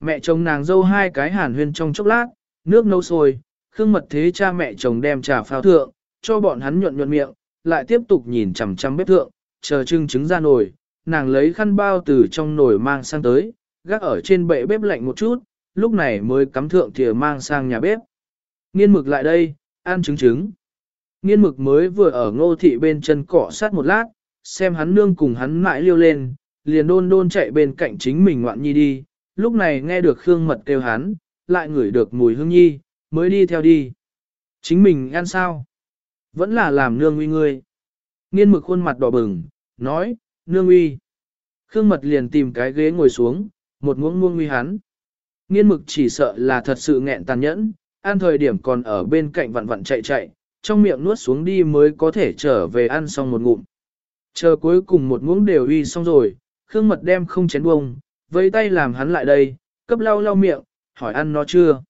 Mẹ chồng nàng dâu hai cái hàn huyên trong chốc lát, nước nấu sôi, khương mật thế cha mẹ chồng đem trà phao thượng, cho bọn hắn nhuận nhuận miệng, lại tiếp tục nhìn chằm chằm bếp thượng, chờ trưng trứng ra nồi, nàng lấy khăn bao từ trong nồi mang sang tới, gác ở trên bệ bếp lạnh một chút, lúc này mới cắm thượng thìa mang sang nhà bếp. Nghiên mực lại đây, ăn trứng trứng. Nghiên mực mới vừa ở ngô thị bên chân cỏ sát một lát, xem hắn nương cùng hắn mãi liêu lên, liền đôn đôn chạy bên cạnh chính mình ngoạn nhi đi, lúc này nghe được Khương Mật kêu hắn, lại ngửi được mùi hương nhi, mới đi theo đi. Chính mình ăn sao? Vẫn là làm nương uy ngươi. Nghiên mực khuôn mặt đỏ bừng, nói, nương uy. Khương Mật liền tìm cái ghế ngồi xuống, một muỗng muông uy hắn. Nghiên mực chỉ sợ là thật sự nghẹn tàn nhẫn, ăn thời điểm còn ở bên cạnh vặn vặn chạy chạy, trong miệng nuốt xuống đi mới có thể trở về ăn xong một ngụm. Chờ cuối cùng một muỗng đều uy xong rồi, Khương Mật đem không chén bông, vẫy tay làm hắn lại đây, cấp lau lau miệng, hỏi ăn nó chưa.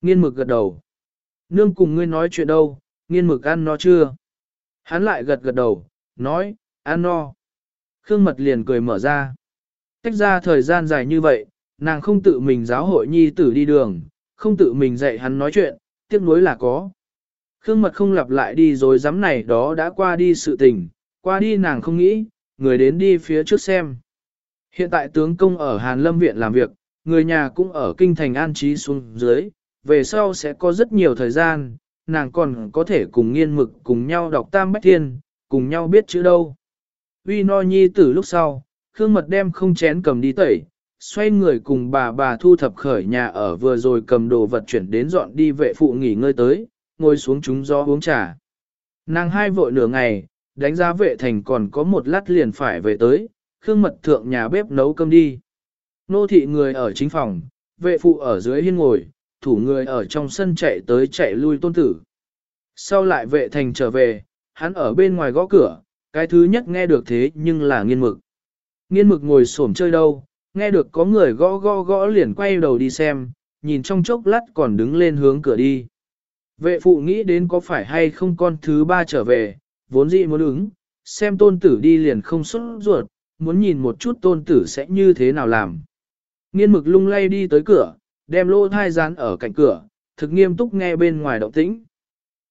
Nghiên mực gật đầu. Nương cùng ngươi nói chuyện đâu, nghiên mực ăn nó chưa. Hắn lại gật gật đầu, nói, ăn no. Khương Mật liền cười mở ra. Tách ra thời gian dài như vậy, nàng không tự mình giáo hội nhi tử đi đường, không tự mình dạy hắn nói chuyện, tiếc nuối là có. Khương Mật không lặp lại đi rồi dám này đó đã qua đi sự tình, qua đi nàng không nghĩ, người đến đi phía trước xem. Hiện tại tướng công ở Hàn Lâm Viện làm việc, người nhà cũng ở kinh thành an trí xuống dưới, về sau sẽ có rất nhiều thời gian, nàng còn có thể cùng nghiên mực cùng nhau đọc Tam Bách Thiên, cùng nhau biết chữ đâu. Uy no nhi tử lúc sau, Khương Mật đem không chén cầm đi tẩy, xoay người cùng bà bà thu thập khởi nhà ở vừa rồi cầm đồ vật chuyển đến dọn đi vệ phụ nghỉ ngơi tới, ngồi xuống chúng gió uống trà. Nàng hai vội nửa ngày, đánh giá vệ thành còn có một lát liền phải về tới, Khương Mật thượng nhà bếp nấu cơm đi. Nô thị người ở chính phòng, vệ phụ ở dưới hiên ngồi, thủ người ở trong sân chạy tới chạy lui tôn tử. Sau lại vệ thành trở về, hắn ở bên ngoài gõ cửa, cái thứ nhất nghe được thế nhưng là nghiên mực. Nghiên mực ngồi xổm chơi đâu, nghe được có người gõ gõ gõ liền quay đầu đi xem, nhìn trong chốc lát còn đứng lên hướng cửa đi. Vệ phụ nghĩ đến có phải hay không con thứ ba trở về, vốn dĩ muốn ứng, xem tôn tử đi liền không xuất ruột, muốn nhìn một chút tôn tử sẽ như thế nào làm. Nghiên mực lung lay đi tới cửa, đem lô thai dán ở cạnh cửa, thực nghiêm túc nghe bên ngoài động tĩnh.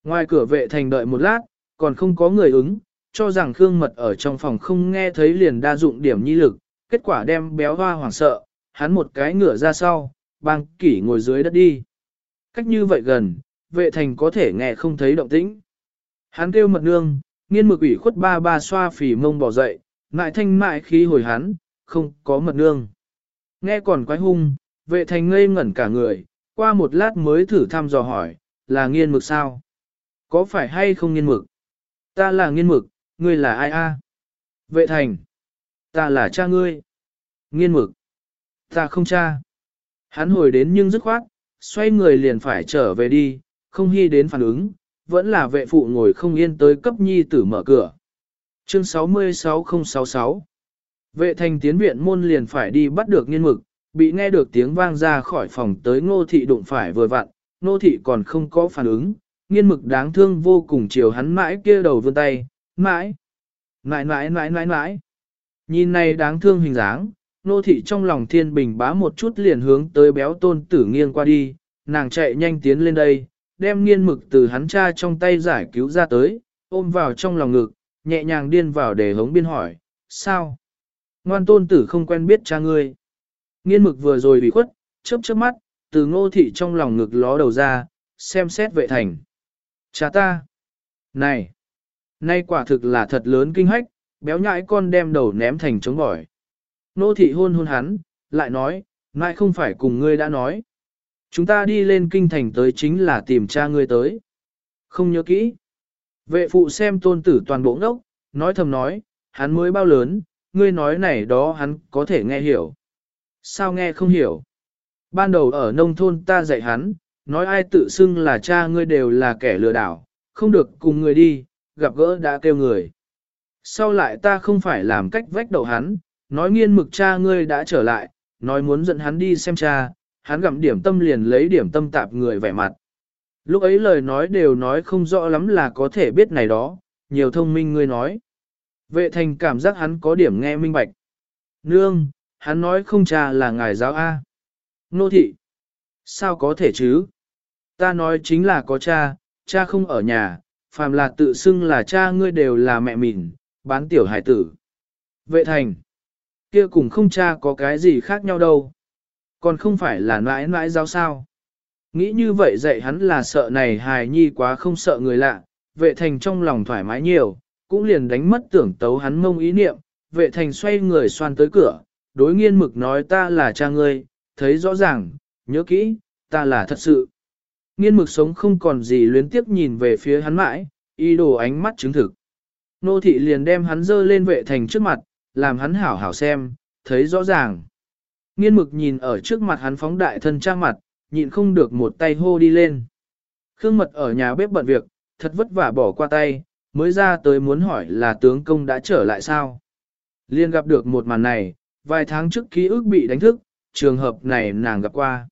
Ngoài cửa vệ thành đợi một lát, còn không có người ứng, cho rằng Khương Mật ở trong phòng không nghe thấy liền đa dụng điểm nhi lực, kết quả đem béo hoa hoảng sợ, hắn một cái ngửa ra sau, bang kỷ ngồi dưới đất đi. Cách như vậy gần, vệ thành có thể nghe không thấy động tĩnh. Hắn kêu mật nương, nghiên mực ủy khuất ba ba xoa phì mông bỏ dậy, ngại thanh mại khí hồi hắn, không có mật nương. Nghe còn quái hung, vệ thành ngây ngẩn cả người, qua một lát mới thử thăm dò hỏi, là nghiên mực sao? Có phải hay không nghiên mực? Ta là nghiên mực, ngươi là ai a? Vệ thành. Ta là cha ngươi. Nghiên mực. Ta không cha. Hắn hồi đến nhưng dứt khoát, xoay người liền phải trở về đi, không hy đến phản ứng, vẫn là vệ phụ ngồi không yên tới cấp nhi tử mở cửa. Chương 66066 Vệ thành tiến viện môn liền phải đi bắt được nghiên mực, bị nghe được tiếng vang ra khỏi phòng tới ngô thị đụng phải vừa vặn, ngô thị còn không có phản ứng, nghiên mực đáng thương vô cùng chiều hắn mãi kia đầu vươn tay, mãi, mãi mãi mãi mãi mãi. Nhìn này đáng thương hình dáng, Ngô thị trong lòng thiên bình bá một chút liền hướng tới béo tôn tử nghiêng qua đi, nàng chạy nhanh tiến lên đây, đem nghiên mực từ hắn cha trong tay giải cứu ra tới, ôm vào trong lòng ngực, nhẹ nhàng điên vào để hống biên hỏi, sao? Ngoan tôn tử không quen biết cha ngươi. Nghiên mực vừa rồi bị khuất, chớp chớp mắt, từ ngô thị trong lòng ngực ló đầu ra, xem xét vệ thành. Cha ta! Này! Nay quả thực là thật lớn kinh hách, béo nhãi con đem đầu ném thành trống bỏi. Nô thị hôn hôn hắn, lại nói, mãi không phải cùng ngươi đã nói. Chúng ta đi lên kinh thành tới chính là tìm cha ngươi tới. Không nhớ kỹ. Vệ phụ xem tôn tử toàn bộ ngốc, nói thầm nói, hắn mới bao lớn, ngươi nói này đó hắn có thể nghe hiểu. Sao nghe không hiểu? Ban đầu ở nông thôn ta dạy hắn, nói ai tự xưng là cha ngươi đều là kẻ lừa đảo, không được cùng người đi, gặp gỡ đã kêu người. Sau lại ta không phải làm cách vách đầu hắn, nói nghiên mực cha ngươi đã trở lại, nói muốn dẫn hắn đi xem cha, hắn gặm điểm tâm liền lấy điểm tâm tạp người vẻ mặt. Lúc ấy lời nói đều nói không rõ lắm là có thể biết này đó, nhiều thông minh ngươi nói. Vệ thành cảm giác hắn có điểm nghe minh bạch. Nương, hắn nói không cha là ngài giáo A. Nô thị. Sao có thể chứ? Ta nói chính là có cha, cha không ở nhà, phàm là tự xưng là cha ngươi đều là mẹ mình, bán tiểu hải tử. Vệ thành. kia cùng không cha có cái gì khác nhau đâu. Còn không phải là mãi mãi giáo sao. Nghĩ như vậy dạy hắn là sợ này hài nhi quá không sợ người lạ, vệ thành trong lòng thoải mái nhiều, cũng liền đánh mất tưởng tấu hắn mông ý niệm, vệ thành xoay người xoan tới cửa, đối nghiên mực nói ta là cha ngươi, thấy rõ ràng, nhớ kỹ, ta là thật sự. Nghiên mực sống không còn gì luyến tiếp nhìn về phía hắn mãi, y đồ ánh mắt chứng thực. Nô thị liền đem hắn dơ lên vệ thành trước mặt, làm hắn hảo hảo xem, thấy rõ ràng. Nghiên mực nhìn ở trước mặt hắn phóng đại thân trang mặt, nhịn không được một tay hô đi lên. Khương mật ở nhà bếp bận việc, thật vất vả bỏ qua tay, mới ra tới muốn hỏi là tướng công đã trở lại sao. Liên gặp được một màn này, vài tháng trước ký ức bị đánh thức, trường hợp này nàng gặp qua.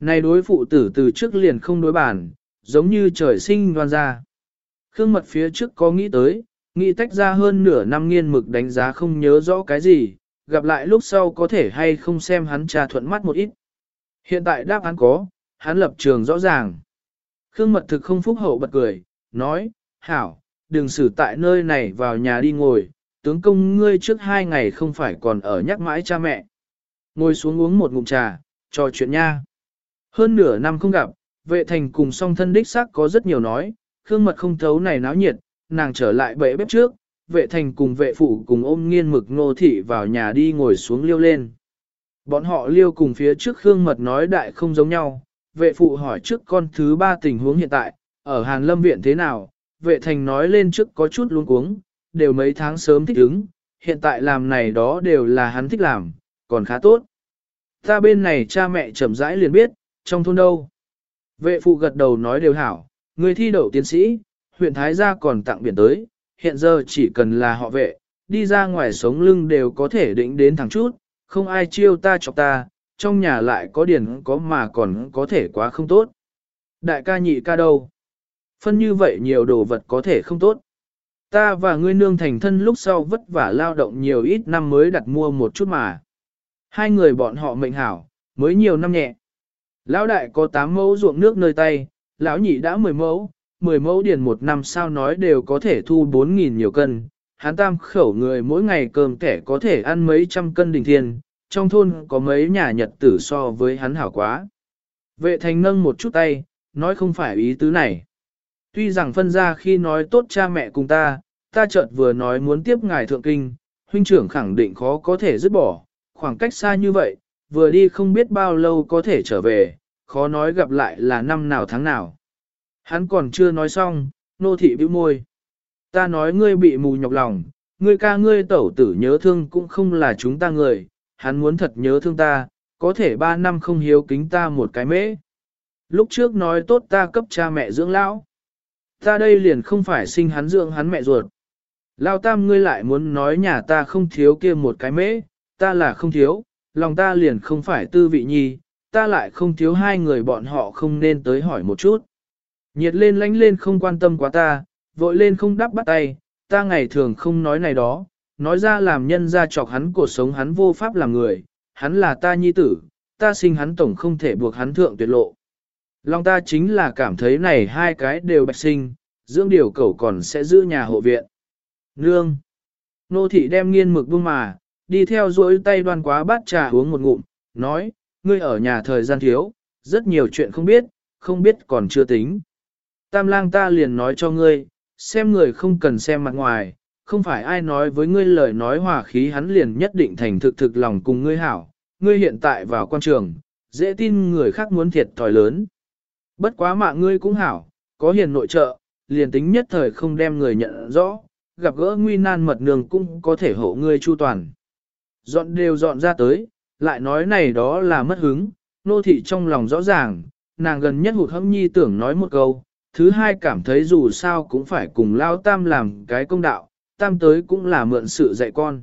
Này đối phụ tử từ trước liền không đối bản, giống như trời sinh đoan ra. Khương mật phía trước có nghĩ tới, nghĩ tách ra hơn nửa năm nghiên mực đánh giá không nhớ rõ cái gì, gặp lại lúc sau có thể hay không xem hắn trà thuận mắt một ít. Hiện tại đáp án có, hắn lập trường rõ ràng. Khương mật thực không phúc hậu bật cười, nói, hảo, đừng xử tại nơi này vào nhà đi ngồi, tướng công ngươi trước hai ngày không phải còn ở nhắc mãi cha mẹ. Ngồi xuống uống một ngụm trà, trò chuyện nha. Hơn nửa năm không gặp, vệ thành cùng song thân đích xác có rất nhiều nói, khương mật không thấu này náo nhiệt, nàng trở lại bệ bếp trước, vệ thành cùng vệ phụ cùng ôm nghiên mực nô thị vào nhà đi ngồi xuống liêu lên. Bọn họ liêu cùng phía trước khương mật nói đại không giống nhau, vệ phụ hỏi trước con thứ ba tình huống hiện tại, ở Hàn Lâm Viện thế nào, vệ thành nói lên trước có chút luống cuống, đều mấy tháng sớm thích ứng, hiện tại làm này đó đều là hắn thích làm, còn khá tốt. Ta bên này cha mẹ chậm rãi liền biết, trong thôn đâu. Vệ phụ gật đầu nói đều hảo, người thi đậu tiến sĩ, huyện Thái Gia còn tặng biển tới, hiện giờ chỉ cần là họ vệ, đi ra ngoài sống lưng đều có thể định đến thằng chút, không ai chiêu ta chọc ta, trong nhà lại có điển có mà còn có thể quá không tốt. Đại ca nhị ca đâu? Phân như vậy nhiều đồ vật có thể không tốt. Ta và ngươi nương thành thân lúc sau vất vả lao động nhiều ít năm mới đặt mua một chút mà. Hai người bọn họ mệnh hảo, mới nhiều năm nhẹ. Lão đại có 8 mẫu ruộng nước nơi tay, lão nhị đã 10 mẫu, 10 mẫu điền một năm sao nói đều có thể thu 4.000 nhiều cân. Hán tam khẩu người mỗi ngày cơm kẻ có thể ăn mấy trăm cân đỉnh thiên, trong thôn có mấy nhà nhật tử so với hắn hảo quá. Vệ thành nâng một chút tay, nói không phải ý tứ này. Tuy rằng phân ra khi nói tốt cha mẹ cùng ta, ta chợt vừa nói muốn tiếp ngài thượng kinh, huynh trưởng khẳng định khó có thể dứt bỏ, khoảng cách xa như vậy, vừa đi không biết bao lâu có thể trở về, khó nói gặp lại là năm nào tháng nào. Hắn còn chưa nói xong, nô thị bĩu môi. Ta nói ngươi bị mù nhọc lòng, ngươi ca ngươi tẩu tử nhớ thương cũng không là chúng ta người, hắn muốn thật nhớ thương ta, có thể ba năm không hiếu kính ta một cái mễ. Lúc trước nói tốt ta cấp cha mẹ dưỡng lão. Ta đây liền không phải sinh hắn dưỡng hắn mẹ ruột. Lao tam ngươi lại muốn nói nhà ta không thiếu kia một cái mễ, ta là không thiếu, lòng ta liền không phải tư vị nhi, ta lại không thiếu hai người bọn họ không nên tới hỏi một chút. Nhiệt lên lánh lên không quan tâm quá ta, vội lên không đắp bắt tay, ta ngày thường không nói này đó, nói ra làm nhân ra chọc hắn cuộc sống hắn vô pháp làm người, hắn là ta nhi tử, ta sinh hắn tổng không thể buộc hắn thượng tuyệt lộ. Lòng ta chính là cảm thấy này hai cái đều bạch sinh, dưỡng điều cẩu còn sẽ giữ nhà hộ viện. Nương! Nô thị đem nghiên mực buông mà, đi theo dối tay đoan quá bát trà uống một ngụm, nói, ngươi ở nhà thời gian thiếu, rất nhiều chuyện không biết, không biết còn chưa tính. Tam lang ta liền nói cho ngươi, xem người không cần xem mặt ngoài, không phải ai nói với ngươi lời nói hòa khí hắn liền nhất định thành thực thực lòng cùng ngươi hảo, ngươi hiện tại vào quan trường, dễ tin người khác muốn thiệt thòi lớn. Bất quá mạng ngươi cũng hảo, có hiền nội trợ, liền tính nhất thời không đem người nhận rõ, gặp gỡ nguy nan mật nương cũng có thể hộ ngươi chu toàn. Dọn đều dọn ra tới, lại nói này đó là mất hứng, nô thị trong lòng rõ ràng, nàng gần nhất hụt hâm nhi tưởng nói một câu, thứ hai cảm thấy dù sao cũng phải cùng lao tam làm cái công đạo, tam tới cũng là mượn sự dạy con.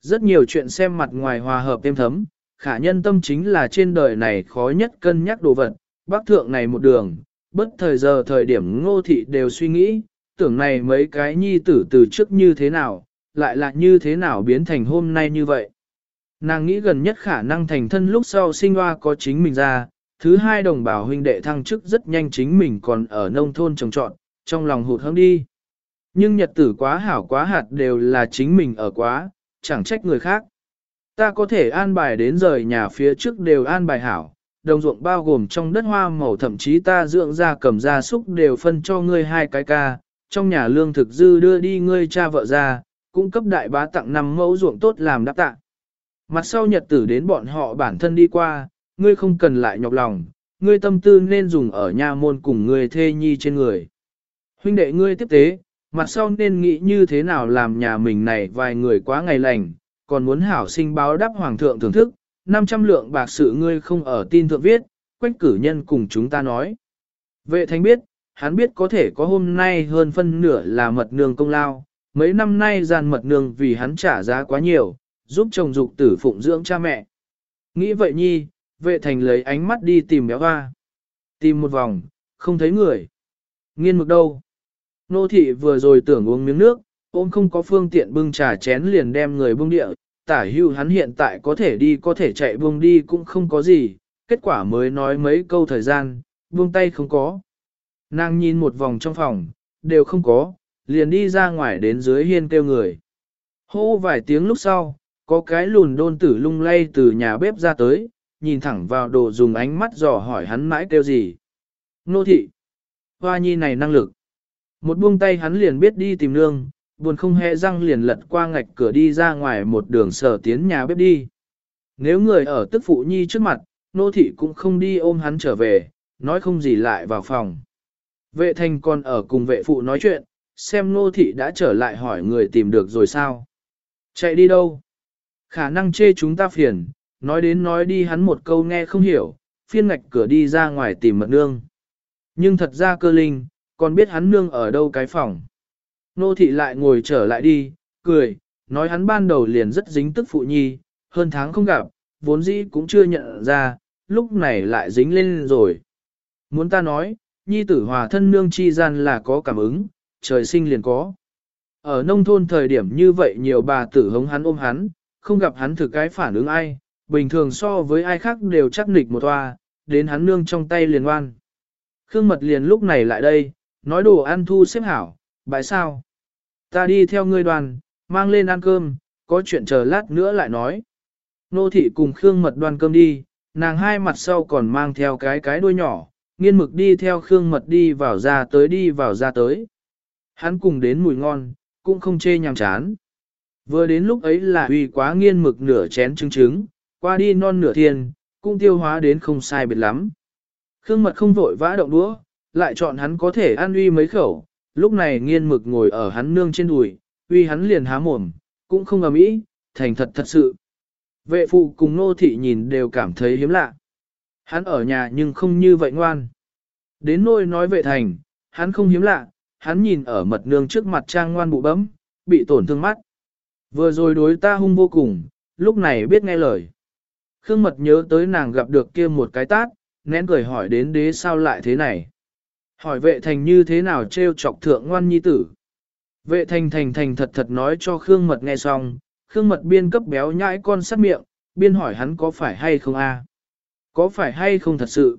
Rất nhiều chuyện xem mặt ngoài hòa hợp êm thấm, khả nhân tâm chính là trên đời này khó nhất cân nhắc đồ vật, bác thượng này một đường, bất thời giờ thời điểm ngô thị đều suy nghĩ, tưởng này mấy cái nhi tử từ trước như thế nào, lại là như thế nào biến thành hôm nay như vậy. Nàng nghĩ gần nhất khả năng thành thân lúc sau sinh hoa có chính mình ra, thứ hai đồng bào huynh đệ thăng chức rất nhanh chính mình còn ở nông thôn trồng trọn, trong lòng hụt hẫng đi. Nhưng nhật tử quá hảo quá hạt đều là chính mình ở quá, chẳng trách người khác. Ta có thể an bài đến rời nhà phía trước đều an bài hảo, đồng ruộng bao gồm trong đất hoa màu thậm chí ta dưỡng ra cầm ra súc đều phân cho ngươi hai cái ca, trong nhà lương thực dư đưa đi ngươi cha vợ ra, cung cấp đại bá tặng năm mẫu ruộng tốt làm đáp tạ. Mặt sau nhật tử đến bọn họ bản thân đi qua, ngươi không cần lại nhọc lòng, ngươi tâm tư nên dùng ở nha môn cùng ngươi thê nhi trên người. Huynh đệ ngươi tiếp tế, mặt sau nên nghĩ như thế nào làm nhà mình này vài người quá ngày lành, còn muốn hảo sinh báo đáp hoàng thượng thưởng thức, 500 lượng bạc sự ngươi không ở tin thượng viết, quách cử nhân cùng chúng ta nói. Vệ thánh biết, hắn biết có thể có hôm nay hơn phân nửa là mật nương công lao, mấy năm nay gian mật nương vì hắn trả giá quá nhiều, giúp chồng dục tử phụng dưỡng cha mẹ. Nghĩ vậy nhi, vệ thành lấy ánh mắt đi tìm béo hoa. Tìm một vòng, không thấy người. Nghiên mực đâu? Nô thị vừa rồi tưởng uống miếng nước, ôm không có phương tiện bưng trà chén liền đem người bưng địa, tả hưu hắn hiện tại có thể đi có thể chạy bưng đi cũng không có gì, kết quả mới nói mấy câu thời gian, buông tay không có. Nàng nhìn một vòng trong phòng, đều không có, liền đi ra ngoài đến dưới hiên kêu người. Hô vài tiếng lúc sau, có cái lùn đôn tử lung lay từ nhà bếp ra tới, nhìn thẳng vào đồ dùng ánh mắt dò hỏi hắn mãi kêu gì. Nô thị, hoa nhi này năng lực. Một buông tay hắn liền biết đi tìm nương, buồn không hề răng liền lật qua ngạch cửa đi ra ngoài một đường sở tiến nhà bếp đi. Nếu người ở tức phụ nhi trước mặt, nô thị cũng không đi ôm hắn trở về, nói không gì lại vào phòng. Vệ thành còn ở cùng vệ phụ nói chuyện, xem nô thị đã trở lại hỏi người tìm được rồi sao. Chạy đi đâu? Khả năng chê chúng ta phiền, nói đến nói đi hắn một câu nghe không hiểu, phiên ngạch cửa đi ra ngoài tìm mật nương. Nhưng thật ra cơ linh, còn biết hắn nương ở đâu cái phòng. Nô thị lại ngồi trở lại đi, cười, nói hắn ban đầu liền rất dính tức phụ nhi, hơn tháng không gặp, vốn dĩ cũng chưa nhận ra, lúc này lại dính lên rồi. Muốn ta nói, nhi tử hòa thân nương chi gian là có cảm ứng, trời sinh liền có. Ở nông thôn thời điểm như vậy nhiều bà tử hống hắn ôm hắn, không gặp hắn thử cái phản ứng ai, bình thường so với ai khác đều chắc nịch một toa, đến hắn nương trong tay liền oan. Khương mật liền lúc này lại đây, nói đồ ăn thu xếp hảo, bãi sao? Ta đi theo ngươi đoàn, mang lên ăn cơm, có chuyện chờ lát nữa lại nói. Nô thị cùng Khương mật đoàn cơm đi, nàng hai mặt sau còn mang theo cái cái đuôi nhỏ, nghiên mực đi theo Khương mật đi vào ra tới đi vào ra tới. Hắn cùng đến mùi ngon, cũng không chê nhàm chán. Vừa đến lúc ấy là uy quá nghiên mực nửa chén trứng trứng, qua đi non nửa thiên, cũng tiêu hóa đến không sai biệt lắm. Khương mật không vội vã động đũa, lại chọn hắn có thể ăn uy mấy khẩu, lúc này nghiên mực ngồi ở hắn nương trên đùi, uy hắn liền há mồm, cũng không ầm ĩ, thành thật thật sự. Vệ phụ cùng nô thị nhìn đều cảm thấy hiếm lạ. Hắn ở nhà nhưng không như vậy ngoan. Đến nôi nói vệ thành, hắn không hiếm lạ, hắn nhìn ở mật nương trước mặt trang ngoan bụ bấm, bị tổn thương mắt. Vừa rồi đối ta hung vô cùng, lúc này biết nghe lời. Khương mật nhớ tới nàng gặp được kia một cái tát, nén cười hỏi đến đế sao lại thế này. Hỏi vệ thành như thế nào trêu chọc thượng ngoan nhi tử. Vệ thành thành thành thật thật nói cho Khương mật nghe xong, Khương mật biên cấp béo nhãi con sắt miệng, biên hỏi hắn có phải hay không a? Có phải hay không thật sự?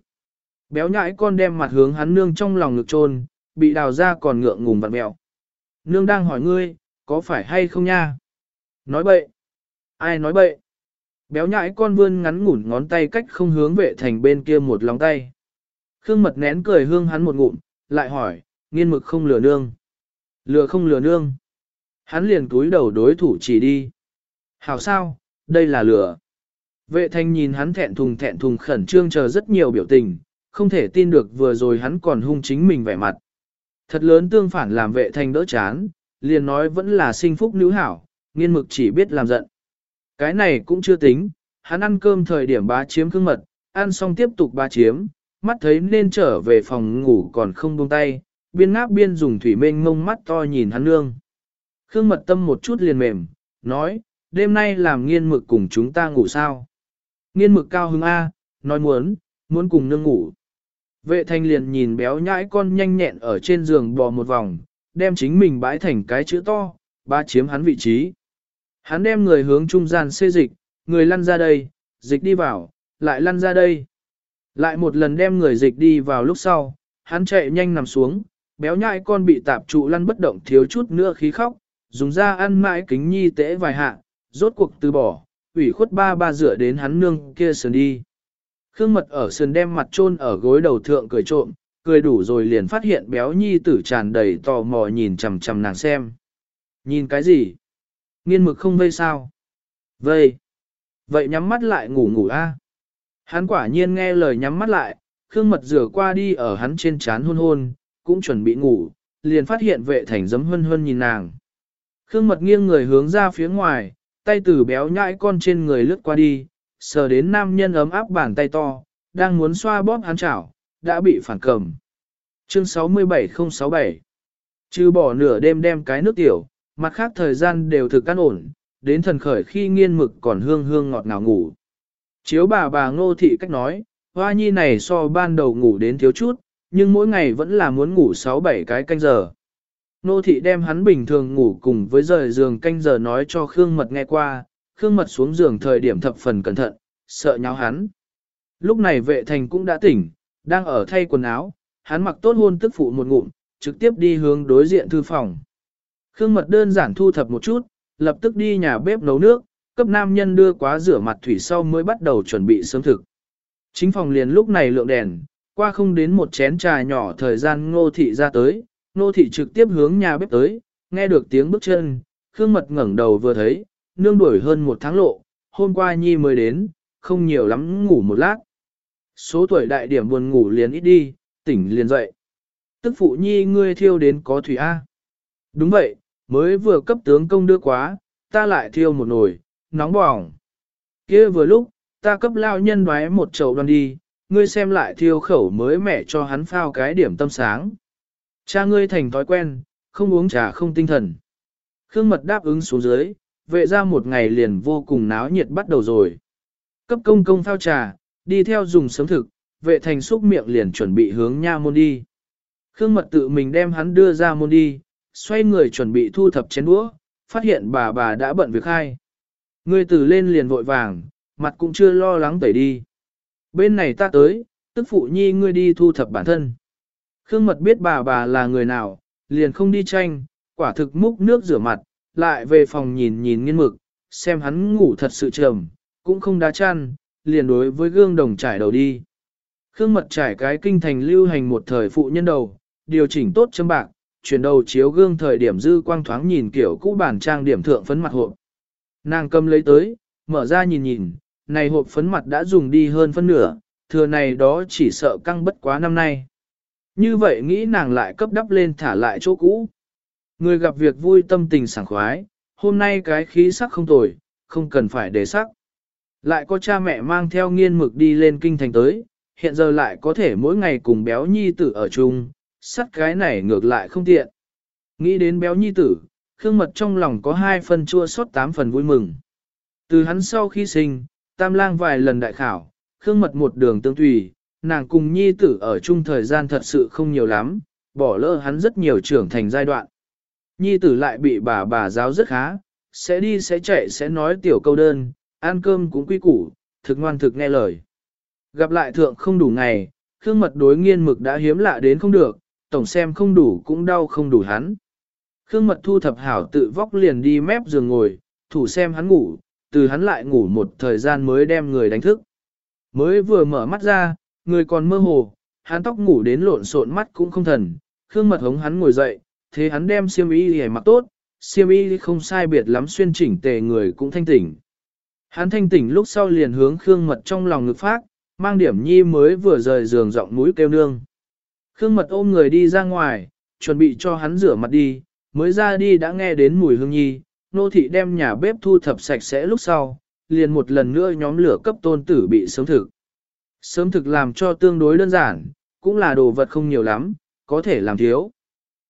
Béo nhãi con đem mặt hướng hắn nương trong lòng ngực trôn, bị đào ra còn ngượng ngùng vặn mẹo. Nương đang hỏi ngươi, có phải hay không nha? Nói bậy. Ai nói bậy? Béo nhãi con vươn ngắn ngủn ngón tay cách không hướng vệ thành bên kia một lòng tay. Khương mật nén cười hương hắn một ngụm, lại hỏi, nghiên mực không lừa nương. Lừa không lừa nương. Hắn liền túi đầu đối thủ chỉ đi. Hảo sao, đây là lừa. Vệ thành nhìn hắn thẹn thùng thẹn thùng khẩn trương chờ rất nhiều biểu tình, không thể tin được vừa rồi hắn còn hung chính mình vẻ mặt. Thật lớn tương phản làm vệ thành đỡ chán, liền nói vẫn là sinh phúc nữ hảo, nghiên mực chỉ biết làm giận. Cái này cũng chưa tính, hắn ăn cơm thời điểm bá chiếm khương mật, ăn xong tiếp tục bá chiếm, mắt thấy nên trở về phòng ngủ còn không buông tay, biên ngáp biên dùng thủy mênh ngông mắt to nhìn hắn nương. Khương mật tâm một chút liền mềm, nói, đêm nay làm nghiên mực cùng chúng ta ngủ sao. Nghiên mực cao hứng A, nói muốn, muốn cùng nương ngủ. Vệ thanh liền nhìn béo nhãi con nhanh nhẹn ở trên giường bò một vòng, đem chính mình bãi thành cái chữ to, ba chiếm hắn vị trí. Hắn đem người hướng trung gian xê dịch, người lăn ra đây, dịch đi vào, lại lăn ra đây. Lại một lần đem người dịch đi vào lúc sau, hắn chạy nhanh nằm xuống, béo nhại con bị tạp trụ lăn bất động thiếu chút nữa khí khóc, dùng ra ăn mãi kính nhi tễ vài hạ, rốt cuộc từ bỏ, ủy khuất ba ba dựa đến hắn nương kia sườn đi. Khương mật ở sườn đem mặt chôn ở gối đầu thượng cười trộm, cười đủ rồi liền phát hiện béo nhi tử tràn đầy tò mò nhìn chằm chằm nàng xem. Nhìn cái gì? Nghiên mực không vây sao? Vây. Vậy nhắm mắt lại ngủ ngủ a. Hắn quả nhiên nghe lời nhắm mắt lại, Khương mật rửa qua đi ở hắn trên chán hôn hôn, cũng chuẩn bị ngủ, liền phát hiện vệ thành giấm hân hân nhìn nàng. Khương mật nghiêng người hướng ra phía ngoài, tay tử béo nhãi con trên người lướt qua đi, sờ đến nam nhân ấm áp bàn tay to, đang muốn xoa bóp hắn chảo, đã bị phản cầm. Chương 67067 Chứ bỏ nửa đêm đem cái nước tiểu, mặt khác thời gian đều thực căn ổn, đến thần khởi khi nghiên mực còn hương hương ngọt ngào ngủ. Chiếu bà bà ngô thị cách nói, hoa nhi này so ban đầu ngủ đến thiếu chút, nhưng mỗi ngày vẫn là muốn ngủ 6-7 cái canh giờ. Nô thị đem hắn bình thường ngủ cùng với rời giường canh giờ nói cho Khương Mật nghe qua, Khương Mật xuống giường thời điểm thập phần cẩn thận, sợ nháo hắn. Lúc này vệ thành cũng đã tỉnh, đang ở thay quần áo, hắn mặc tốt hôn tức phụ một ngụm, trực tiếp đi hướng đối diện thư phòng. Khương Mật đơn giản thu thập một chút, lập tức đi nhà bếp nấu nước, cấp nam nhân đưa quá rửa mặt thủy sau mới bắt đầu chuẩn bị sớm thực. Chính phòng liền lúc này lượng đèn, qua không đến một chén trà nhỏ thời gian ngô thị ra tới, ngô thị trực tiếp hướng nhà bếp tới, nghe được tiếng bước chân, Khương Mật ngẩng đầu vừa thấy, nương đuổi hơn một tháng lộ, hôm qua Nhi mới đến, không nhiều lắm ngủ một lát. Số tuổi đại điểm buồn ngủ liền ít đi, tỉnh liền dậy. Tức phụ Nhi ngươi thiêu đến có thủy A. Đúng vậy, mới vừa cấp tướng công đưa quá, ta lại thiêu một nồi, nóng bỏng. kia vừa lúc, ta cấp lao nhân đoái một chậu đoan đi, ngươi xem lại thiêu khẩu mới mẹ cho hắn phao cái điểm tâm sáng. Cha ngươi thành thói quen, không uống trà không tinh thần. Khương mật đáp ứng xuống dưới, vệ ra một ngày liền vô cùng náo nhiệt bắt đầu rồi. Cấp công công phao trà, đi theo dùng sớm thực, vệ thành xúc miệng liền chuẩn bị hướng nha môn đi. Khương mật tự mình đem hắn đưa ra môn đi, xoay người chuẩn bị thu thập chén đũa, phát hiện bà bà đã bận việc hai. Ngươi từ lên liền vội vàng, mặt cũng chưa lo lắng tẩy đi. Bên này ta tới, tức phụ nhi ngươi đi thu thập bản thân. Khương mật biết bà bà là người nào, liền không đi tranh, quả thực múc nước rửa mặt, lại về phòng nhìn nhìn nghiên mực, xem hắn ngủ thật sự trầm, cũng không đá chăn, liền đối với gương đồng trải đầu đi. Khương mật trải cái kinh thành lưu hành một thời phụ nhân đầu, điều chỉnh tốt châm bạc, chuyển đầu chiếu gương thời điểm dư quang thoáng nhìn kiểu cũ bản trang điểm thượng phấn mặt hộp. Nàng cầm lấy tới, mở ra nhìn nhìn, này hộp phấn mặt đã dùng đi hơn phân nửa, thừa này đó chỉ sợ căng bất quá năm nay. Như vậy nghĩ nàng lại cấp đắp lên thả lại chỗ cũ. Người gặp việc vui tâm tình sảng khoái, hôm nay cái khí sắc không tồi, không cần phải để sắc. Lại có cha mẹ mang theo nghiên mực đi lên kinh thành tới, hiện giờ lại có thể mỗi ngày cùng béo nhi tử ở chung, sắt cái này ngược lại không tiện. Nghĩ đến béo nhi tử, Khương Mật trong lòng có hai phần chua xót tám phần vui mừng. Từ hắn sau khi sinh, tam lang vài lần đại khảo, Khương Mật một đường tương tùy, nàng cùng nhi tử ở chung thời gian thật sự không nhiều lắm, bỏ lỡ hắn rất nhiều trưởng thành giai đoạn. Nhi tử lại bị bà bà giáo rất khá, sẽ đi sẽ chạy sẽ nói tiểu câu đơn, ăn cơm cũng quy củ, thực ngoan thực nghe lời. Gặp lại thượng không đủ ngày, Khương Mật đối nghiên mực đã hiếm lạ đến không được, tổng xem không đủ cũng đau không đủ hắn. Khương Mật thu thập hảo tự vóc liền đi mép giường ngồi, thủ xem hắn ngủ, từ hắn lại ngủ một thời gian mới đem người đánh thức. Mới vừa mở mắt ra, người còn mơ hồ, hắn tóc ngủ đến lộn xộn mắt cũng không thần, Khương Mật hống hắn ngồi dậy, thế hắn đem siêm y hề mặc tốt, siêm y không sai biệt lắm xuyên chỉnh tề người cũng thanh tỉnh. Hắn thanh tỉnh lúc sau liền hướng Khương Mật trong lòng ngực phát, mang điểm nhi mới vừa rời giường giọng mũi kêu nương. Khương Mật ôm người đi ra ngoài, chuẩn bị cho hắn rửa mặt đi, mới ra đi đã nghe đến mùi hương nhi, nô thị đem nhà bếp thu thập sạch sẽ lúc sau, liền một lần nữa nhóm lửa cấp tôn tử bị sớm thực. Sớm thực làm cho tương đối đơn giản, cũng là đồ vật không nhiều lắm, có thể làm thiếu.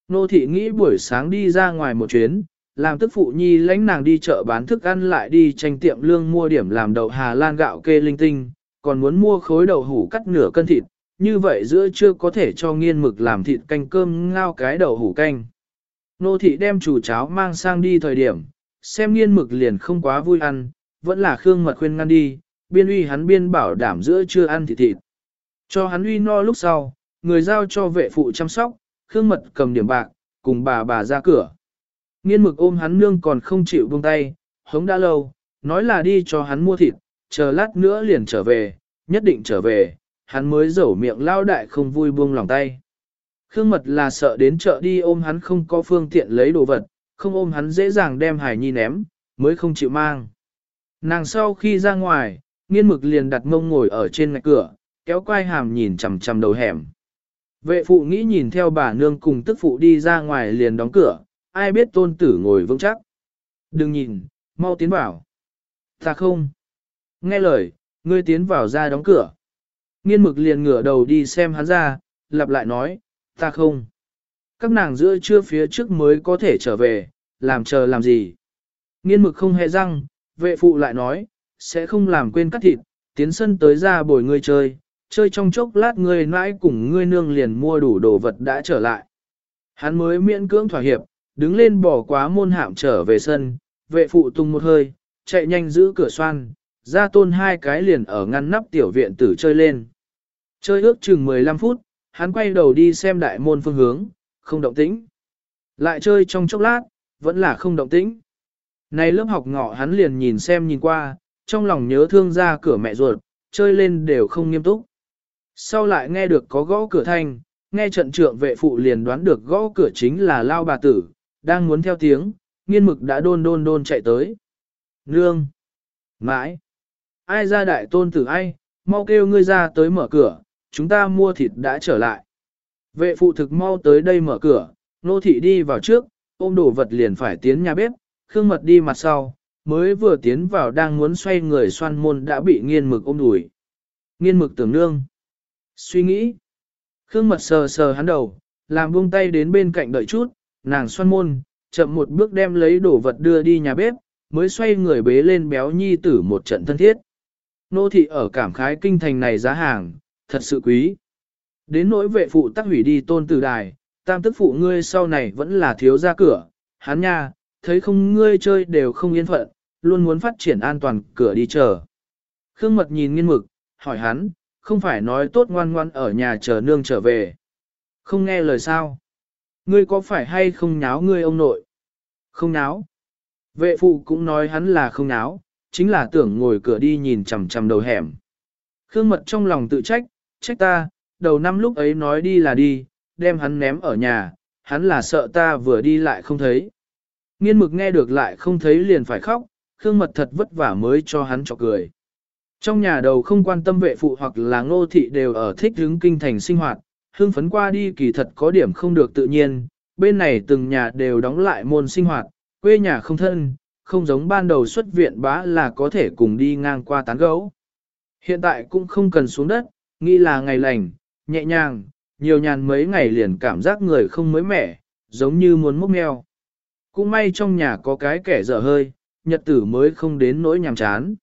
Nô thị nghĩ buổi sáng đi ra ngoài một chuyến, làm tức phụ nhi lãnh nàng đi chợ bán thức ăn lại đi tranh tiệm lương mua điểm làm đậu Hà Lan gạo kê linh tinh, còn muốn mua khối đậu hủ cắt nửa cân thịt, như vậy giữa chưa có thể cho nghiên mực làm thịt canh cơm ngao cái đậu hủ canh. Nô thị đem chủ cháo mang sang đi thời điểm, xem nghiên mực liền không quá vui ăn, vẫn là Khương Mật khuyên ngăn đi, biên uy hắn biên bảo đảm giữa chưa ăn thịt thịt. Cho hắn uy no lúc sau, người giao cho vệ phụ chăm sóc, Khương Mật cầm điểm bạc, cùng bà bà ra cửa. Nghiên mực ôm hắn nương còn không chịu buông tay, hống đã lâu, nói là đi cho hắn mua thịt, chờ lát nữa liền trở về, nhất định trở về, hắn mới dẩu miệng lao đại không vui buông lòng tay. Khương Mật là sợ đến chợ đi ôm hắn không có phương tiện lấy đồ vật, không ôm hắn dễ dàng đem hải nhi ném, mới không chịu mang. Nàng sau khi ra ngoài, nghiên mực liền đặt mông ngồi ở trên ngạch cửa, kéo quai hàm nhìn chằm chằm đầu hẻm. Vệ phụ nghĩ nhìn theo bà nương cùng tức phụ đi ra ngoài liền đóng cửa, ai biết tôn tử ngồi vững chắc. Đừng nhìn, mau tiến vào. Ta không. Nghe lời, ngươi tiến vào ra đóng cửa. Nghiên mực liền ngửa đầu đi xem hắn ra, lặp lại nói, ta không. Các nàng giữa trưa phía trước mới có thể trở về, làm chờ làm gì. Nghiên mực không hề răng, vệ phụ lại nói, sẽ không làm quên cắt thịt, tiến sân tới ra bồi ngươi chơi, chơi trong chốc lát ngươi nãi cùng ngươi nương liền mua đủ đồ vật đã trở lại. Hắn mới miễn cưỡng thỏa hiệp, đứng lên bỏ quá môn hạm trở về sân, vệ phụ tung một hơi, chạy nhanh giữ cửa xoan, ra tôn hai cái liền ở ngăn nắp tiểu viện tử chơi lên. Chơi ước chừng 15 phút, hắn quay đầu đi xem đại môn phương hướng, không động tĩnh. Lại chơi trong chốc lát, vẫn là không động tĩnh. Này lớp học ngọ hắn liền nhìn xem nhìn qua, trong lòng nhớ thương ra cửa mẹ ruột, chơi lên đều không nghiêm túc. Sau lại nghe được có gõ cửa thanh, nghe trận trưởng vệ phụ liền đoán được gõ cửa chính là lao bà tử, đang muốn theo tiếng, nghiên mực đã đôn đôn đôn chạy tới. Nương! Mãi! Ai ra đại tôn tử ai, mau kêu ngươi ra tới mở cửa, chúng ta mua thịt đã trở lại. Vệ phụ thực mau tới đây mở cửa, nô thị đi vào trước, ôm đồ vật liền phải tiến nhà bếp, khương mật đi mặt sau, mới vừa tiến vào đang muốn xoay người xoan môn đã bị nghiên mực ôm đùi. Nghiên mực tưởng nương. Suy nghĩ. Khương mật sờ sờ hắn đầu, làm buông tay đến bên cạnh đợi chút, nàng xoan môn, chậm một bước đem lấy đồ vật đưa đi nhà bếp, mới xoay người bế lên béo nhi tử một trận thân thiết. Nô thị ở cảm khái kinh thành này giá hàng, thật sự quý. Đến nỗi vệ phụ tắc hủy đi tôn tử đài, tam tức phụ ngươi sau này vẫn là thiếu ra cửa, hắn nha, thấy không ngươi chơi đều không yên phận, luôn muốn phát triển an toàn cửa đi chờ. Khương mật nhìn nghiên mực, hỏi hắn, không phải nói tốt ngoan ngoan ở nhà chờ nương trở về. Không nghe lời sao? Ngươi có phải hay không nháo ngươi ông nội? Không nháo. Vệ phụ cũng nói hắn là không nháo, chính là tưởng ngồi cửa đi nhìn chằm chằm đầu hẻm. Khương mật trong lòng tự trách, trách ta, đầu năm lúc ấy nói đi là đi, đem hắn ném ở nhà, hắn là sợ ta vừa đi lại không thấy. Nghiên mực nghe được lại không thấy liền phải khóc, Khương mật thật vất vả mới cho hắn cho cười. Trong nhà đầu không quan tâm vệ phụ hoặc là ngô thị đều ở thích hứng kinh thành sinh hoạt, hương phấn qua đi kỳ thật có điểm không được tự nhiên, bên này từng nhà đều đóng lại môn sinh hoạt, quê nhà không thân, không giống ban đầu xuất viện bá là có thể cùng đi ngang qua tán gấu. Hiện tại cũng không cần xuống đất, nghĩ là ngày lành, nhẹ nhàng, nhiều nhàn mấy ngày liền cảm giác người không mới mẻ, giống như muốn mốc mèo Cũng may trong nhà có cái kẻ dở hơi, nhật tử mới không đến nỗi nhàm chán.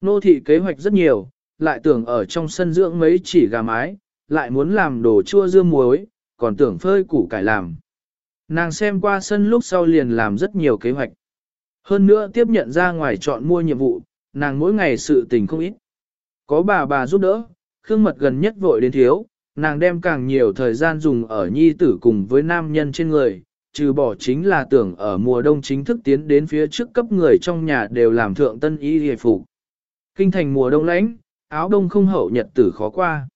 Nô thị kế hoạch rất nhiều, lại tưởng ở trong sân dưỡng mấy chỉ gà mái, lại muốn làm đồ chua dưa muối, còn tưởng phơi củ cải làm. Nàng xem qua sân lúc sau liền làm rất nhiều kế hoạch. Hơn nữa tiếp nhận ra ngoài chọn mua nhiệm vụ, nàng mỗi ngày sự tình không ít. Có bà bà giúp đỡ, Khương Mật gần nhất vội đến thiếu, nàng đem càng nhiều thời gian dùng ở nhi tử cùng với nam nhân trên người, trừ bỏ chính là tưởng ở mùa đông chính thức tiến đến phía trước cấp người trong nhà đều làm thượng tân y hề phục. Kinh thành mùa đông lãnh, áo đông không hậu nhật tử khó qua.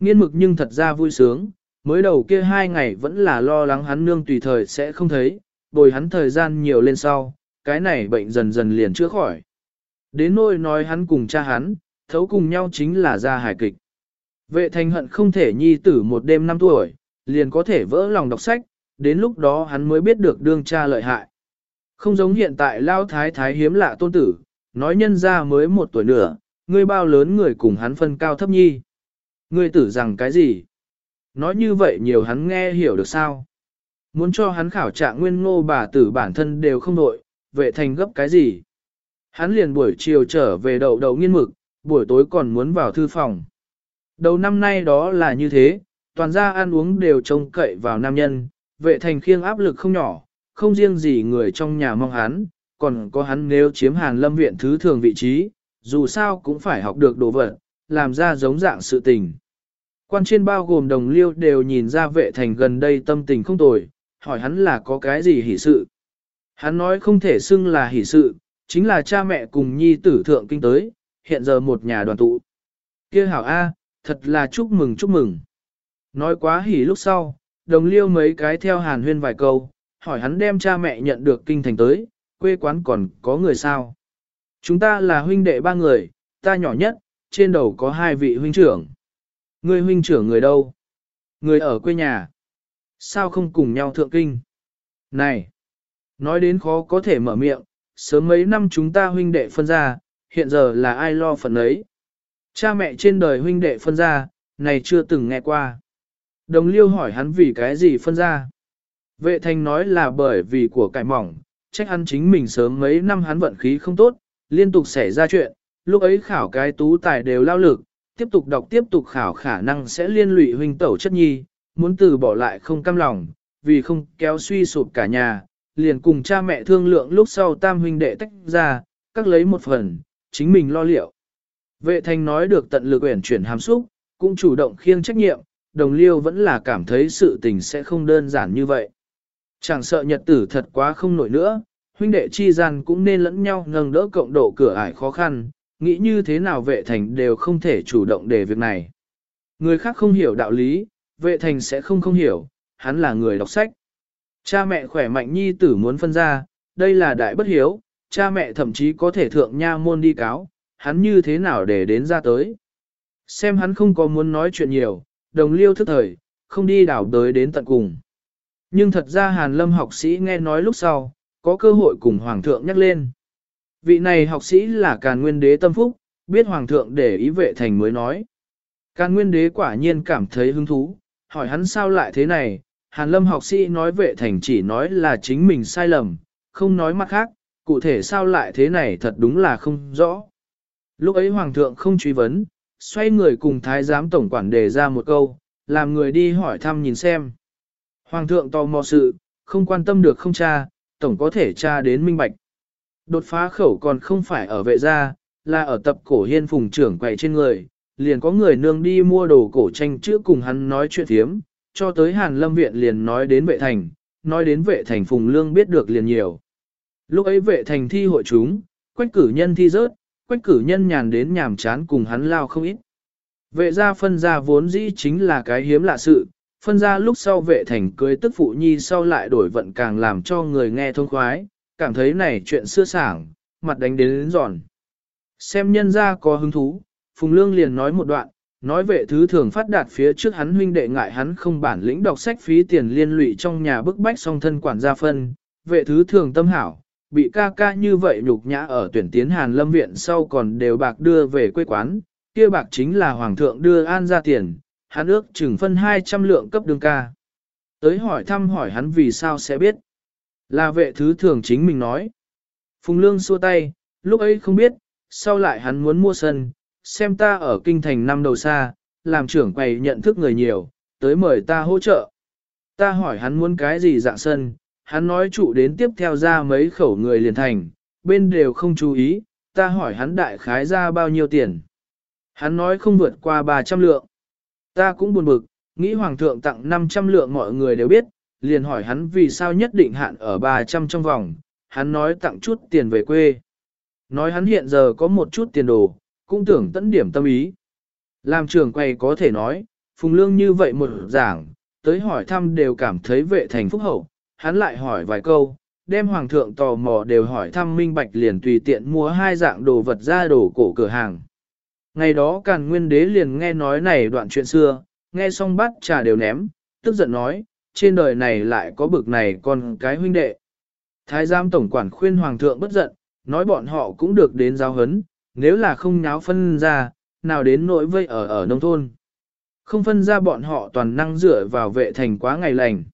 Nghiên mực nhưng thật ra vui sướng, mới đầu kia hai ngày vẫn là lo lắng hắn nương tùy thời sẽ không thấy, bồi hắn thời gian nhiều lên sau, cái này bệnh dần dần liền chữa khỏi. Đến nỗi nói hắn cùng cha hắn, thấu cùng nhau chính là ra hài kịch. Vệ thành hận không thể nhi tử một đêm năm tuổi, liền có thể vỡ lòng đọc sách, đến lúc đó hắn mới biết được đương cha lợi hại. Không giống hiện tại lao thái thái hiếm lạ tôn tử, nói nhân ra mới một tuổi nữa, ngươi bao lớn người cùng hắn phân cao thấp nhi. Ngươi tử rằng cái gì? Nói như vậy nhiều hắn nghe hiểu được sao? Muốn cho hắn khảo trạng nguyên ngô bà tử bản thân đều không đội, vệ thành gấp cái gì? Hắn liền buổi chiều trở về đậu đậu nghiên mực, buổi tối còn muốn vào thư phòng. Đầu năm nay đó là như thế, toàn gia ăn uống đều trông cậy vào nam nhân, vệ thành khiêng áp lực không nhỏ, không riêng gì người trong nhà mong hắn, còn có hắn nếu chiếm hàn lâm viện thứ thường vị trí, dù sao cũng phải học được đồ vật, làm ra giống dạng sự tình. Quan trên bao gồm đồng liêu đều nhìn ra vệ thành gần đây tâm tình không tồi, hỏi hắn là có cái gì hỷ sự. Hắn nói không thể xưng là hỷ sự, chính là cha mẹ cùng nhi tử thượng kinh tới, hiện giờ một nhà đoàn tụ. kia hảo A, thật là chúc mừng chúc mừng. Nói quá hỉ lúc sau, đồng liêu mấy cái theo hàn huyên vài câu, hỏi hắn đem cha mẹ nhận được kinh thành tới, quê quán còn có người sao. Chúng ta là huynh đệ ba người, ta nhỏ nhất, trên đầu có hai vị huynh trưởng. Người huynh trưởng người đâu? Người ở quê nhà. Sao không cùng nhau thượng kinh? Này! Nói đến khó có thể mở miệng, sớm mấy năm chúng ta huynh đệ phân ra, hiện giờ là ai lo phần ấy. Cha mẹ trên đời huynh đệ phân ra, này chưa từng nghe qua. Đồng liêu hỏi hắn vì cái gì phân ra. Vệ thành nói là bởi vì của cải mỏng, trách hắn chính mình sớm mấy năm hắn vận khí không tốt, liên tục xảy ra chuyện, lúc ấy khảo cái tú tài đều lao lực, tiếp tục đọc tiếp tục khảo khả năng sẽ liên lụy huynh tẩu chất nhi, muốn từ bỏ lại không cam lòng, vì không kéo suy sụp cả nhà, liền cùng cha mẹ thương lượng lúc sau tam huynh đệ tách ra, các lấy một phần, chính mình lo liệu. Vệ Thanh nói được tận lực uyển chuyển hàm xúc, cũng chủ động khiêng trách nhiệm, đồng liêu vẫn là cảm thấy sự tình sẽ không đơn giản như vậy. Chẳng sợ nhật tử thật quá không nổi nữa, huynh đệ chi gian cũng nên lẫn nhau nâng đỡ cộng độ cửa ải khó khăn, nghĩ như thế nào vệ thành đều không thể chủ động để việc này. Người khác không hiểu đạo lý, vệ thành sẽ không không hiểu, hắn là người đọc sách. Cha mẹ khỏe mạnh nhi tử muốn phân ra, đây là đại bất hiếu, cha mẹ thậm chí có thể thượng nha môn đi cáo, hắn như thế nào để đến ra tới. Xem hắn không có muốn nói chuyện nhiều, đồng liêu thức thời, không đi đảo tới đến tận cùng. Nhưng thật ra Hàn Lâm học sĩ nghe nói lúc sau, có cơ hội cùng Hoàng thượng nhắc lên. Vị này học sĩ là Càn Nguyên Đế tâm phúc, biết Hoàng thượng để ý vệ thành mới nói. Càn Nguyên Đế quả nhiên cảm thấy hứng thú, hỏi hắn sao lại thế này, Hàn Lâm học sĩ nói vệ thành chỉ nói là chính mình sai lầm, không nói mặt khác, cụ thể sao lại thế này thật đúng là không rõ. Lúc ấy Hoàng thượng không truy vấn, xoay người cùng Thái giám tổng quản đề ra một câu, làm người đi hỏi thăm nhìn xem. Hoàng thượng tò mò sự, không quan tâm được không cha, tổng có thể tra đến minh bạch. Đột phá khẩu còn không phải ở vệ gia, là ở tập cổ hiên phùng trưởng quầy trên người, liền có người nương đi mua đồ cổ tranh chữ cùng hắn nói chuyện thiếm, cho tới Hàn Lâm Viện liền nói đến vệ thành, nói đến vệ thành phùng lương biết được liền nhiều. Lúc ấy vệ thành thi hội chúng, quách cử nhân thi rớt, quách cử nhân nhàn đến nhàm chán cùng hắn lao không ít. Vệ gia phân gia vốn dĩ chính là cái hiếm lạ sự, phân ra lúc sau vệ thành cưới tức phụ nhi sau lại đổi vận càng làm cho người nghe thông khoái, cảm thấy này chuyện xưa sảng, mặt đánh đến, đến giòn. Xem nhân ra có hứng thú, Phùng Lương liền nói một đoạn, nói vệ thứ thường phát đạt phía trước hắn huynh đệ ngại hắn không bản lĩnh đọc sách phí tiền liên lụy trong nhà bức bách song thân quản gia phân, vệ thứ thường tâm hảo, bị ca ca như vậy nhục nhã ở tuyển tiến Hàn Lâm Viện sau còn đều bạc đưa về quê quán, kia bạc chính là Hoàng thượng đưa an ra tiền, hắn ước chừng phân 200 lượng cấp đường ca. Tới hỏi thăm hỏi hắn vì sao sẽ biết. Là vệ thứ thường chính mình nói. Phùng Lương xua tay, lúc ấy không biết, sau lại hắn muốn mua sân, xem ta ở kinh thành năm đầu xa, làm trưởng quầy nhận thức người nhiều, tới mời ta hỗ trợ. Ta hỏi hắn muốn cái gì dạng sân, hắn nói trụ đến tiếp theo ra mấy khẩu người liền thành, bên đều không chú ý, ta hỏi hắn đại khái ra bao nhiêu tiền. Hắn nói không vượt qua 300 lượng. Ta cũng buồn bực, nghĩ hoàng thượng tặng 500 lượng mọi người đều biết, liền hỏi hắn vì sao nhất định hạn ở 300 trong vòng, hắn nói tặng chút tiền về quê. Nói hắn hiện giờ có một chút tiền đồ, cũng tưởng tận điểm tâm ý. Làm trưởng quay có thể nói, phùng lương như vậy một giảng, tới hỏi thăm đều cảm thấy vệ thành phúc hậu, hắn lại hỏi vài câu, đem hoàng thượng tò mò đều hỏi thăm minh bạch liền tùy tiện mua hai dạng đồ vật ra đồ cổ cửa hàng. Ngày đó càn nguyên đế liền nghe nói này đoạn chuyện xưa, nghe xong bắt trà đều ném, tức giận nói, trên đời này lại có bực này còn cái huynh đệ. Thái giám tổng quản khuyên hoàng thượng bất giận, nói bọn họ cũng được đến giáo hấn, nếu là không nháo phân ra, nào đến nỗi vây ở ở nông thôn. Không phân ra bọn họ toàn năng dựa vào vệ thành quá ngày lành.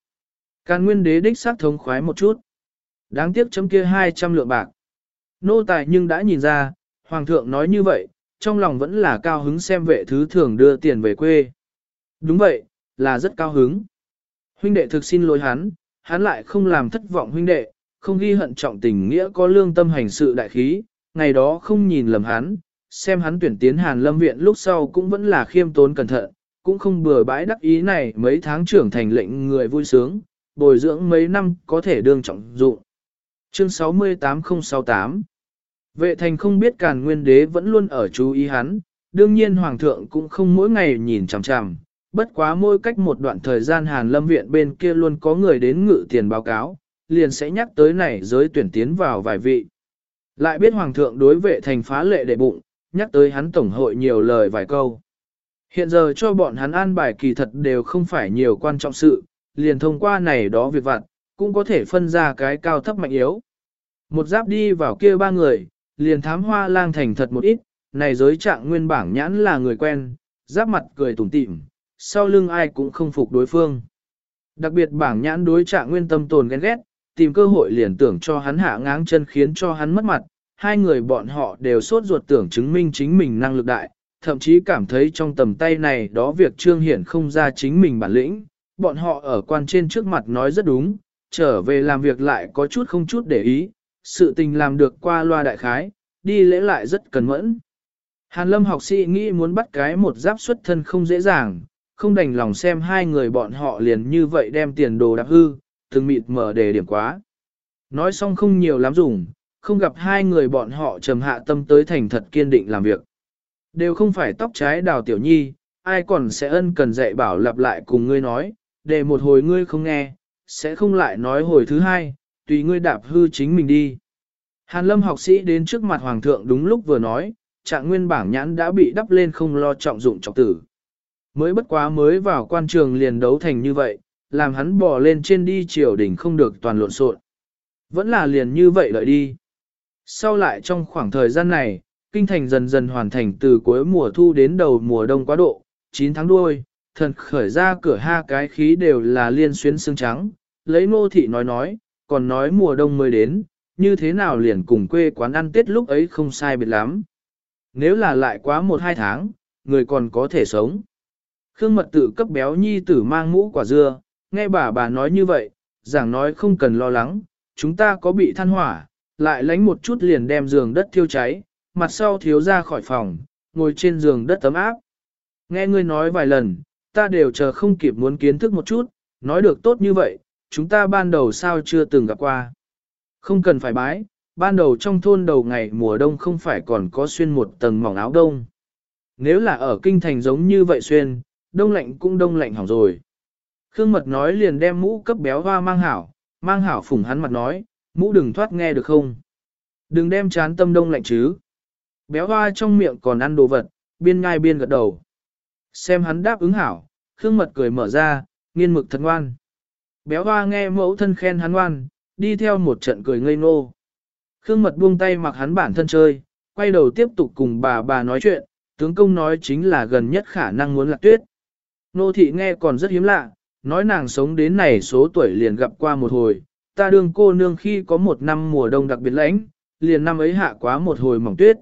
Càn nguyên đế đích xác thống khoái một chút. Đáng tiếc chấm kia 200 lượng bạc. Nô tài nhưng đã nhìn ra, hoàng thượng nói như vậy, trong lòng vẫn là cao hứng xem vệ thứ thường đưa tiền về quê. Đúng vậy, là rất cao hứng. Huynh đệ thực xin lỗi hắn, hắn lại không làm thất vọng huynh đệ, không ghi hận trọng tình nghĩa có lương tâm hành sự đại khí, ngày đó không nhìn lầm hắn, xem hắn tuyển tiến Hàn Lâm Viện lúc sau cũng vẫn là khiêm tốn cẩn thận, cũng không bừa bãi đắc ý này mấy tháng trưởng thành lệnh người vui sướng, bồi dưỡng mấy năm có thể đương trọng dụng. Chương 68068 Vệ thành không biết càn nguyên đế vẫn luôn ở chú ý hắn, đương nhiên hoàng thượng cũng không mỗi ngày nhìn chằm chằm, bất quá mỗi cách một đoạn thời gian Hàn Lâm Viện bên kia luôn có người đến ngự tiền báo cáo, liền sẽ nhắc tới này giới tuyển tiến vào vài vị. Lại biết hoàng thượng đối vệ thành phá lệ đệ bụng, nhắc tới hắn tổng hội nhiều lời vài câu. Hiện giờ cho bọn hắn an bài kỳ thật đều không phải nhiều quan trọng sự, liền thông qua này đó việc vặt, cũng có thể phân ra cái cao thấp mạnh yếu. Một giáp đi vào kia ba người, liền thám hoa lang thành thật một ít, này giới trạng nguyên bảng nhãn là người quen, giáp mặt cười tủm tỉm, sau lưng ai cũng không phục đối phương. Đặc biệt bảng nhãn đối trạng nguyên tâm tồn ghen ghét, tìm cơ hội liền tưởng cho hắn hạ ngáng chân khiến cho hắn mất mặt, hai người bọn họ đều sốt ruột tưởng chứng minh chính mình năng lực đại, thậm chí cảm thấy trong tầm tay này đó việc trương hiển không ra chính mình bản lĩnh, bọn họ ở quan trên trước mặt nói rất đúng, trở về làm việc lại có chút không chút để ý, sự tình làm được qua loa đại khái, đi lễ lại rất cẩn mẫn. Hàn lâm học sĩ nghĩ muốn bắt cái một giáp xuất thân không dễ dàng, không đành lòng xem hai người bọn họ liền như vậy đem tiền đồ đạp hư, từng mịt mở đề điểm quá. Nói xong không nhiều lắm dùng, không gặp hai người bọn họ trầm hạ tâm tới thành thật kiên định làm việc. Đều không phải tóc trái đào tiểu nhi, ai còn sẽ ân cần dạy bảo lặp lại cùng ngươi nói, để một hồi ngươi không nghe, sẽ không lại nói hồi thứ hai, tùy ngươi đạp hư chính mình đi. Hàn lâm học sĩ đến trước mặt hoàng thượng đúng lúc vừa nói, trạng nguyên bảng nhãn đã bị đắp lên không lo trọng dụng trọng tử. Mới bất quá mới vào quan trường liền đấu thành như vậy, làm hắn bò lên trên đi triều đỉnh không được toàn lộn xộn. Vẫn là liền như vậy đợi đi. Sau lại trong khoảng thời gian này, kinh thành dần dần hoàn thành từ cuối mùa thu đến đầu mùa đông quá độ, 9 tháng đuôi, thần khởi ra cửa ha cái khí đều là liên xuyến xương trắng, lấy ngô thị nói nói, còn nói mùa đông mới đến, như thế nào liền cùng quê quán ăn tết lúc ấy không sai biệt lắm. Nếu là lại quá một hai tháng, người còn có thể sống. Khương mật tự cấp béo nhi tử mang mũ quả dưa, nghe bà bà nói như vậy, giảng nói không cần lo lắng, chúng ta có bị than hỏa, lại lánh một chút liền đem giường đất thiêu cháy, mặt sau thiếu ra khỏi phòng, ngồi trên giường đất tấm áp. Nghe ngươi nói vài lần, ta đều chờ không kịp muốn kiến thức một chút, nói được tốt như vậy, chúng ta ban đầu sao chưa từng gặp qua. Không cần phải bái, ban đầu trong thôn đầu ngày mùa đông không phải còn có xuyên một tầng mỏng áo đông. Nếu là ở kinh thành giống như vậy xuyên, đông lạnh cũng đông lạnh hỏng rồi. Khương Mật nói liền đem mũ cấp béo hoa mang hảo, mang hảo phủng hắn mặt nói, mũ đừng thoát nghe được không? Đừng đem chán tâm đông lạnh chứ. Béo hoa trong miệng còn ăn đồ vật, biên ngai biên gật đầu. Xem hắn đáp ứng hảo, Khương Mật cười mở ra, nghiên mực thật ngoan. Béo hoa nghe mẫu thân khen hắn ngoan, đi theo một trận cười ngây ngô. Khương Mật buông tay mặc hắn bản thân chơi, quay đầu tiếp tục cùng bà bà nói chuyện, tướng công nói chính là gần nhất khả năng muốn lạc tuyết. Nô thị nghe còn rất hiếm lạ, nói nàng sống đến này số tuổi liền gặp qua một hồi, ta đương cô nương khi có một năm mùa đông đặc biệt lãnh, liền năm ấy hạ quá một hồi mỏng tuyết.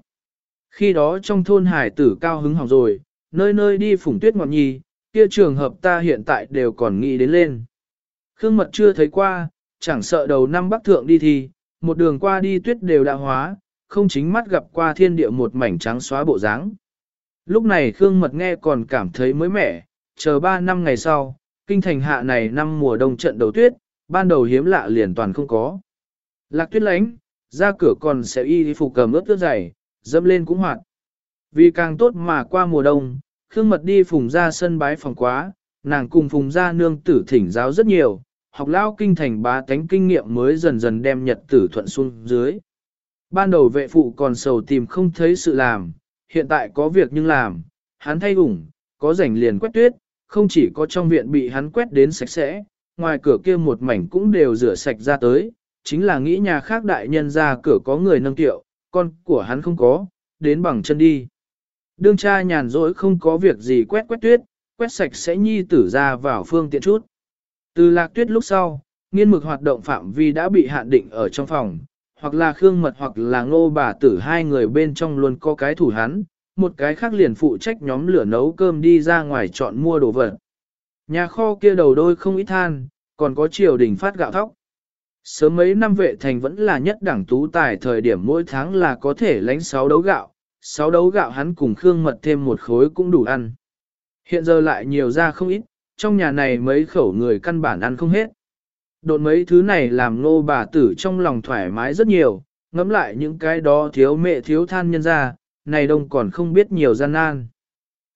Khi đó trong thôn hải tử cao hứng hỏng rồi, nơi nơi đi phủng tuyết ngọt nhì, kia trường hợp ta hiện tại đều còn nghĩ đến lên. Khương mật chưa thấy qua, chẳng sợ đầu năm bắc thượng đi thì, một đường qua đi tuyết đều đã hóa, không chính mắt gặp qua thiên địa một mảnh trắng xóa bộ dáng. Lúc này Khương mật nghe còn cảm thấy mới mẻ, chờ ba năm ngày sau, kinh thành hạ này năm mùa đông trận đầu tuyết, ban đầu hiếm lạ liền toàn không có. Lạc tuyết lánh, ra cửa còn sẽ y phục cầm ướt tuyết dày, dâm lên cũng hoạt. Vì càng tốt mà qua mùa đông, Khương Mật đi phùng ra sân bái phòng quá, nàng cùng phùng ra nương tử thỉnh giáo rất nhiều, học lao kinh thành bá tánh kinh nghiệm mới dần dần đem nhật tử thuận xuống dưới. Ban đầu vệ phụ còn sầu tìm không thấy sự làm, hiện tại có việc nhưng làm, hắn thay ủng, có rảnh liền quét tuyết, không chỉ có trong viện bị hắn quét đến sạch sẽ, ngoài cửa kia một mảnh cũng đều rửa sạch ra tới, chính là nghĩ nhà khác đại nhân ra cửa có người nâng tiệu, con của hắn không có, đến bằng chân đi. Đương cha nhàn rỗi không có việc gì quét quét tuyết, quét sạch sẽ nhi tử ra vào phương tiện chút. Từ lạc tuyết lúc sau, nghiên mực hoạt động phạm vi đã bị hạn định ở trong phòng, hoặc là khương mật hoặc là ngô bà tử hai người bên trong luôn có cái thủ hắn, một cái khác liền phụ trách nhóm lửa nấu cơm đi ra ngoài chọn mua đồ vật. Nhà kho kia đầu đôi không ít than, còn có triều đình phát gạo thóc. Sớm mấy năm vệ thành vẫn là nhất đẳng tú tài thời điểm mỗi tháng là có thể lánh 6 đấu gạo, sáu đấu gạo hắn cùng Khương Mật thêm một khối cũng đủ ăn. Hiện giờ lại nhiều ra không ít, trong nhà này mấy khẩu người căn bản ăn không hết. Đột mấy thứ này làm nô bà tử trong lòng thoải mái rất nhiều, ngẫm lại những cái đó thiếu mẹ thiếu than nhân ra, này đông còn không biết nhiều gian nan.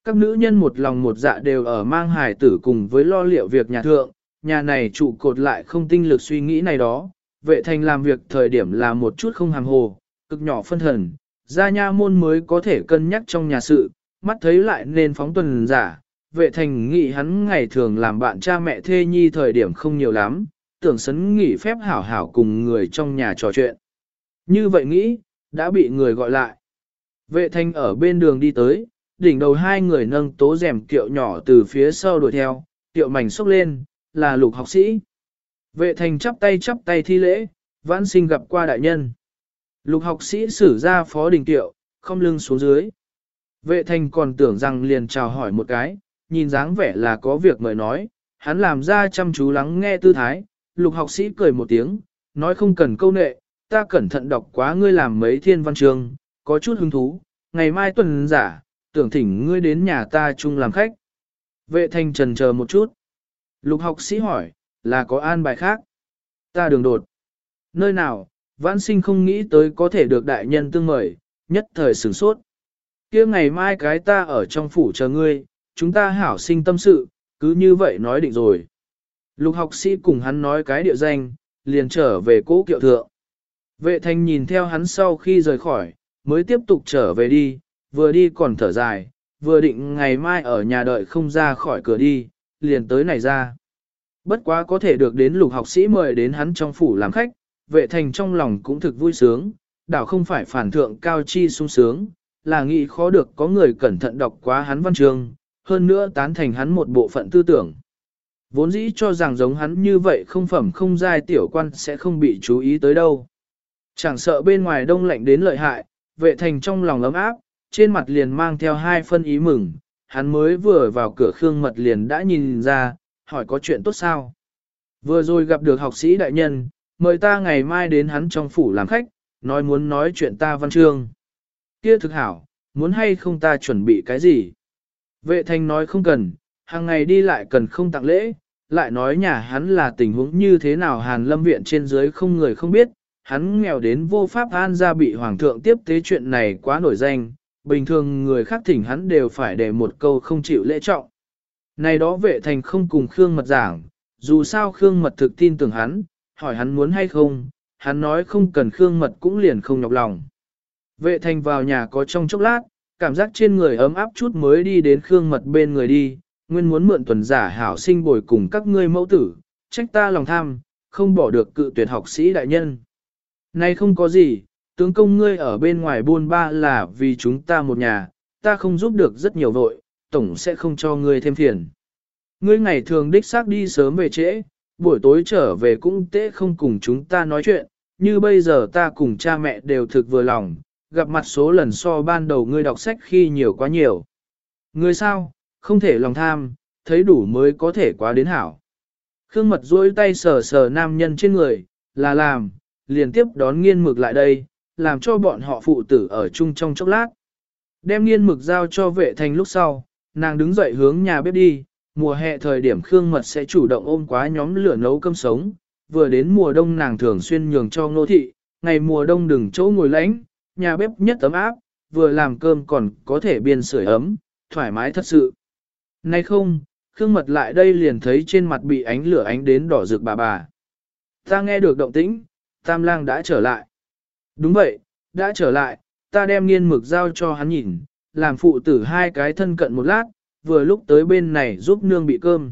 Các nữ nhân một lòng một dạ đều ở mang hài tử cùng với lo liệu việc nhà thượng, nhà này trụ cột lại không tinh lực suy nghĩ này đó, vệ thành làm việc thời điểm là một chút không hàm hồ, cực nhỏ phân thần, gia nha môn mới có thể cân nhắc trong nhà sự, mắt thấy lại nên phóng tuần giả, vệ thành nghĩ hắn ngày thường làm bạn cha mẹ thê nhi thời điểm không nhiều lắm, tưởng sấn nghỉ phép hảo hảo cùng người trong nhà trò chuyện. Như vậy nghĩ, đã bị người gọi lại. Vệ thanh ở bên đường đi tới, đỉnh đầu hai người nâng tố rèm kiệu nhỏ từ phía sau đuổi theo, kiệu mảnh xốc lên, là lục học sĩ. Vệ thành chắp tay chắp tay thi lễ, vãn sinh gặp qua đại nhân. Lục học sĩ xử ra phó đình tiệu, không lưng xuống dưới. Vệ thành còn tưởng rằng liền chào hỏi một cái, nhìn dáng vẻ là có việc mời nói, hắn làm ra chăm chú lắng nghe tư thái, lục học sĩ cười một tiếng, nói không cần câu nệ, ta cẩn thận đọc quá ngươi làm mấy thiên văn chương, có chút hứng thú, ngày mai tuần giả, tưởng thỉnh ngươi đến nhà ta chung làm khách. Vệ thành trần chờ một chút. Lục học sĩ hỏi, là có an bài khác? Ta đường đột. Nơi nào, vãn sinh không nghĩ tới có thể được đại nhân tương mời, nhất thời sửng sốt. kia ngày mai cái ta ở trong phủ chờ ngươi, chúng ta hảo sinh tâm sự, cứ như vậy nói định rồi. Lục học sĩ cùng hắn nói cái địa danh, liền trở về cố kiệu thượng. Vệ Thanh nhìn theo hắn sau khi rời khỏi, mới tiếp tục trở về đi, vừa đi còn thở dài, vừa định ngày mai ở nhà đợi không ra khỏi cửa đi, liền tới này ra. Bất quá có thể được đến lục học sĩ mời đến hắn trong phủ làm khách, vệ thành trong lòng cũng thực vui sướng, đảo không phải phản thượng cao chi sung sướng, là nghĩ khó được có người cẩn thận đọc quá hắn văn chương, hơn nữa tán thành hắn một bộ phận tư tưởng. Vốn dĩ cho rằng giống hắn như vậy không phẩm không giai tiểu quan sẽ không bị chú ý tới đâu. Chẳng sợ bên ngoài đông lạnh đến lợi hại, vệ thành trong lòng ấm áp, trên mặt liền mang theo hai phân ý mừng, hắn mới vừa vào cửa khương mật liền đã nhìn ra, hỏi có chuyện tốt sao. Vừa rồi gặp được học sĩ đại nhân, mời ta ngày mai đến hắn trong phủ làm khách, nói muốn nói chuyện ta văn chương. Kia thực hảo, muốn hay không ta chuẩn bị cái gì? Vệ Thanh nói không cần, hàng ngày đi lại cần không tặng lễ, lại nói nhà hắn là tình huống như thế nào hàn lâm viện trên dưới không người không biết, hắn nghèo đến vô pháp an ra bị hoàng thượng tiếp tế chuyện này quá nổi danh, bình thường người khác thỉnh hắn đều phải để một câu không chịu lễ trọng. Này đó vệ thành không cùng Khương Mật giảng, dù sao Khương Mật thực tin tưởng hắn, hỏi hắn muốn hay không, hắn nói không cần Khương Mật cũng liền không nhọc lòng. Vệ thành vào nhà có trong chốc lát, cảm giác trên người ấm áp chút mới đi đến Khương Mật bên người đi, nguyên muốn mượn tuần giả hảo sinh bồi cùng các ngươi mẫu tử, trách ta lòng tham, không bỏ được cự tuyệt học sĩ đại nhân. nay không có gì, tướng công ngươi ở bên ngoài buôn ba là vì chúng ta một nhà, ta không giúp được rất nhiều vội, tổng sẽ không cho ngươi thêm phiền. Ngươi ngày thường đích xác đi sớm về trễ, buổi tối trở về cũng tế không cùng chúng ta nói chuyện, như bây giờ ta cùng cha mẹ đều thực vừa lòng, gặp mặt số lần so ban đầu ngươi đọc sách khi nhiều quá nhiều. Ngươi sao, không thể lòng tham, thấy đủ mới có thể quá đến hảo. Khương mật duỗi tay sờ sờ nam nhân trên người, là làm, liền tiếp đón nghiên mực lại đây, làm cho bọn họ phụ tử ở chung trong chốc lát. Đem nghiên mực giao cho vệ thành lúc sau, nàng đứng dậy hướng nhà bếp đi, mùa hè thời điểm Khương Mật sẽ chủ động ôm quá nhóm lửa nấu cơm sống, vừa đến mùa đông nàng thường xuyên nhường cho ngô thị, ngày mùa đông đừng chỗ ngồi lánh, nhà bếp nhất ấm áp, vừa làm cơm còn có thể biên sưởi ấm, thoải mái thật sự. Nay không, Khương Mật lại đây liền thấy trên mặt bị ánh lửa ánh đến đỏ rực bà bà. Ta nghe được động tĩnh, Tam Lang đã trở lại. Đúng vậy, đã trở lại, ta đem nghiên mực giao cho hắn nhìn, làm phụ tử hai cái thân cận một lát, vừa lúc tới bên này giúp nương bị cơm.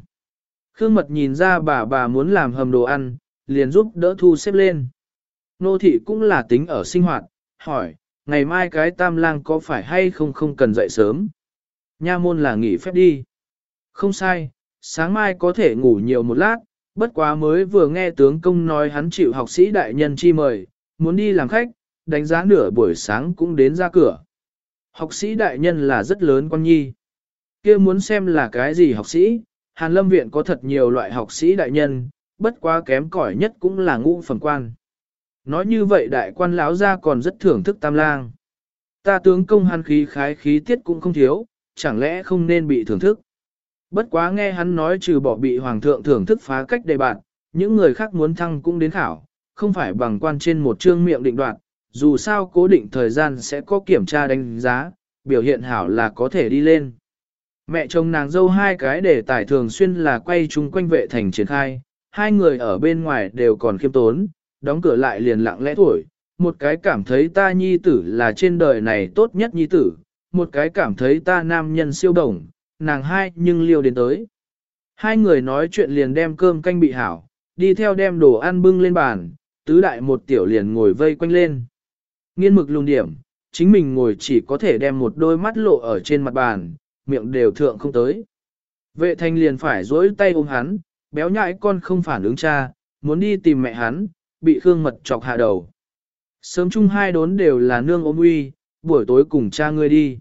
Khương Mật nhìn ra bà bà muốn làm hầm đồ ăn, liền giúp đỡ thu xếp lên. Nô thị cũng là tính ở sinh hoạt, hỏi, ngày mai cái tam lang có phải hay không không cần dậy sớm? Nha môn là nghỉ phép đi. Không sai, sáng mai có thể ngủ nhiều một lát, bất quá mới vừa nghe tướng công nói hắn chịu học sĩ đại nhân chi mời, muốn đi làm khách, đánh giá nửa buổi sáng cũng đến ra cửa. Học sĩ đại nhân là rất lớn con nhi kia muốn xem là cái gì học sĩ, Hàn Lâm Viện có thật nhiều loại học sĩ đại nhân, bất quá kém cỏi nhất cũng là ngũ phẩm quan. Nói như vậy đại quan lão ra còn rất thưởng thức tam lang. Ta tướng công hắn khí khái khí tiết cũng không thiếu, chẳng lẽ không nên bị thưởng thức. Bất quá nghe hắn nói trừ bỏ bị hoàng thượng thưởng thức phá cách đề bạn, những người khác muốn thăng cũng đến khảo, không phải bằng quan trên một chương miệng định đoạt, dù sao cố định thời gian sẽ có kiểm tra đánh giá, biểu hiện hảo là có thể đi lên. Mẹ chồng nàng dâu hai cái để tải thường xuyên là quay chung quanh vệ thành triển khai, hai người ở bên ngoài đều còn khiêm tốn, đóng cửa lại liền lặng lẽ tuổi, một cái cảm thấy ta nhi tử là trên đời này tốt nhất nhi tử, một cái cảm thấy ta nam nhân siêu đồng, nàng hai nhưng liêu đến tới. Hai người nói chuyện liền đem cơm canh bị hảo, đi theo đem đồ ăn bưng lên bàn, tứ đại một tiểu liền ngồi vây quanh lên. Nghiên mực lùng điểm, chính mình ngồi chỉ có thể đem một đôi mắt lộ ở trên mặt bàn, miệng đều thượng không tới. Vệ thanh liền phải dối tay ôm hắn, béo nhãi con không phản ứng cha, muốn đi tìm mẹ hắn, bị Khương Mật chọc hạ đầu. Sớm chung hai đốn đều là nương ôm uy, buổi tối cùng cha ngươi đi.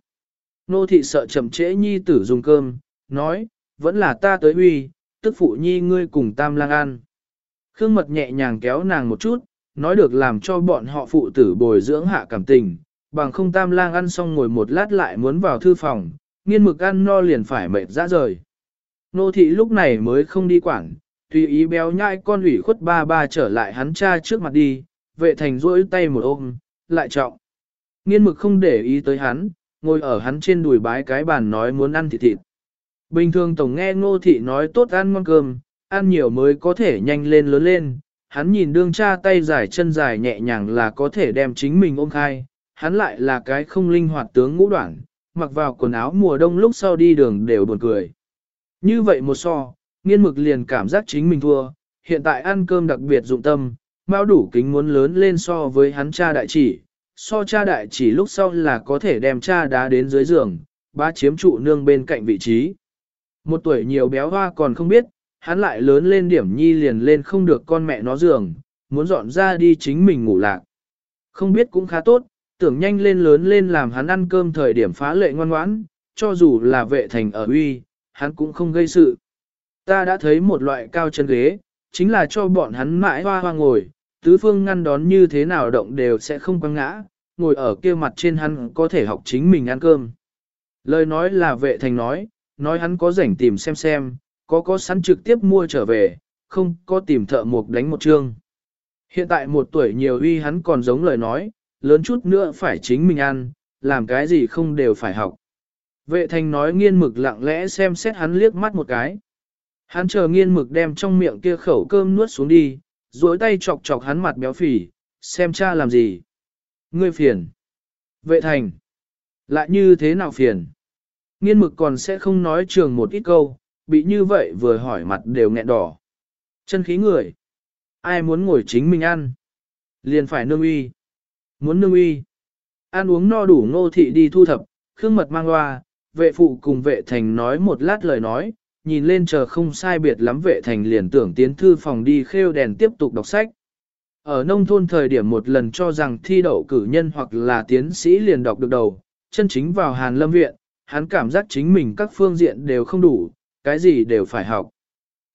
Nô thị sợ chậm trễ nhi tử dùng cơm, nói, vẫn là ta tới uy, tức phụ nhi ngươi cùng tam lang ăn. Khương Mật nhẹ nhàng kéo nàng một chút, nói được làm cho bọn họ phụ tử bồi dưỡng hạ cảm tình, bằng không tam lang ăn xong ngồi một lát lại muốn vào thư phòng, nghiên mực ăn no liền phải mệt ra rời. Nô thị lúc này mới không đi quảng, tùy ý béo nhai con ủy khuất ba ba trở lại hắn cha trước mặt đi, vệ thành rỗi tay một ôm, lại trọng. Nghiên mực không để ý tới hắn, ngồi ở hắn trên đùi bái cái bàn nói muốn ăn thịt thịt. Bình thường tổng nghe ngô thị nói tốt ăn ngon cơm, ăn nhiều mới có thể nhanh lên lớn lên. Hắn nhìn đương cha tay dài chân dài nhẹ nhàng là có thể đem chính mình ôm khai. Hắn lại là cái không linh hoạt tướng ngũ đoạn, mặc vào quần áo mùa đông lúc sau đi đường đều buồn cười. Như vậy một so, nghiên mực liền cảm giác chính mình thua, hiện tại ăn cơm đặc biệt dụng tâm, mao đủ kính muốn lớn lên so với hắn cha đại chỉ, so cha đại chỉ lúc sau là có thể đem cha đá đến dưới giường, ba chiếm trụ nương bên cạnh vị trí. Một tuổi nhiều béo hoa còn không biết, hắn lại lớn lên điểm nhi liền lên không được con mẹ nó giường, muốn dọn ra đi chính mình ngủ lạc. Không biết cũng khá tốt, tưởng nhanh lên lớn lên làm hắn ăn cơm thời điểm phá lệ ngoan ngoãn, cho dù là vệ thành ở uy, hắn cũng không gây sự. Ta đã thấy một loại cao chân ghế, chính là cho bọn hắn mãi hoa hoa ngồi, tứ phương ngăn đón như thế nào động đều sẽ không quăng ngã, ngồi ở kia mặt trên hắn có thể học chính mình ăn cơm. Lời nói là vệ thành nói, nói hắn có rảnh tìm xem xem, có có sẵn trực tiếp mua trở về, không có tìm thợ mộc đánh một chương. Hiện tại một tuổi nhiều uy hắn còn giống lời nói, lớn chút nữa phải chính mình ăn, làm cái gì không đều phải học. Vệ thành nói nghiên mực lặng lẽ xem xét hắn liếc mắt một cái. Hắn chờ nghiên mực đem trong miệng kia khẩu cơm nuốt xuống đi, duỗi tay chọc chọc hắn mặt béo phì, xem cha làm gì. Ngươi phiền. Vệ thành. Lại như thế nào phiền? Nghiên mực còn sẽ không nói trường một ít câu, bị như vậy vừa hỏi mặt đều nghẹn đỏ. Chân khí người. Ai muốn ngồi chính mình ăn? Liền phải nương uy. Muốn nương uy. Ăn uống no đủ ngô thị đi thu thập, khương mật mang loa, vệ phụ cùng vệ thành nói một lát lời nói, nhìn lên chờ không sai biệt lắm vệ thành liền tưởng tiến thư phòng đi khêu đèn tiếp tục đọc sách. Ở nông thôn thời điểm một lần cho rằng thi đậu cử nhân hoặc là tiến sĩ liền đọc được đầu, chân chính vào Hàn Lâm Viện, hắn cảm giác chính mình các phương diện đều không đủ, cái gì đều phải học.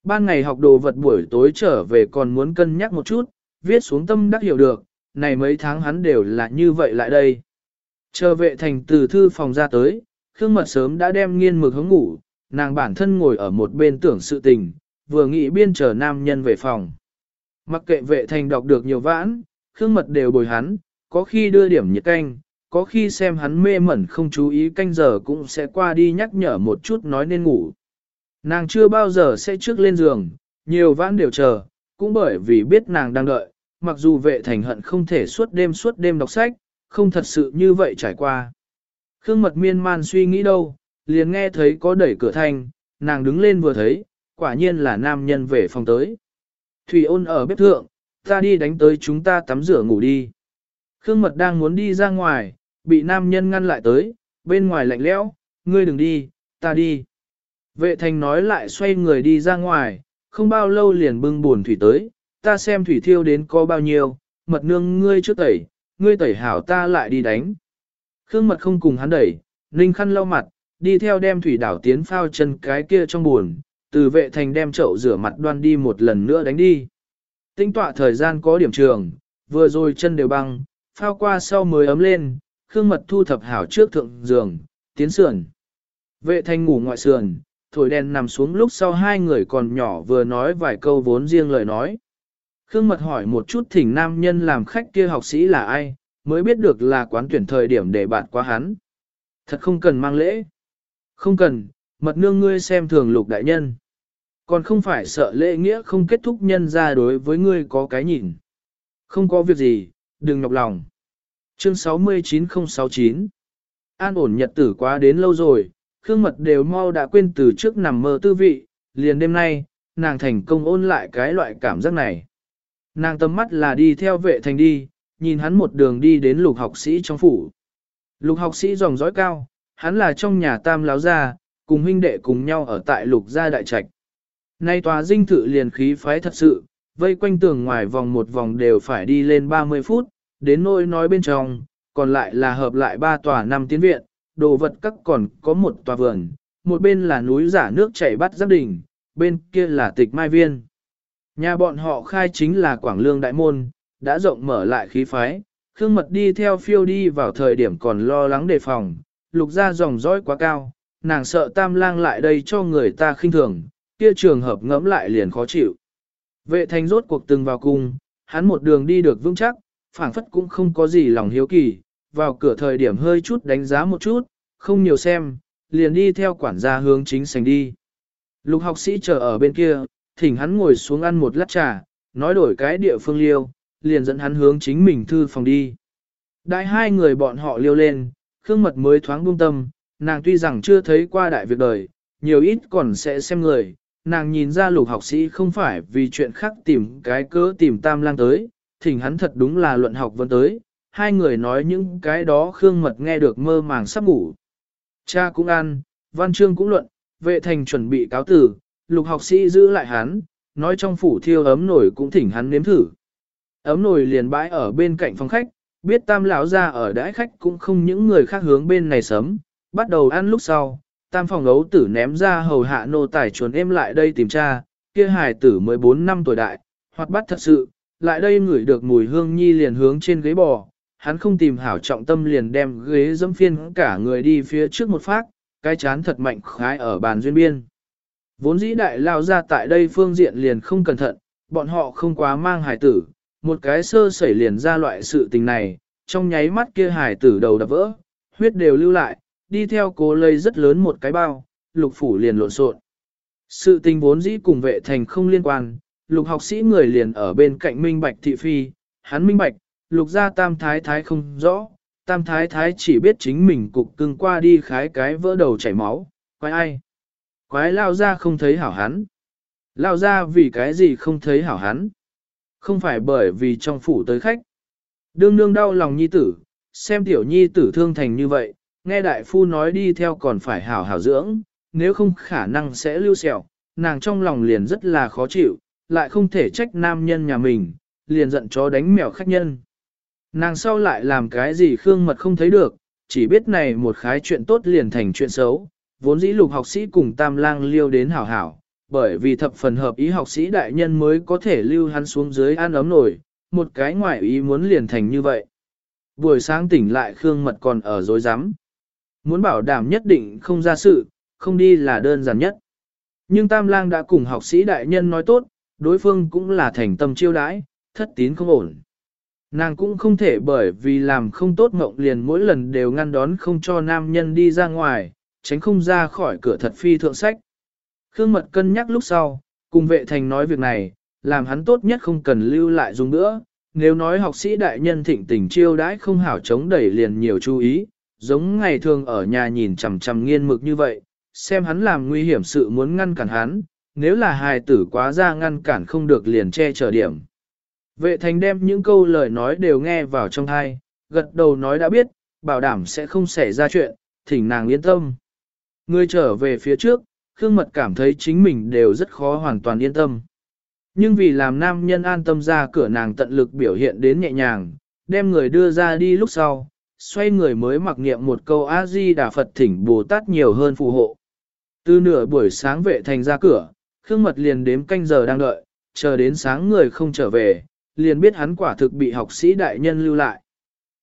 Ban ngày học đồ vật buổi tối trở về còn muốn cân nhắc một chút, viết xuống tâm đắc hiểu được, này mấy tháng hắn đều là như vậy lại đây. Chờ vệ thành từ thư phòng ra tới, Khương Mật sớm đã đem nghiên mực hướng ngủ, nàng bản thân ngồi ở một bên tưởng sự tình, vừa nghĩ biên chờ nam nhân về phòng. Mặc kệ vệ thành đọc được nhiều vãn, Khương Mật đều bồi hắn, có khi đưa điểm nhiệt canh, có khi xem hắn mê mẩn không chú ý canh giờ cũng sẽ qua đi nhắc nhở một chút nói nên ngủ. Nàng chưa bao giờ sẽ trước lên giường, nhiều vãn đều chờ, cũng bởi vì biết nàng đang đợi, mặc dù vệ thành hận không thể suốt đêm suốt đêm đọc sách, không thật sự như vậy trải qua. Khương mật miên man suy nghĩ đâu, liền nghe thấy có đẩy cửa thanh, nàng đứng lên vừa thấy, quả nhiên là nam nhân về phòng tới. Thủy ôn ở bếp thượng, ta đi đánh tới chúng ta tắm rửa ngủ đi. Khương mật đang muốn đi ra ngoài, bị nam nhân ngăn lại tới, bên ngoài lạnh lẽo, ngươi đừng đi, ta đi. Vệ thành nói lại xoay người đi ra ngoài, không bao lâu liền bưng buồn thủy tới, ta xem thủy thiêu đến có bao nhiêu, mật nương ngươi trước tẩy, ngươi tẩy hảo ta lại đi đánh. Khương mật không cùng hắn đẩy, ninh khăn lau mặt, đi theo đem thủy đảo tiến phao chân cái kia trong buồn, từ vệ thành đem chậu rửa mặt đoan đi một lần nữa đánh đi. Tinh tọa thời gian có điểm trường, vừa rồi chân đều băng, phao qua sau mới ấm lên, Khương Mật thu thập hảo trước thượng giường, tiến sườn. Vệ thanh ngủ ngoại sườn, thổi đèn nằm xuống lúc sau hai người còn nhỏ vừa nói vài câu vốn riêng lời nói. Khương Mật hỏi một chút thỉnh nam nhân làm khách kia học sĩ là ai, mới biết được là quán tuyển thời điểm để bạn qua hắn. Thật không cần mang lễ. Không cần, mật nương ngươi xem thường lục đại nhân. Còn không phải sợ lễ nghĩa không kết thúc nhân ra đối với ngươi có cái nhìn. Không có việc gì, đừng nhọc lòng. Chương 69069 An ổn nhật tử quá đến lâu rồi, Khương Mật đều mau đã quên từ trước nằm mơ tư vị, liền đêm nay, nàng thành công ôn lại cái loại cảm giác này. Nàng tầm mắt là đi theo vệ thành đi, nhìn hắn một đường đi đến lục học sĩ trong phủ. Lục học sĩ dòng dõi cao, hắn là trong nhà tam láo gia, cùng huynh đệ cùng nhau ở tại lục gia đại trạch. Nay tòa dinh thự liền khí phái thật sự, vây quanh tường ngoài vòng một vòng đều phải đi lên 30 phút, đến nỗi nói bên trong, còn lại là hợp lại ba tòa năm tiến viện, đồ vật các còn có một tòa vườn, một bên là núi giả nước chảy bắt giáp đỉnh, bên kia là tịch mai viên. Nhà bọn họ khai chính là Quảng Lương Đại Môn, đã rộng mở lại khí phái, Khương Mật đi theo phiêu đi vào thời điểm còn lo lắng đề phòng, lục ra dòng dõi quá cao, nàng sợ tam lang lại đây cho người ta khinh thường, kia trường hợp ngẫm lại liền khó chịu. Vệ Thanh rốt cuộc từng vào cung, hắn một đường đi được vững chắc, phảng phất cũng không có gì lòng hiếu kỳ, vào cửa thời điểm hơi chút đánh giá một chút, không nhiều xem, liền đi theo quản gia hướng chính sành đi. Lục học sĩ chờ ở bên kia, thỉnh hắn ngồi xuống ăn một lát trà, nói đổi cái địa phương liêu, liền dẫn hắn hướng chính mình thư phòng đi. Đại hai người bọn họ liêu lên, Khương Mật mới thoáng buông tâm, nàng tuy rằng chưa thấy qua đại việc đời, nhiều ít còn sẽ xem người, nàng nhìn ra lục học sĩ không phải vì chuyện khác tìm cái cớ tìm tam lang tới, thỉnh hắn thật đúng là luận học vẫn tới, hai người nói những cái đó Khương Mật nghe được mơ màng sắp ngủ. Cha cũng ăn, văn chương cũng luận, vệ thành chuẩn bị cáo tử, lục học sĩ giữ lại hắn, nói trong phủ thiêu ấm nổi cũng thỉnh hắn nếm thử. Ấm nồi liền bãi ở bên cạnh phòng khách, biết tam lão ra ở đãi khách cũng không những người khác hướng bên này sớm, bắt đầu ăn lúc sau, tam phòng ấu tử ném ra hầu hạ nô tài chuồn em lại đây tìm cha, kia hài tử 14 năm tuổi đại, hoặc bắt thật sự, lại đây ngửi được mùi hương nhi liền hướng trên ghế bò, hắn không tìm hảo trọng tâm liền đem ghế dẫm phiên cả người đi phía trước một phát, cái chán thật mạnh khái ở bàn duyên biên. Vốn dĩ đại lao ra tại đây phương diện liền không cẩn thận, bọn họ không quá mang hải tử, một cái sơ sẩy liền ra loại sự tình này, trong nháy mắt kia hải tử đầu đập vỡ, huyết đều lưu lại, đi theo cố lây rất lớn một cái bao, lục phủ liền lộn xộn. Sự tình vốn dĩ cùng vệ thành không liên quan, lục học sĩ người liền ở bên cạnh minh bạch thị phi, hắn minh bạch, lục gia tam thái thái không rõ, tam thái thái chỉ biết chính mình cục cưng qua đi khái cái vỡ đầu chảy máu, quái ai? Quái lao ra không thấy hảo hắn. Lao ra vì cái gì không thấy hảo hắn? Không phải bởi vì trong phủ tới khách. Đương nương đau lòng nhi tử, xem tiểu nhi tử thương thành như vậy, nghe đại phu nói đi theo còn phải hảo hảo dưỡng, nếu không khả năng sẽ lưu sẹo, nàng trong lòng liền rất là khó chịu, lại không thể trách nam nhân nhà mình, liền giận chó đánh mèo khách nhân. Nàng sau lại làm cái gì Khương Mật không thấy được, chỉ biết này một khái chuyện tốt liền thành chuyện xấu, vốn dĩ lục học sĩ cùng tam lang liêu đến hảo hảo, bởi vì thập phần hợp ý học sĩ đại nhân mới có thể lưu hắn xuống dưới ăn ấm nổi, một cái ngoại ý muốn liền thành như vậy. Buổi sáng tỉnh lại Khương Mật còn ở dối rắm Muốn bảo đảm nhất định không ra sự, không đi là đơn giản nhất. Nhưng Tam Lang đã cùng học sĩ đại nhân nói tốt, đối phương cũng là thành tâm chiêu đãi, thất tín không ổn. Nàng cũng không thể bởi vì làm không tốt mộng liền mỗi lần đều ngăn đón không cho nam nhân đi ra ngoài, tránh không ra khỏi cửa thật phi thượng sách. Khương Mật cân nhắc lúc sau, cùng vệ thành nói việc này, làm hắn tốt nhất không cần lưu lại dùng nữa. Nếu nói học sĩ đại nhân thịnh tình chiêu đãi không hảo chống đẩy liền nhiều chú ý, giống ngày thường ở nhà nhìn chằm chằm nghiên mực như vậy, xem hắn làm nguy hiểm sự muốn ngăn cản hắn, nếu là hài tử quá ra ngăn cản không được liền che chở điểm. Vệ thành đem những câu lời nói đều nghe vào trong thai, gật đầu nói đã biết, bảo đảm sẽ không xảy ra chuyện, thỉnh nàng yên tâm. Người trở về phía trước, Khương Mật cảm thấy chính mình đều rất khó hoàn toàn yên tâm. Nhưng vì làm nam nhân an tâm ra cửa nàng tận lực biểu hiện đến nhẹ nhàng, đem người đưa ra đi lúc sau, xoay người mới mặc niệm một câu A-di Đà Phật thỉnh Bồ Tát nhiều hơn phù hộ. Từ nửa buổi sáng vệ thành ra cửa, Khương Mật liền đếm canh giờ đang đợi, chờ đến sáng người không trở về, liền biết hắn quả thực bị học sĩ đại nhân lưu lại.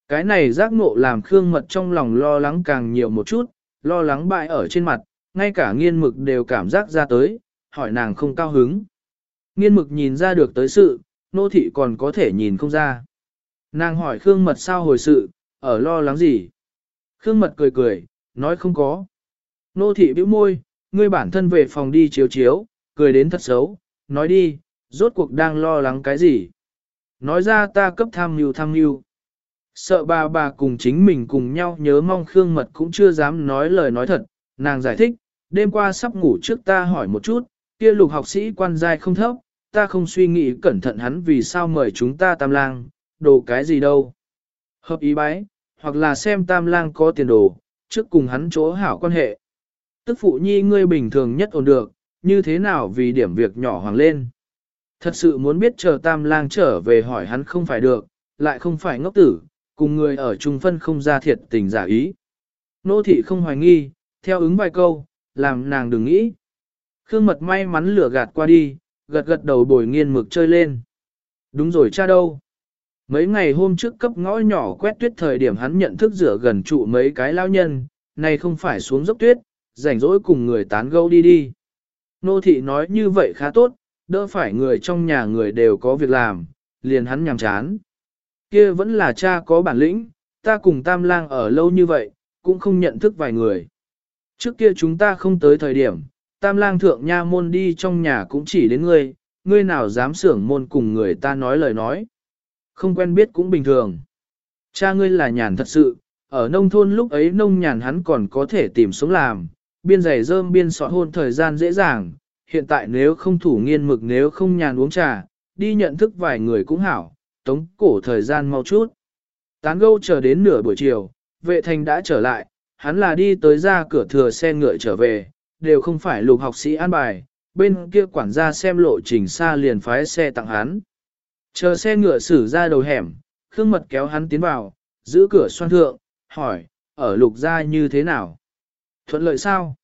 Cái này giác ngộ làm Khương Mật trong lòng lo lắng càng nhiều một chút, lo lắng bại ở trên mặt, ngay cả nghiên mực đều cảm giác ra tới, hỏi nàng không cao hứng. Nghiên mực nhìn ra được tới sự, nô thị còn có thể nhìn không ra. Nàng hỏi Khương Mật sao hồi sự, ở lo lắng gì? Khương Mật cười cười, nói không có. Nô thị bĩu môi, ngươi bản thân về phòng đi chiếu chiếu, cười đến thật xấu, nói đi, rốt cuộc đang lo lắng cái gì? Nói ra ta cấp tham mưu tham mưu. Sợ bà bà cùng chính mình cùng nhau nhớ mong Khương Mật cũng chưa dám nói lời nói thật, nàng giải thích, đêm qua sắp ngủ trước ta hỏi một chút, kia lục học sĩ quan giai không thấp, ta không suy nghĩ cẩn thận hắn vì sao mời chúng ta tam lang, đồ cái gì đâu. Hợp ý bái, hoặc là xem tam lang có tiền đồ, trước cùng hắn chỗ hảo quan hệ. Tức phụ nhi ngươi bình thường nhất ổn được, như thế nào vì điểm việc nhỏ hoàng lên. Thật sự muốn biết chờ tam lang trở về hỏi hắn không phải được, lại không phải ngốc tử, cùng người ở trung phân không ra thiệt tình giả ý. Nô thị không hoài nghi, theo ứng vài câu, làm nàng đừng nghĩ. Khương mật may mắn lửa gạt qua đi, gật gật đầu bồi nghiên mực chơi lên. Đúng rồi cha đâu. Mấy ngày hôm trước cấp ngõ nhỏ quét tuyết thời điểm hắn nhận thức rửa gần trụ mấy cái lao nhân, này không phải xuống dốc tuyết, rảnh rỗi cùng người tán gẫu đi đi. Nô thị nói như vậy khá tốt, đỡ phải người trong nhà người đều có việc làm, liền hắn nhằm chán. Kia vẫn là cha có bản lĩnh, ta cùng tam lang ở lâu như vậy, cũng không nhận thức vài người. Trước kia chúng ta không tới thời điểm, tam lang thượng nha môn đi trong nhà cũng chỉ đến ngươi, ngươi nào dám sưởng môn cùng người ta nói lời nói. Không quen biết cũng bình thường. Cha ngươi là nhàn thật sự, ở nông thôn lúc ấy nông nhàn hắn còn có thể tìm sống làm, biên giày rơm biên sọt hôn thời gian dễ dàng, hiện tại nếu không thủ nghiên mực nếu không nhàn uống trà, đi nhận thức vài người cũng hảo, tống cổ thời gian mau chút. Tán gâu chờ đến nửa buổi chiều, vệ thành đã trở lại, hắn là đi tới ra cửa thừa xe ngựa trở về, đều không phải lục học sĩ an bài, bên kia quản gia xem lộ trình xa liền phái xe tặng hắn. Chờ xe ngựa xử ra đầu hẻm, Khương Mật kéo hắn tiến vào, giữ cửa xoan thượng, hỏi, ở lục gia như thế nào? Thuận lợi sao?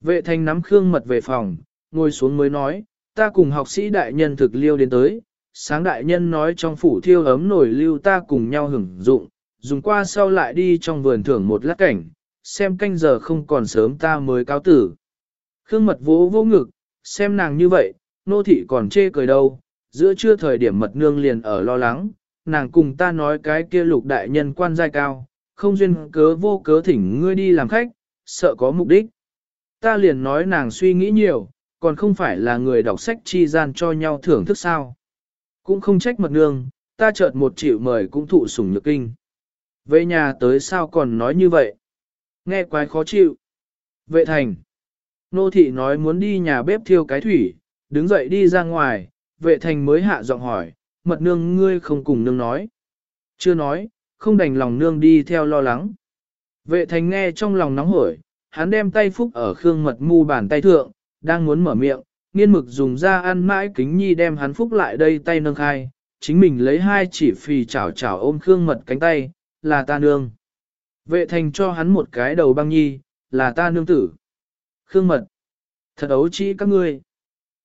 Vệ thành nắm Khương Mật về phòng, ngồi xuống mới nói, ta cùng học sĩ đại nhân thực liêu đến tới, sáng đại nhân nói trong phủ thiêu ấm nổi lưu ta cùng nhau hưởng dụng, dùng qua sau lại đi trong vườn thưởng một lát cảnh, xem canh giờ không còn sớm ta mới cáo tử. Khương mật vỗ vô ngực, xem nàng như vậy, nô thị còn chê cười đâu, giữa trưa thời điểm mật nương liền ở lo lắng, nàng cùng ta nói cái kia lục đại nhân quan giai cao, không duyên cớ vô cớ thỉnh ngươi đi làm khách, sợ có mục đích. Ta liền nói nàng suy nghĩ nhiều, còn không phải là người đọc sách chi gian cho nhau thưởng thức sao. Cũng không trách mật nương, ta chợt một triệu mời cũng thụ sủng nhược kinh. Về nhà tới sao còn nói như vậy? Nghe quái khó chịu. Vệ thành. Nô thị nói muốn đi nhà bếp thiêu cái thủy, đứng dậy đi ra ngoài, vệ thành mới hạ giọng hỏi, mật nương ngươi không cùng nương nói. Chưa nói, không đành lòng nương đi theo lo lắng. Vệ thành nghe trong lòng nóng hổi, hắn đem tay phúc ở khương mật mu bàn tay thượng, đang muốn mở miệng, nghiên mực dùng ra ăn mãi kính nhi đem hắn phúc lại đây tay nâng khai, chính mình lấy hai chỉ phì chảo chảo ôm khương mật cánh tay, là ta nương. Vệ thành cho hắn một cái đầu băng nhi, là ta nương tử. Khương mật, thật ấu trĩ các ngươi.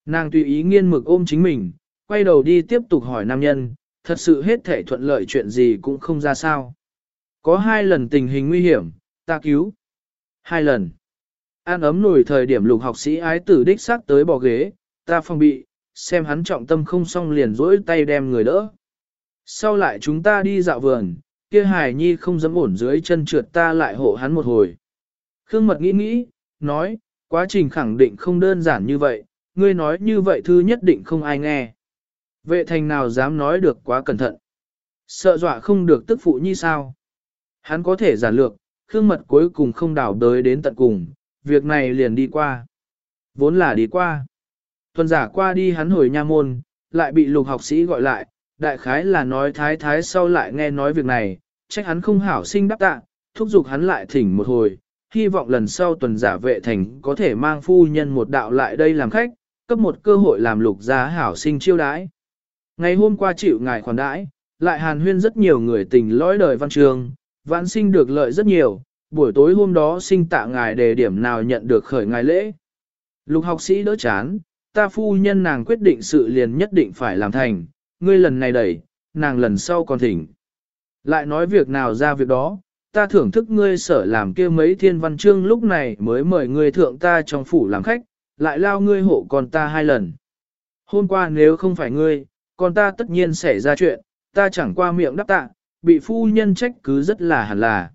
Nàng tùy ý nghiên mực ôm chính mình, quay đầu đi tiếp tục hỏi nam nhân, thật sự hết thể thuận lợi chuyện gì cũng không ra sao. Có hai lần tình hình nguy hiểm, ta cứu. Hai lần. An ấm nổi thời điểm lục học sĩ ái tử đích xác tới bỏ ghế, ta phòng bị, xem hắn trọng tâm không xong liền rỗi tay đem người đỡ. Sau lại chúng ta đi dạo vườn, kia hài nhi không dám ổn dưới chân trượt ta lại hộ hắn một hồi. Khương mật nghĩ nghĩ, nói, quá trình khẳng định không đơn giản như vậy, ngươi nói như vậy thư nhất định không ai nghe. Vệ thành nào dám nói được quá cẩn thận. Sợ dọa không được tức phụ như sao. Hắn có thể giản lược, Khương mật cuối cùng không đảo đới đến tận cùng, việc này liền đi qua. Vốn là đi qua. Tuần giả qua đi hắn hồi nha môn, lại bị lục học sĩ gọi lại, đại khái là nói thái thái sau lại nghe nói việc này, trách hắn không hảo sinh đáp tạ, thúc giục hắn lại thỉnh một hồi, hy vọng lần sau tuần giả vệ thành có thể mang phu nhân một đạo lại đây làm khách, cấp một cơ hội làm lục gia hảo sinh chiêu đãi. Ngày hôm qua chịu ngài khoản đãi, lại hàn huyên rất nhiều người tình lõi đời văn trường, vãn sinh được lợi rất nhiều, buổi tối hôm đó sinh tạ ngài đề điểm nào nhận được khởi ngài lễ, Lục học sĩ đỡ chán, ta phu nhân nàng quyết định sự liền nhất định phải làm thành, ngươi lần này đẩy, nàng lần sau còn thỉnh. Lại nói việc nào ra việc đó, ta thưởng thức ngươi sở làm kia mấy thiên văn chương lúc này mới mời ngươi thượng ta trong phủ làm khách, lại lao ngươi hộ con ta hai lần. Hôm qua nếu không phải ngươi, con ta tất nhiên xảy ra chuyện, ta chẳng qua miệng đáp tạ, bị phu nhân trách cứ rất là hẳn là.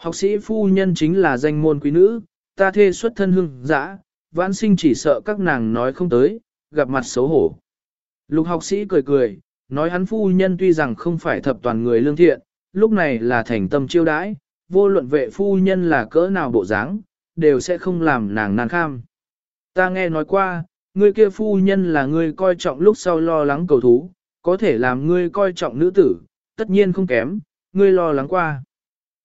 Học sĩ phu nhân chính là danh môn quý nữ, ta thê xuất thân hưng dã, vãn sinh chỉ sợ các nàng nói không tới, gặp mặt xấu hổ. Lục học sĩ cười cười, nói hắn phu nhân tuy rằng không phải thập toàn người lương thiện, lúc này là thành tâm chiêu đãi, vô luận vệ phu nhân là cỡ nào bộ dáng, đều sẽ không làm nàng nan kham. Ta nghe nói qua, ngươi kia phu nhân là ngươi coi trọng lúc sau lo lắng cầu thú, có thể làm ngươi coi trọng nữ tử, tất nhiên không kém, ngươi lo lắng qua.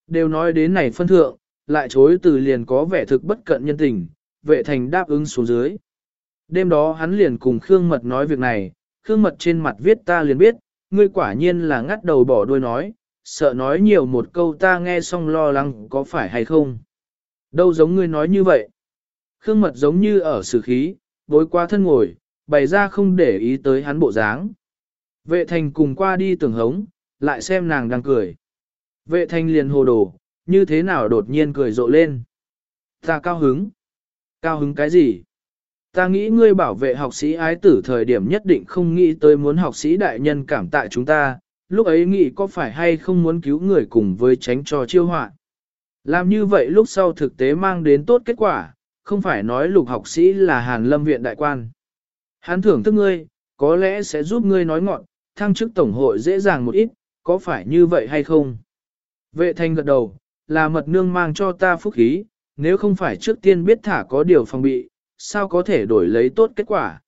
Đều nói đến này phân thượng, lại chối từ liền có vẻ thực bất cận nhân tình, vệ thành đáp ứng xuống dưới. Đêm đó hắn liền cùng Khương Mật nói việc này, Khương Mật trên mặt viết ta liền biết, ngươi quả nhiên là ngắt đầu bỏ đuôi nói, sợ nói nhiều một câu ta nghe xong lo lắng có phải hay không. Đâu giống ngươi nói như vậy. Khương Mật giống như ở sử khí, bối qua thân ngồi, bày ra không để ý tới hắn bộ dáng. Vệ thành cùng qua đi tưởng hống, lại xem nàng đang cười. Vệ Thanh liền hồ đồ, như thế nào đột nhiên cười rộ lên. Ta cao hứng. Cao hứng cái gì? Ta nghĩ ngươi bảo vệ học sĩ ái tử thời điểm nhất định không nghĩ tới muốn học sĩ đại nhân cảm tạ chúng ta, lúc ấy nghĩ có phải hay không muốn cứu người cùng với tránh cho chiêu họa. Làm như vậy lúc sau thực tế mang đến tốt kết quả, không phải nói lục học sĩ là Hàn Lâm Viện đại quan. hán thưởng thức ngươi, có lẽ sẽ giúp ngươi nói ngọn, thăng chức tổng hội dễ dàng một ít, có phải như vậy hay không? Vệ thanh gật đầu, là mật nương mang cho ta phúc khí, nếu không phải trước tiên biết thả có điều phòng bị, sao có thể đổi lấy tốt kết quả.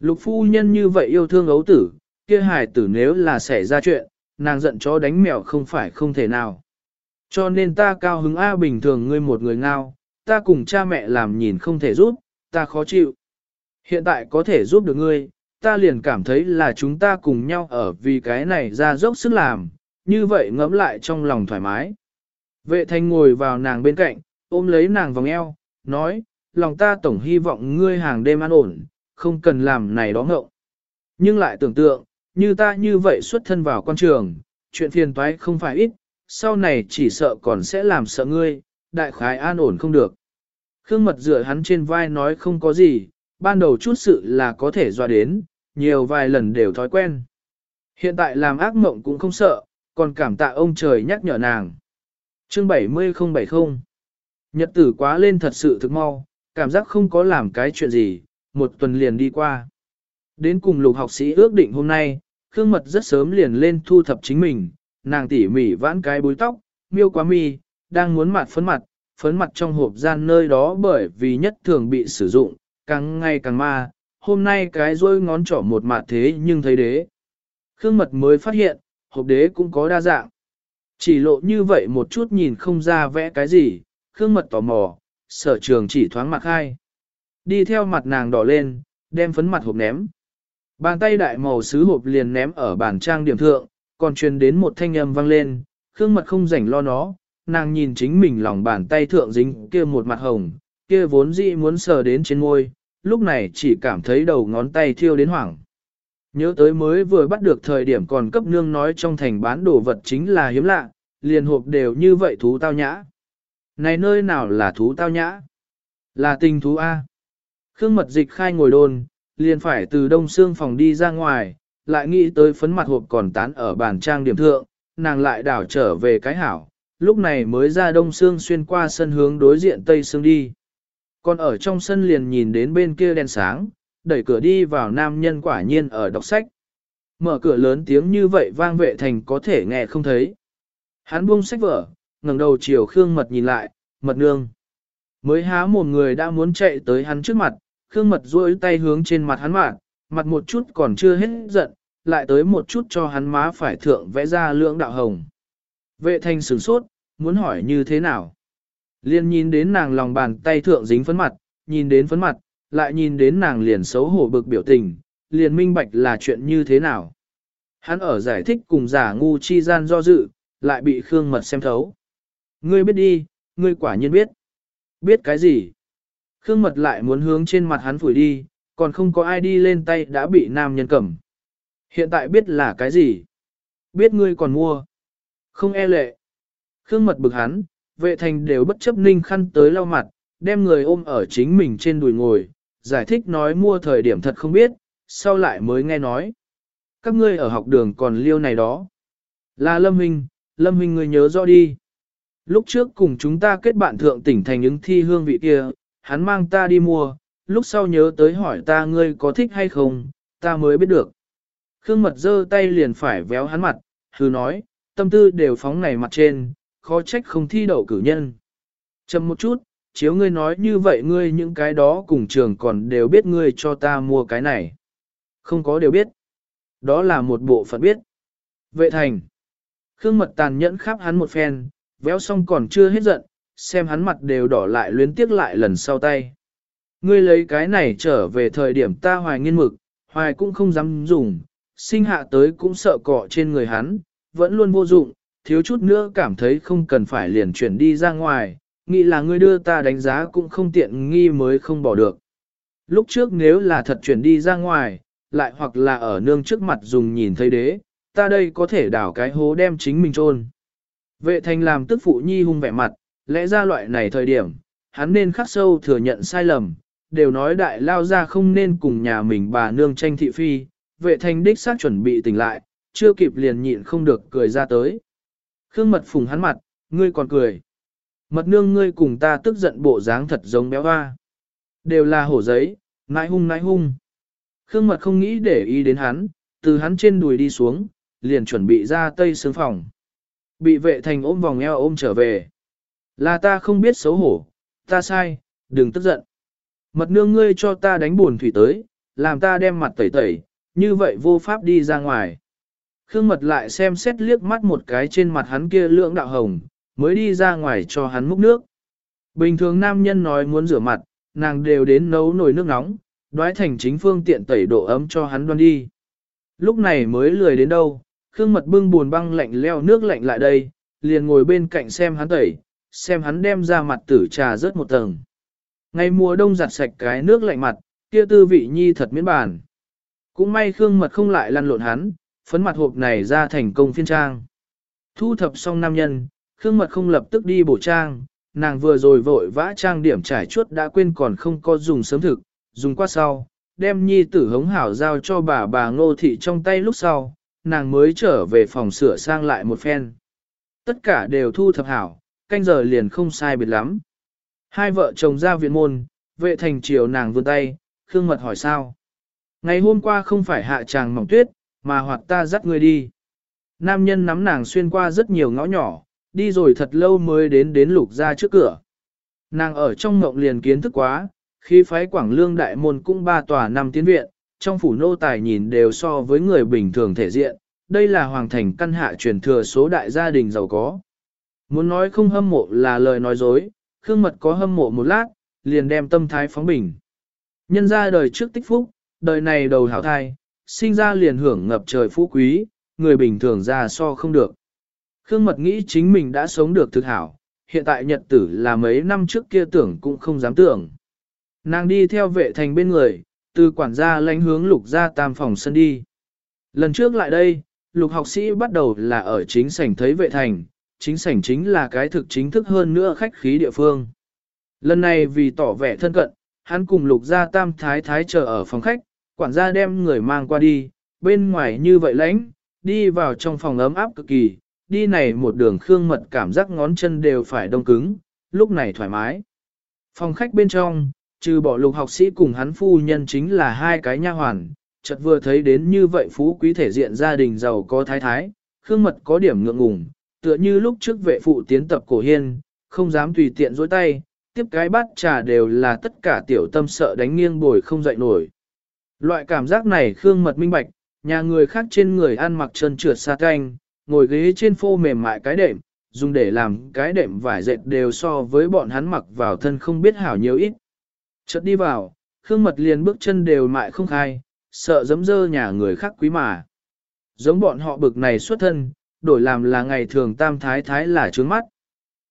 Lục phu nhân như vậy yêu thương ấu tử, kia hài tử nếu là xảy ra chuyện, nàng giận chó đánh mèo không phải không thể nào. Cho nên ta cao hứng A bình thường ngươi một người ngao, ta cùng cha mẹ làm nhìn không thể giúp, ta khó chịu. Hiện tại có thể giúp được ngươi, ta liền cảm thấy là chúng ta cùng nhau ở vì cái này ra dốc sức làm, như vậy ngẫm lại trong lòng thoải mái. Vệ thanh ngồi vào nàng bên cạnh, ôm lấy nàng vòng eo, nói, lòng ta tổng hy vọng ngươi hàng đêm an ổn, không cần làm này đó ngậu. Nhưng lại tưởng tượng, như ta như vậy xuất thân vào quan trường, chuyện phiền toái không phải ít, sau này chỉ sợ còn sẽ làm sợ ngươi, đại khái an ổn không được. Khương mật dựa hắn trên vai nói không có gì, ban đầu chút sự là có thể dọa đến, nhiều vài lần đều thói quen. Hiện tại làm ác mộng cũng không sợ, còn cảm tạ ông trời nhắc nhở nàng. Chương 70070 Nhật tử quá lên thật sự thực mau, cảm giác không có làm cái chuyện gì, một tuần liền đi qua. Đến cùng lục học sĩ ước định hôm nay, Khương Mật rất sớm liền lên thu thập chính mình, nàng tỉ mỉ vãn cái búi tóc, miêu quá mi, đang muốn mặt phấn mặt, phấn mặt trong hộp gian nơi đó bởi vì nhất thường bị sử dụng, càng ngày càng ma, hôm nay cái rôi ngón trỏ một mặt thế nhưng thấy đế. Khương Mật mới phát hiện, hộp đế cũng có đa dạng. Chỉ lộ như vậy một chút nhìn không ra vẽ cái gì, Khương Mật tò mò, sở trường chỉ thoáng mặt hai. Đi theo mặt nàng đỏ lên, đem phấn mặt hộp ném. Bàn tay đại màu sứ hộp liền ném ở bàn trang điểm thượng, còn truyền đến một thanh âm vang lên, Khương Mật không rảnh lo nó, nàng nhìn chính mình lòng bàn tay thượng dính kia một mặt hồng, kia vốn dĩ muốn sờ đến trên môi, lúc này chỉ cảm thấy đầu ngón tay thiêu đến hoảng. Nhớ tới mới vừa bắt được thời điểm còn cấp nương nói trong thành bán đồ vật chính là hiếm lạ, liền hộp đều như vậy thú tao nhã. Này nơi nào là thú tao nhã? Là tình thú A. Khương mật dịch khai ngồi đồn liền phải từ đông xương phòng đi ra ngoài, lại nghĩ tới phấn mặt hộp còn tán ở bàn trang điểm thượng, nàng lại đảo trở về cái hảo, lúc này mới ra đông xương xuyên qua sân hướng đối diện tây xương đi. Còn ở trong sân liền nhìn đến bên kia đèn sáng, đẩy cửa đi vào nam nhân quả nhiên ở đọc sách. Mở cửa lớn tiếng như vậy vang vệ thành có thể nghe không thấy. Hắn buông sách vở, ngẩng đầu chiều Khương Mật nhìn lại, Mật nương. Mới há một người đã muốn chạy tới hắn trước mặt, Khương Mật duỗi tay hướng trên mặt hắn mạn mặt một chút còn chưa hết giận, lại tới một chút cho hắn má phải thượng vẽ ra lưỡng đạo hồng. Vệ thành sửng sốt, muốn hỏi như thế nào. Liên nhìn đến nàng lòng bàn tay thượng dính phấn mặt, nhìn đến phấn mặt, lại nhìn đến nàng liền xấu hổ bực biểu tình, liền minh bạch là chuyện như thế nào. Hắn ở giải thích cùng giả ngu chi gian do dự, lại bị Khương Mật xem thấu. Ngươi biết đi, ngươi quả nhiên biết. Biết cái gì? Khương mật lại muốn hướng trên mặt hắn phủi đi, còn không có ai đi lên tay đã bị nam nhân cầm. Hiện tại biết là cái gì? Biết ngươi còn mua. Không e lệ. Khương mật bực hắn, vệ thành đều bất chấp ninh khăn tới lau mặt, đem người ôm ở chính mình trên đùi ngồi, giải thích nói mua thời điểm thật không biết, sau lại mới nghe nói. Các ngươi ở học đường còn liêu này đó. Là Lâm Huynh, Lâm Huynh ngươi nhớ rõ đi. Lúc trước cùng chúng ta kết bạn thượng tỉnh thành ứng thi hương vị kia, hắn mang ta đi mua, lúc sau nhớ tới hỏi ta ngươi có thích hay không, ta mới biết được. Khương mật giơ tay liền phải véo hắn mặt, hư nói, tâm tư đều phóng này mặt trên, khó trách không thi đậu cử nhân. Chầm một chút, chiếu ngươi nói như vậy ngươi những cái đó cùng trường còn đều biết ngươi cho ta mua cái này. Không có đều biết. Đó là một bộ phận biết. Vệ thành. Khương mật tàn nhẫn khắp hắn một phen, véo xong còn chưa hết giận, xem hắn mặt đều đỏ lại luyến tiếc lại lần sau tay. Ngươi lấy cái này trở về thời điểm ta hoài nghiên mực, hoài cũng không dám dùng, sinh hạ tới cũng sợ cọ trên người hắn, vẫn luôn vô dụng, thiếu chút nữa cảm thấy không cần phải liền chuyển đi ra ngoài, nghĩ là ngươi đưa ta đánh giá cũng không tiện nghi mới không bỏ được. Lúc trước nếu là thật chuyển đi ra ngoài, lại hoặc là ở nương trước mặt dùng nhìn thấy đế, ta đây có thể đảo cái hố đem chính mình trôn. Vệ thành làm tức phụ nhi hung vẻ mặt, lẽ ra loại này thời điểm, hắn nên khắc sâu thừa nhận sai lầm, đều nói đại lao ra không nên cùng nhà mình bà nương tranh thị phi, vệ thành đích xác chuẩn bị tỉnh lại, chưa kịp liền nhịn không được cười ra tới. Khương mật phùng hắn mặt, ngươi còn cười. Mật nương ngươi cùng ta tức giận bộ dáng thật giống béo hoa. Đều là hổ giấy, nãi hung nãi hung. Khương mật không nghĩ để ý đến hắn, từ hắn trên đùi đi xuống, liền chuẩn bị ra tây sướng phòng. Bị vệ thành ôm vòng eo ôm trở về. Là ta không biết xấu hổ, ta sai, đừng tức giận. Mật nương ngươi cho ta đánh buồn thủy tới, làm ta đem mặt tẩy tẩy, như vậy vô pháp đi ra ngoài. Khương mật lại xem xét liếc mắt một cái trên mặt hắn kia lưỡng đạo hồng, mới đi ra ngoài cho hắn múc nước. Bình thường nam nhân nói muốn rửa mặt, nàng đều đến nấu nồi nước nóng, đoái thành chính phương tiện tẩy độ ấm cho hắn đoan đi. Lúc này mới lười đến đâu, Khương mật bưng buồn băng lạnh leo nước lạnh lại đây, liền ngồi bên cạnh xem hắn tẩy, xem hắn đem ra mặt tử trà rớt một tầng. Ngày mùa đông giặt sạch cái nước lạnh mặt, kia tư vị nhi thật miễn bàn. Cũng may Khương mật không lại lăn lộn hắn, phấn mặt hộp này ra thành công phiên trang. Thu thập xong nam nhân, Khương Mật không lập tức đi bổ trang, nàng vừa rồi vội vã trang điểm trải chuốt đã quên còn không có dùng sớm thực, dùng qua sau, đem nhi tử hống hảo giao cho bà bà ngô thị trong tay lúc sau, nàng mới trở về phòng sửa sang lại một phen. Tất cả đều thu thập hảo, canh giờ liền không sai biệt lắm. Hai vợ chồng ra viện môn, vệ thành chiều nàng vươn tay, Khương Mật hỏi sao. Ngày hôm qua không phải hạ tràng mỏng tuyết, mà hoặc ta dắt ngươi đi. Nam nhân nắm nàng xuyên qua rất nhiều ngõ nhỏ, đi rồi thật lâu mới đến đến lục ra trước cửa. Nàng ở trong ngộng liền kiến thức quá, khi phái quảng lương đại môn cũng ba tòa năm tiến viện, trong phủ nô tài nhìn đều so với người bình thường thể diện, đây là hoàng thành căn hạ truyền thừa số đại gia đình giàu có. Muốn nói không hâm mộ là lời nói dối, Khương Mật có hâm mộ một lát, liền đem tâm thái phóng bình. Nhân ra đời trước tích phúc, đời này đầu hảo thai, sinh ra liền hưởng ngập trời phú quý, người bình thường ra so không được. Khương Mật nghĩ chính mình đã sống được thực hảo, hiện tại nhật tử là mấy năm trước kia tưởng cũng không dám tưởng. Nàng đi theo vệ thành bên người, từ quản gia lãnh hướng lục ra tam phòng sân đi. Lần trước lại đây, lục học sĩ bắt đầu là ở chính sảnh thấy vệ thành, chính sảnh chính là cái thực chính thức hơn nữa khách khí địa phương. Lần này vì tỏ vẻ thân cận, hắn cùng lục gia tam thái thái chờ ở phòng khách, quản gia đem người mang qua đi, bên ngoài như vậy lãnh, đi vào trong phòng ấm áp cực kỳ, đi này một đường khương mật cảm giác ngón chân đều phải đông cứng, lúc này thoải mái. Phòng khách bên trong, trừ bỏ lục học sĩ cùng hắn phu nhân chính là hai cái nha hoàn, chợt vừa thấy đến như vậy phú quý thể diện gia đình giàu có thái thái, khương mật có điểm ngượng ngùng, tựa như lúc trước vệ phụ tiến tập cổ hiên, không dám tùy tiện dối tay, tiếp cái bát trà đều là tất cả tiểu tâm sợ đánh nghiêng bồi không dậy nổi. Loại cảm giác này khương mật minh bạch, nhà người khác trên người ăn mặc trơn trượt xa canh, ngồi ghế trên phô mềm mại cái đệm, dùng để làm cái đệm vải dệt đều so với bọn hắn mặc vào thân không biết hảo nhiều ít. Chợt đi vào, Khương Mật liền bước chân đều mại không khai, sợ dấm dơ nhà người khác quý mà. Giống bọn họ bực này xuất thân, đổi làm là ngày thường tam thái thái là trướng mắt.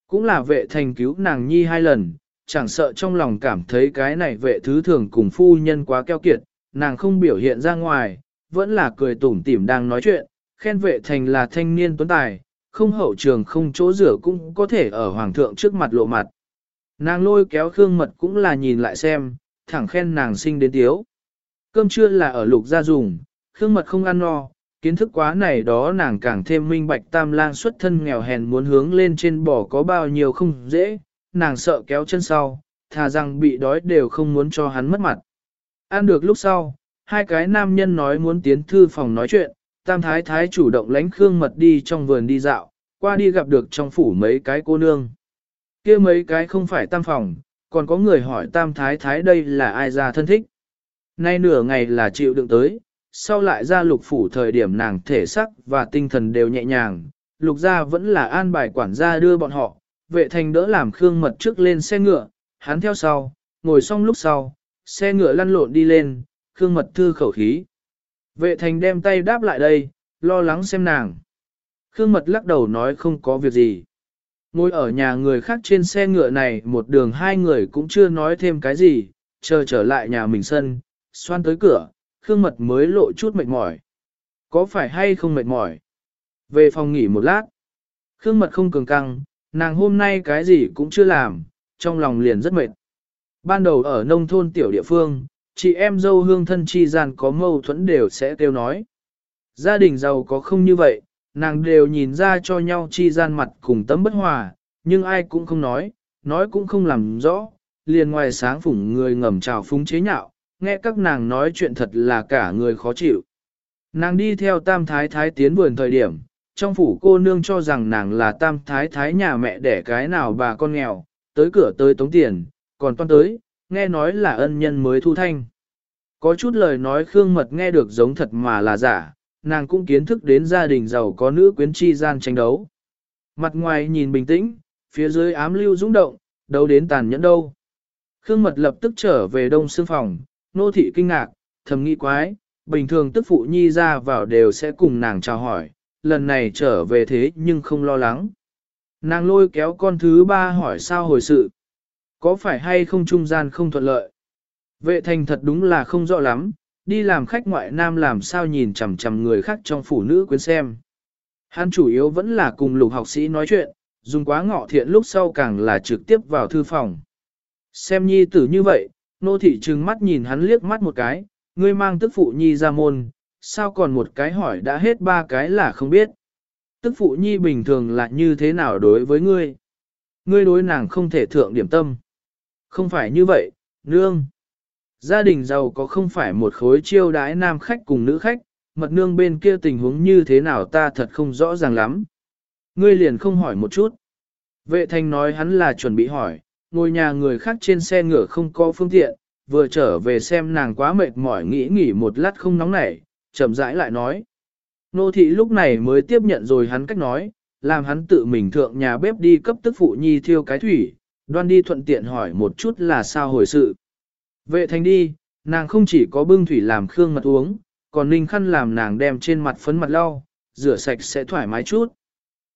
Cũng là vệ thành cứu nàng nhi hai lần, chẳng sợ trong lòng cảm thấy cái này vệ thứ thường cùng phu nhân quá keo kiệt, nàng không biểu hiện ra ngoài, vẫn là cười tủm tỉm đang nói chuyện, khen vệ thành là thanh niên tuấn tài, không hậu trường không chỗ rửa cũng có thể ở hoàng thượng trước mặt lộ mặt. Nàng lôi kéo Khương Mật cũng là nhìn lại xem, thẳng khen nàng sinh đến tiếu. Cơm trưa là ở lục gia dùng, Khương Mật không ăn no, kiến thức quá này đó nàng càng thêm minh bạch tam lang xuất thân nghèo hèn muốn hướng lên trên bò có bao nhiêu không dễ, nàng sợ kéo chân sau, thà rằng bị đói đều không muốn cho hắn mất mặt. Ăn được lúc sau, hai cái nam nhân nói muốn tiến thư phòng nói chuyện, tam thái thái chủ động lánh Khương Mật đi trong vườn đi dạo, qua đi gặp được trong phủ mấy cái cô nương. kia mấy cái không phải tam phòng, còn có người hỏi tam thái thái đây là ai ra thân thích. Nay nửa ngày là chịu đựng tới, sau lại ra lục phủ thời điểm nàng thể sắc và tinh thần đều nhẹ nhàng, lục gia vẫn là an bài quản gia đưa bọn họ, vệ thành đỡ làm Khương Mật trước lên xe ngựa, hắn theo sau, ngồi xong lúc sau, xe ngựa lăn lộn đi lên, Khương Mật thư khẩu khí. Vệ thành đem tay đáp lại đây, lo lắng xem nàng. Khương Mật lắc đầu nói không có việc gì. Ngồi ở nhà người khác trên xe ngựa này một đường hai người cũng chưa nói thêm cái gì, chờ trở lại nhà mình sân, xoan tới cửa, Khương Mật mới lộ chút mệt mỏi. Có phải hay không mệt mỏi? Về phòng nghỉ một lát. Khương Mật không cường căng, nàng hôm nay cái gì cũng chưa làm, trong lòng liền rất mệt. Ban đầu ở nông thôn tiểu địa phương, chị em dâu hương thân chi gian có mâu thuẫn đều sẽ kêu nói. Gia đình giàu có không như vậy, nàng đều nhìn ra cho nhau chi gian mặt cùng tấm bất hòa, nhưng ai cũng không nói, nói cũng không làm rõ, liền ngoài sáng phủng người ngầm trào phúng chế nhạo, nghe các nàng nói chuyện thật là cả người khó chịu. Nàng đi theo tam thái thái tiến vườn thời điểm, trong phủ cô nương cho rằng nàng là tam thái thái nhà mẹ đẻ cái nào bà con nghèo, tới cửa tới tống tiền, còn toan tới, nghe nói là ân nhân mới thu thanh. Có chút lời nói Khương Mật nghe được giống thật mà là giả, nàng cũng kiến thức đến gia đình giàu có nữ quyến chi gian tranh đấu. Mặt ngoài nhìn bình tĩnh, phía dưới ám lưu dũng động, đâu đến tàn nhẫn đâu. Khương Mật lập tức trở về đông xương phòng, nô thị kinh ngạc, thầm nghĩ quái, bình thường tức phụ nhi ra vào đều sẽ cùng nàng chào hỏi, lần này trở về thế nhưng không lo lắng. Nàng lôi kéo con thứ ba hỏi sao hồi sự. Có phải hay không trung gian không thuận lợi? Vệ thành thật đúng là không rõ lắm, đi làm khách ngoại nam làm sao nhìn chằm chằm người khác trong phụ nữ quyến xem. Hắn chủ yếu vẫn là cùng lục học sĩ nói chuyện, dùng quá ngọ thiện lúc sau càng là trực tiếp vào thư phòng. Xem nhi tử như vậy, nô thị trừng mắt nhìn hắn liếc mắt một cái, ngươi mang tức phụ nhi ra môn, sao còn một cái hỏi đã hết ba cái là không biết. Tức phụ nhi bình thường là như thế nào đối với ngươi? Ngươi đối nàng không thể thượng điểm tâm. Không phải như vậy, nương. Gia đình giàu có không phải một khối chiêu đái nam khách cùng nữ khách, mật nương bên kia tình huống như thế nào ta thật không rõ ràng lắm. Ngươi liền không hỏi một chút. Vệ thanh nói hắn là chuẩn bị hỏi, ngồi nhà người khác trên xe ngựa không có phương tiện, vừa trở về xem nàng quá mệt mỏi nghĩ nghỉ một lát không nóng nảy, chậm rãi lại nói. Nô thị lúc này mới tiếp nhận rồi hắn cách nói, làm hắn tự mình thượng nhà bếp đi cấp tức phụ nhi thiêu cái thủy, đoan đi thuận tiện hỏi một chút là sao hồi sự. Vệ thành đi, nàng không chỉ có bưng thủy làm khương mật uống, còn ninh khăn làm nàng đem trên mặt phấn mặt lau, rửa sạch sẽ thoải mái chút.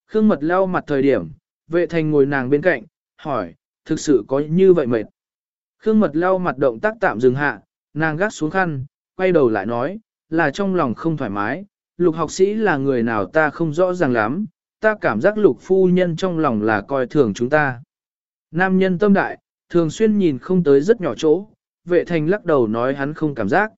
Khương mật lau mặt thời điểm, vệ thành ngồi nàng bên cạnh, hỏi, thực sự có như vậy mệt. Khương mật lau mặt động tác tạm dừng hạ, nàng gác xuống khăn, quay đầu lại nói, là trong lòng không thoải mái, lục học sĩ là người nào ta không rõ ràng lắm, ta cảm giác lục phu nhân trong lòng là coi thường chúng ta. Nam nhân tâm đại, thường xuyên nhìn không tới rất nhỏ chỗ, vệ thành lắc đầu nói hắn không cảm giác.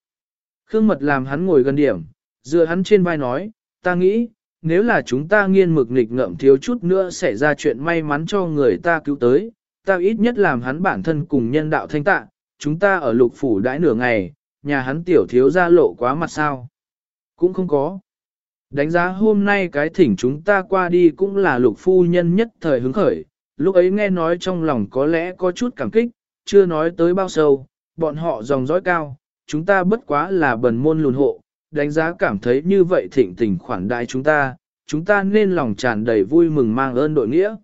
Khương mật làm hắn ngồi gần điểm, dựa hắn trên vai nói, ta nghĩ, nếu là chúng ta nghiên mực nghịch ngợm thiếu chút nữa xảy ra chuyện may mắn cho người ta cứu tới, ta ít nhất làm hắn bản thân cùng nhân đạo thanh tạ, chúng ta ở lục phủ đãi nửa ngày, nhà hắn tiểu thiếu ra lộ quá mặt sao. Cũng không có. Đánh giá hôm nay cái thỉnh chúng ta qua đi cũng là lục phu nhân nhất thời hứng khởi, lúc ấy nghe nói trong lòng có lẽ có chút cảm kích, chưa nói tới bao sâu, bọn họ dòng dõi cao, chúng ta bất quá là bần môn lùn hộ, đánh giá cảm thấy như vậy thịnh tình khoản đại chúng ta, chúng ta nên lòng tràn đầy vui mừng mang ơn đội nghĩa.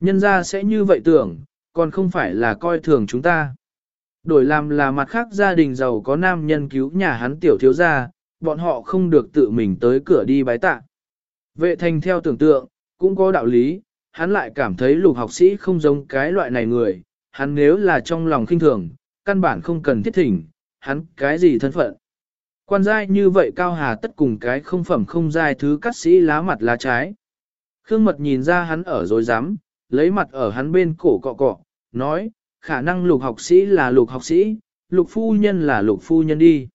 Nhân ra sẽ như vậy tưởng, còn không phải là coi thường chúng ta. Đổi làm là mặt khác gia đình giàu có nam nhân cứu nhà hắn tiểu thiếu gia, bọn họ không được tự mình tới cửa đi bái tạ. Vệ thành theo tưởng tượng, cũng có đạo lý, hắn lại cảm thấy lục học sĩ không giống cái loại này người, hắn nếu là trong lòng khinh thường, căn bản không cần thiết thỉnh, hắn cái gì thân phận. Quan giai như vậy cao hà tất cùng cái không phẩm không giai thứ cắt sĩ lá mặt lá trái. Khương mật nhìn ra hắn ở dối rắm lấy mặt ở hắn bên cổ cọ cọ, nói, khả năng lục học sĩ là lục học sĩ, lục phu nhân là lục phu nhân đi.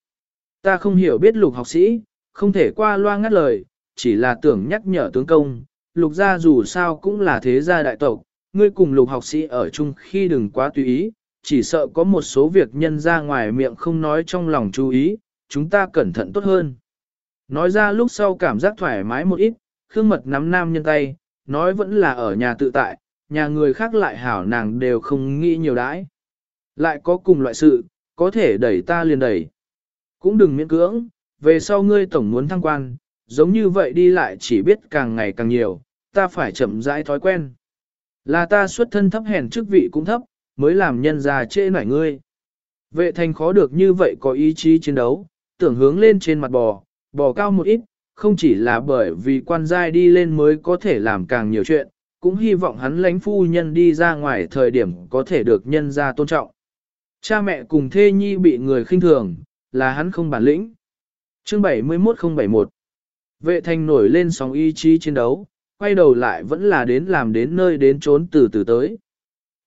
Ta không hiểu biết lục học sĩ, không thể qua loa ngắt lời, chỉ là tưởng nhắc nhở tướng công, lục gia dù sao cũng là thế gia đại tộc, ngươi cùng lục học sĩ ở chung khi đừng quá tùy ý, chỉ sợ có một số việc nhân ra ngoài miệng không nói trong lòng chú ý, chúng ta cẩn thận tốt hơn. Nói ra lúc sau cảm giác thoải mái một ít, Khương Mật nắm nam nhân tay, nói vẫn là ở nhà tự tại, nhà người khác lại hảo nàng đều không nghĩ nhiều đãi. Lại có cùng loại sự, có thể đẩy ta liền đẩy. Cũng đừng miễn cưỡng, về sau ngươi tổng muốn thăng quan, giống như vậy đi lại chỉ biết càng ngày càng nhiều, ta phải chậm rãi thói quen. Là ta xuất thân thấp hèn chức vị cũng thấp, mới làm nhân già trễ nảy ngươi. Vệ thành khó được như vậy có ý chí chiến đấu, tưởng hướng lên trên mặt bò, bò cao một ít, không chỉ là bởi vì quan giai đi lên mới có thể làm càng nhiều chuyện, cũng hy vọng hắn lãnh phu nhân đi ra ngoài thời điểm có thể được nhân ra tôn trọng. Cha mẹ cùng thê nhi bị người khinh thường, là hắn không bản lĩnh. Chương 71071 Vệ thành nổi lên sóng ý chí chiến đấu, quay đầu lại vẫn là đến làm đến nơi đến trốn từ từ tới.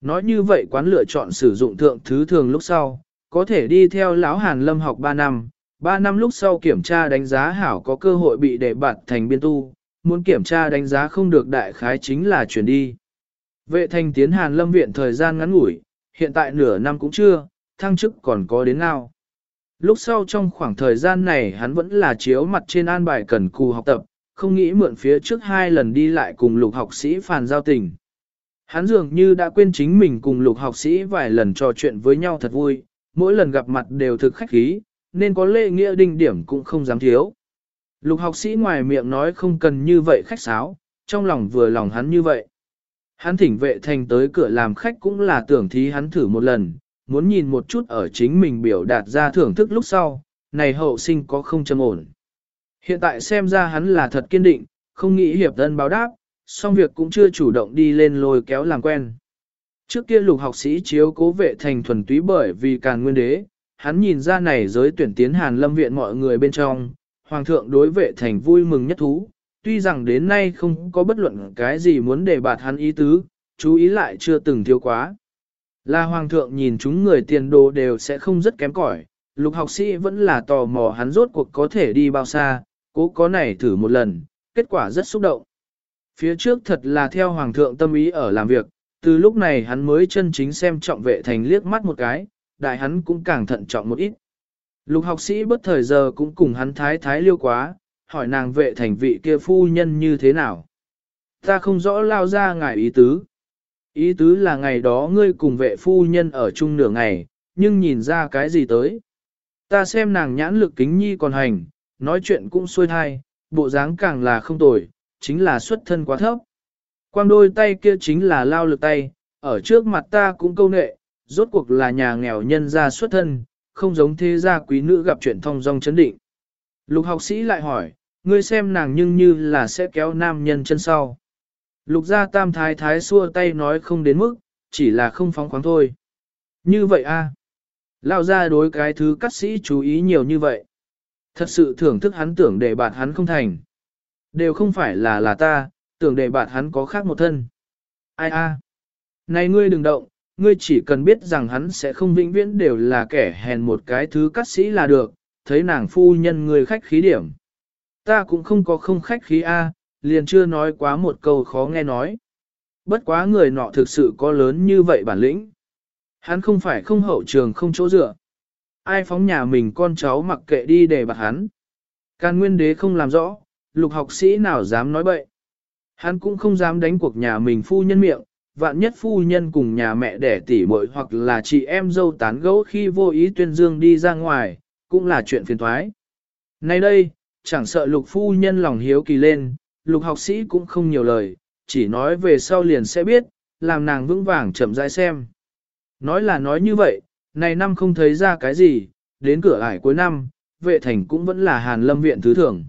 Nói như vậy quán lựa chọn sử dụng thượng thứ thường lúc sau, có thể đi theo lão Hàn Lâm học 3 năm, 3 năm lúc sau kiểm tra đánh giá hảo có cơ hội bị đề bạt thành biên tu, muốn kiểm tra đánh giá không được đại khái chính là chuyển đi. Vệ thành tiến Hàn Lâm viện thời gian ngắn ngủi, hiện tại nửa năm cũng chưa, thăng chức còn có đến nào. Lúc sau trong khoảng thời gian này hắn vẫn là chiếu mặt trên an bài cần cù học tập, không nghĩ mượn phía trước hai lần đi lại cùng lục học sĩ phàn giao tình. Hắn dường như đã quên chính mình cùng lục học sĩ vài lần trò chuyện với nhau thật vui, mỗi lần gặp mặt đều thực khách khí, nên có lễ nghĩa đinh điểm cũng không dám thiếu. Lục học sĩ ngoài miệng nói không cần như vậy khách sáo, trong lòng vừa lòng hắn như vậy. Hắn thỉnh vệ thành tới cửa làm khách cũng là tưởng thí hắn thử một lần, muốn nhìn một chút ở chính mình biểu đạt ra thưởng thức lúc sau, này hậu sinh có không châm ổn. Hiện tại xem ra hắn là thật kiên định, không nghĩ hiệp thân báo đáp, song việc cũng chưa chủ động đi lên lôi kéo làm quen. Trước kia lục học sĩ chiếu cố vệ thành thuần túy bởi vì càn nguyên đế, hắn nhìn ra này giới tuyển tiến hàn lâm viện mọi người bên trong, hoàng thượng đối vệ thành vui mừng nhất thú, tuy rằng đến nay không có bất luận cái gì muốn để bạt hắn ý tứ, chú ý lại chưa từng thiếu quá. Là hoàng thượng nhìn chúng người tiền đồ đều sẽ không rất kém cỏi, lục học sĩ vẫn là tò mò hắn rốt cuộc có thể đi bao xa, cố có này thử một lần, kết quả rất xúc động. Phía trước thật là theo hoàng thượng tâm ý ở làm việc, từ lúc này hắn mới chân chính xem trọng vệ thành liếc mắt một cái, đại hắn cũng càng thận trọng một ít. Lục học sĩ bất thời giờ cũng cùng hắn thái thái liêu quá, hỏi nàng vệ thành vị kia phu nhân như thế nào. Ta không rõ lao ra ngài ý tứ. Ý tứ là ngày đó ngươi cùng vệ phu nhân ở chung nửa ngày, nhưng nhìn ra cái gì tới. Ta xem nàng nhãn lực kính nhi còn hành, nói chuyện cũng xuôi thai, bộ dáng càng là không tồi, chính là xuất thân quá thấp. Quang đôi tay kia chính là lao lực tay, ở trước mặt ta cũng câu nệ, rốt cuộc là nhà nghèo nhân gia xuất thân, không giống thế gia quý nữ gặp chuyện thông dong chấn định. Lục học sĩ lại hỏi, ngươi xem nàng nhưng như là sẽ kéo nam nhân chân sau. Lục gia tam thái thái xua tay nói không đến mức, chỉ là không phóng khoáng thôi. Như vậy a à? Lao ra đối cái thứ cắt sĩ chú ý nhiều như vậy. Thật sự thưởng thức hắn tưởng để bạt hắn không thành. Đều không phải là là ta, tưởng để bạt hắn có khác một thân. Ai a? Này ngươi đừng động, ngươi chỉ cần biết rằng hắn sẽ không vĩnh viễn đều là kẻ hèn một cái thứ cắt sĩ là được, thấy nàng phu nhân ngươi khách khí điểm. Ta cũng không có không khách khí a, liền chưa nói quá một câu khó nghe nói. Bất quá người nọ thực sự có lớn như vậy bản lĩnh. Hắn không phải không hậu trường không chỗ dựa. Ai phóng nhà mình con cháu mặc kệ đi để bạc hắn. Càn nguyên đế không làm rõ, lục học sĩ nào dám nói bậy. Hắn cũng không dám đánh cuộc nhà mình phu nhân miệng, vạn nhất phu nhân cùng nhà mẹ đẻ tỉ muội hoặc là chị em dâu tán gẫu khi vô ý tuyên dương đi ra ngoài, cũng là chuyện phiền thoái. Nay đây, chẳng sợ lục phu nhân lòng hiếu kỳ lên, lục học sĩ cũng không nhiều lời, chỉ nói về sau liền sẽ biết, làm nàng vững vàng chậm rãi xem. Nói là nói như vậy, này năm không thấy ra cái gì, đến cửa ải cuối năm, vệ thành cũng vẫn là hàn lâm viện thứ thưởng.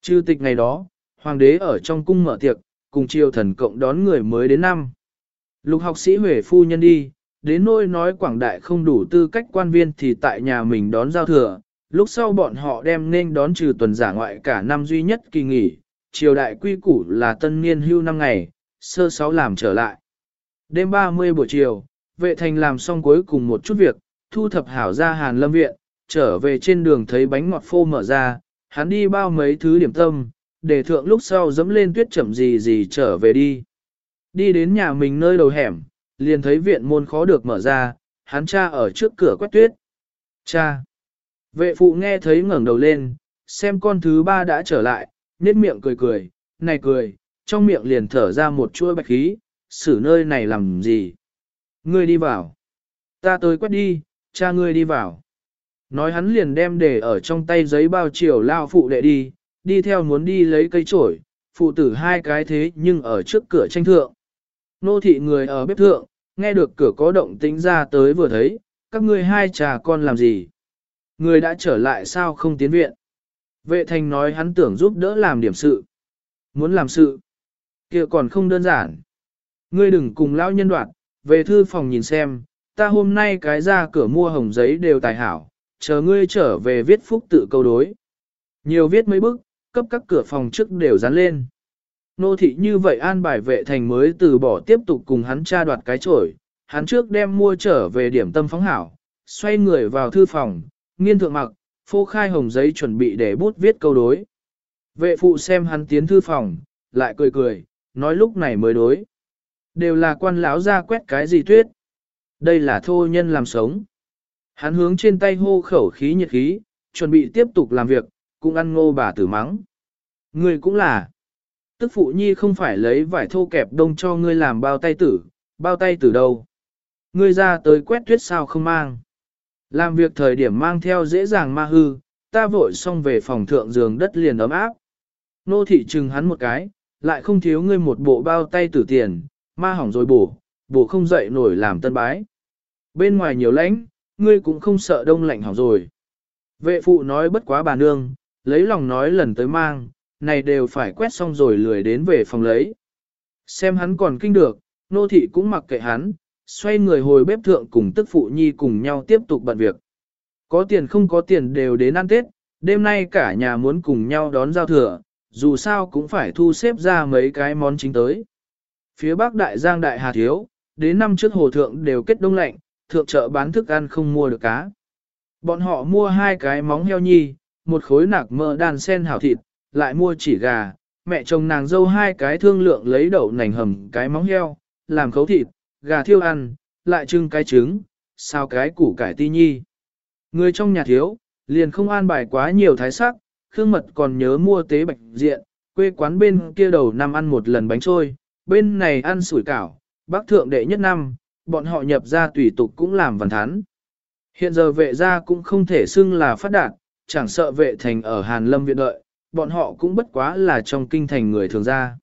Chư tịch ngày đó, hoàng đế ở trong cung mở tiệc, cùng triều thần cộng đón người mới đến năm. Lục học sĩ Huệ phu nhân đi, đến nôi nói quảng đại không đủ tư cách quan viên thì tại nhà mình đón giao thừa, lúc sau bọn họ đem nên đón trừ tuần giả ngoại cả năm duy nhất kỳ nghỉ, triều đại quy củ là tân niên hưu năm ngày, sơ sáu làm trở lại. Đêm 30 buổi chiều, vệ thành làm xong cuối cùng một chút việc, thu thập hảo ra hàn lâm viện, trở về trên đường thấy bánh ngọt phô mở ra, hắn đi bao mấy thứ điểm tâm, để thượng lúc sau dẫm lên tuyết chậm gì gì trở về đi. Đi đến nhà mình nơi đầu hẻm, liền thấy viện môn khó được mở ra, hắn cha ở trước cửa quét tuyết. Cha! Vệ phụ nghe thấy ngẩng đầu lên, xem con thứ ba đã trở lại, nét miệng cười cười, này cười, trong miệng liền thở ra một chuỗi bạch khí, xử nơi này làm gì? Ngươi đi vào. Ta tới quét đi, cha ngươi đi vào. Nói hắn liền đem để ở trong tay giấy bao chiều lao phụ đệ đi, đi theo muốn đi lấy cây trổi, phụ tử hai cái thế nhưng ở trước cửa tranh thượng. Nô thị người ở bếp thượng, nghe được cửa có động tính ra tới vừa thấy, các ngươi hai trà con làm gì? Người đã trở lại sao không tiến viện? Vệ thành nói hắn tưởng giúp đỡ làm điểm sự. Muốn làm sự? kia còn không đơn giản. Ngươi đừng cùng lão nhân đoạt, về thư phòng nhìn xem, ta hôm nay cái ra cửa mua hồng giấy đều tài hảo, chờ ngươi trở về viết phúc tự câu đối. Nhiều viết mấy bức, cấp các cửa phòng trước đều dán lên. Nô thị như vậy an bài vệ thành mới từ bỏ tiếp tục cùng hắn tra đoạt cái trổi, hắn trước đem mua trở về điểm tâm phóng hảo, xoay người vào thư phòng, nghiên thượng mặc, phô khai hồng giấy chuẩn bị để bút viết câu đối. Vệ phụ xem hắn tiến thư phòng, lại cười cười, nói lúc này mới đối. Đều là quan lão ra quét cái gì tuyết. Đây là thô nhân làm sống. Hắn hướng trên tay hô khẩu khí nhiệt khí, chuẩn bị tiếp tục làm việc, cũng ăn ngô bà tử mắng. Người cũng là. Tức phụ nhi không phải lấy vải thô kẹp đông cho ngươi làm bao tay tử, bao tay tử đâu. Ngươi ra tới quét tuyết sao không mang. Làm việc thời điểm mang theo dễ dàng ma hư, ta vội xong về phòng thượng giường đất liền ấm áp. Nô thị trừng hắn một cái, lại không thiếu ngươi một bộ bao tay tử tiền, ma hỏng rồi bổ, bổ không dậy nổi làm tân bái. Bên ngoài nhiều lãnh, ngươi cũng không sợ đông lạnh hỏng rồi. Vệ phụ nói bất quá bà nương, lấy lòng nói lần tới mang, này đều phải quét xong rồi lười đến về phòng lấy. Xem hắn còn kinh được, nô thị cũng mặc kệ hắn, xoay người hồi bếp thượng cùng tức phụ nhi cùng nhau tiếp tục bận việc. Có tiền không có tiền đều đến ăn Tết, đêm nay cả nhà muốn cùng nhau đón giao thừa, dù sao cũng phải thu xếp ra mấy cái món chính tới. Phía bắc đại giang đại hà thiếu, đến năm trước hồ thượng đều kết đông lạnh, thượng chợ bán thức ăn không mua được cá. Bọn họ mua hai cái móng heo nhi, một khối nạc mỡ đàn sen hảo thịt, lại mua chỉ gà, mẹ chồng nàng dâu hai cái thương lượng lấy đậu nành hầm cái móng heo, làm khấu thịt, gà thiêu ăn, lại trưng cái trứng, sao cái củ cải ti nhi. Người trong nhà thiếu, liền không an bài quá nhiều thái sắc, Khương Mật còn nhớ mua tế bạch diện, quê quán bên kia đầu năm ăn một lần bánh trôi, bên này ăn sủi cảo, bác thượng đệ nhất năm, bọn họ nhập ra tùy tục cũng làm văn thán. Hiện giờ vệ gia cũng không thể xưng là phát đạt, chẳng sợ vệ thành ở Hàn Lâm viện đợi, bọn họ cũng bất quá là trong kinh thành người thường gia.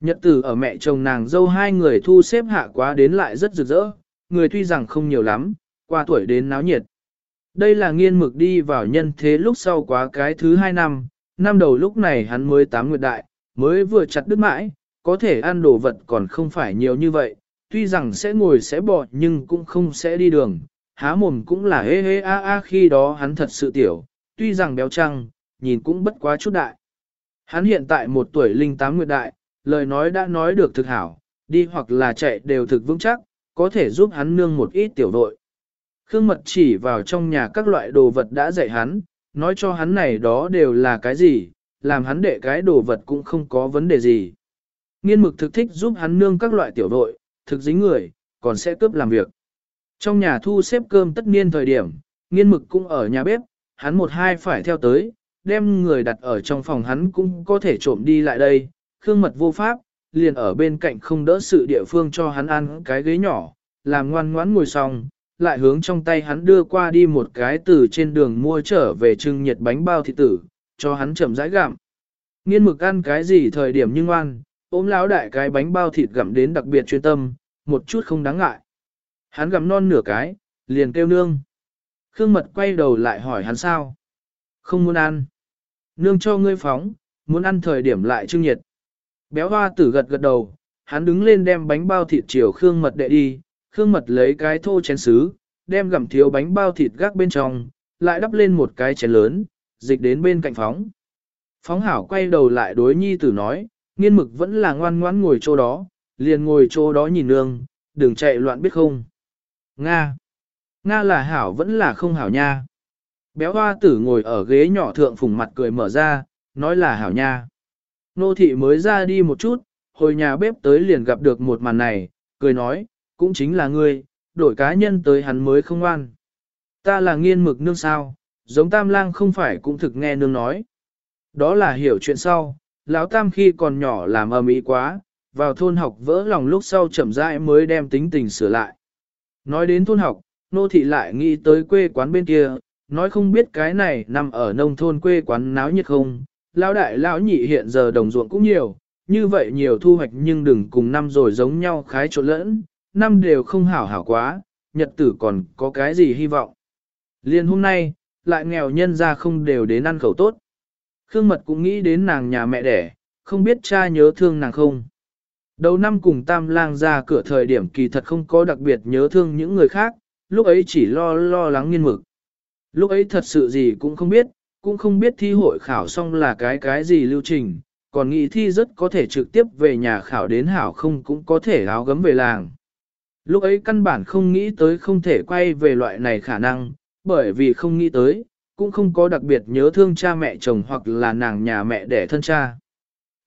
Nhật tử ở mẹ chồng nàng dâu hai người thu xếp hạ quá đến lại rất rực rỡ, người tuy rằng không nhiều lắm, qua tuổi đến náo nhiệt. Đây là nghiên mực đi vào nhân thế lúc sau quá cái thứ hai năm, năm đầu lúc này hắn mới tám nguyệt đại, mới vừa chặt đứt mãi, có thể ăn đồ vật còn không phải nhiều như vậy, tuy rằng sẽ ngồi sẽ bò nhưng cũng không sẽ đi đường, há mồm cũng là hê hê a a khi đó hắn thật sự tiểu, tuy rằng béo trăng, nhìn cũng bất quá chút đại. Hắn hiện tại một tuổi linh tám nguyệt đại, lời nói đã nói được thực hảo, đi hoặc là chạy đều thực vững chắc, có thể giúp hắn nương một ít tiểu đội. Khương mật chỉ vào trong nhà các loại đồ vật đã dạy hắn, nói cho hắn này đó đều là cái gì, làm hắn để cái đồ vật cũng không có vấn đề gì. Nghiên mực thực thích giúp hắn nương các loại tiểu đội, thực dính người, còn sẽ cướp làm việc. Trong nhà thu xếp cơm tất niên thời điểm, nghiên mực cũng ở nhà bếp, hắn một hai phải theo tới, đem người đặt ở trong phòng hắn cũng có thể trộm đi lại đây, khương mật vô pháp, liền ở bên cạnh không đỡ sự địa phương cho hắn ăn cái ghế nhỏ, làm ngoan ngoãn ngồi xong, lại hướng trong tay hắn đưa qua đi một cái từ trên đường mua trở về trưng nhiệt bánh bao thịt tử, cho hắn chậm rãi gặm. Nghiên mực ăn cái gì thời điểm nhưng ngoan, ôm lão đại cái bánh bao thịt gặm đến đặc biệt chuyên tâm, một chút không đáng ngại. Hắn gặm non nửa cái, liền kêu nương. Khương mật quay đầu lại hỏi hắn sao. Không muốn ăn. Nương cho ngươi phóng, muốn ăn thời điểm lại trưng nhiệt. Béo hoa tử gật gật đầu, hắn đứng lên đem bánh bao thịt chiều Khương mật đệ đi, Khương Mật lấy cái thô chén sứ, đem gặm thiếu bánh bao thịt gác bên trong, lại đắp lên một cái chén lớn, dịch đến bên cạnh phóng. Phóng hảo quay đầu lại đối nhi tử nói, nghiên mực vẫn là ngoan ngoãn ngồi chỗ đó, liền ngồi chỗ đó nhìn nương, đừng chạy loạn biết không. Nga. Nga là hảo vẫn là không hảo nha. Béo hoa tử ngồi ở ghế nhỏ thượng phùng mặt cười mở ra, nói là hảo nha. Nô thị mới ra đi một chút, hồi nhà bếp tới liền gặp được một màn này, cười nói, cũng chính là ngươi, đổi cá nhân tới hắn mới không ngoan. Ta là nghiên mực nương sao, giống tam lang không phải cũng thực nghe nương nói. Đó là hiểu chuyện sau, lão tam khi còn nhỏ làm ầm ĩ quá, vào thôn học vỡ lòng lúc sau chậm rãi mới đem tính tình sửa lại. Nói đến thôn học, nô thị lại nghĩ tới quê quán bên kia, nói không biết cái này nằm ở nông thôn quê quán náo nhiệt không, lão đại lão nhị hiện giờ đồng ruộng cũng nhiều, như vậy nhiều thu hoạch nhưng đừng cùng năm rồi giống nhau khái trộn lẫn, năm đều không hảo hảo quá, nhật tử còn có cái gì hy vọng. Liên hôm nay, lại nghèo nhân ra không đều đến ăn khẩu tốt. Khương Mật cũng nghĩ đến nàng nhà mẹ đẻ, không biết cha nhớ thương nàng không. Đầu năm cùng Tam Lang ra cửa thời điểm kỳ thật không có đặc biệt nhớ thương những người khác, lúc ấy chỉ lo lo lắng nghiên mực. Lúc ấy thật sự gì cũng không biết, cũng không biết thi hội khảo xong là cái cái gì lưu trình, còn nghĩ thi rất có thể trực tiếp về nhà khảo đến hảo không cũng có thể áo gấm về làng. Lúc ấy căn bản không nghĩ tới không thể quay về loại này khả năng, bởi vì không nghĩ tới, cũng không có đặc biệt nhớ thương cha mẹ chồng hoặc là nàng nhà mẹ đẻ thân cha.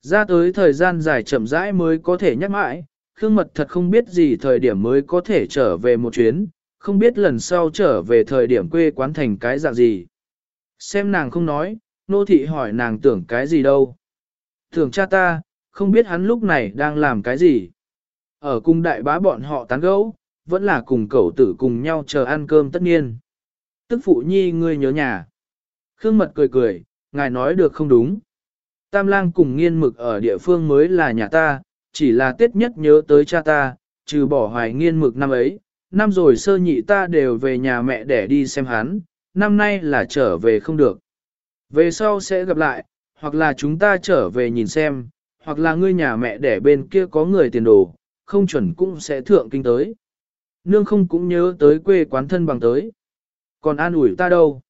Ra tới thời gian dài chậm rãi mới có thể nhắc mãi, Khương Mật thật không biết gì thời điểm mới có thể trở về một chuyến, không biết lần sau trở về thời điểm quê quán thành cái dạng gì. Xem nàng không nói, nô thị hỏi nàng tưởng cái gì đâu. Tưởng cha ta, không biết hắn lúc này đang làm cái gì. Ở cung đại bá bọn họ tán gẫu, vẫn là cùng cậu tử cùng nhau chờ ăn cơm tất nhiên. Tức phụ nhi ngươi nhớ nhà. Khương mật cười cười, ngài nói được không đúng. Tam lang cùng nghiên mực ở địa phương mới là nhà ta, chỉ là tết nhất nhớ tới cha ta, trừ bỏ hoài nghiên mực năm ấy, năm rồi sơ nhị ta đều về nhà mẹ để đi xem hắn, năm nay là trở về không được. Về sau sẽ gặp lại, hoặc là chúng ta trở về nhìn xem, hoặc là ngươi nhà mẹ để bên kia có người tiền đồ, không chuẩn cũng sẽ thượng kinh tới. Nương không cũng nhớ tới quê quán thân bằng tới. Còn an ủi ta đâu?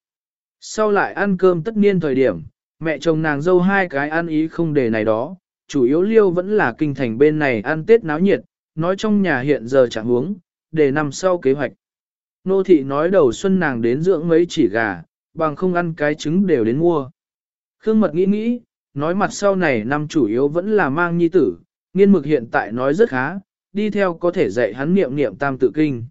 Sau lại ăn cơm tất niên thời điểm, mẹ chồng nàng dâu hai cái ăn ý không để này đó, chủ yếu liêu vẫn là kinh thành bên này ăn tết náo nhiệt, nói trong nhà hiện giờ chẳng huống, để nằm sau kế hoạch. Nô thị nói đầu xuân nàng đến dưỡng mấy chỉ gà, bằng không ăn cái trứng đều đến mua. Khương mật nghĩ nghĩ, nói mặt sau này năm chủ yếu vẫn là mang nhi tử, nghiên mực hiện tại nói rất khá, đi theo có thể dạy hắn niệm niệm tam tự kinh.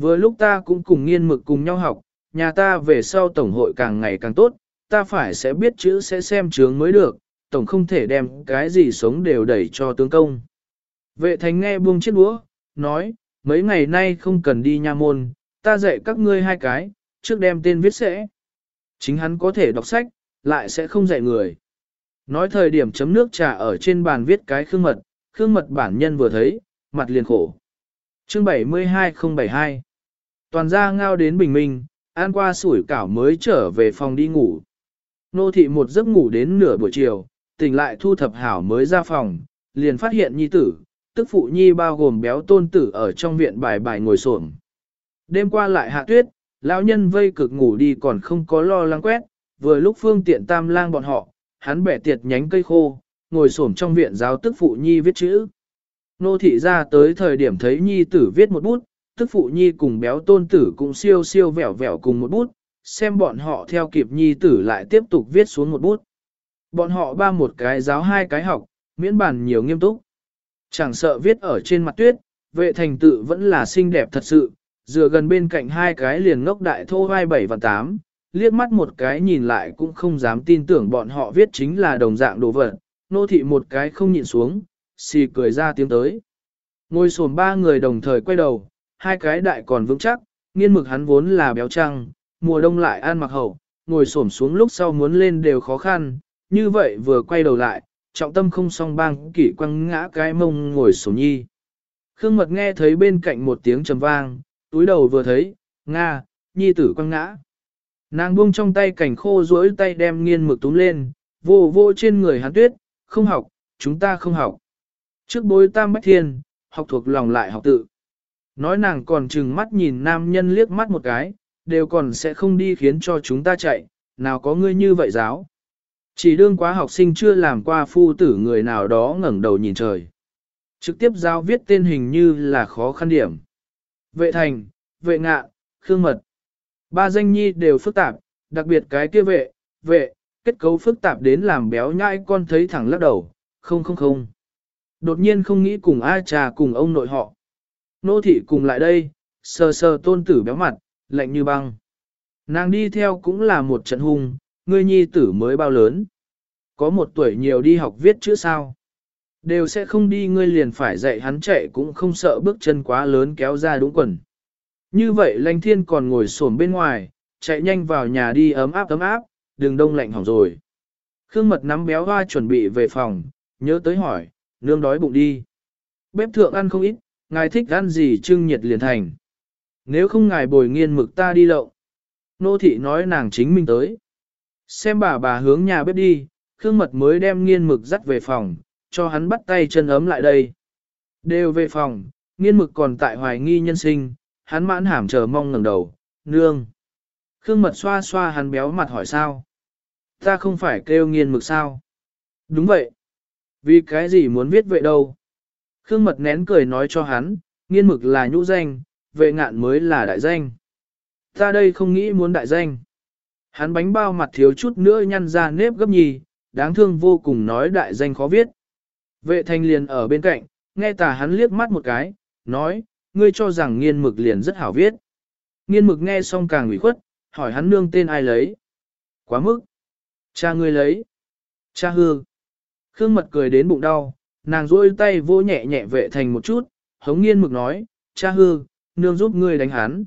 Vừa lúc ta cũng cùng nghiên mực cùng nhau học, nhà ta về sau tổng hội càng ngày càng tốt, ta phải sẽ biết chữ sẽ xem chướng mới được, tổng không thể đem cái gì sống đều đẩy cho tướng công. Vệ thánh nghe buông chiếc đũa, nói, mấy ngày nay không cần đi nha môn, ta dạy các ngươi hai cái, trước đem tên viết sẽ. Chính hắn có thể đọc sách, lại sẽ không dạy người. Nói thời điểm chấm nước trà ở trên bàn viết cái khương mật, khương mật bản nhân vừa thấy, mặt liền khổ. Chương 72072 Toàn ra ngao đến bình minh, ăn qua sủi cảo mới trở về phòng đi ngủ. Nô thị một giấc ngủ đến nửa buổi chiều, tỉnh lại thu thập hảo mới ra phòng, liền phát hiện nhi tử, tức phụ nhi bao gồm béo tôn tử ở trong viện bài bài ngồi xổm. Đêm qua lại hạ tuyết, lão nhân vây cực ngủ đi còn không có lo lắng quét, vừa lúc phương tiện tam lang bọn họ, hắn bẻ tiệt nhánh cây khô, ngồi xổm trong viện giáo tức phụ nhi viết chữ. Nô thị ra tới thời điểm thấy nhi tử viết một bút, tức phụ nhi cùng béo tôn tử cũng siêu siêu vẻo vẻo cùng một bút, xem bọn họ theo kịp nhi tử lại tiếp tục viết xuống một bút. Bọn họ ba một cái giáo hai cái học, miễn bản nhiều nghiêm túc. Chẳng sợ viết ở trên mặt tuyết, vệ thành tự vẫn là xinh đẹp thật sự, dựa gần bên cạnh hai cái liền ngốc đại thô vai bảy và tám, liếc mắt một cái nhìn lại cũng không dám tin tưởng bọn họ viết chính là đồng dạng đồ vật, nô thị một cái không nhịn xuống, xì cười ra tiếng tới. Ngồi sồn ba người đồng thời quay đầu, hai cái đại còn vững chắc, nghiên mực hắn vốn là béo trăng, mùa đông lại ăn mặc hậu, ngồi xổm xuống lúc sau muốn lên đều khó khăn, như vậy vừa quay đầu lại, trọng tâm không song bang kỷ quăng ngã cái mông ngồi sổ nhi. Khương mật nghe thấy bên cạnh một tiếng trầm vang, túi đầu vừa thấy, Nga, nhi tử quăng ngã. Nàng buông trong tay cảnh khô duỗi tay đem nghiên mực túm lên, vô vô trên người hắn tuyết, không học, chúng ta không học. Trước bối tam bách thiên, học thuộc lòng lại học tự. Nói nàng còn chừng mắt nhìn nam nhân liếc mắt một cái, đều còn sẽ không đi khiến cho chúng ta chạy, nào có ngươi như vậy giáo. Chỉ đương quá học sinh chưa làm qua phu tử người nào đó ngẩng đầu nhìn trời. Trực tiếp giao viết tên hình như là khó khăn điểm. Vệ thành, vệ ngạ, khương mật. Ba danh nhi đều phức tạp, đặc biệt cái kia vệ, vệ, kết cấu phức tạp đến làm béo nhãi con thấy thẳng lắc đầu, không không không. Đột nhiên không nghĩ cùng ai trà cùng ông nội họ. Nô thị cùng lại đây, sờ sờ tôn tử béo mặt, lạnh như băng. Nàng đi theo cũng là một trận hung, ngươi nhi tử mới bao lớn. Có một tuổi nhiều đi học viết chữ sao. Đều sẽ không đi ngươi liền phải dạy hắn chạy cũng không sợ bước chân quá lớn kéo ra đúng quần. Như vậy lanh thiên còn ngồi xổm bên ngoài, chạy nhanh vào nhà đi ấm áp ấm áp, đừng đông lạnh hỏng rồi. Khương mật nắm béo hoa chuẩn bị về phòng, nhớ tới hỏi, nương đói bụng đi. Bếp thượng ăn không ít, ngài thích ăn gì trưng nhiệt liền thành. Nếu không ngài bồi nghiên mực ta đi lậu. Nô thị nói nàng chính mình tới. Xem bà bà hướng nhà bếp đi, Khương Mật mới đem nghiên mực dắt về phòng, cho hắn bắt tay chân ấm lại đây. Đều về phòng, nghiên mực còn tại hoài nghi nhân sinh, hắn mãn hàm chờ mong ngẩng đầu, nương. Khương Mật xoa xoa hắn béo mặt hỏi sao. Ta không phải kêu nghiên mực sao. Đúng vậy. Vì cái gì muốn viết vậy đâu. Khương Mật nén cười nói cho hắn, nghiên mực là nhũ danh, vệ ngạn mới là đại danh. Ta đây không nghĩ muốn đại danh. Hắn bánh bao mặt thiếu chút nữa nhăn ra nếp gấp nhì, đáng thương vô cùng nói đại danh khó viết. Vệ thanh liền ở bên cạnh, nghe tà hắn liếc mắt một cái, nói, ngươi cho rằng nghiên mực liền rất hảo viết. Nghiên mực nghe xong càng ủy khuất, hỏi hắn nương tên ai lấy. Quá mức. Cha ngươi lấy. Cha hương. Khương mật cười đến bụng đau, nàng rôi tay vô nhẹ nhẹ vệ thành một chút, hống nghiên mực nói, cha hư, nương giúp ngươi đánh hắn.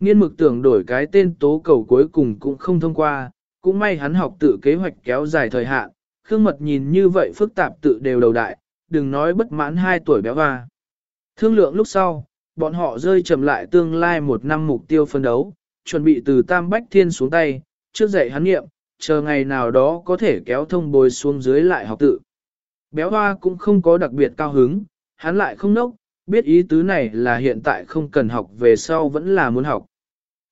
Nghiên mực tưởng đổi cái tên tố cầu cuối cùng cũng không thông qua, cũng may hắn học tự kế hoạch kéo dài thời hạn, Khương Mật nhìn như vậy phức tạp tự đều đầu đại, đừng nói bất mãn hai tuổi béo hoa. Thương lượng lúc sau, bọn họ rơi chậm lại tương lai một năm mục tiêu phân đấu, chuẩn bị từ Tam Bách Thiên xuống tay, trước dạy hắn nghiệm, chờ ngày nào đó có thể kéo thông bồi xuống dưới lại học tự. Béo hoa cũng không có đặc biệt cao hứng, hắn lại không nốc, biết ý tứ này là hiện tại không cần học về sau vẫn là muốn học.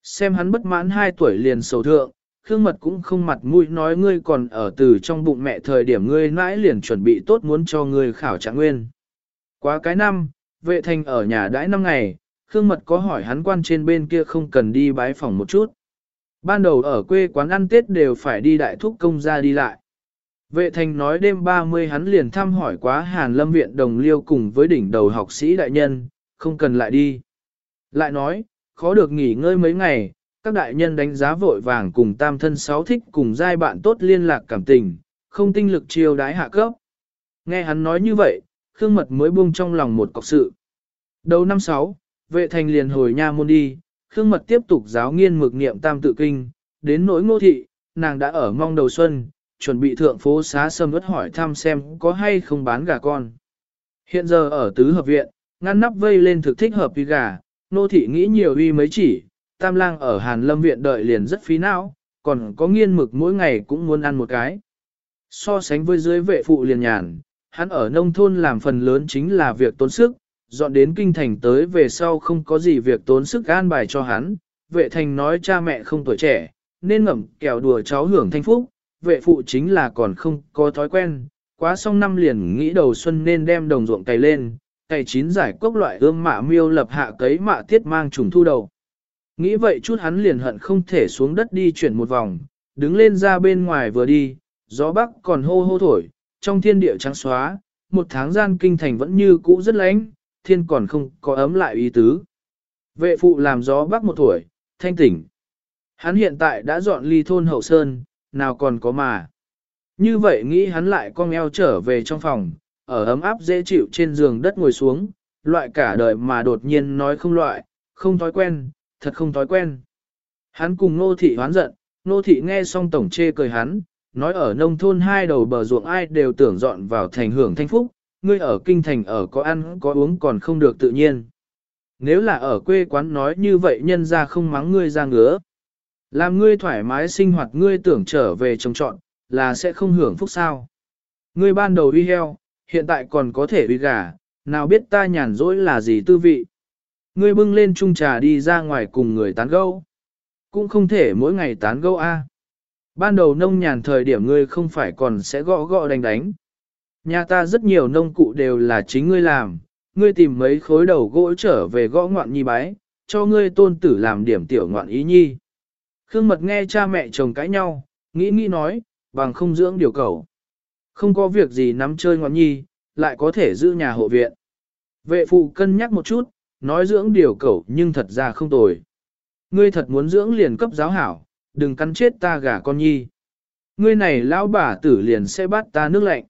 Xem hắn bất mãn 2 tuổi liền sầu thượng, Khương Mật cũng không mặt mũi nói ngươi còn ở từ trong bụng mẹ thời điểm ngươi mãi liền chuẩn bị tốt muốn cho ngươi khảo trạng nguyên. Quá cái năm, vệ thành ở nhà đãi năm ngày, Khương Mật có hỏi hắn quan trên bên kia không cần đi bái phòng một chút. Ban đầu ở quê quán ăn Tết đều phải đi đại thúc công ra đi lại. Vệ thành nói đêm 30 hắn liền thăm hỏi quá Hàn Lâm Viện đồng liêu cùng với đỉnh đầu học sĩ đại nhân, không cần lại đi. Lại nói, khó được nghỉ ngơi mấy ngày, các đại nhân đánh giá vội vàng cùng tam thân sáu thích cùng giai bạn tốt liên lạc cảm tình, không tinh lực chiêu đái hạ cấp. Nghe hắn nói như vậy, Khương Mật mới buông trong lòng một cọc sự. Đầu năm sáu, vệ thành liền hồi nha môn đi, Khương Mật tiếp tục giáo nghiên mực niệm tam tự kinh, đến nỗi ngô thị, nàng đã ở mong đầu xuân, chuẩn bị thượng phố xá sâm ướt hỏi thăm xem có hay không bán gà con. Hiện giờ ở tứ hợp viện, ngăn nắp vây lên thực thích hợp với gà, nô thị nghĩ nhiều uy mấy chỉ, tam lang ở Hàn Lâm viện đợi liền rất phí não, còn có nghiên mực mỗi ngày cũng muốn ăn một cái. So sánh với dưới vệ phụ liền nhàn, hắn ở nông thôn làm phần lớn chính là việc tốn sức, dọn đến kinh thành tới về sau không có gì việc tốn sức gan bài cho hắn, vệ thành nói cha mẹ không tuổi trẻ, nên ngậm kẹo đùa cháu hưởng thanh phúc, vệ phụ chính là còn không có thói quen, quá xong năm liền nghĩ đầu xuân nên đem đồng ruộng cày lên, cày chín giải cốc loại ươm mạ miêu lập hạ cấy mạ tiết mang trùng thu đầu. Nghĩ vậy chút hắn liền hận không thể xuống đất đi chuyển một vòng, đứng lên ra bên ngoài vừa đi, gió bắc còn hô hô thổi, trong thiên địa trắng xóa, một tháng gian kinh thành vẫn như cũ rất lạnh, thiên còn không có ấm lại ý tứ. Vệ phụ làm gió bắc một tuổi, thanh tỉnh. Hắn hiện tại đã dọn ly thôn hậu sơn, nào còn có mà. Như vậy nghĩ hắn lại con eo trở về trong phòng, ở ấm áp dễ chịu trên giường đất ngồi xuống, loại cả đời mà đột nhiên nói không loại, không thói quen, thật không thói quen. Hắn cùng nô thị hoán giận, nô thị nghe xong tổng chê cười hắn, nói ở nông thôn hai đầu bờ ruộng ai đều tưởng dọn vào thành hưởng thanh phúc, ngươi ở kinh thành ở có ăn có uống còn không được tự nhiên. Nếu là ở quê quán nói như vậy nhân ra không mắng ngươi ra ngứa. Làm ngươi thoải mái sinh hoạt ngươi tưởng trở về trồng trọn, là sẽ không hưởng phúc sao. Ngươi ban đầu uy heo, hiện tại còn có thể uy gà, nào biết ta nhàn rỗi là gì tư vị. Ngươi bưng lên chung trà đi ra ngoài cùng người tán gẫu. Cũng không thể mỗi ngày tán gẫu a. Ban đầu nông nhàn thời điểm ngươi không phải còn sẽ gõ gõ đánh đánh. Nhà ta rất nhiều nông cụ đều là chính ngươi làm, ngươi tìm mấy khối đầu gỗ trở về gõ ngoạn nhi bái, cho ngươi tôn tử làm điểm tiểu ngoạn ý nhi. Khương mật nghe cha mẹ chồng cãi nhau, nghĩ nghĩ nói, bằng không dưỡng điều cầu. Không có việc gì nắm chơi ngọn nhi, lại có thể giữ nhà hộ viện. Vệ phụ cân nhắc một chút, nói dưỡng điều cầu nhưng thật ra không tồi. Ngươi thật muốn dưỡng liền cấp giáo hảo, đừng cắn chết ta gả con nhi. Ngươi này lão bà tử liền sẽ bắt ta nước lạnh.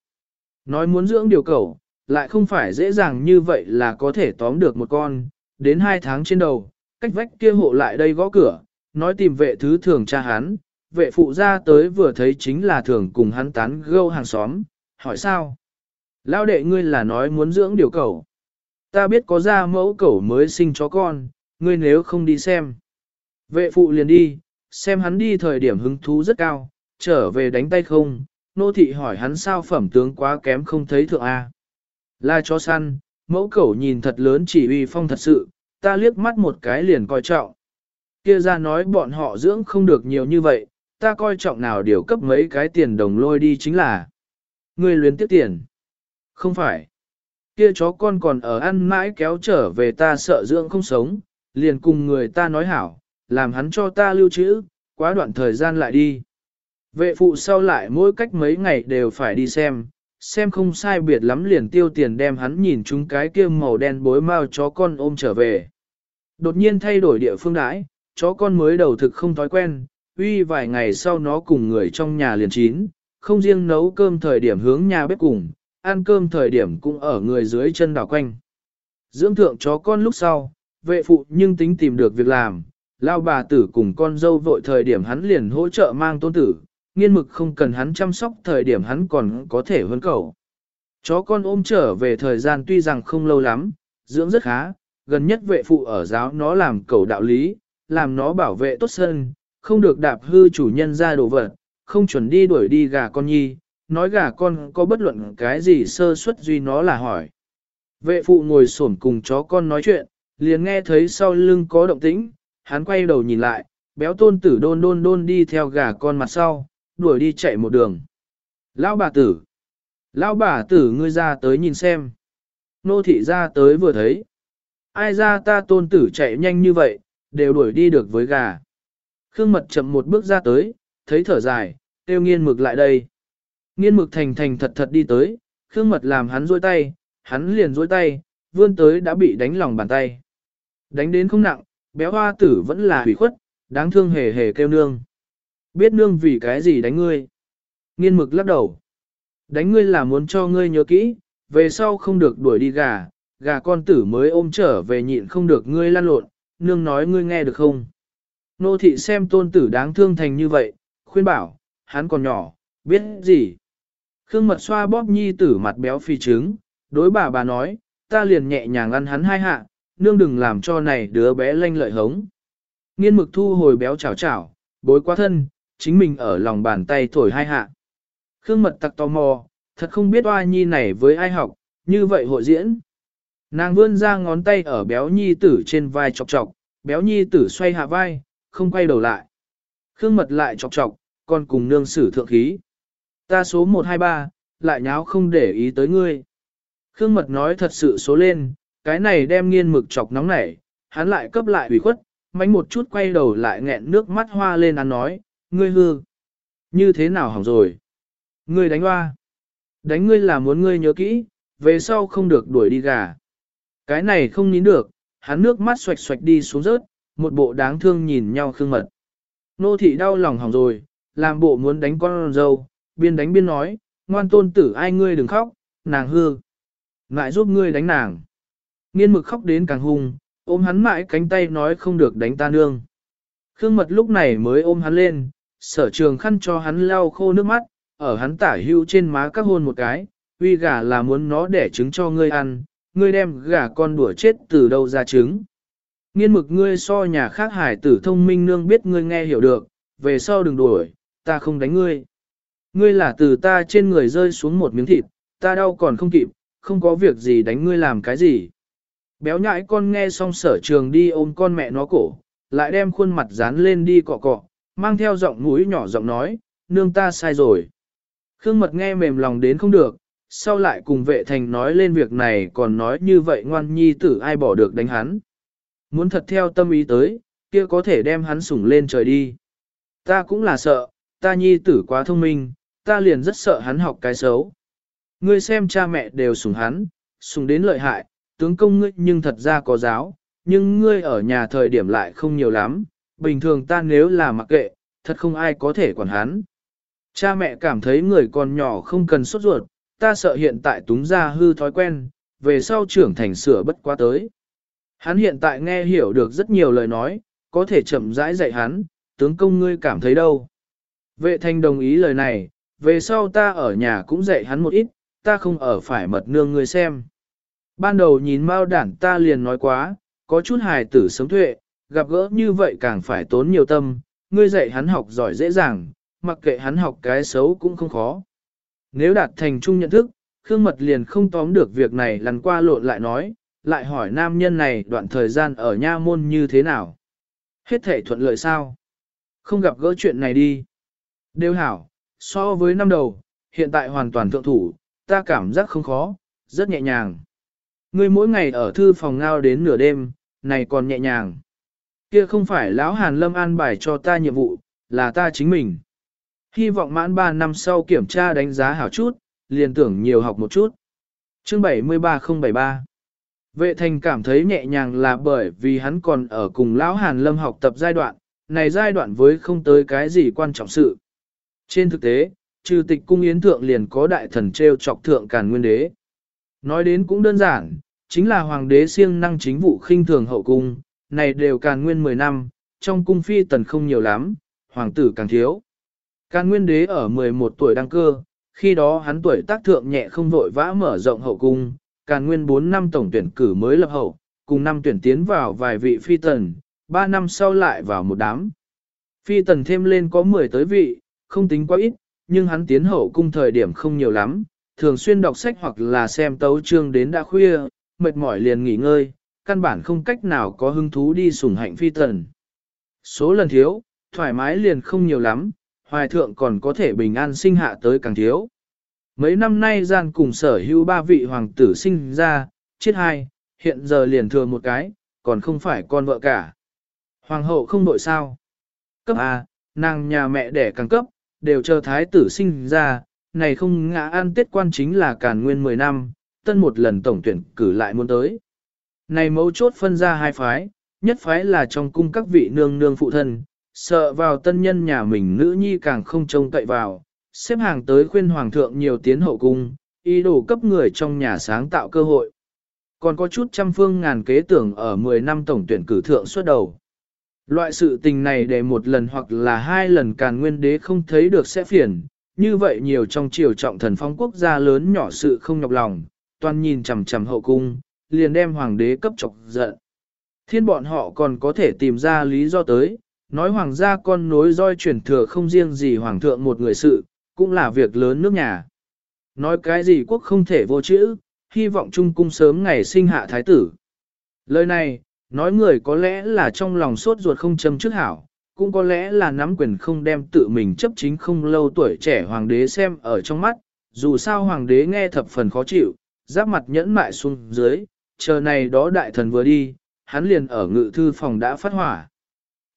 Nói muốn dưỡng điều cầu, lại không phải dễ dàng như vậy là có thể tóm được một con, đến hai tháng trên đầu, cách vách kia hộ lại đây gõ cửa, nói tìm vệ thứ thường cha hắn, vệ phụ ra tới vừa thấy chính là thường cùng hắn tán gâu hàng xóm, hỏi sao? Lao đệ ngươi là nói muốn dưỡng điều cầu. Ta biết có ra mẫu cẩu mới sinh chó con, ngươi nếu không đi xem. Vệ phụ liền đi, xem hắn đi thời điểm hứng thú rất cao, trở về đánh tay không, nô thị hỏi hắn sao phẩm tướng quá kém không thấy thượng A. Là chó săn, mẫu cẩu nhìn thật lớn chỉ uy phong thật sự, ta liếc mắt một cái liền coi trọng. Kia ra nói bọn họ dưỡng không được nhiều như vậy, ta coi trọng nào điều cấp mấy cái tiền đồng lôi đi chính là. Người luyến tiếp tiền. Không phải. Kia chó con còn ở ăn mãi kéo trở về ta sợ dưỡng không sống, liền cùng người ta nói hảo, làm hắn cho ta lưu trữ, quá đoạn thời gian lại đi. Vệ phụ sau lại mỗi cách mấy ngày đều phải đi xem, xem không sai biệt lắm liền tiêu tiền đem hắn nhìn chúng cái kia màu đen bối mau chó con ôm trở về. Đột nhiên thay đổi địa phương đãi, chó con mới đầu thực không thói quen, uy vài ngày sau nó cùng người trong nhà liền chín, không riêng nấu cơm thời điểm hướng nhà bếp cùng, ăn cơm thời điểm cũng ở người dưới chân đảo quanh. Dưỡng thượng chó con lúc sau, vệ phụ nhưng tính tìm được việc làm, lao bà tử cùng con dâu vội thời điểm hắn liền hỗ trợ mang tôn tử, nghiên mực không cần hắn chăm sóc thời điểm hắn còn có thể hơn cầu. Chó con ôm trở về thời gian tuy rằng không lâu lắm, dưỡng rất khá, gần nhất vệ phụ ở giáo nó làm cầu đạo lý, làm nó bảo vệ tốt sân, không được đạp hư chủ nhân ra đồ vật, không chuẩn đi đuổi đi gà con nhi, nói gà con có bất luận cái gì sơ suất duy nó là hỏi. Vệ phụ ngồi xổm cùng chó con nói chuyện, liền nghe thấy sau lưng có động tĩnh, hắn quay đầu nhìn lại, béo tôn tử đôn đôn đôn đi theo gà con mặt sau, đuổi đi chạy một đường. Lão bà tử! Lão bà tử ngươi ra tới nhìn xem. Nô thị ra tới vừa thấy. Ai ra ta tôn tử chạy nhanh như vậy, đều đuổi đi được với gà. Khương mật chậm một bước ra tới, thấy thở dài, tiêu nghiên mực lại đây. Nghiên mực thành thành thật thật đi tới, Khương mật làm hắn dôi tay, hắn liền dôi tay, vươn tới đã bị đánh lòng bàn tay. Đánh đến không nặng, béo hoa tử vẫn là hủy khuất, đáng thương hề hề kêu nương. Biết nương vì cái gì đánh ngươi. Nghiên mực lắc đầu. Đánh ngươi là muốn cho ngươi nhớ kỹ, về sau không được đuổi đi gà, gà con tử mới ôm trở về nhịn không được ngươi lăn lộn, nương nói ngươi nghe được không. Nô thị xem tôn tử đáng thương thành như vậy, khuyên bảo, hắn còn nhỏ, biết gì. Khương mật xoa bóp nhi tử mặt béo phi trứng, đối bà bà nói, ta liền nhẹ nhàng ăn hắn hai hạ, nương đừng làm cho này đứa bé lanh lợi hống. Nghiên mực thu hồi béo chảo chảo, bối quá thân, chính mình ở lòng bàn tay thổi hai hạ. Khương mật tặc tò mò, thật không biết oa nhi này với ai học, như vậy hội diễn. Nàng vươn ra ngón tay ở béo nhi tử trên vai chọc chọc, béo nhi tử xoay hạ vai, không quay đầu lại. Khương mật lại chọc chọc, còn cùng nương sử thượng khí. Ta số 123, lại nháo không để ý tới ngươi. Khương mật nói thật sự số lên, cái này đem nghiên mực chọc nóng nảy, hắn lại cấp lại ủy khuất, mánh một chút quay đầu lại nghẹn nước mắt hoa lên ăn nói, ngươi hư. Như thế nào hỏng rồi? Ngươi đánh hoa. Đánh ngươi là muốn ngươi nhớ kỹ, về sau không được đuổi đi gà. Cái này không nín được, hắn nước mắt xoạch xoạch đi xuống rớt, một bộ đáng thương nhìn nhau khương mật. Nô thị đau lòng hỏng rồi, làm bộ muốn đánh con dâu, biên đánh biên nói, ngoan tôn tử ai ngươi đừng khóc, nàng hư. Ngại giúp ngươi đánh nàng. Nghiên mực khóc đến càng hung, ôm hắn mãi cánh tay nói không được đánh ta nương. Khương mật lúc này mới ôm hắn lên, sở trường khăn cho hắn lau khô nước mắt, ở hắn tả hưu trên má các hôn một cái, uy gà là muốn nó đẻ trứng cho ngươi ăn, ngươi đem gà con đùa chết từ đâu ra trứng. Nghiên mực ngươi so nhà khác hải tử thông minh nương biết ngươi nghe hiểu được, về sau đừng đuổi, ta không đánh ngươi. Ngươi là từ ta trên người rơi xuống một miếng thịt, ta đau còn không kịp, không có việc gì đánh ngươi làm cái gì. Béo nhãi con nghe xong sở trường đi ôm con mẹ nó cổ, lại đem khuôn mặt dán lên đi cọ cọ, mang theo giọng mũi nhỏ giọng nói, nương ta sai rồi. Khương mật nghe mềm lòng đến không được, sau lại cùng vệ thành nói lên việc này còn nói như vậy ngoan nhi tử ai bỏ được đánh hắn. Muốn thật theo tâm ý tới, kia có thể đem hắn sủng lên trời đi. Ta cũng là sợ, ta nhi tử quá thông minh, ta liền rất sợ hắn học cái xấu. Ngươi xem cha mẹ đều sủng hắn, sủng đến lợi hại, tướng công ngươi nhưng thật ra có giáo, nhưng ngươi ở nhà thời điểm lại không nhiều lắm, bình thường ta nếu là mặc kệ, thật không ai có thể quản hắn. Cha mẹ cảm thấy người còn nhỏ không cần sốt ruột, ta sợ hiện tại túng ra hư thói quen, về sau trưởng thành sửa bất quá tới. Hắn hiện tại nghe hiểu được rất nhiều lời nói, có thể chậm rãi dạy hắn, tướng công ngươi cảm thấy đâu. Vệ thanh đồng ý lời này, về sau ta ở nhà cũng dạy hắn một ít, ta không ở phải mật nương ngươi xem. Ban đầu nhìn Mao đản ta liền nói quá, có chút hài tử sống thuệ, gặp gỡ như vậy càng phải tốn nhiều tâm, ngươi dạy hắn học giỏi dễ dàng, mặc kệ hắn học cái xấu cũng không khó. Nếu đạt thành chung nhận thức, Khương Mật liền không tóm được việc này lăn qua lộn lại nói, lại hỏi nam nhân này đoạn thời gian ở nha môn như thế nào. Hết thể thuận lợi sao? Không gặp gỡ chuyện này đi. Đều hảo, so với năm đầu, hiện tại hoàn toàn thượng thủ, ta cảm giác không khó, rất nhẹ nhàng. Ngươi mỗi ngày ở thư phòng ngao đến nửa đêm, này còn nhẹ nhàng. Kia không phải lão Hàn Lâm an bài cho ta nhiệm vụ, là ta chính mình. Hy vọng mãn 3 năm sau kiểm tra đánh giá hảo chút, liền tưởng nhiều học một chút. Chương 73073 Vệ thành cảm thấy nhẹ nhàng là bởi vì hắn còn ở cùng lão Hàn Lâm học tập giai đoạn, này giai đoạn với không tới cái gì quan trọng sự. Trên thực tế, trừ tịch cung yến thượng liền có đại thần treo chọc thượng càn nguyên đế. Nói đến cũng đơn giản, chính là hoàng đế siêng năng chính vụ khinh thường hậu cung, này đều càn nguyên 10 năm, trong cung phi tần không nhiều lắm, hoàng tử càng thiếu. Càn nguyên đế ở 11 tuổi đăng cơ, khi đó hắn tuổi tác thượng nhẹ không vội vã mở rộng hậu cung, càn nguyên 4 năm tổng tuyển cử mới lập hậu, cùng năm tuyển tiến vào vài vị phi tần, 3 năm sau lại vào một đám. Phi tần thêm lên có 10 tới vị, không tính quá ít, nhưng hắn tiến hậu cung thời điểm không nhiều lắm, thường xuyên đọc sách hoặc là xem tấu chương đến đã khuya, mệt mỏi liền nghỉ ngơi, căn bản không cách nào có hứng thú đi sủng hạnh phi tần. Số lần thiếu, thoải mái liền không nhiều lắm, hoài thượng còn có thể bình an sinh hạ tới càng thiếu. Mấy năm nay gian cùng sở hữu ba vị hoàng tử sinh ra, chết hai, hiện giờ liền thừa một cái, còn không phải con vợ cả. Hoàng hậu không đội sao. Cấp A, nàng nhà mẹ đẻ càng cấp, đều chờ thái tử sinh ra, này không ngã an tiết quan chính là càn nguyên 10 năm, tân một lần tổng tuyển cử lại muốn tới. Này mấu chốt phân ra hai phái, nhất phái là trong cung các vị nương nương phụ thân, sợ vào tân nhân nhà mình nữ nhi càng không trông cậy vào, xếp hàng tới khuyên hoàng thượng nhiều tiến hậu cung, ý đồ cấp người trong nhà sáng tạo cơ hội. Còn có chút trăm phương ngàn kế tưởng ở 10 năm tổng tuyển cử thượng xuất đầu. Loại sự tình này để một lần hoặc là hai lần càn nguyên đế không thấy được sẽ phiền, như vậy nhiều trong triều trọng thần phong quốc gia lớn nhỏ sự không nhọc lòng, toàn nhìn chằm chằm hậu cung, liền đem hoàng đế cấp chọc giận. Thiên bọn họ còn có thể tìm ra lý do tới, nói hoàng gia con nối roi truyền thừa không riêng gì hoàng thượng một người sự, cũng là việc lớn nước nhà. Nói cái gì quốc không thể vô chữ, hy vọng trung cung sớm ngày sinh hạ thái tử. Lời này, nói người có lẽ là trong lòng sốt ruột không châm trước hảo, cũng có lẽ là nắm quyền không đem tự mình chấp chính không lâu tuổi trẻ hoàng đế xem ở trong mắt, dù sao hoàng đế nghe thập phần khó chịu, giáp mặt nhẫn mại xuống dưới, chờ này đó đại thần vừa đi, hắn liền ở ngự thư phòng đã phát hỏa.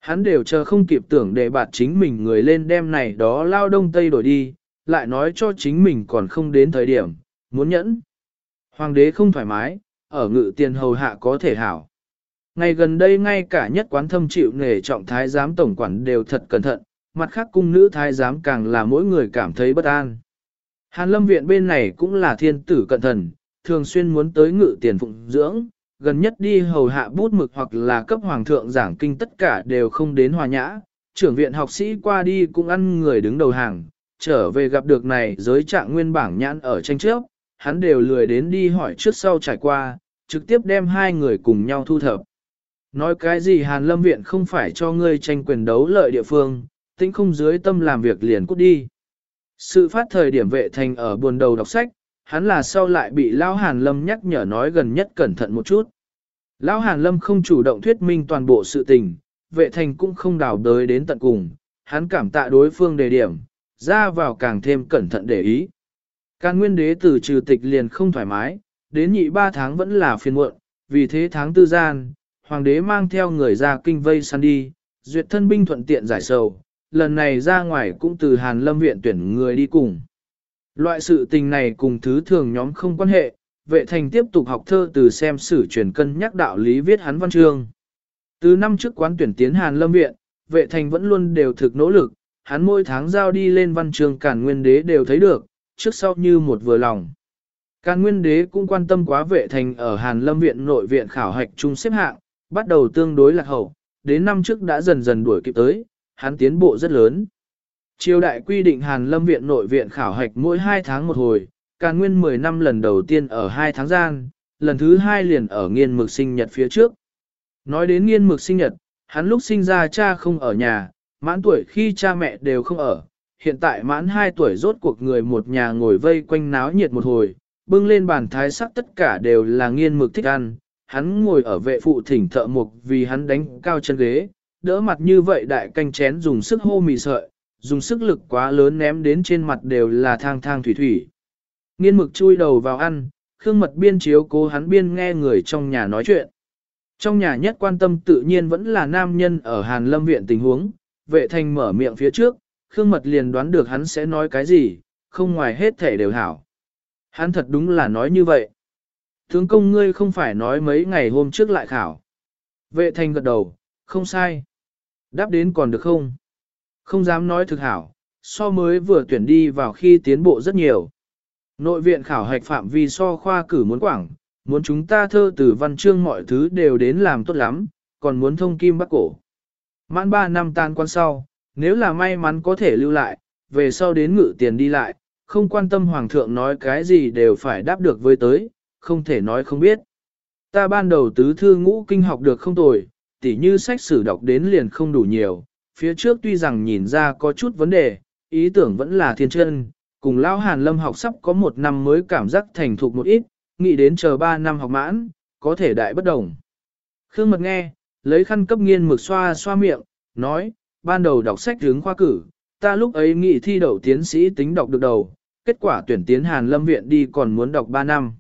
Hắn đều chờ không kịp tưởng để bạt chính mình người lên đem này đó lao đông tây đổi đi, lại nói cho chính mình còn không đến thời điểm, muốn nhẫn. Hoàng đế không thoải mái, ở ngự tiền hầu hạ có thể hảo. Ngày gần đây ngay cả nhất quán thâm chịu nghề trọng thái giám tổng quản đều thật cẩn thận, mặt khác cung nữ thái giám càng là mỗi người cảm thấy bất an. Hàn lâm viện bên này cũng là thiên tử cẩn thận, thường xuyên muốn tới ngự tiền phụng dưỡng, gần nhất đi hầu hạ bút mực hoặc là cấp hoàng thượng giảng kinh tất cả đều không đến hòa nhã, trưởng viện học sĩ qua đi cũng ăn người đứng đầu hàng, trở về gặp được này giới trạng nguyên bảng nhãn ở tranh trước, hắn đều lười đến đi hỏi trước sau trải qua, trực tiếp đem hai người cùng nhau thu thập. Nói cái gì Hàn Lâm Viện không phải cho ngươi tranh quyền đấu lợi địa phương, tính không dưới tâm làm việc liền cút đi. Sự phát thời điểm vệ thành ở buồn đầu đọc sách, hắn là sau lại bị Lao Hàn Lâm nhắc nhở nói gần nhất cẩn thận một chút. Lão Hàn Lâm không chủ động thuyết minh toàn bộ sự tình, vệ thành cũng không đào đới đến tận cùng, hắn cảm tạ đối phương đề điểm, ra vào càng thêm cẩn thận để ý. Càng nguyên đế từ trừ tịch liền không thoải mái, đến nhị ba tháng vẫn là phiền muộn, vì thế tháng tư gian, hoàng đế mang theo người ra kinh vây săn đi, duyệt thân binh thuận tiện giải sầu, lần này ra ngoài cũng từ Hàn Lâm viện tuyển người đi cùng. Loại sự tình này cùng thứ thường nhóm không quan hệ, vệ thành tiếp tục học thơ từ xem sử truyền cân nhắc đạo lý viết hắn văn chương. Từ năm trước quán tuyển tiến Hàn Lâm viện, vệ thành vẫn luôn đều thực nỗ lực, hắn mỗi tháng giao đi lên văn chương cản nguyên đế đều thấy được, trước sau như một vừa lòng. Càn nguyên đế cũng quan tâm quá vệ thành ở Hàn Lâm viện nội viện khảo hạch chung xếp hạng, bắt đầu tương đối lạc hậu, đến năm trước đã dần dần đuổi kịp tới, hắn tiến bộ rất lớn. Triều đại quy định Hàn Lâm viện nội viện khảo hạch mỗi 2 tháng một hồi, Càn Nguyên 10 năm lần đầu tiên ở 2 tháng gian, lần thứ 2 liền ở nghiên mực sinh nhật phía trước. Nói đến nghiên mực sinh nhật, hắn lúc sinh ra cha không ở nhà, mãn tuổi khi cha mẹ đều không ở, hiện tại mãn 2 tuổi rốt cuộc người một nhà ngồi vây quanh náo nhiệt một hồi, bưng lên bàn thái sắc tất cả đều là nghiên mực thích ăn, hắn ngồi ở vệ phụ thỉnh thợ mục vì hắn đánh cao chân ghế, đỡ mặt như vậy đại canh chén dùng sức hô mì sợi, dùng sức lực quá lớn ném đến trên mặt đều là thang thang thủy thủy. Nghiên mực chui đầu vào ăn, khương mật biên chiếu cố hắn biên nghe người trong nhà nói chuyện. Trong nhà nhất quan tâm tự nhiên vẫn là nam nhân ở Hàn Lâm Viện tình huống, vệ thành mở miệng phía trước, khương mật liền đoán được hắn sẽ nói cái gì, không ngoài hết thể đều hảo. Hắn thật đúng là nói như vậy. Tướng công ngươi không phải nói mấy ngày hôm trước lại khảo. Vệ thành gật đầu, không sai. Đáp đến còn được không? Không dám nói thực hảo, so mới vừa tuyển đi vào khi tiến bộ rất nhiều. Nội viện khảo hạch phạm vi so khoa cử muốn quảng, muốn chúng ta thơ từ văn chương mọi thứ đều đến làm tốt lắm, còn muốn thông kim bắc cổ. Mãn 3 năm tan quan sau, nếu là may mắn có thể lưu lại, về sau đến ngự tiền đi lại, không quan tâm hoàng thượng nói cái gì đều phải đáp được với tới, không thể nói không biết. Ta ban đầu tứ thư ngũ kinh học được không tồi, tỉ như sách sử đọc đến liền không đủ nhiều, phía trước tuy rằng nhìn ra có chút vấn đề, ý tưởng vẫn là thiên chân, cùng lão Hàn Lâm học sắp có một năm mới cảm giác thành thục một ít, nghĩ đến chờ ba năm học mãn, có thể đại bất đồng. Khương Mật nghe, lấy khăn cấp nghiên mực xoa xoa miệng, nói, ban đầu đọc sách hướng khoa cử, ta lúc ấy nghĩ thi đậu tiến sĩ tính đọc được đầu, kết quả tuyển tiến Hàn Lâm Viện đi còn muốn đọc 3 năm.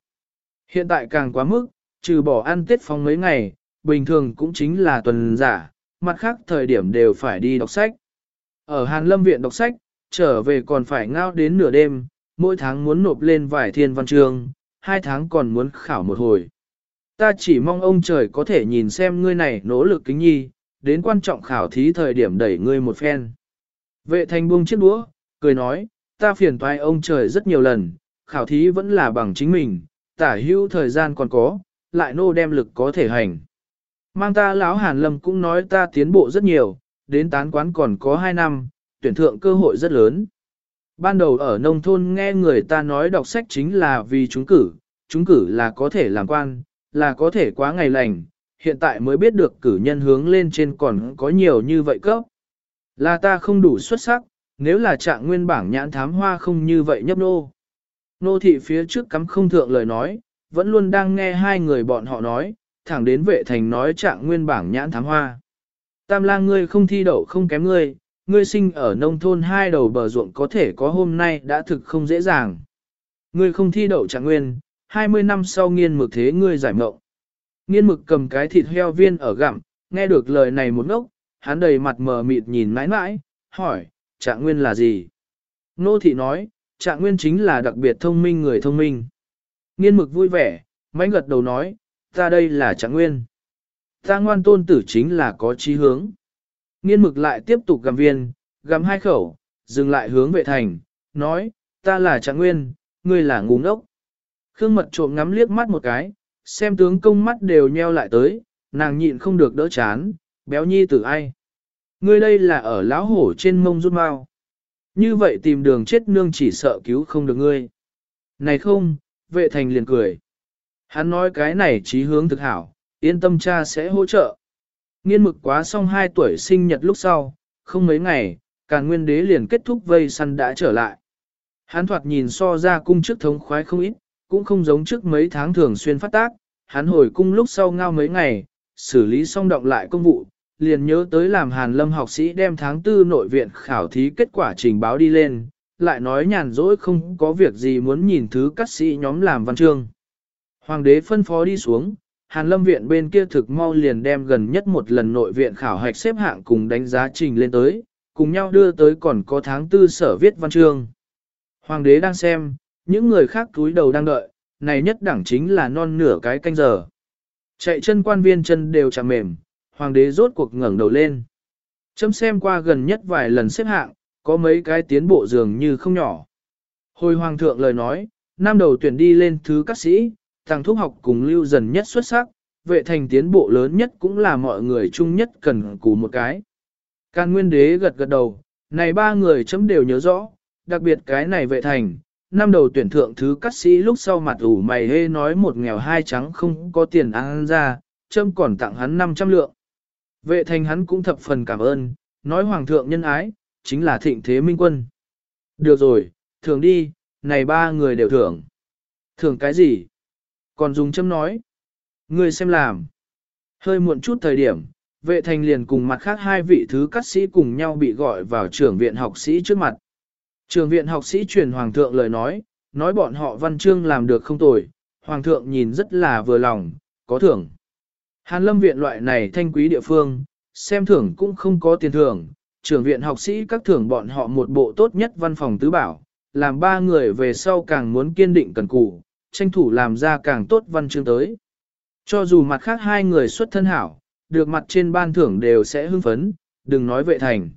Hiện tại càng quá mức, trừ bỏ ăn tết phong mấy ngày, bình thường cũng chính là tuần giả, mặt khác thời điểm đều phải đi đọc sách. Ở Hàn Lâm Viện đọc sách, trở về còn phải ngao đến nửa đêm, mỗi tháng muốn nộp lên vài thiên văn chương, hai tháng còn muốn khảo một hồi. Ta chỉ mong ông trời có thể nhìn xem ngươi này nỗ lực kính nhi, đến quan trọng khảo thí thời điểm đẩy ngươi một phen. Vệ thành buông chiếc đũa, cười nói, ta phiền toái ông trời rất nhiều lần, khảo thí vẫn là bằng chính mình, tả hữu thời gian còn có, lại nô đem lực có thể hành. Mang ta lão Hàn Lâm cũng nói ta tiến bộ rất nhiều, đến tán quán còn có 2 năm, tuyển thượng cơ hội rất lớn. Ban đầu ở nông thôn nghe người ta nói đọc sách chính là vì chúng cử, chúng cử là có thể làm quan, là có thể quá ngày lành, hiện tại mới biết được cử nhân hướng lên trên còn có nhiều như vậy cấp. Là ta không đủ xuất sắc, nếu là trạng nguyên bảng nhãn thám hoa không như vậy nhấp nô. Nô thị phía trước cắm không thượng lời nói, vẫn luôn đang nghe hai người bọn họ nói, thẳng đến vệ thành nói trạng nguyên bảng nhãn thám hoa. Tam lang ngươi không thi đậu không kém ngươi, ngươi sinh ở nông thôn hai đầu bờ ruộng có thể có hôm nay đã thực không dễ dàng. Ngươi không thi đậu trạng nguyên, 20 năm sau nghiên mực thế ngươi giải mộng. Nghiên mực cầm cái thịt heo viên ở gặm, nghe được lời này một ngốc, hắn đầy mặt mờ mịt nhìn mãi mãi, hỏi, trạng nguyên là gì? Nô thị nói, trạng nguyên chính là đặc biệt thông minh người thông minh. Nghiên mực vui vẻ, mãnh gật đầu nói, ta đây là trạng nguyên. Ta ngoan tôn tử chính là có chí hướng. Nghiên mực lại tiếp tục gặm viên, gặm hai khẩu, dừng lại hướng vệ thành, nói, ta là trạng nguyên, ngươi là ngu ngốc. Khương mật trộm ngắm liếc mắt một cái, xem tướng công mắt đều nheo lại tới, nàng nhịn không được đỡ chán, béo nhi tử ai. Ngươi đây là ở lão hổ trên mông rút mau. Như vậy tìm đường chết nương chỉ sợ cứu không được ngươi. Này không, vệ thành liền cười. Hắn nói cái này trí hướng thực hảo, yên tâm cha sẽ hỗ trợ. Nghiên mực quá xong 2 tuổi sinh nhật lúc sau, không mấy ngày, càng nguyên đế liền kết thúc vây săn đã trở lại. Hắn thoạt nhìn so ra cung trước thống khoái không ít, cũng không giống trước mấy tháng thường xuyên phát tác, hắn hồi cung lúc sau ngao mấy ngày, xử lý xong động lại công vụ, liền nhớ tới làm hàn lâm học sĩ đem tháng tư nội viện khảo thí kết quả trình báo đi lên, lại nói nhàn rỗi không có việc gì muốn nhìn thứ các sĩ nhóm làm văn chương. Hoàng đế phân phó đi xuống, hàn lâm viện bên kia thực mau liền đem gần nhất một lần nội viện khảo hạch xếp hạng cùng đánh giá trình lên tới, cùng nhau đưa tới còn có tháng tư sở viết văn chương. Hoàng đế đang xem, những người khác túi đầu đang đợi, này nhất đẳng chính là non nửa cái canh giờ. Chạy chân quan viên chân đều chạm mềm, hoàng đế rốt cuộc ngẩng đầu lên. Chấm xem qua gần nhất vài lần xếp hạng, có mấy cái tiến bộ dường như không nhỏ. Hồi hoàng thượng lời nói, năm đầu tuyển đi lên thứ các sĩ, thằng thúc học cùng lưu dần nhất xuất sắc, vệ thành tiến bộ lớn nhất cũng là mọi người chung nhất cần cù một cái. Can nguyên đế gật gật đầu, này ba người chấm đều nhớ rõ, đặc biệt cái này vệ thành, năm đầu tuyển thượng thứ cắt sĩ lúc sau mặt ủ mày hê nói một nghèo hai trắng không có tiền ăn ra, châm còn tặng hắn 500 lượng. Vệ thành hắn cũng thập phần cảm ơn, nói hoàng thượng nhân ái, chính là thịnh thế minh quân. Được rồi, thường đi, này ba người đều thưởng. Thưởng cái gì? Còn dùng châm nói. Người xem làm. Hơi muộn chút thời điểm, vệ thành liền cùng mặt khác hai vị thứ cắt sĩ cùng nhau bị gọi vào trưởng viện học sĩ trước mặt. Trường viện học sĩ truyền hoàng thượng lời nói, nói bọn họ văn chương làm được không tồi, hoàng thượng nhìn rất là vừa lòng, có thưởng. Hàn lâm viện loại này thanh quý địa phương, xem thưởng cũng không có tiền thưởng, trường viện học sĩ các thưởng bọn họ một bộ tốt nhất văn phòng tứ bảo, làm ba người về sau càng muốn kiên định cần cù, tranh thủ làm ra càng tốt văn chương tới. Cho dù mặt khác hai người xuất thân hảo, được mặt trên ban thưởng đều sẽ hưng phấn, đừng nói vệ thành.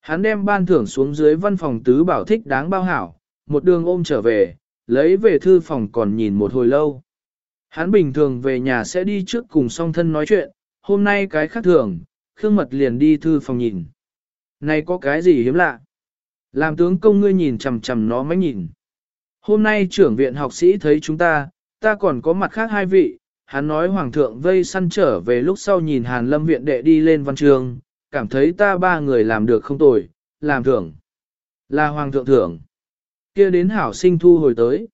Hắn đem ban thưởng xuống dưới văn phòng tứ bảo thích đáng bao hảo, một đường ôm trở về, lấy về thư phòng còn nhìn một hồi lâu. Hắn bình thường về nhà sẽ đi trước cùng song thân nói chuyện, hôm nay cái khác thường, Khương Mật liền đi thư phòng nhìn. Này có cái gì hiếm lạ? Làm tướng công ngươi nhìn chằm chằm nó mới nhìn. Hôm nay trưởng viện học sĩ thấy chúng ta, ta còn có mặt khác hai vị, hắn nói hoàng thượng vây săn trở về lúc sau nhìn hàn lâm viện đệ đi lên văn trường, cảm thấy ta ba người làm được không tồi, làm thưởng. Là hoàng thượng thưởng. kia đến hảo sinh thu hồi tới.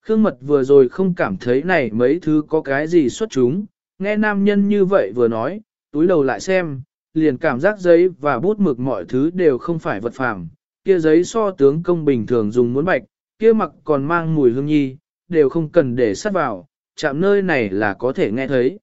Khương mật vừa rồi không cảm thấy này mấy thứ có cái gì xuất chúng, nghe nam nhân như vậy vừa nói, túi đầu lại xem, liền cảm giác giấy và bút mực mọi thứ đều không phải vật phàm, kia giấy so tướng công bình thường dùng muốn bạch, kia mặc còn mang mùi hương nhi, đều không cần để sát vào, chạm nơi này là có thể nghe thấy.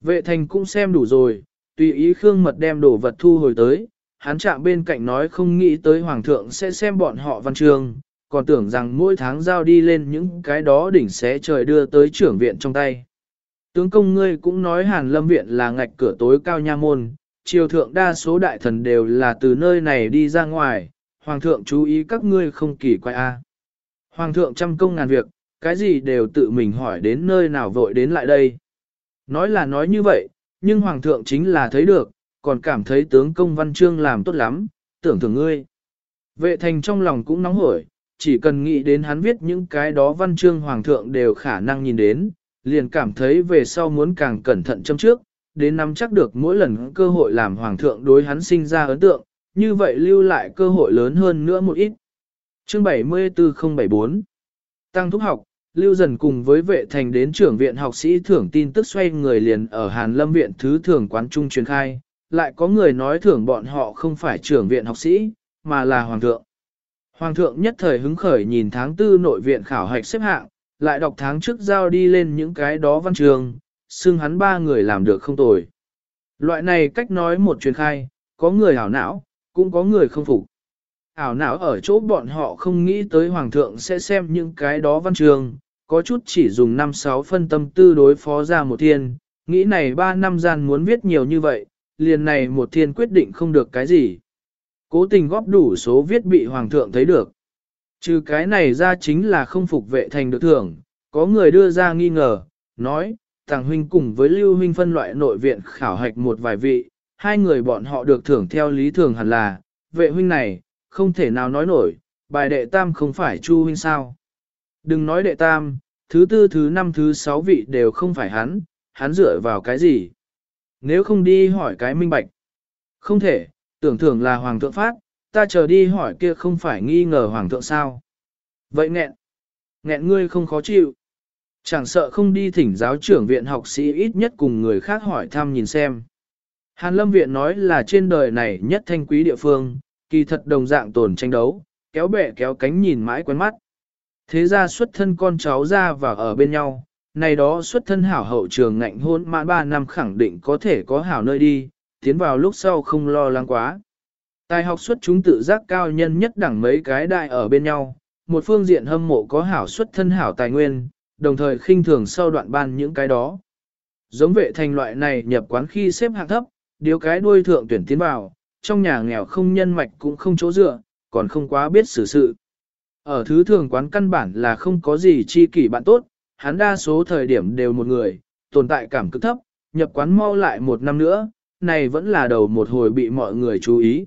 Vệ thành cũng xem đủ rồi, tùy ý Khương Mật đem đồ vật thu hồi tới, hắn chạm bên cạnh nói không nghĩ tới Hoàng thượng sẽ xem bọn họ văn trường, còn tưởng rằng mỗi tháng giao đi lên những cái đó đỉnh xé trời đưa tới trưởng viện trong tay. Tướng công ngươi cũng nói Hàn Lâm Viện là ngạch cửa tối cao nha môn, triều thượng đa số đại thần đều là từ nơi này đi ra ngoài, Hoàng thượng chú ý các ngươi không kỳ quay a. Hoàng thượng trăm công ngàn việc, cái gì đều tự mình hỏi đến nơi nào vội đến lại đây. Nói là nói như vậy, nhưng Hoàng thượng chính là thấy được, còn cảm thấy tướng công văn chương làm tốt lắm, tưởng thưởng ngươi. Vệ thành trong lòng cũng nóng hổi, chỉ cần nghĩ đến hắn viết những cái đó văn chương Hoàng thượng đều khả năng nhìn đến, liền cảm thấy về sau muốn càng cẩn thận châm trước, đến nắm chắc được mỗi lần cơ hội làm Hoàng thượng đối hắn sinh ra ấn tượng, như vậy lưu lại cơ hội lớn hơn nữa một ít. Chương 74074 Tăng thúc học, Lưu dần cùng với vệ thành đến trưởng viện học sĩ thưởng tin tức xoay người liền ở Hàn Lâm viện thứ thưởng quán trung truyền khai, lại có người nói thưởng bọn họ không phải trưởng viện học sĩ, mà là hoàng thượng. Hoàng thượng nhất thời hứng khởi nhìn tháng tư nội viện khảo hạch xếp hạng, lại đọc tháng trước giao đi lên những cái đó văn trường, xưng hắn ba người làm được không tồi. Loại này cách nói một truyền khai, có người hảo não, cũng có người không phục. Ảo não ở chỗ bọn họ không nghĩ tới hoàng thượng sẽ xem những cái đó văn trường, có chút chỉ dùng 5-6 phân tâm tư đối phó ra một thiên, nghĩ này 3 năm gian muốn viết nhiều như vậy, liền này một thiên quyết định không được cái gì. Cố tình góp đủ số viết bị hoàng thượng thấy được. Trừ cái này ra chính là không phục vệ thành được thưởng, có người đưa ra nghi ngờ, nói, Tàng huynh cùng với Lưu huynh phân loại nội viện khảo hạch một vài vị, hai người bọn họ được thưởng theo lý thường hẳn là, vệ huynh này, không thể nào nói nổi, bài đệ tam không phải Chu huynh sao. Đừng nói đệ tam, thứ tư thứ năm thứ sáu vị đều không phải hắn, hắn dựa vào cái gì? Nếu không đi hỏi cái minh bạch. Không thể, tưởng thưởng là hoàng thượng phát, ta chờ đi hỏi kia không phải nghi ngờ hoàng thượng sao. Vậy nghẹn, nghẹn ngươi không khó chịu. Chẳng sợ không đi thỉnh giáo trưởng viện học sĩ ít nhất cùng người khác hỏi thăm nhìn xem. Hàn Lâm Viện nói là trên đời này nhất thanh quý địa phương, kỳ thật đồng dạng tồn tranh đấu, kéo bẻ kéo cánh nhìn mãi quen mắt. Thế ra xuất thân con cháu ra và ở bên nhau, này đó xuất thân hảo hậu trường ngạnh hôn mãn 3 năm khẳng định có thể có hảo nơi đi, tiến vào lúc sau không lo lắng quá. Tài học xuất chúng tự giác cao nhân nhất đẳng mấy cái đại ở bên nhau, một phương diện hâm mộ có hảo xuất thân hảo tài nguyên, đồng thời khinh thường sau đoạn ban những cái đó. Giống vệ thành loại này nhập quán khi xếp hạng thấp, điếu cái đuôi thượng tuyển tiến vào, trong nhà nghèo không nhân mạch cũng không chỗ dựa, còn không quá biết xử sự. Ở thứ thường quán căn bản là không có gì chi kỷ bạn tốt, hắn đa số thời điểm đều một người, tồn tại cảm cực thấp, nhập quán mau lại một năm nữa, này vẫn là đầu một hồi bị mọi người chú ý.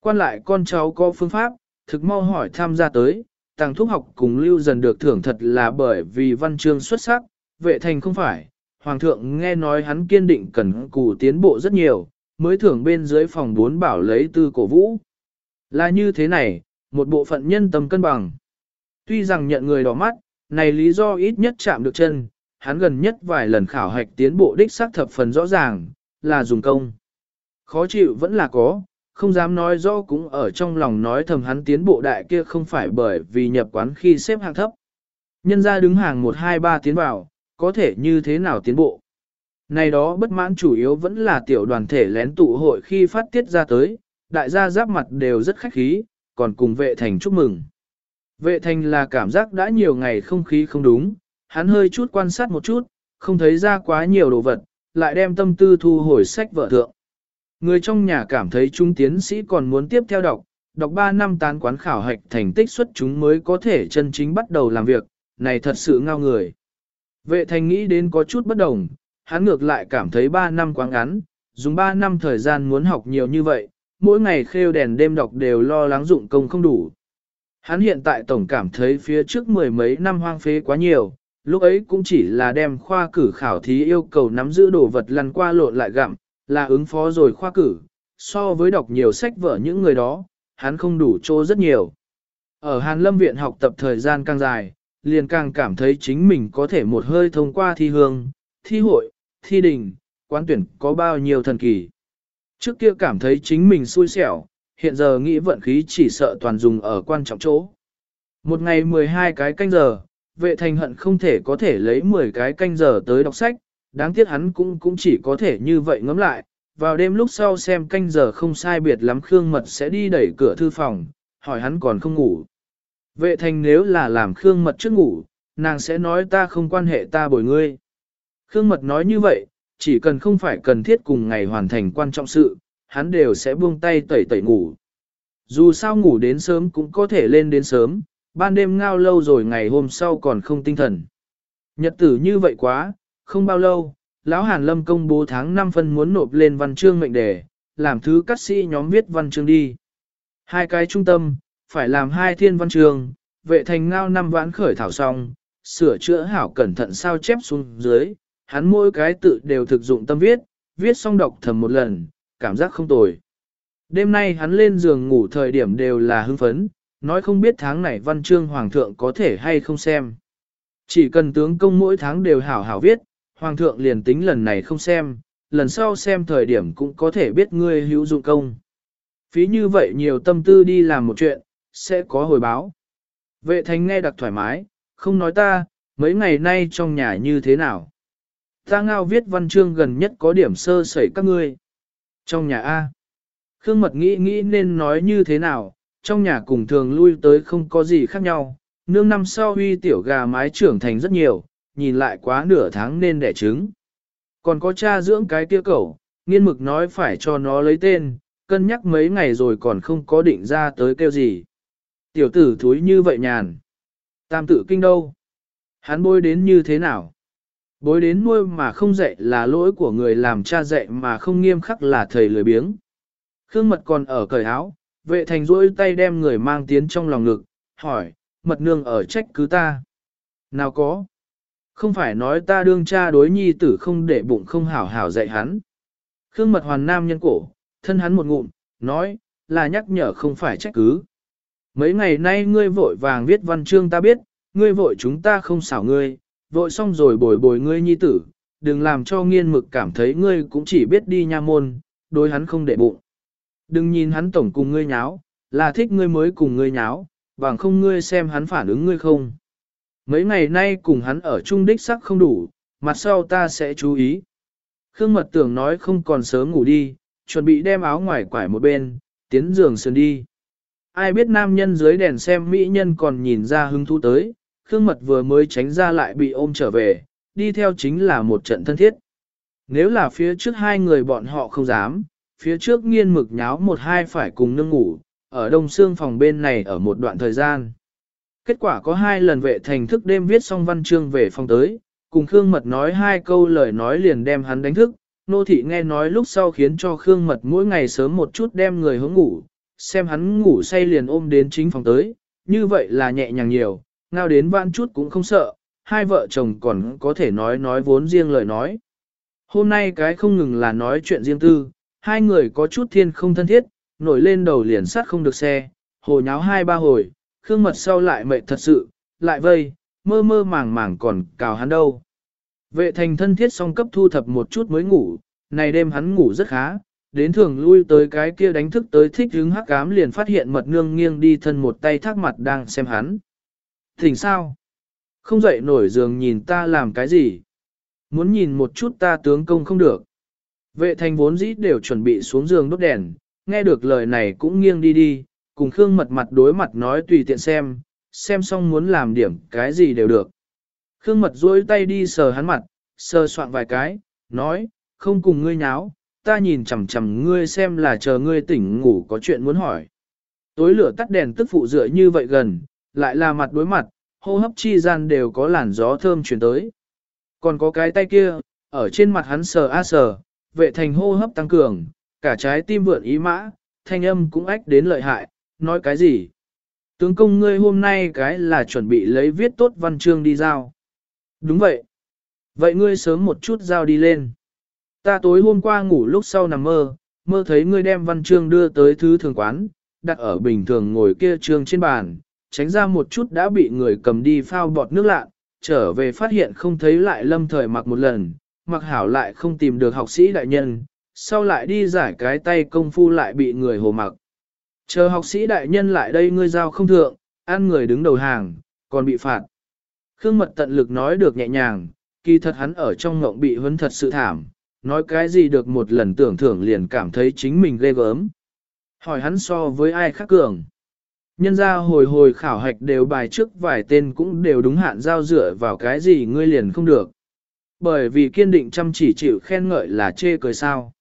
Quan lại con cháu có phương pháp, thực mau hỏi tham gia tới, tàng thuốc học cùng lưu dần được thưởng thật là bởi vì văn chương xuất sắc, vệ thành không phải. Hoàng thượng nghe nói hắn kiên định cần cù tiến bộ rất nhiều, mới thưởng bên dưới phòng bốn bảo lấy tư cổ vũ. Là như thế này, một bộ phận nhân tâm cân bằng. Tuy rằng nhận người đỏ mắt, này lý do ít nhất chạm được chân, hắn gần nhất vài lần khảo hạch tiến bộ đích xác thập phần rõ ràng, là dùng công. Khó chịu vẫn là có, không dám nói rõ cũng ở trong lòng nói thầm hắn tiến bộ đại kia không phải bởi vì nhập quán khi xếp hạng thấp. Nhân ra đứng hàng 1 2 3 tiến vào, có thể như thế nào tiến bộ. Này đó bất mãn chủ yếu vẫn là tiểu đoàn thể lén tụ hội khi phát tiết ra tới, đại gia giáp mặt đều rất khách khí, còn cùng vệ thành chúc mừng. Vệ thành là cảm giác đã nhiều ngày không khí không đúng, hắn hơi chút quan sát một chút, không thấy ra quá nhiều đồ vật, lại đem tâm tư thu hồi sách vợ thượng. Người trong nhà cảm thấy trung tiến sĩ còn muốn tiếp theo đọc, đọc 3 năm tán quán khảo hạch thành tích xuất chúng mới có thể chân chính bắt đầu làm việc, này thật sự ngao người. Vệ thành nghĩ đến có chút bất đồng, hắn ngược lại cảm thấy 3 năm quá ngắn, dùng 3 năm thời gian muốn học nhiều như vậy, mỗi ngày khêu đèn đêm đọc đều lo lắng dụng công không đủ. Hắn hiện tại tổng cảm thấy phía trước mười mấy năm hoang phế quá nhiều, lúc ấy cũng chỉ là đem khoa cử khảo thí yêu cầu nắm giữ đồ vật lăn qua lộn lại gặm, là ứng phó rồi khoa cử, so với đọc nhiều sách vở những người đó, hắn không đủ chỗ rất nhiều. Ở Hàn Lâm Viện học tập thời gian càng dài, liền càng cảm thấy chính mình có thể một hơi thông qua thi hương, thi hội, thi đình, quán tuyển có bao nhiêu thần kỳ. Trước kia cảm thấy chính mình xui xẻo, hiện giờ nghĩ vận khí chỉ sợ toàn dùng ở quan trọng chỗ. Một ngày 12 cái canh giờ, vệ thành hận không thể có thể lấy 10 cái canh giờ tới đọc sách, đáng tiếc hắn cũng cũng chỉ có thể như vậy ngẫm lại, vào đêm lúc sau xem canh giờ không sai biệt lắm Khương Mật sẽ đi đẩy cửa thư phòng, hỏi hắn còn không ngủ. Vệ thành nếu là làm Khương Mật trước ngủ, nàng sẽ nói ta không quan hệ ta bồi ngươi. Khương Mật nói như vậy, chỉ cần không phải cần thiết cùng ngày hoàn thành quan trọng sự, hắn đều sẽ buông tay tẩy tẩy ngủ. Dù sao ngủ đến sớm cũng có thể lên đến sớm, ban đêm ngao lâu rồi ngày hôm sau còn không tinh thần. Nhật tử như vậy quá, không bao lâu, lão Hàn Lâm công bố tháng 5 phân muốn nộp lên văn chương mệnh đề, làm thứ cắt sĩ nhóm viết văn chương đi. Hai cái trung tâm, phải làm hai thiên văn chương, vệ thành ngao năm vãn khởi thảo xong, sửa chữa hảo cẩn thận sao chép xuống dưới, hắn mỗi cái tự đều thực dụng tâm viết, viết xong đọc thầm một lần, cảm giác không tồi. Đêm nay hắn lên giường ngủ thời điểm đều là hưng phấn, nói không biết tháng này văn chương hoàng thượng có thể hay không xem. Chỉ cần tướng công mỗi tháng đều hảo hảo viết, hoàng thượng liền tính lần này không xem, lần sau xem thời điểm cũng có thể biết ngươi hữu dụng công. Phí như vậy nhiều tâm tư đi làm một chuyện, sẽ có hồi báo. Vệ thành nghe đặc thoải mái, không nói ta, mấy ngày nay trong nhà như thế nào. Ta ngao viết văn chương gần nhất có điểm sơ sẩy các ngươi. Trong nhà A. Khương Mật nghĩ nghĩ nên nói như thế nào, trong nhà cùng thường lui tới không có gì khác nhau, nương năm sau huy tiểu gà mái trưởng thành rất nhiều, nhìn lại quá nửa tháng nên đẻ trứng. Còn có cha dưỡng cái kia cẩu, nghiên mực nói phải cho nó lấy tên, cân nhắc mấy ngày rồi còn không có định ra tới kêu gì. Tiểu tử thúi như vậy nhàn. Tam tự kinh đâu? Hắn bôi đến như thế nào? Bối đến nuôi mà không dạy là lỗi của người làm cha dạy mà không nghiêm khắc là thầy lười biếng. Khương mật còn ở cởi áo, vệ thành rỗi tay đem người mang tiến trong lòng ngực, hỏi, mật nương ở trách cứ ta. Nào có? Không phải nói ta đương cha đối nhi tử không để bụng không hảo hảo dạy hắn. Khương mật hoàn nam nhân cổ, thân hắn một ngụm, nói, là nhắc nhở không phải trách cứ. Mấy ngày nay ngươi vội vàng viết văn chương ta biết, ngươi vội chúng ta không xảo ngươi, vội xong rồi bồi bồi ngươi nhi tử, đừng làm cho nghiên mực cảm thấy ngươi cũng chỉ biết đi nha môn, đối hắn không để bụng. Đừng nhìn hắn tổng cùng ngươi nháo, là thích ngươi mới cùng ngươi nháo, bằng không ngươi xem hắn phản ứng ngươi không. Mấy ngày nay cùng hắn ở chung đích sắc không đủ, mặt sau ta sẽ chú ý. Khương mật tưởng nói không còn sớm ngủ đi, chuẩn bị đem áo ngoài quải một bên, tiến giường sườn đi. Ai biết nam nhân dưới đèn xem mỹ nhân còn nhìn ra hứng thú tới, Khương mật vừa mới tránh ra lại bị ôm trở về, đi theo chính là một trận thân thiết. Nếu là phía trước hai người bọn họ không dám, phía trước nghiên mực nháo một hai phải cùng nương ngủ, ở đông xương phòng bên này ở một đoạn thời gian. Kết quả có hai lần vệ thành thức đêm viết xong văn chương về phòng tới, cùng Khương Mật nói hai câu lời nói liền đem hắn đánh thức, nô thị nghe nói lúc sau khiến cho Khương Mật mỗi ngày sớm một chút đem người hướng ngủ, xem hắn ngủ say liền ôm đến chính phòng tới, như vậy là nhẹ nhàng nhiều, ngao đến vãn chút cũng không sợ, hai vợ chồng còn có thể nói nói vốn riêng lời nói. Hôm nay cái không ngừng là nói chuyện riêng tư, hai người có chút thiên không thân thiết, nổi lên đầu liền sát không được xe, hồ nháo hai ba hồi, Khương Mật sau lại mệt thật sự, lại vây, mơ mơ màng màng còn cào hắn đâu. Vệ thành thân thiết song cấp thu thập một chút mới ngủ, này đêm hắn ngủ rất khá, đến thường lui tới cái kia đánh thức tới thích hứng hắc cám liền phát hiện mật nương nghiêng đi thân một tay thác mặt đang xem hắn. Thỉnh sao? Không dậy nổi giường nhìn ta làm cái gì? Muốn nhìn một chút ta tướng công không được. Vệ thành vốn dĩ đều chuẩn bị xuống giường đốt đèn, nghe được lời này cũng nghiêng đi đi, cùng Khương mật mặt đối mặt nói tùy tiện xem, xem xong muốn làm điểm cái gì đều được. Khương mật duỗi tay đi sờ hắn mặt, sờ soạn vài cái, nói, không cùng ngươi nháo, ta nhìn chằm chằm ngươi xem là chờ ngươi tỉnh ngủ có chuyện muốn hỏi. Tối lửa tắt đèn tức phụ dựa như vậy gần, lại là mặt đối mặt, hô hấp chi gian đều có làn gió thơm chuyển tới. Còn có cái tay kia, ở trên mặt hắn sờ a sờ, vệ thành hô hấp tăng cường, cả trái tim vượn ý mã, thanh âm cũng ách đến lợi hại, nói cái gì? Tướng công ngươi hôm nay cái là chuẩn bị lấy viết tốt văn chương đi giao. Đúng vậy. Vậy ngươi sớm một chút giao đi lên. Ta tối hôm qua ngủ lúc sau nằm mơ, mơ thấy ngươi đem văn chương đưa tới thứ thường quán, đặt ở bình thường ngồi kia trường trên bàn, tránh ra một chút đã bị người cầm đi phao bọt nước lạ, trở về phát hiện không thấy lại lâm thời mặc một lần, mặc hảo lại không tìm được học sĩ đại nhân, sau lại đi giải cái tay công phu lại bị người hồ mặc. Chờ học sĩ đại nhân lại đây ngươi giao không thượng, ăn người đứng đầu hàng, còn bị phạt. Khương mật tận lực nói được nhẹ nhàng, kỳ thật hắn ở trong ngộng bị huấn thật sự thảm, nói cái gì được một lần tưởng thưởng liền cảm thấy chính mình ghê gớm. Hỏi hắn so với ai khác cường. Nhân ra hồi hồi khảo hạch đều bài trước vài tên cũng đều đúng hạn giao dựa vào cái gì ngươi liền không được. Bởi vì kiên định chăm chỉ chịu khen ngợi là chê cười sao.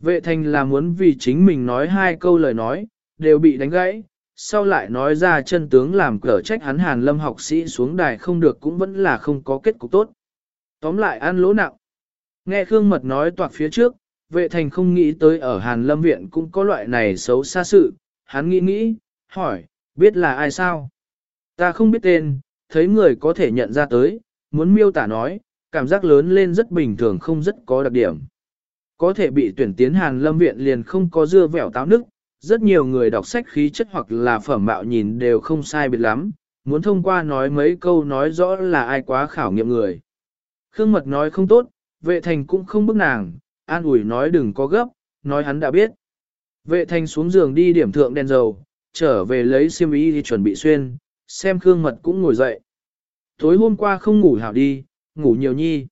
Vệ thành là muốn vì chính mình nói hai câu lời nói, đều bị đánh gãy, sau lại nói ra chân tướng làm cở trách hắn hàn lâm học sĩ xuống đài không được cũng vẫn là không có kết cục tốt. Tóm lại ăn lỗ nặng. Nghe Khương Mật nói toạc phía trước, vệ thành không nghĩ tới ở hàn lâm viện cũng có loại này xấu xa sự, hắn nghĩ nghĩ, hỏi, biết là ai sao? Ta không biết tên, thấy người có thể nhận ra tới, muốn miêu tả nói, cảm giác lớn lên rất bình thường không rất có đặc điểm. Có thể bị tuyển tiến hàn lâm viện liền không có dưa vẻo táo nức, rất nhiều người đọc sách khí chất hoặc là phẩm mạo nhìn đều không sai biệt lắm, muốn thông qua nói mấy câu nói rõ là ai quá khảo nghiệm người. Khương Mật nói không tốt, vệ thành cũng không bức nàng, an ủi nói đừng có gấp, nói hắn đã biết. Vệ thành xuống giường đi điểm thượng đèn dầu, trở về lấy xiêm y thì chuẩn bị xuyên, xem Khương Mật cũng ngồi dậy. Tối hôm qua không ngủ hảo đi, ngủ nhiều nhi.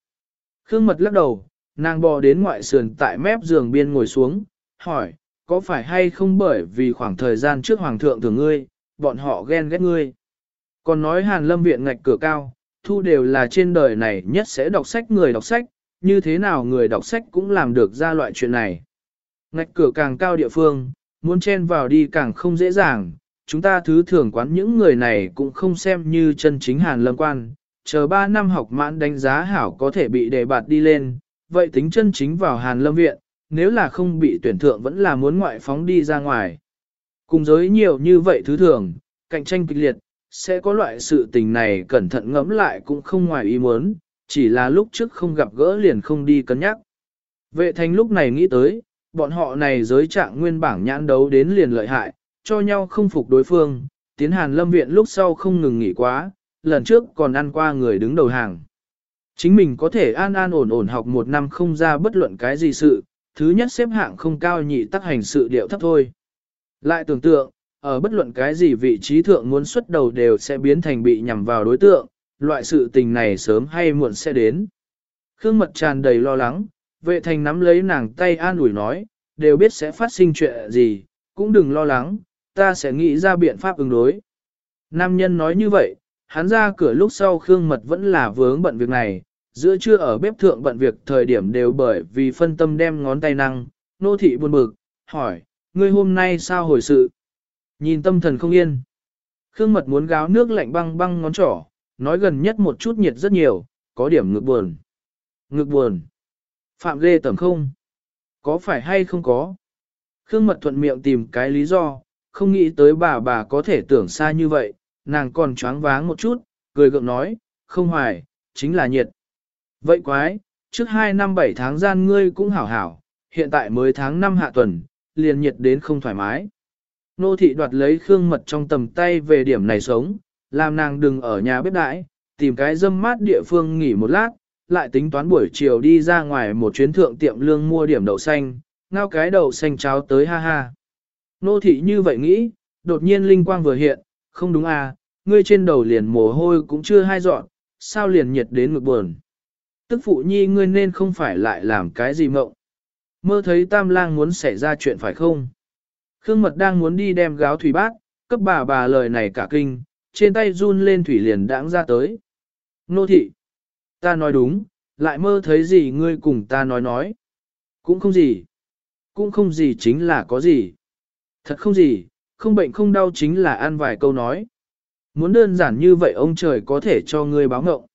Khương Mật lắc đầu, nàng bò đến ngoại sườn tại mép giường biên ngồi xuống, hỏi, có phải hay không bởi vì khoảng thời gian trước hoàng thượng thường ngươi, bọn họ ghen ghét ngươi. Còn nói hàn lâm viện ngạch cửa cao, thu đều là trên đời này nhất sẽ đọc sách người đọc sách, như thế nào người đọc sách cũng làm được ra loại chuyện này. Ngạch cửa càng cao địa phương, muốn chen vào đi càng không dễ dàng, chúng ta thứ thường quán những người này cũng không xem như chân chính hàn lâm quan, chờ 3 năm học mãn đánh giá hảo có thể bị đề bạt đi lên, vậy tính chân chính vào hàn lâm viện, nếu là không bị tuyển thượng vẫn là muốn ngoại phóng đi ra ngoài. Cùng giới nhiều như vậy thứ thường, cạnh tranh kịch liệt, sẽ có loại sự tình này cẩn thận ngẫm lại cũng không ngoài ý muốn, chỉ là lúc trước không gặp gỡ liền không đi cân nhắc. Vệ thành lúc này nghĩ tới, bọn họ này giới trạng nguyên bảng nhãn đấu đến liền lợi hại, cho nhau không phục đối phương, tiến hàn lâm viện lúc sau không ngừng nghỉ quá, lần trước còn ăn qua người đứng đầu hàng. Chính mình có thể an an ổn ổn học một năm không ra bất luận cái gì sự, thứ nhất xếp hạng không cao nhị tắc hành sự điệu thấp thôi. Lại tưởng tượng, ở bất luận cái gì vị trí thượng muốn xuất đầu đều sẽ biến thành bị nhằm vào đối tượng, loại sự tình này sớm hay muộn sẽ đến. Khương mật tràn đầy lo lắng, vệ thành nắm lấy nàng tay an ủi nói, đều biết sẽ phát sinh chuyện gì, cũng đừng lo lắng, ta sẽ nghĩ ra biện pháp ứng đối. Nam nhân nói như vậy, hắn ra cửa lúc sau Khương Mật vẫn là vướng bận việc này, giữa trưa ở bếp thượng bận việc thời điểm đều bởi vì phân tâm đem ngón tay năng, nô thị buồn bực, hỏi, ngươi hôm nay sao hồi sự? Nhìn tâm thần không yên. Khương Mật muốn gáo nước lạnh băng băng ngón trỏ, nói gần nhất một chút nhiệt rất nhiều, có điểm ngực buồn. Ngực buồn. Phạm ghê tầm không? Có phải hay không có? Khương Mật thuận miệng tìm cái lý do, không nghĩ tới bà bà có thể tưởng xa như vậy, nàng còn choáng váng một chút, cười gượng nói, không hoài, chính là nhiệt. Vậy quái, trước 2 năm 7 tháng gian ngươi cũng hảo hảo, hiện tại mới tháng 5 hạ tuần, liền nhiệt đến không thoải mái. Nô thị đoạt lấy khương mật trong tầm tay về điểm này sống, làm nàng đừng ở nhà bếp đãi, tìm cái dâm mát địa phương nghỉ một lát, lại tính toán buổi chiều đi ra ngoài một chuyến thượng tiệm lương mua điểm đậu xanh, ngao cái đậu xanh cháo tới ha ha. Nô thị như vậy nghĩ, đột nhiên linh quang vừa hiện, không đúng à, ngươi trên đầu liền mồ hôi cũng chưa hai dọn, sao liền nhiệt đến ngực buồn. Tức phụ nhi ngươi nên không phải lại làm cái gì mộng. Mơ thấy tam lang muốn xảy ra chuyện phải không? Khương mật đang muốn đi đem gáo thủy bát, cấp bà bà lời này cả kinh, trên tay run lên thủy liền đãng ra tới. Nô thị, ta nói đúng, lại mơ thấy gì ngươi cùng ta nói nói. Cũng không gì. Cũng không gì chính là có gì. Thật không gì, không bệnh không đau chính là ăn vài câu nói. Muốn đơn giản như vậy ông trời có thể cho ngươi báo ngộng.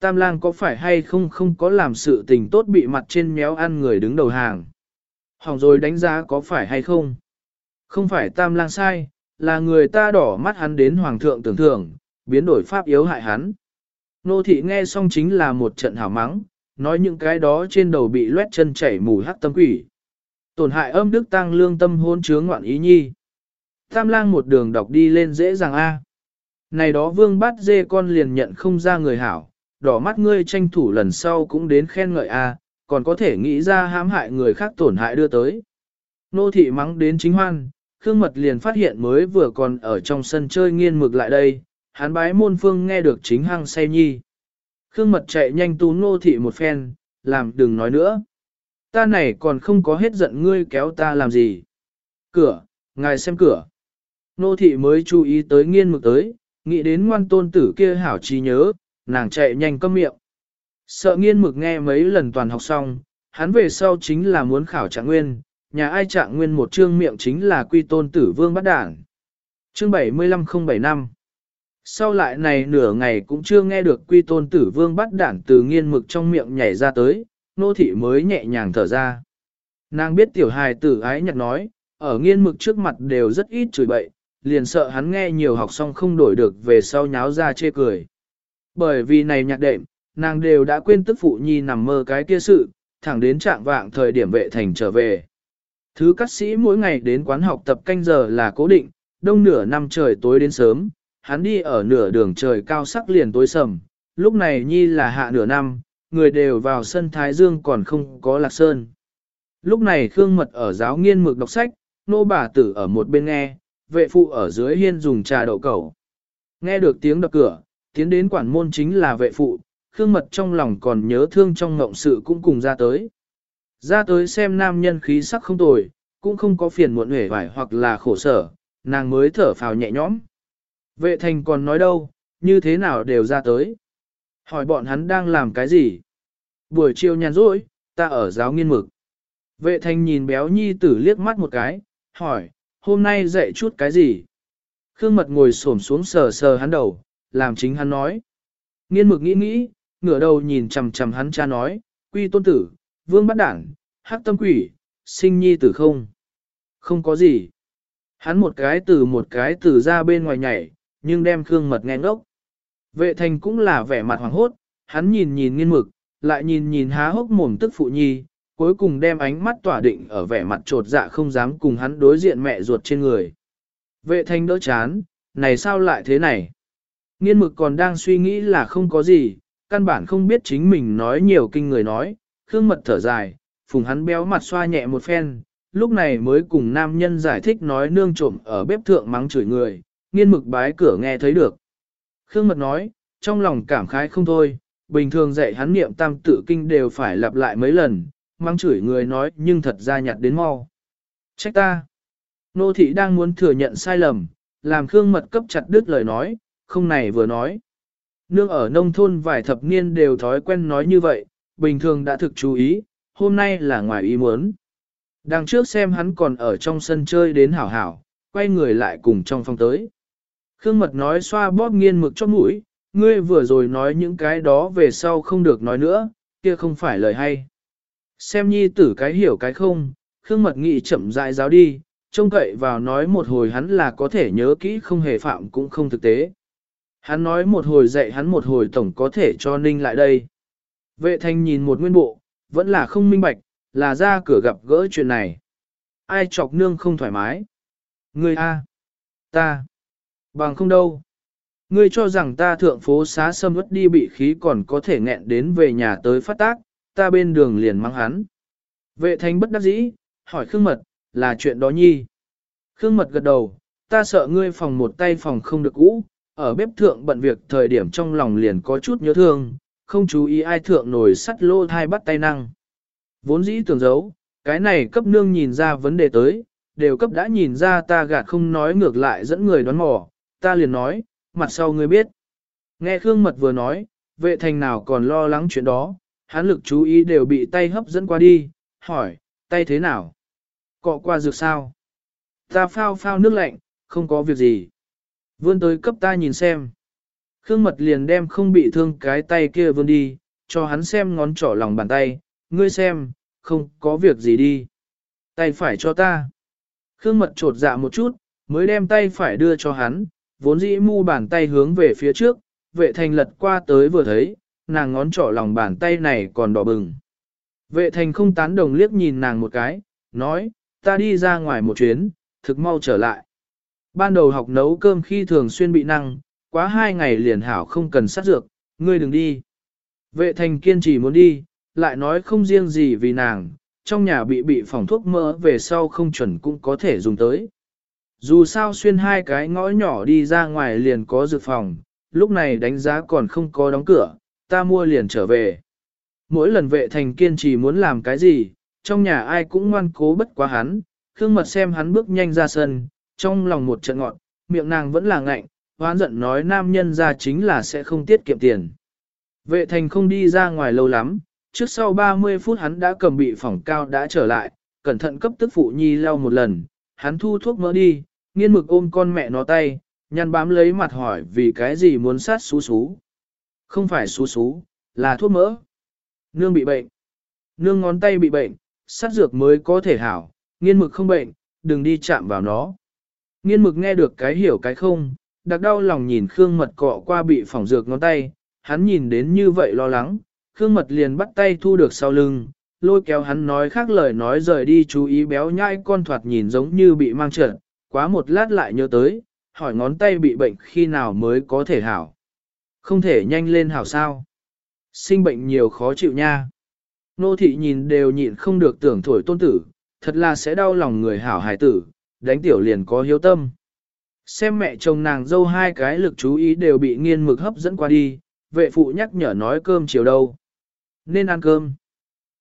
Tam lang có phải hay không không có làm sự tình tốt bị mặt trên méo ăn người đứng đầu hàng. Hỏng rồi đánh giá có phải hay không. Không phải tam lang sai, là người ta đỏ mắt hắn đến hoàng thượng tưởng thưởng, biến đổi pháp yếu hại hắn. Nô thị nghe xong chính là một trận hảo mắng, nói những cái đó trên đầu bị loét chân chảy mùi hắc tâm quỷ. Tổn hại âm đức tăng lương tâm hôn chướng ngoạn ý nhi. Tam lang một đường đọc đi lên dễ dàng A. Này đó vương bắt dê con liền nhận không ra người hảo, đỏ mắt ngươi tranh thủ lần sau cũng đến khen ngợi A, còn có thể nghĩ ra hãm hại người khác tổn hại đưa tới. Nô thị mắng đến chính hoan, Khương Mật liền phát hiện mới vừa còn ở trong sân chơi nghiên mực lại đây, hắn bái môn phương nghe được chính hăng say nhi. Khương Mật chạy nhanh tú nô thị một phen, làm đừng nói nữa. Ta này còn không có hết giận ngươi kéo ta làm gì. Cửa, ngài xem cửa. Nô thị mới chú ý tới nghiên mực tới, nghĩ đến ngoan tôn tử kia hảo trí nhớ, nàng chạy nhanh câm miệng. Sợ nghiên mực nghe mấy lần toàn học xong, hắn về sau chính là muốn khảo trạng nguyên, nhà ai trạng nguyên một chương miệng chính là quy tôn tử vương bắt đảng. Chương 75075 sau lại này nửa ngày cũng chưa nghe được quy tôn tử vương bắt đảng từ nghiên mực trong miệng nhảy ra tới, nô thị mới nhẹ nhàng thở ra. Nàng biết tiểu hài tử ái nhặt nói, ở nghiên mực trước mặt đều rất ít chửi bậy, liền sợ hắn nghe nhiều học xong không đổi được về sau nháo ra chê cười. Bởi vì này nhạc đệm, nàng đều đã quên tức phụ nhi nằm mơ cái kia sự, thẳng đến trạng vạng thời điểm vệ thành trở về. Thứ các sĩ mỗi ngày đến quán học tập canh giờ là cố định, đông nửa năm trời tối đến sớm, hắn đi ở nửa đường trời cao sắc liền tối sầm, lúc này nhi là hạ nửa năm, người đều vào sân Thái Dương còn không có lạc sơn. Lúc này Khương Mật ở giáo nghiên mực đọc sách, nô bà tử ở một bên nghe, vệ phụ ở dưới hiên dùng trà đậu cẩu. Nghe được tiếng đập cửa, tiến đến quản môn chính là vệ phụ, Khương Mật trong lòng còn nhớ thương trong ngộng sự cũng cùng ra tới. Ra tới xem nam nhân khí sắc không tồi, cũng không có phiền muộn hể vải hoặc là khổ sở, nàng mới thở phào nhẹ nhõm. Vệ thành còn nói đâu, như thế nào đều ra tới. Hỏi bọn hắn đang làm cái gì? Buổi chiều nhàn rỗi, ta ở giáo nghiên mực. Vệ thành nhìn béo nhi tử liếc mắt một cái, hỏi, hôm nay dạy chút cái gì? Khương mật ngồi xổm xuống sờ sờ hắn đầu, làm chính hắn nói. Nghiên mực nghĩ nghĩ, ngửa đầu nhìn chằm chằm hắn cha nói, quy tôn tử, vương bắt đảng, hắc tâm quỷ, sinh nhi tử không? Không có gì. Hắn một cái từ một cái từ ra bên ngoài nhảy, nhưng đem Khương mật nghe ngốc. Vệ thành cũng là vẻ mặt hoàng hốt, hắn nhìn nhìn nghiên mực, lại nhìn nhìn há hốc mồm tức phụ nhi, cuối cùng đem ánh mắt tỏa định ở vẻ mặt trột dạ không dám cùng hắn đối diện mẹ ruột trên người. Vệ thành đỡ chán, này sao lại thế này? Nghiên mực còn đang suy nghĩ là không có gì, căn bản không biết chính mình nói nhiều kinh người nói, Khương Mật thở dài, phùng hắn béo mặt xoa nhẹ một phen, lúc này mới cùng nam nhân giải thích nói nương trộm ở bếp thượng mắng chửi người, nghiên mực bái cửa nghe thấy được. Khương Mật nói, trong lòng cảm khái không thôi, bình thường dạy hắn niệm tam tự kinh đều phải lặp lại mấy lần, mang chửi người nói nhưng thật ra nhặt đến mau. Trách ta. Nô thị đang muốn thừa nhận sai lầm, làm Khương Mật cấp chặt đứt lời nói, không này vừa nói. Nương ở nông thôn vài thập niên đều thói quen nói như vậy, bình thường đã thực chú ý, hôm nay là ngoài ý muốn. Đằng trước xem hắn còn ở trong sân chơi đến hảo hảo, quay người lại cùng trong phòng tới. Khương Mật nói xoa bóp nghiên mực cho mũi, ngươi vừa rồi nói những cái đó về sau không được nói nữa, kia không phải lời hay. Xem nhi tử cái hiểu cái không, Khương Mật nghĩ chậm rãi giáo đi, trông cậy vào nói một hồi hắn là có thể nhớ kỹ không hề phạm cũng không thực tế. Hắn nói một hồi dạy hắn một hồi tổng có thể cho ninh lại đây. Vệ thanh nhìn một nguyên bộ, vẫn là không minh bạch, là ra cửa gặp gỡ chuyện này. Ai chọc nương không thoải mái? Ngươi A. Ta. Bằng không đâu. Ngươi cho rằng ta thượng phố xá sâm ướt đi bị khí còn có thể nghẹn đến về nhà tới phát tác, ta bên đường liền mang hắn. Vệ thanh bất đắc dĩ, hỏi Khương Mật, là chuyện đó nhi. Khương Mật gật đầu, ta sợ ngươi phòng một tay phòng không được cũ, ở bếp thượng bận việc thời điểm trong lòng liền có chút nhớ thương, không chú ý ai thượng nổi sắt lô thai bắt tay năng. Vốn dĩ tưởng giấu, cái này cấp nương nhìn ra vấn đề tới, đều cấp đã nhìn ra ta gạt không nói ngược lại dẫn người đoán mò, ta liền nói, mặt sau ngươi biết. Nghe Khương Mật vừa nói, vệ thành nào còn lo lắng chuyện đó, hắn lực chú ý đều bị tay hấp dẫn qua đi, hỏi, tay thế nào? Cọ qua dược sao? Ta phao phao nước lạnh, không có việc gì. Vươn tới cấp ta nhìn xem. Khương Mật liền đem không bị thương cái tay kia vươn đi, cho hắn xem ngón trỏ lòng bàn tay, ngươi xem, không có việc gì đi. Tay phải cho ta. Khương Mật trột dạ một chút, mới đem tay phải đưa cho hắn, vốn dĩ mu bàn tay hướng về phía trước, vệ thành lật qua tới vừa thấy, nàng ngón trỏ lòng bàn tay này còn đỏ bừng. Vệ thành không tán đồng liếc nhìn nàng một cái, nói, ta đi ra ngoài một chuyến, thực mau trở lại. Ban đầu học nấu cơm khi thường xuyên bị năng, quá hai ngày liền hảo không cần sát dược, ngươi đừng đi. Vệ thành kiên trì muốn đi, lại nói không riêng gì vì nàng, trong nhà bị bị phòng thuốc mỡ về sau không chuẩn cũng có thể dùng tới. Dù sao xuyên hai cái ngõ nhỏ đi ra ngoài liền có dược phòng, lúc này đánh giá còn không có đóng cửa, ta mua liền trở về. Mỗi lần vệ thành kiên trì muốn làm cái gì, trong nhà ai cũng ngoan cố bất quá hắn, Khương Mật xem hắn bước nhanh ra sân, trong lòng một trận ngọn, miệng nàng vẫn là ngạnh, hoán giận nói nam nhân ra chính là sẽ không tiết kiệm tiền. Vệ thành không đi ra ngoài lâu lắm, trước sau 30 phút hắn đã cầm bị phỏng cao đã trở lại, cẩn thận cấp tức phụ nhi lau một lần, hắn thu thuốc mỡ đi, nghiên mực ôm con mẹ nó tay, nhăn bám lấy mặt hỏi vì cái gì muốn sát xú xú. Không phải xú xú, là thuốc mỡ. Nương bị bệnh. Nương ngón tay bị bệnh, sát dược mới có thể hảo, nghiên mực không bệnh, đừng đi chạm vào nó. Nghiên mực nghe được cái hiểu cái không, đặc đau lòng nhìn Khương Mật cọ qua bị phỏng dược ngón tay, hắn nhìn đến như vậy lo lắng, Khương Mật liền bắt tay thu được sau lưng, lôi kéo hắn nói khác lời nói rời đi chú ý béo nhai con thoạt nhìn giống như bị mang trợn, quá một lát lại nhớ tới, hỏi ngón tay bị bệnh khi nào mới có thể hảo. Không thể nhanh lên hảo sao. Sinh bệnh nhiều khó chịu nha. Nô thị nhìn đều nhịn không được tưởng thổi tôn tử, thật là sẽ đau lòng người hảo hài tử, đánh tiểu liền có hiếu tâm. Xem mẹ chồng nàng dâu hai cái lực chú ý đều bị nghiên mực hấp dẫn qua đi, vệ phụ nhắc nhở nói cơm chiều đâu. Nên ăn cơm.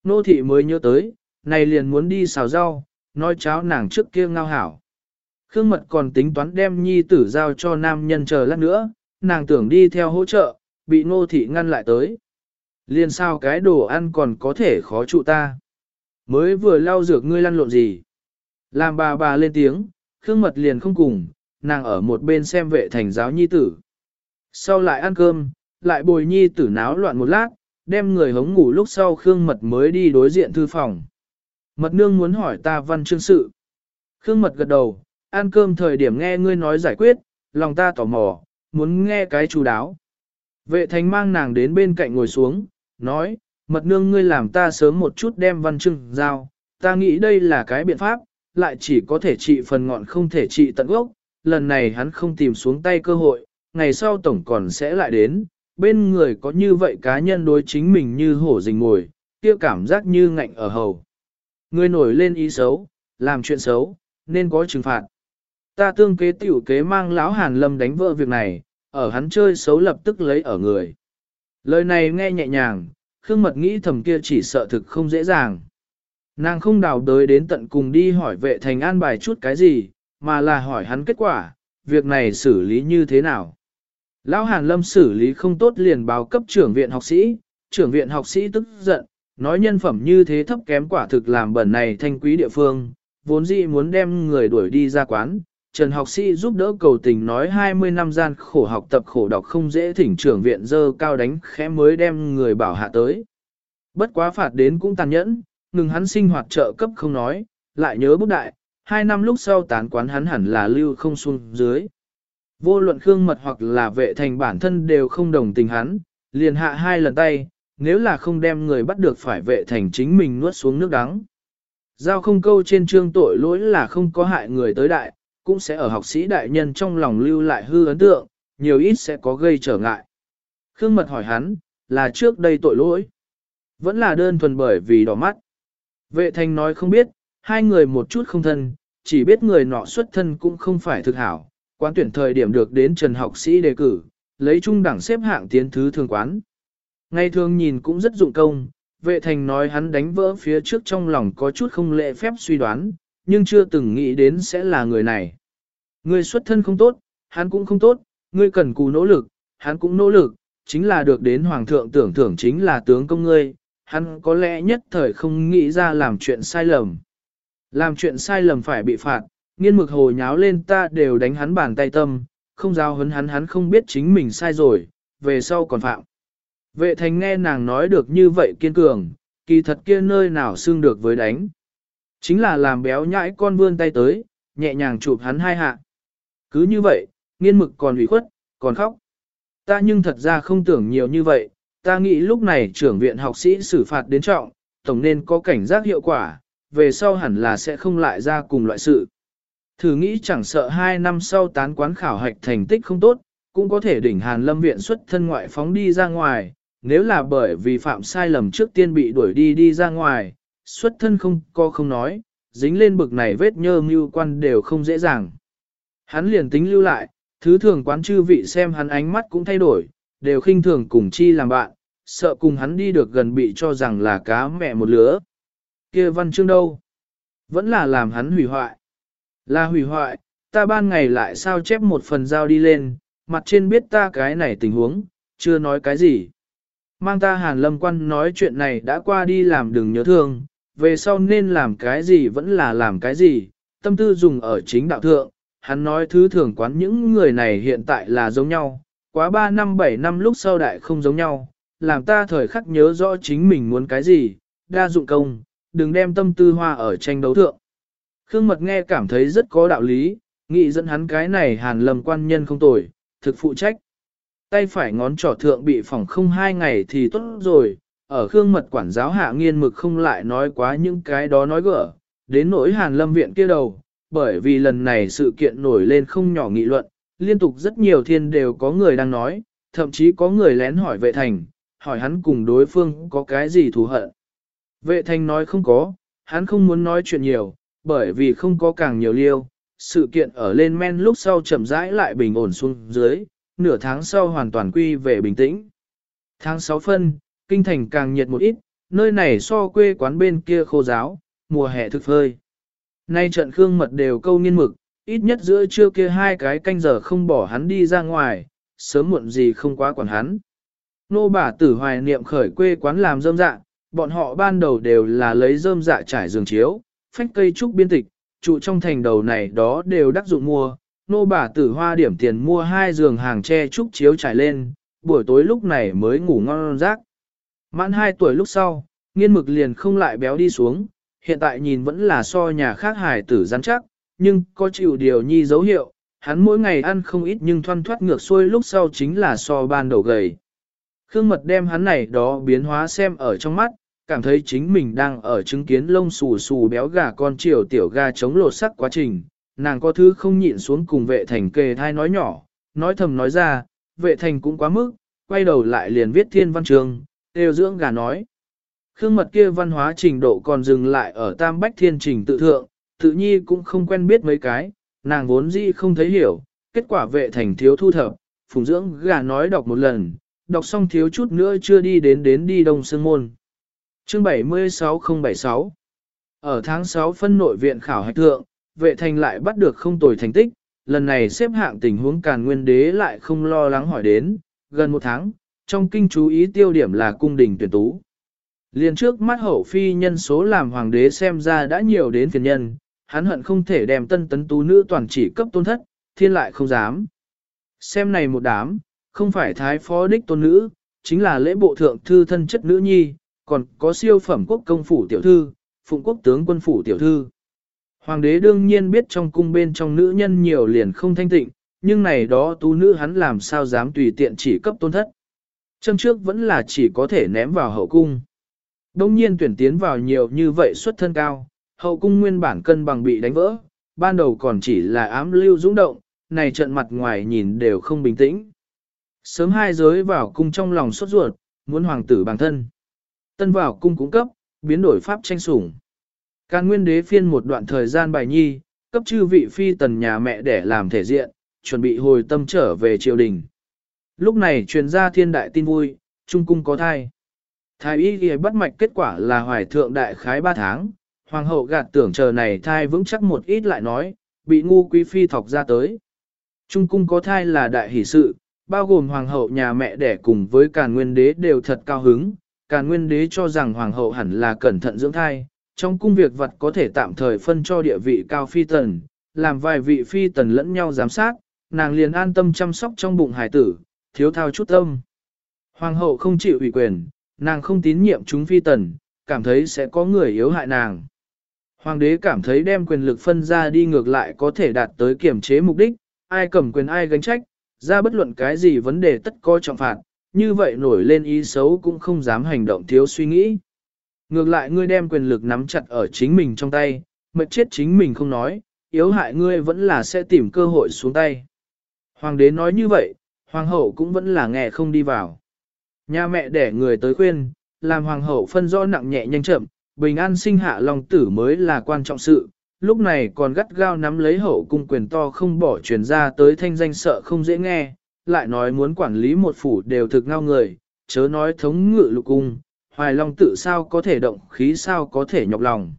Nô thị mới nhớ tới, này liền muốn đi xào rau, nói cháo nàng trước kia ngao hảo. Khương mật còn tính toán đem nhi tử giao cho nam nhân chờ lát nữa, nàng tưởng đi theo hỗ trợ, bị nô thị ngăn lại tới. Liên sao cái đồ ăn còn có thể khó trụ ta. Mới vừa lau dược ngươi lăn lộn gì. Làm bà bà lên tiếng, Khương mật liền không cùng, nàng ở một bên xem vệ thành giáo nhi tử. Sau lại ăn cơm, lại bồi nhi tử náo loạn một lát, đem người hống ngủ lúc sau Khương mật mới đi đối diện thư phòng. Mật nương muốn hỏi ta văn chương sự. Khương mật gật đầu, ăn cơm thời điểm nghe ngươi nói giải quyết, lòng ta tò mò, muốn nghe cái chú đáo. Vệ thành mang nàng đến bên cạnh ngồi xuống, nói, mật nương ngươi làm ta sớm một chút đem văn chương giao, ta nghĩ đây là cái biện pháp, lại chỉ có thể trị phần ngọn không thể trị tận gốc, lần này hắn không tìm xuống tay cơ hội, ngày sau tổng còn sẽ lại đến, bên người có như vậy cá nhân đối chính mình như hổ rình ngồi, kia cảm giác như ngạnh ở hầu. Người nổi lên ý xấu, làm chuyện xấu, nên có trừng phạt. Ta tương kế tiểu kế mang lão Hàn Lâm đánh vỡ việc này, ở hắn chơi xấu lập tức lấy ở người. Lời này nghe nhẹ nhàng, Khương Mật nghĩ thầm kia chỉ sợ thực không dễ dàng. Nàng không đào đới đến tận cùng đi hỏi vệ thành an bài chút cái gì, mà là hỏi hắn kết quả, việc này xử lý như thế nào. Lão Hàn Lâm xử lý không tốt liền báo cấp trưởng viện học sĩ, trưởng viện học sĩ tức giận, nói nhân phẩm như thế thấp kém quả thực làm bẩn này thanh quý địa phương, vốn dĩ muốn đem người đuổi đi ra quán. Trần học sĩ giúp đỡ cầu tình nói 20 năm gian khổ học tập khổ đọc không dễ thỉnh trưởng viện dơ cao đánh khẽ mới đem người bảo hạ tới. Bất quá phạt đến cũng tàn nhẫn, ngừng hắn sinh hoạt trợ cấp không nói, lại nhớ bút đại, hai năm lúc sau tán quán hắn hẳn là lưu không xuống dưới. Vô luận khương mật hoặc là vệ thành bản thân đều không đồng tình hắn, liền hạ hai lần tay, nếu là không đem người bắt được phải vệ thành chính mình nuốt xuống nước đắng. Giao không câu trên trương tội lỗi là không có hại người tới đại, cũng sẽ ở học sĩ đại nhân trong lòng lưu lại hư ấn tượng, nhiều ít sẽ có gây trở ngại. Khương mật hỏi hắn, là trước đây tội lỗi. Vẫn là đơn thuần bởi vì đỏ mắt. Vệ thành nói không biết, hai người một chút không thân, chỉ biết người nọ xuất thân cũng không phải thực hảo. Quán tuyển thời điểm được đến Trần học sĩ đề cử, lấy trung đẳng xếp hạng tiến thứ thường quán. Ngày thường nhìn cũng rất dụng công, vệ thành nói hắn đánh vỡ phía trước trong lòng có chút không lệ phép suy đoán, nhưng chưa từng nghĩ đến sẽ là người này. Người xuất thân không tốt, hắn cũng không tốt, ngươi cần cù nỗ lực, hắn cũng nỗ lực, chính là được đến hoàng thượng tưởng thưởng chính là tướng công ngươi, hắn có lẽ nhất thời không nghĩ ra làm chuyện sai lầm. Làm chuyện sai lầm phải bị phạt, nghiên mực hồ nháo lên ta đều đánh hắn bàn tay tâm, không giao hấn hắn hắn không biết chính mình sai rồi, về sau còn phạm. Vệ thành nghe nàng nói được như vậy kiên cường, kỳ thật kia nơi nào xương được với đánh. Chính là làm béo nhãi con vươn tay tới, nhẹ nhàng chụp hắn hai hạ. Cứ như vậy, nghiên mực còn ủy khuất, còn khóc. Ta nhưng thật ra không tưởng nhiều như vậy, ta nghĩ lúc này trưởng viện học sĩ xử phạt đến trọng, tổng nên có cảnh giác hiệu quả, về sau hẳn là sẽ không lại ra cùng loại sự. Thử nghĩ chẳng sợ hai năm sau tán quán khảo hạch thành tích không tốt, cũng có thể đỉnh Hàn Lâm viện xuất thân ngoại phóng đi ra ngoài, nếu là bởi vì phạm sai lầm trước tiên bị đuổi đi đi ra ngoài, xuất thân không co không nói, dính lên bực này vết nhơ mưu quan đều không dễ dàng. Hắn liền tính lưu lại, thứ thường quán chư vị xem hắn ánh mắt cũng thay đổi, đều khinh thường cùng chi làm bạn, sợ cùng hắn đi được gần bị cho rằng là cá mẹ một lứa. kia văn chương đâu? Vẫn là làm hắn hủy hoại. Là hủy hoại, ta ban ngày lại sao chép một phần giao đi lên, mặt trên biết ta cái này tình huống, chưa nói cái gì. Mang ta hàn lâm quan nói chuyện này đã qua đi làm đừng nhớ thương, về sau nên làm cái gì vẫn là làm cái gì, tâm tư dùng ở chính đạo thượng, hắn nói thứ thường quán những người này hiện tại là giống nhau, quá 3 năm 7 năm lúc sau đại không giống nhau, làm ta thời khắc nhớ rõ chính mình muốn cái gì, đa dụng công, đừng đem tâm tư hoa ở tranh đấu thượng. Khương Mật nghe cảm thấy rất có đạo lý, nghĩ dẫn hắn cái này hàn lầm quan nhân không tồi, thực phụ trách. Tay phải ngón trỏ thượng bị phỏng không hai ngày thì tốt rồi, ở Khương Mật quản giáo hạ nghiên mực không lại nói quá những cái đó nói gỡ, đến nỗi hàn lâm viện kia đầu, bởi vì lần này sự kiện nổi lên không nhỏ nghị luận, liên tục rất nhiều thiên đều có người đang nói, thậm chí có người lén hỏi vệ thành, hỏi hắn cùng đối phương có cái gì thù hận. Vệ thành nói không có, hắn không muốn nói chuyện nhiều, bởi vì không có càng nhiều liêu, sự kiện ở lên men lúc sau chậm rãi lại bình ổn xuống dưới, nửa tháng sau hoàn toàn quy về bình tĩnh. Tháng 6 phân, kinh thành càng nhiệt một ít, nơi này so quê quán bên kia khô giáo, mùa hè thực phơi. Nay trận khương mật đều câu nghiên mực, ít nhất giữa trưa kia hai cái canh giờ không bỏ hắn đi ra ngoài, sớm muộn gì không quá quản hắn. Nô bà tử hoài niệm khởi quê quán làm dơm dạ, bọn họ ban đầu đều là lấy dơm dạ trải giường chiếu, phách cây trúc biên tịch, trụ trong thành đầu này đó đều đắc dụng mua. Nô bà tử hoa điểm tiền mua hai giường hàng tre trúc chiếu trải lên, buổi tối lúc này mới ngủ ngon rác. Mãn hai tuổi lúc sau, nghiên mực liền không lại béo đi xuống, hiện tại nhìn vẫn là so nhà khác hải tử rắn chắc, nhưng có chịu điều nhi dấu hiệu, hắn mỗi ngày ăn không ít nhưng thoăn thoát ngược xuôi lúc sau chính là so ban đầu gầy. Khương mật đem hắn này đó biến hóa xem ở trong mắt, cảm thấy chính mình đang ở chứng kiến lông xù xù béo gà con chiều tiểu gà chống lột sắc quá trình, nàng có thứ không nhịn xuống cùng vệ thành kề thai nói nhỏ, nói thầm nói ra, vệ thành cũng quá mức, quay đầu lại liền viết thiên văn trường, đều dưỡng gà nói. Khương mật kia văn hóa trình độ còn dừng lại ở tam bách thiên trình tự thượng, tự nhi cũng không quen biết mấy cái, nàng vốn dĩ không thấy hiểu, kết quả vệ thành thiếu thu thập, phùng dưỡng gà nói đọc một lần, đọc xong thiếu chút nữa chưa đi đến đến đi đông sương môn. Chương 76076 Ở tháng 6 phân nội viện khảo hạch thượng, vệ thành lại bắt được không tồi thành tích, lần này xếp hạng tình huống càn nguyên đế lại không lo lắng hỏi đến, gần một tháng, trong kinh chú ý tiêu điểm là cung đình tuyển tú. Liên trước mắt hậu phi nhân số làm hoàng đế xem ra đã nhiều đến phiền nhân, hắn hận không thể đem tân tấn tú nữ toàn chỉ cấp tôn thất, thiên lại không dám. Xem này một đám, không phải thái phó đích tôn nữ, chính là lễ bộ thượng thư thân chất nữ nhi, còn có siêu phẩm quốc công phủ tiểu thư, phụng quốc tướng quân phủ tiểu thư. Hoàng đế đương nhiên biết trong cung bên trong nữ nhân nhiều liền không thanh tịnh, nhưng này đó tú nữ hắn làm sao dám tùy tiện chỉ cấp tôn thất. Châm trước vẫn là chỉ có thể ném vào hậu cung. Đông nhiên tuyển tiến vào nhiều như vậy xuất thân cao, hậu cung nguyên bản cân bằng bị đánh vỡ, ban đầu còn chỉ là ám lưu dũng động, này trận mặt ngoài nhìn đều không bình tĩnh. Sớm hai giới vào cung trong lòng sốt ruột, muốn hoàng tử bằng thân. Tân vào cung cung cấp, biến đổi pháp tranh sủng. Càng nguyên đế phiên một đoạn thời gian bài nhi, cấp chư vị phi tần nhà mẹ để làm thể diện, chuẩn bị hồi tâm trở về triều đình. Lúc này truyền ra thiên đại tin vui, trung cung có thai. Thái y ghi bắt mạch kết quả là hoài thượng đại khái 3 tháng, hoàng hậu gạt tưởng chờ này thai vững chắc một ít lại nói, bị ngu quý phi thọc ra tới. Trung cung có thai là đại hỷ sự, bao gồm hoàng hậu nhà mẹ đẻ cùng với càn nguyên đế đều thật cao hứng. Càn nguyên đế cho rằng hoàng hậu hẳn là cẩn thận dưỡng thai, trong cung việc vật có thể tạm thời phân cho địa vị cao phi tần, làm vài vị phi tần lẫn nhau giám sát, nàng liền an tâm chăm sóc trong bụng hải tử, thiếu thao chút tâm. Hoàng hậu không chịu ủy quyền, nàng không tín nhiệm chúng phi tần, cảm thấy sẽ có người yếu hại nàng. Hoàng đế cảm thấy đem quyền lực phân ra đi ngược lại có thể đạt tới kiểm chế mục đích, ai cầm quyền ai gánh trách, ra bất luận cái gì vấn đề tất có trọng phạt, như vậy nổi lên ý xấu cũng không dám hành động thiếu suy nghĩ. Ngược lại ngươi đem quyền lực nắm chặt ở chính mình trong tay, mệt chết chính mình không nói, yếu hại ngươi vẫn là sẽ tìm cơ hội xuống tay. Hoàng đế nói như vậy, hoàng hậu cũng vẫn là nghe không đi vào. Nhà mẹ để người tới khuyên, làm hoàng hậu phân rõ nặng nhẹ nhanh chậm, bình an sinh hạ long tử mới là quan trọng sự, lúc này còn gắt gao nắm lấy hậu cung quyền to không bỏ truyền ra tới thanh danh sợ không dễ nghe, lại nói muốn quản lý một phủ đều thực ngao người, chớ nói thống ngự lục cung, hoài long tự sao có thể động khí sao có thể nhọc lòng.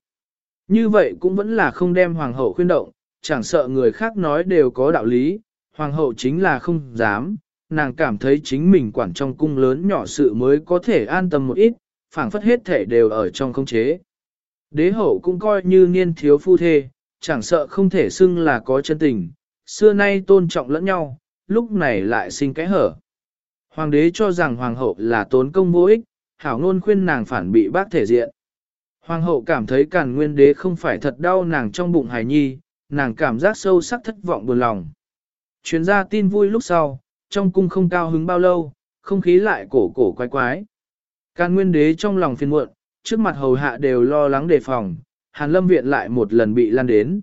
Như vậy cũng vẫn là không đem hoàng hậu khuyên động, chẳng sợ người khác nói đều có đạo lý, hoàng hậu chính là không dám, nàng cảm thấy chính mình quản trong cung lớn nhỏ sự mới có thể an tâm một ít, phảng phất hết thể đều ở trong không chế. Đế hậu cũng coi như niên thiếu phu thê, chẳng sợ không thể xưng là có chân tình, xưa nay tôn trọng lẫn nhau, lúc này lại sinh cái hở. Hoàng đế cho rằng hoàng hậu là tốn công vô ích, hảo ngôn khuyên nàng phản bị bác thể diện. Hoàng hậu cảm thấy càn nguyên đế không phải thật đau nàng trong bụng hài nhi, nàng cảm giác sâu sắc thất vọng buồn lòng. Chuyên gia tin vui lúc sau, trong cung không cao hứng bao lâu, không khí lại cổ cổ quái quái. Càn nguyên đế trong lòng phiền muộn, trước mặt hầu hạ đều lo lắng đề phòng, hàn lâm viện lại một lần bị lan đến.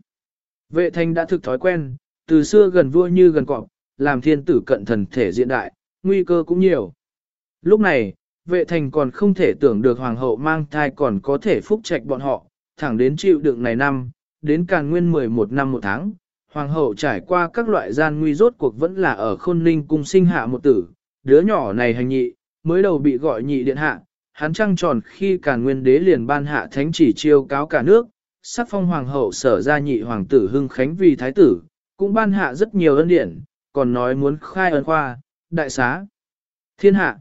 Vệ thanh đã thực thói quen, từ xưa gần vua như gần cọp, làm thiên tử cận thần thể diện đại, nguy cơ cũng nhiều. Lúc này, vệ thành còn không thể tưởng được hoàng hậu mang thai còn có thể phúc trạch bọn họ, thẳng đến chịu đựng này năm, đến càn nguyên 11 năm một tháng, hoàng hậu trải qua các loại gian nguy rốt cuộc vẫn là ở khôn ninh cung sinh hạ một tử, đứa nhỏ này hành nhị, mới đầu bị gọi nhị điện hạ, hắn trăng tròn khi cả nguyên đế liền ban hạ thánh chỉ chiêu cáo cả nước, sắc phong hoàng hậu sở ra nhị hoàng tử hưng khánh vì thái tử, cũng ban hạ rất nhiều ân điển, còn nói muốn khai ân khoa, đại xá, thiên hạ.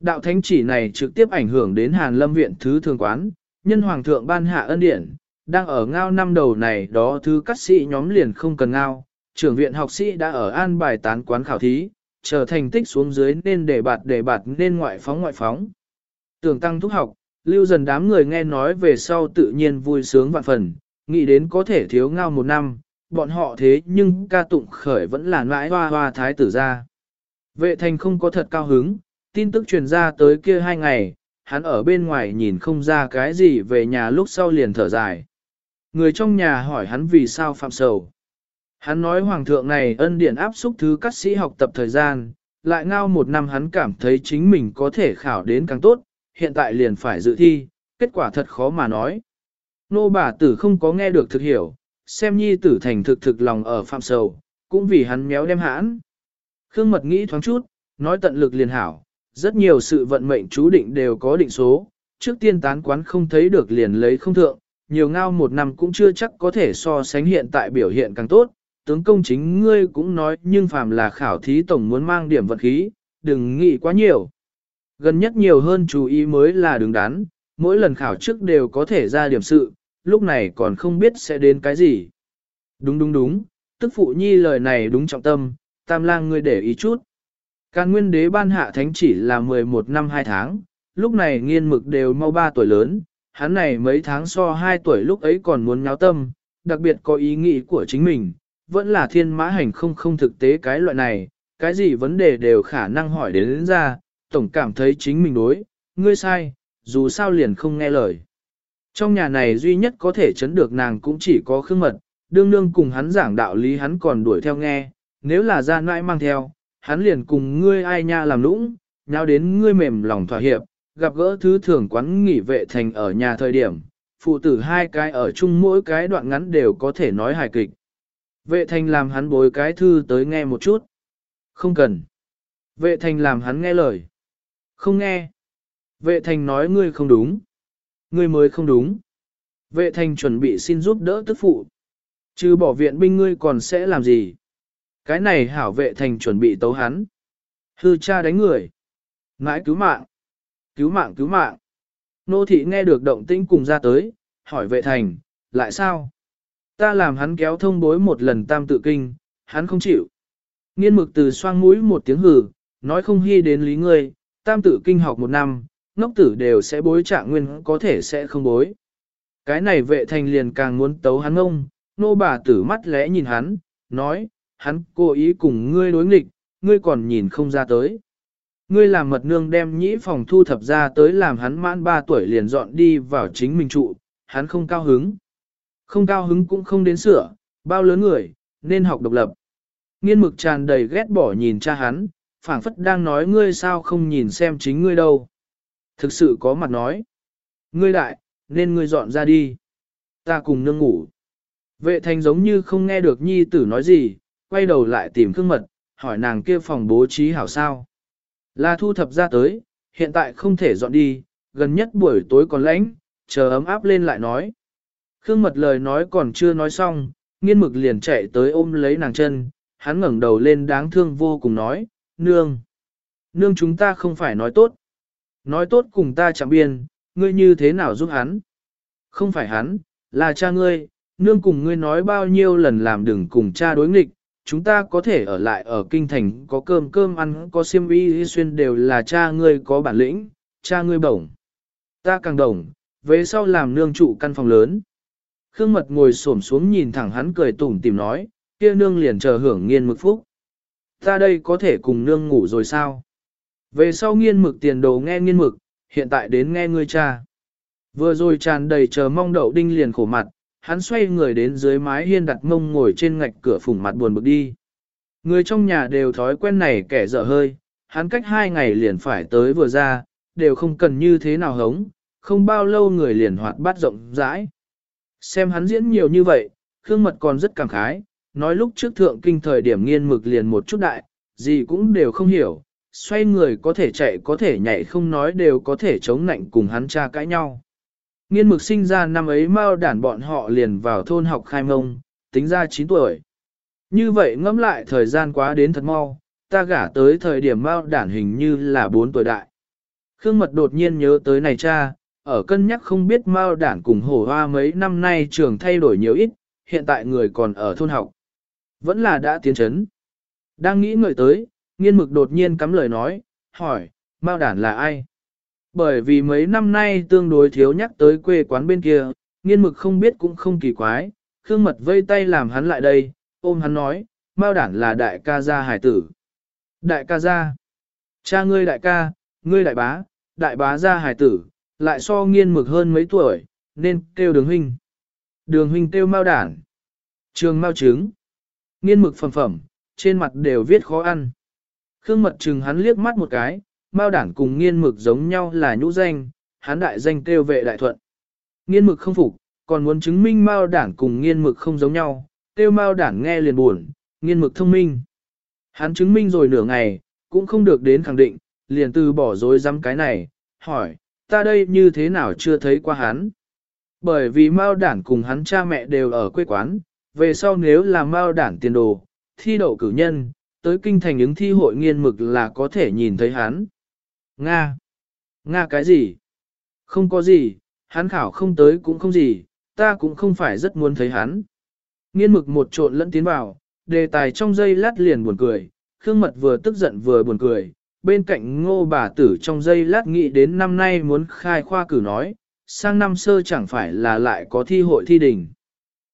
Đạo thánh chỉ này trực tiếp ảnh hưởng đến Hàn Lâm Viện Thứ Thường Quán, nhân Hoàng thượng ban hạ ân điển, đang ở ngao năm đầu này đó thứ cắt sĩ nhóm liền không cần ngao, trưởng viện học sĩ đã ở an bài tán quán khảo thí, chờ thành tích xuống dưới nên để bạt để bạt nên ngoại phóng ngoại phóng. Tưởng tăng thúc học, lưu dần đám người nghe nói về sau tự nhiên vui sướng vạn phần, nghĩ đến có thể thiếu ngao một năm, bọn họ thế nhưng ca tụng khởi vẫn là mãi hoa hoa thái tử ra. Vệ thành không có thật cao hứng, tin tức truyền ra tới kia hai ngày, hắn ở bên ngoài nhìn không ra cái gì về nhà lúc sau liền thở dài. Người trong nhà hỏi hắn vì sao phạm sầu. Hắn nói hoàng thượng này ân điển áp xúc thứ các sĩ học tập thời gian, lại ngao một năm hắn cảm thấy chính mình có thể khảo đến càng tốt, hiện tại liền phải dự thi, kết quả thật khó mà nói. Nô bà tử không có nghe được thực hiểu, xem nhi tử thành thực thực lòng ở phạm sầu, cũng vì hắn méo đem hãn. Khương mật nghĩ thoáng chút, nói tận lực liền hảo, rất nhiều sự vận mệnh chú định đều có định số, trước tiên tán quán không thấy được liền lấy không thượng, nhiều ngao một năm cũng chưa chắc có thể so sánh hiện tại biểu hiện càng tốt, tướng công chính ngươi cũng nói nhưng phàm là khảo thí tổng muốn mang điểm vận khí, đừng nghĩ quá nhiều. Gần nhất nhiều hơn chú ý mới là đứng đắn, mỗi lần khảo trước đều có thể ra điểm sự, lúc này còn không biết sẽ đến cái gì. Đúng đúng đúng, tức phụ nhi lời này đúng trọng tâm, tam lang ngươi để ý chút. Càn nguyên đế ban hạ thánh chỉ là 11 năm 2 tháng, lúc này nghiên mực đều mau 3 tuổi lớn, hắn này mấy tháng so 2 tuổi lúc ấy còn muốn nháo tâm, đặc biệt có ý nghĩ của chính mình, vẫn là thiên mã hành không không thực tế cái loại này, cái gì vấn đề đều khả năng hỏi đến, đến ra, tổng cảm thấy chính mình đối, ngươi sai, dù sao liền không nghe lời. Trong nhà này duy nhất có thể chấn được nàng cũng chỉ có khương mật, đương nương cùng hắn giảng đạo lý hắn còn đuổi theo nghe, nếu là ra nãi mang theo, hắn liền cùng ngươi ai nha làm lũng, nhau đến ngươi mềm lòng thỏa hiệp, gặp gỡ thứ thường quán nghỉ vệ thành ở nhà thời điểm, phụ tử hai cái ở chung mỗi cái đoạn ngắn đều có thể nói hài kịch. Vệ thành làm hắn bối cái thư tới nghe một chút. Không cần. Vệ thành làm hắn nghe lời. Không nghe. Vệ thành nói ngươi không đúng. Ngươi mới không đúng. Vệ thành chuẩn bị xin giúp đỡ tức phụ. Chứ bỏ viện binh ngươi còn sẽ làm gì? Cái này hảo vệ thành chuẩn bị tấu hắn. Hư cha đánh người. Ngãi cứu mạng. Cứu mạng cứu mạng. Nô thị nghe được động tĩnh cùng ra tới, hỏi vệ thành, lại sao? Ta làm hắn kéo thông bối một lần tam tự kinh, hắn không chịu. Nghiên mực từ xoang mũi một tiếng hử, nói không hy đến lý ngươi, tam tự kinh học một năm, ngốc tử đều sẽ bối trạng nguyên có thể sẽ không bối. Cái này vệ thành liền càng muốn tấu hắn ông, nô bà tử mắt lẽ nhìn hắn, nói, hắn cố ý cùng ngươi đối nghịch, ngươi còn nhìn không ra tới. Ngươi làm mật nương đem nhĩ phòng thu thập ra tới làm hắn mãn 3 tuổi liền dọn đi vào chính mình trụ, hắn không cao hứng. Không cao hứng cũng không đến sửa, bao lớn người, nên học độc lập. Nghiên mực tràn đầy ghét bỏ nhìn cha hắn, phảng phất đang nói ngươi sao không nhìn xem chính ngươi đâu. Thực sự có mặt nói. Ngươi đại, nên ngươi dọn ra đi. Ta cùng nương ngủ. Vệ thành giống như không nghe được nhi tử nói gì, quay đầu lại tìm khương mật, hỏi nàng kia phòng bố trí hảo sao. Là thu thập ra tới, hiện tại không thể dọn đi, gần nhất buổi tối còn lạnh, chờ ấm áp lên lại nói. Khương mật lời nói còn chưa nói xong, nghiên mực liền chạy tới ôm lấy nàng chân, hắn ngẩng đầu lên đáng thương vô cùng nói, nương. Nương chúng ta không phải nói tốt. Nói tốt cùng ta chẳng biên, ngươi như thế nào giúp hắn? Không phải hắn, là cha ngươi, nương cùng ngươi nói bao nhiêu lần làm đừng cùng cha đối nghịch, chúng ta có thể ở lại ở kinh thành có cơm cơm ăn có xiêm y xuyên đều là cha ngươi có bản lĩnh, cha ngươi bổng. Ta càng đồng, về sau làm nương trụ căn phòng lớn. Khương mật ngồi xổm xuống nhìn thẳng hắn cười tủm tìm nói, kia nương liền chờ hưởng nghiên mực phúc. Ta đây có thể cùng nương ngủ rồi sao? Về sau nghiên mực tiền đồ nghe nghiên mực, hiện tại đến nghe ngươi cha. Vừa rồi tràn đầy chờ mong đậu đinh liền khổ mặt, hắn xoay người đến dưới mái hiên đặt mông ngồi trên ngạch cửa phủng mặt buồn bực đi. Người trong nhà đều thói quen này kẻ dở hơi, hắn cách hai ngày liền phải tới vừa ra, đều không cần như thế nào hống, không bao lâu người liền hoạt bát rộng rãi. Xem hắn diễn nhiều như vậy, Khương Mật còn rất cảm khái, nói lúc trước thượng kinh thời điểm nghiên mực liền một chút đại, gì cũng đều không hiểu, xoay người có thể chạy có thể nhảy không nói đều có thể chống nạnh cùng hắn cha cãi nhau. Nghiên mực sinh ra năm ấy mao đản bọn họ liền vào thôn học khai mông, tính ra 9 tuổi. Như vậy ngẫm lại thời gian quá đến thật mau, ta gả tới thời điểm mao đản hình như là 4 tuổi đại. Khương mật đột nhiên nhớ tới này cha, ở cân nhắc không biết mao đản cùng hổ hoa mấy năm nay trường thay đổi nhiều ít, hiện tại người còn ở thôn học. Vẫn là đã tiến chấn. Đang nghĩ ngợi tới, nghiên mực đột nhiên cắm lời nói, hỏi, mao đản là ai? Bởi vì mấy năm nay tương đối thiếu nhắc tới quê quán bên kia, nghiên mực không biết cũng không kỳ quái, Khương Mật vây tay làm hắn lại đây, ôm hắn nói, Mao đản là đại ca gia hải tử. Đại ca gia, cha ngươi đại ca, ngươi đại bá, đại bá gia hải tử, lại so nghiên mực hơn mấy tuổi, nên kêu đường huynh. Đường huynh kêu Mao đản. Trường Mao trứng. Nghiên mực phẩm phẩm, trên mặt đều viết khó ăn. Khương mật chừng hắn liếc mắt một cái, mao đản cùng nghiên mực giống nhau là nhũ danh, hán đại danh kêu vệ đại thuận. Nghiên mực không phục, còn muốn chứng minh mao đản cùng nghiên mực không giống nhau, kêu mao đản nghe liền buồn, nghiên mực thông minh. Hắn chứng minh rồi nửa ngày, cũng không được đến khẳng định, liền từ bỏ dối dám cái này, hỏi, ta đây như thế nào chưa thấy qua hắn. Bởi vì Mao đản cùng hắn cha mẹ đều ở quê quán, về sau nếu là Mao đản tiền đồ, thi đậu cử nhân, tới kinh thành ứng thi hội nghiên mực là có thể nhìn thấy hắn. Nga! Nga cái gì? Không có gì, hắn khảo không tới cũng không gì, ta cũng không phải rất muốn thấy hắn. Nghiên mực một trộn lẫn tiến vào, đề tài trong dây lát liền buồn cười, Khương Mật vừa tức giận vừa buồn cười, bên cạnh ngô bà tử trong dây lát nghĩ đến năm nay muốn khai khoa cử nói, sang năm sơ chẳng phải là lại có thi hội thi đình.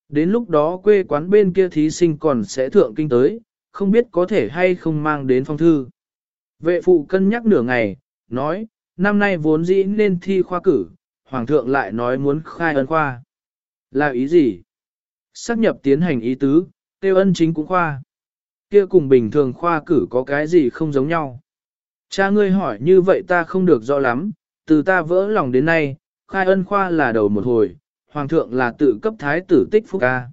Đến lúc đó quê quán bên kia thí sinh còn sẽ thượng kinh tới, không biết có thể hay không mang đến phong thư. Vệ phụ cân nhắc nửa ngày, nói, năm nay vốn dĩ nên thi khoa cử, hoàng thượng lại nói muốn khai ân khoa. Là ý gì? Xác nhập tiến hành ý tứ, tiêu ân chính cũng khoa. Kia cùng bình thường khoa cử có cái gì không giống nhau? Cha ngươi hỏi như vậy ta không được rõ lắm, từ ta vỡ lòng đến nay, khai ân khoa là đầu một hồi, hoàng thượng là tự cấp thái tử tích phúc ca.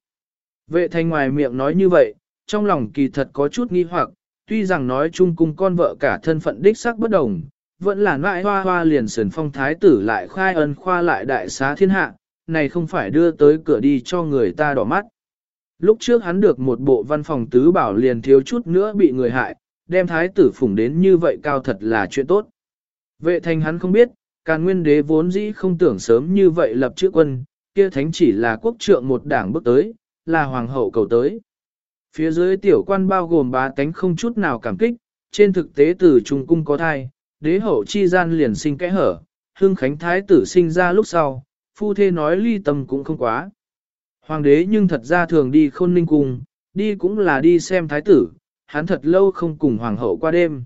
Vệ thanh ngoài miệng nói như vậy, trong lòng kỳ thật có chút nghi hoặc, tuy rằng nói chung cùng con vợ cả thân phận đích xác bất đồng, vẫn là nãi hoa hoa liền sườn phong thái tử lại khai ân khoa lại đại xá thiên hạ, này không phải đưa tới cửa đi cho người ta đỏ mắt. Lúc trước hắn được một bộ văn phòng tứ bảo liền thiếu chút nữa bị người hại, đem thái tử phủng đến như vậy cao thật là chuyện tốt. Vệ thành hắn không biết, càn nguyên đế vốn dĩ không tưởng sớm như vậy lập chữ quân, kia thánh chỉ là quốc trượng một đảng bước tới, là hoàng hậu cầu tới. Phía dưới tiểu quan bao gồm bá tánh không chút nào cảm kích, trên thực tế từ trung cung có thai, đế hậu chi gian liền sinh kẽ hở, hương khánh thái tử sinh ra lúc sau, phu thê nói ly tâm cũng không quá. Hoàng đế nhưng thật ra thường đi khôn ninh cung, đi cũng là đi xem thái tử, hắn thật lâu không cùng hoàng hậu qua đêm.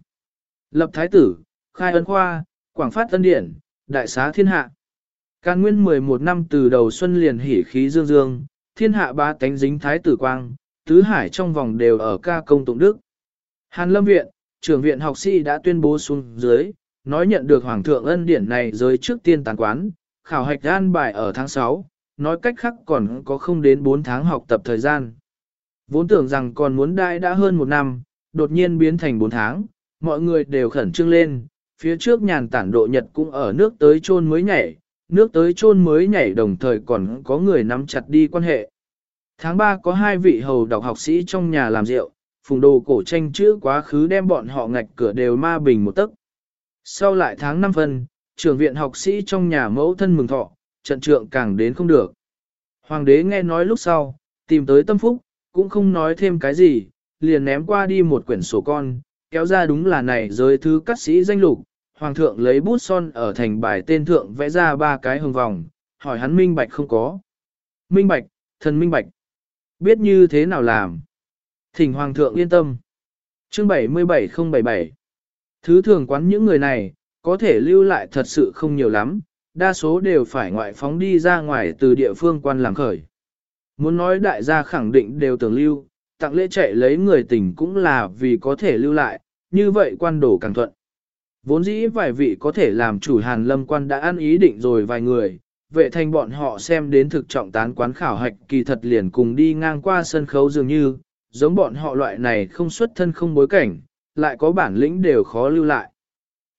Lập thái tử, khai ân khoa, quảng phát tân điển, đại xá thiên hạ. Càng nguyên 11 năm từ đầu xuân liền hỉ khí dương dương, thiên hạ ba tánh dính thái tử quang, tứ hải trong vòng đều ở ca công tụng đức. Hàn lâm viện, trưởng viện học sĩ đã tuyên bố xuống dưới, nói nhận được hoàng thượng ân điển này giới trước tiên tàn quán, khảo hạch an bài ở tháng 6, nói cách khác còn có không đến 4 tháng học tập thời gian. Vốn tưởng rằng còn muốn đại đã hơn một năm, đột nhiên biến thành 4 tháng, mọi người đều khẩn trương lên, phía trước nhàn tản độ nhật cũng ở nước tới chôn mới nhảy, nước tới chôn mới nhảy đồng thời còn có người nắm chặt đi quan hệ. Tháng 3 có hai vị hầu đọc học sĩ trong nhà làm rượu, phùng đồ cổ tranh chữ quá khứ đem bọn họ ngạch cửa đều ma bình một tấc. Sau lại tháng 5 phân, trưởng viện học sĩ trong nhà mẫu thân mừng thọ, trận trượng càng đến không được. Hoàng đế nghe nói lúc sau, tìm tới tâm phúc, cũng không nói thêm cái gì, liền ném qua đi một quyển sổ con, kéo ra đúng là này giới thứ cắt sĩ danh lục. Hoàng thượng lấy bút son ở thành bài tên thượng vẽ ra ba cái hồng vòng, hỏi hắn minh bạch không có. Minh bạch, thần minh bạch. Biết như thế nào làm. Thỉnh Hoàng thượng yên tâm. Chương 77077 Thứ thường quán những người này, có thể lưu lại thật sự không nhiều lắm, đa số đều phải ngoại phóng đi ra ngoài từ địa phương quan làm khởi. Muốn nói đại gia khẳng định đều tưởng lưu, tặng lễ chạy lấy người tình cũng là vì có thể lưu lại, như vậy quan đổ càng thuận. Vốn dĩ vài vị có thể làm chủ hàn lâm quan đã ăn ý định rồi vài người, vệ thành bọn họ xem đến thực trọng tán quán khảo hạch kỳ thật liền cùng đi ngang qua sân khấu dường như, giống bọn họ loại này không xuất thân không bối cảnh, lại có bản lĩnh đều khó lưu lại.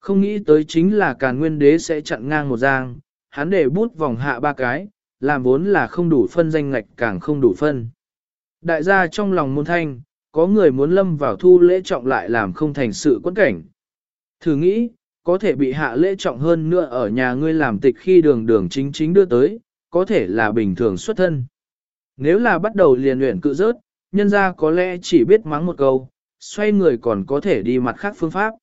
Không nghĩ tới chính là càn nguyên đế sẽ chặn ngang một giang, hắn để bút vòng hạ ba cái, làm vốn là không đủ phân danh ngạch càng không đủ phân. Đại gia trong lòng môn thanh, có người muốn lâm vào thu lễ trọng lại làm không thành sự quẫn cảnh. Thử nghĩ, có thể bị hạ lễ trọng hơn nữa ở nhà ngươi làm tịch khi đường đường chính chính đưa tới, có thể là bình thường xuất thân. Nếu là bắt đầu liền luyện cự rớt, nhân ra có lẽ chỉ biết mắng một câu, xoay người còn có thể đi mặt khác phương pháp.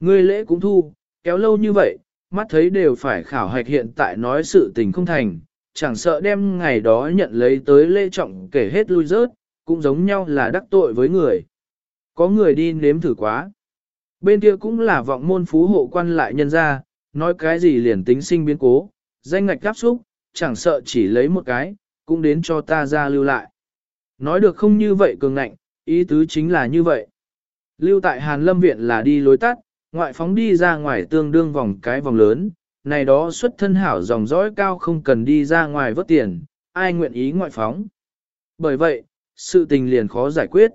Ngươi lễ cũng thu, kéo lâu như vậy, mắt thấy đều phải khảo hạch hiện tại nói sự tình không thành, chẳng sợ đem ngày đó nhận lấy tới lễ trọng kể hết lui rớt, cũng giống nhau là đắc tội với người. Có người đi nếm thử quá. Bên kia cũng là vọng môn phú hộ quan lại nhân ra, nói cái gì liền tính sinh biến cố, danh ngạch cắp xúc, chẳng sợ chỉ lấy một cái, cũng đến cho ta ra lưu lại. Nói được không như vậy cường ngạnh, ý tứ chính là như vậy. Lưu tại Hàn Lâm Viện là đi lối tắt, ngoại phóng đi ra ngoài tương đương vòng cái vòng lớn, này đó xuất thân hảo dòng dõi cao không cần đi ra ngoài vớt tiền, ai nguyện ý ngoại phóng. Bởi vậy, sự tình liền khó giải quyết.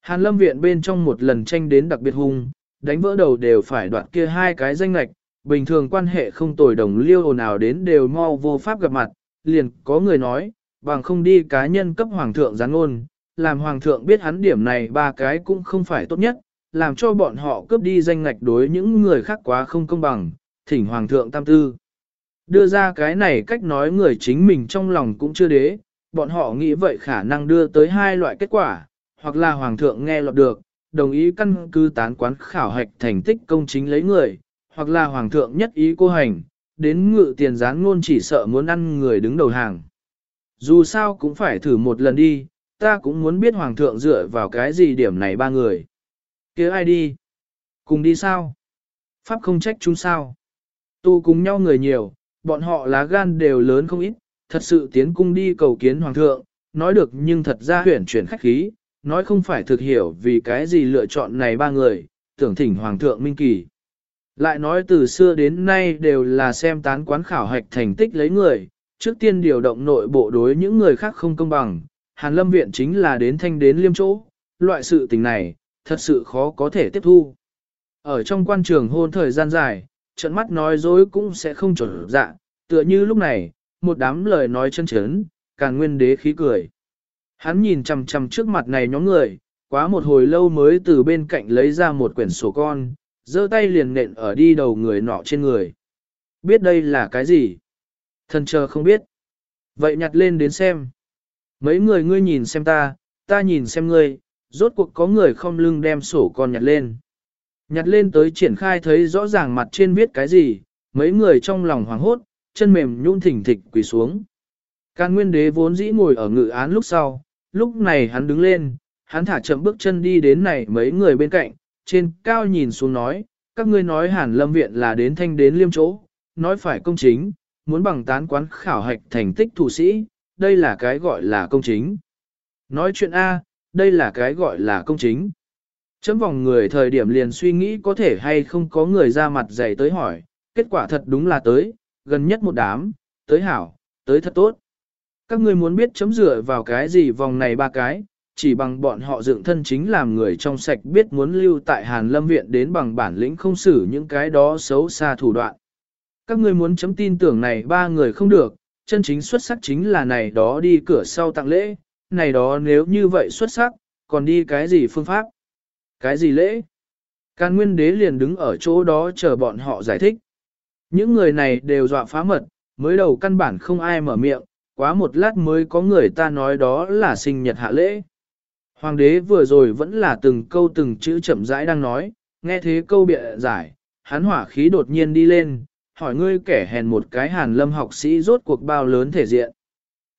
Hàn Lâm Viện bên trong một lần tranh đến đặc biệt hung, đánh vỡ đầu đều phải đoạt kia hai cái danh lạch, bình thường quan hệ không tồi đồng liêu nào đến đều mau vô pháp gặp mặt, liền có người nói, bằng không đi cá nhân cấp hoàng thượng gián ngôn, làm hoàng thượng biết hắn điểm này ba cái cũng không phải tốt nhất, làm cho bọn họ cướp đi danh ngạch đối những người khác quá không công bằng, thỉnh hoàng thượng tam tư. Đưa ra cái này cách nói người chính mình trong lòng cũng chưa đế, bọn họ nghĩ vậy khả năng đưa tới hai loại kết quả, hoặc là hoàng thượng nghe lọt được, đồng ý căn cứ tán quán khảo hạch thành tích công chính lấy người, hoặc là hoàng thượng nhất ý cô hành, đến ngự tiền gián ngôn chỉ sợ muốn ăn người đứng đầu hàng. Dù sao cũng phải thử một lần đi, ta cũng muốn biết hoàng thượng dựa vào cái gì điểm này ba người. kia ai đi? Cùng đi sao? Pháp không trách chúng sao? Tu cùng nhau người nhiều, bọn họ lá gan đều lớn không ít, thật sự tiến cung đi cầu kiến hoàng thượng, nói được nhưng thật ra huyển chuyển khách khí, nói không phải thực hiểu vì cái gì lựa chọn này ba người, tưởng thỉnh hoàng thượng minh kỳ. Lại nói từ xưa đến nay đều là xem tán quán khảo hạch thành tích lấy người, trước tiên điều động nội bộ đối những người khác không công bằng, Hàn Lâm Viện chính là đến thanh đến liêm chỗ, loại sự tình này, thật sự khó có thể tiếp thu. Ở trong quan trường hôn thời gian dài, trận mắt nói dối cũng sẽ không trở dạ, tựa như lúc này, một đám lời nói chân chấn, càng nguyên đế khí cười. Hắn nhìn chằm chằm trước mặt này nhóm người, quá một hồi lâu mới từ bên cạnh lấy ra một quyển sổ con, giơ tay liền nện ở đi đầu người nọ trên người. Biết đây là cái gì? Thần chờ không biết. Vậy nhặt lên đến xem. Mấy người ngươi nhìn xem ta, ta nhìn xem ngươi, rốt cuộc có người không lưng đem sổ con nhặt lên. Nhặt lên tới triển khai thấy rõ ràng mặt trên viết cái gì, mấy người trong lòng hoảng hốt, chân mềm nhún thỉnh thịch quỳ xuống. Càn nguyên đế vốn dĩ ngồi ở ngự án lúc sau, lúc này hắn đứng lên, hắn thả chậm bước chân đi đến này mấy người bên cạnh, trên cao nhìn xuống nói, các ngươi nói hàn lâm viện là đến thanh đến liêm chỗ, nói phải công chính, muốn bằng tán quán khảo hạch thành tích thủ sĩ, đây là cái gọi là công chính. Nói chuyện A, đây là cái gọi là công chính. Chấm vòng người thời điểm liền suy nghĩ có thể hay không có người ra mặt dày tới hỏi, kết quả thật đúng là tới, gần nhất một đám, tới hảo, tới thật tốt. Các ngươi muốn biết chấm dựa vào cái gì vòng này ba cái, chỉ bằng bọn họ dựng thân chính làm người trong sạch biết muốn lưu tại Hàn Lâm Viện đến bằng bản lĩnh không xử những cái đó xấu xa thủ đoạn. Các ngươi muốn chấm tin tưởng này ba người không được, chân chính xuất sắc chính là này đó đi cửa sau tặng lễ, này đó nếu như vậy xuất sắc, còn đi cái gì phương pháp? Cái gì lễ? Càn nguyên đế liền đứng ở chỗ đó chờ bọn họ giải thích. Những người này đều dọa phá mật, mới đầu căn bản không ai mở miệng, quá một lát mới có người ta nói đó là sinh nhật hạ lễ. Hoàng đế vừa rồi vẫn là từng câu từng chữ chậm rãi đang nói, nghe thế câu bịa giải, hắn hỏa khí đột nhiên đi lên, hỏi ngươi kẻ hèn một cái hàn lâm học sĩ rốt cuộc bao lớn thể diện.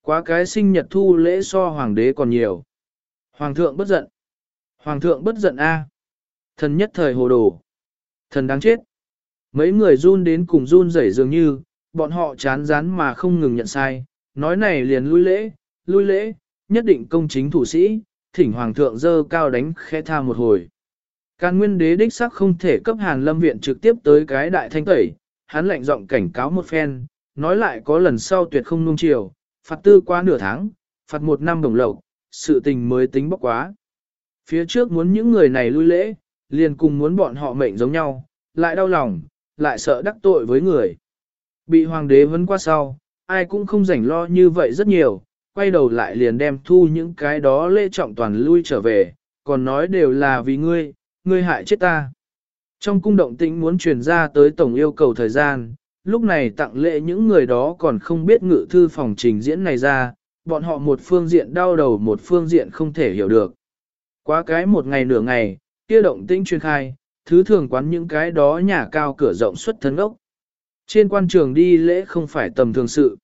Quá cái sinh nhật thu lễ so hoàng đế còn nhiều. Hoàng thượng bất giận. Hoàng thượng bất giận a. Thần nhất thời hồ đồ. Thần đáng chết. Mấy người run đến cùng run rẩy dường như, bọn họ chán rán mà không ngừng nhận sai, nói này liền lui lễ, lui lễ, nhất định công chính thủ sĩ, thỉnh hoàng thượng dơ cao đánh khẽ tha một hồi. Càn nguyên đế đích sắc không thể cấp hàn lâm viện trực tiếp tới cái đại thanh tẩy, hắn lạnh giọng cảnh cáo một phen, nói lại có lần sau tuyệt không nung chiều, phạt tư qua nửa tháng, phạt một năm đồng lộc, sự tình mới tính bốc quá. Phía trước muốn những người này lui lễ, liền cùng muốn bọn họ mệnh giống nhau, lại đau lòng, lại sợ đắc tội với người. Bị hoàng đế vấn qua sau, ai cũng không rảnh lo như vậy rất nhiều, quay đầu lại liền đem thu những cái đó lễ trọng toàn lui trở về, còn nói đều là vì ngươi, ngươi hại chết ta. Trong cung động tĩnh muốn truyền ra tới tổng yêu cầu thời gian, lúc này tặng lễ những người đó còn không biết ngự thư phòng trình diễn này ra, bọn họ một phương diện đau đầu một phương diện không thể hiểu được. Quá cái một ngày nửa ngày, kia động tĩnh truyền khai, thứ thường quán những cái đó nhà cao cửa rộng xuất thân ốc. Trên quan trường đi lễ không phải tầm thường sự.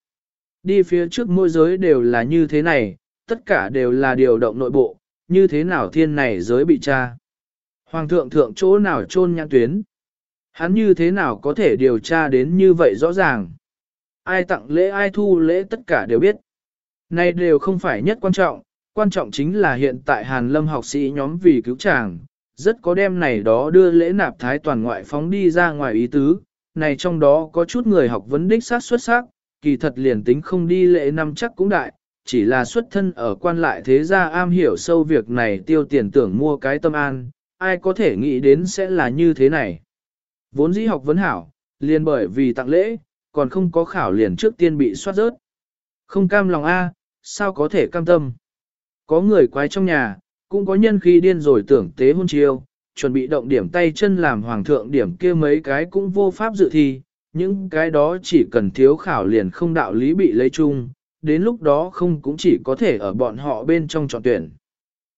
Đi phía trước môi giới đều là như thế này, tất cả đều là điều động nội bộ, như thế nào thiên này giới bị tra. Hoàng thượng thượng chỗ nào trôn nhãn tuyến. Hắn như thế nào có thể điều tra đến như vậy rõ ràng. Ai tặng lễ ai thu lễ tất cả đều biết. Này đều không phải nhất quan trọng, quan trọng chính là hiện tại Hàn Lâm học sĩ nhóm vì cứu chàng, rất có đem này đó đưa lễ nạp thái toàn ngoại phóng đi ra ngoài ý tứ, này trong đó có chút người học vấn đích sát xuất sắc, kỳ thật liền tính không đi lễ năm chắc cũng đại, chỉ là xuất thân ở quan lại thế gia am hiểu sâu việc này tiêu tiền tưởng mua cái tâm an, ai có thể nghĩ đến sẽ là như thế này. Vốn dĩ học vấn hảo, liền bởi vì tặng lễ, còn không có khảo liền trước tiên bị soát rớt. Không cam lòng A, sao có thể cam tâm. Có người quái trong nhà, cũng có nhân khi điên rồi tưởng tế hôn chiêu, chuẩn bị động điểm tay chân làm hoàng thượng điểm kia mấy cái cũng vô pháp dự thi, những cái đó chỉ cần thiếu khảo liền không đạo lý bị lấy chung, đến lúc đó không cũng chỉ có thể ở bọn họ bên trong chọn tuyển.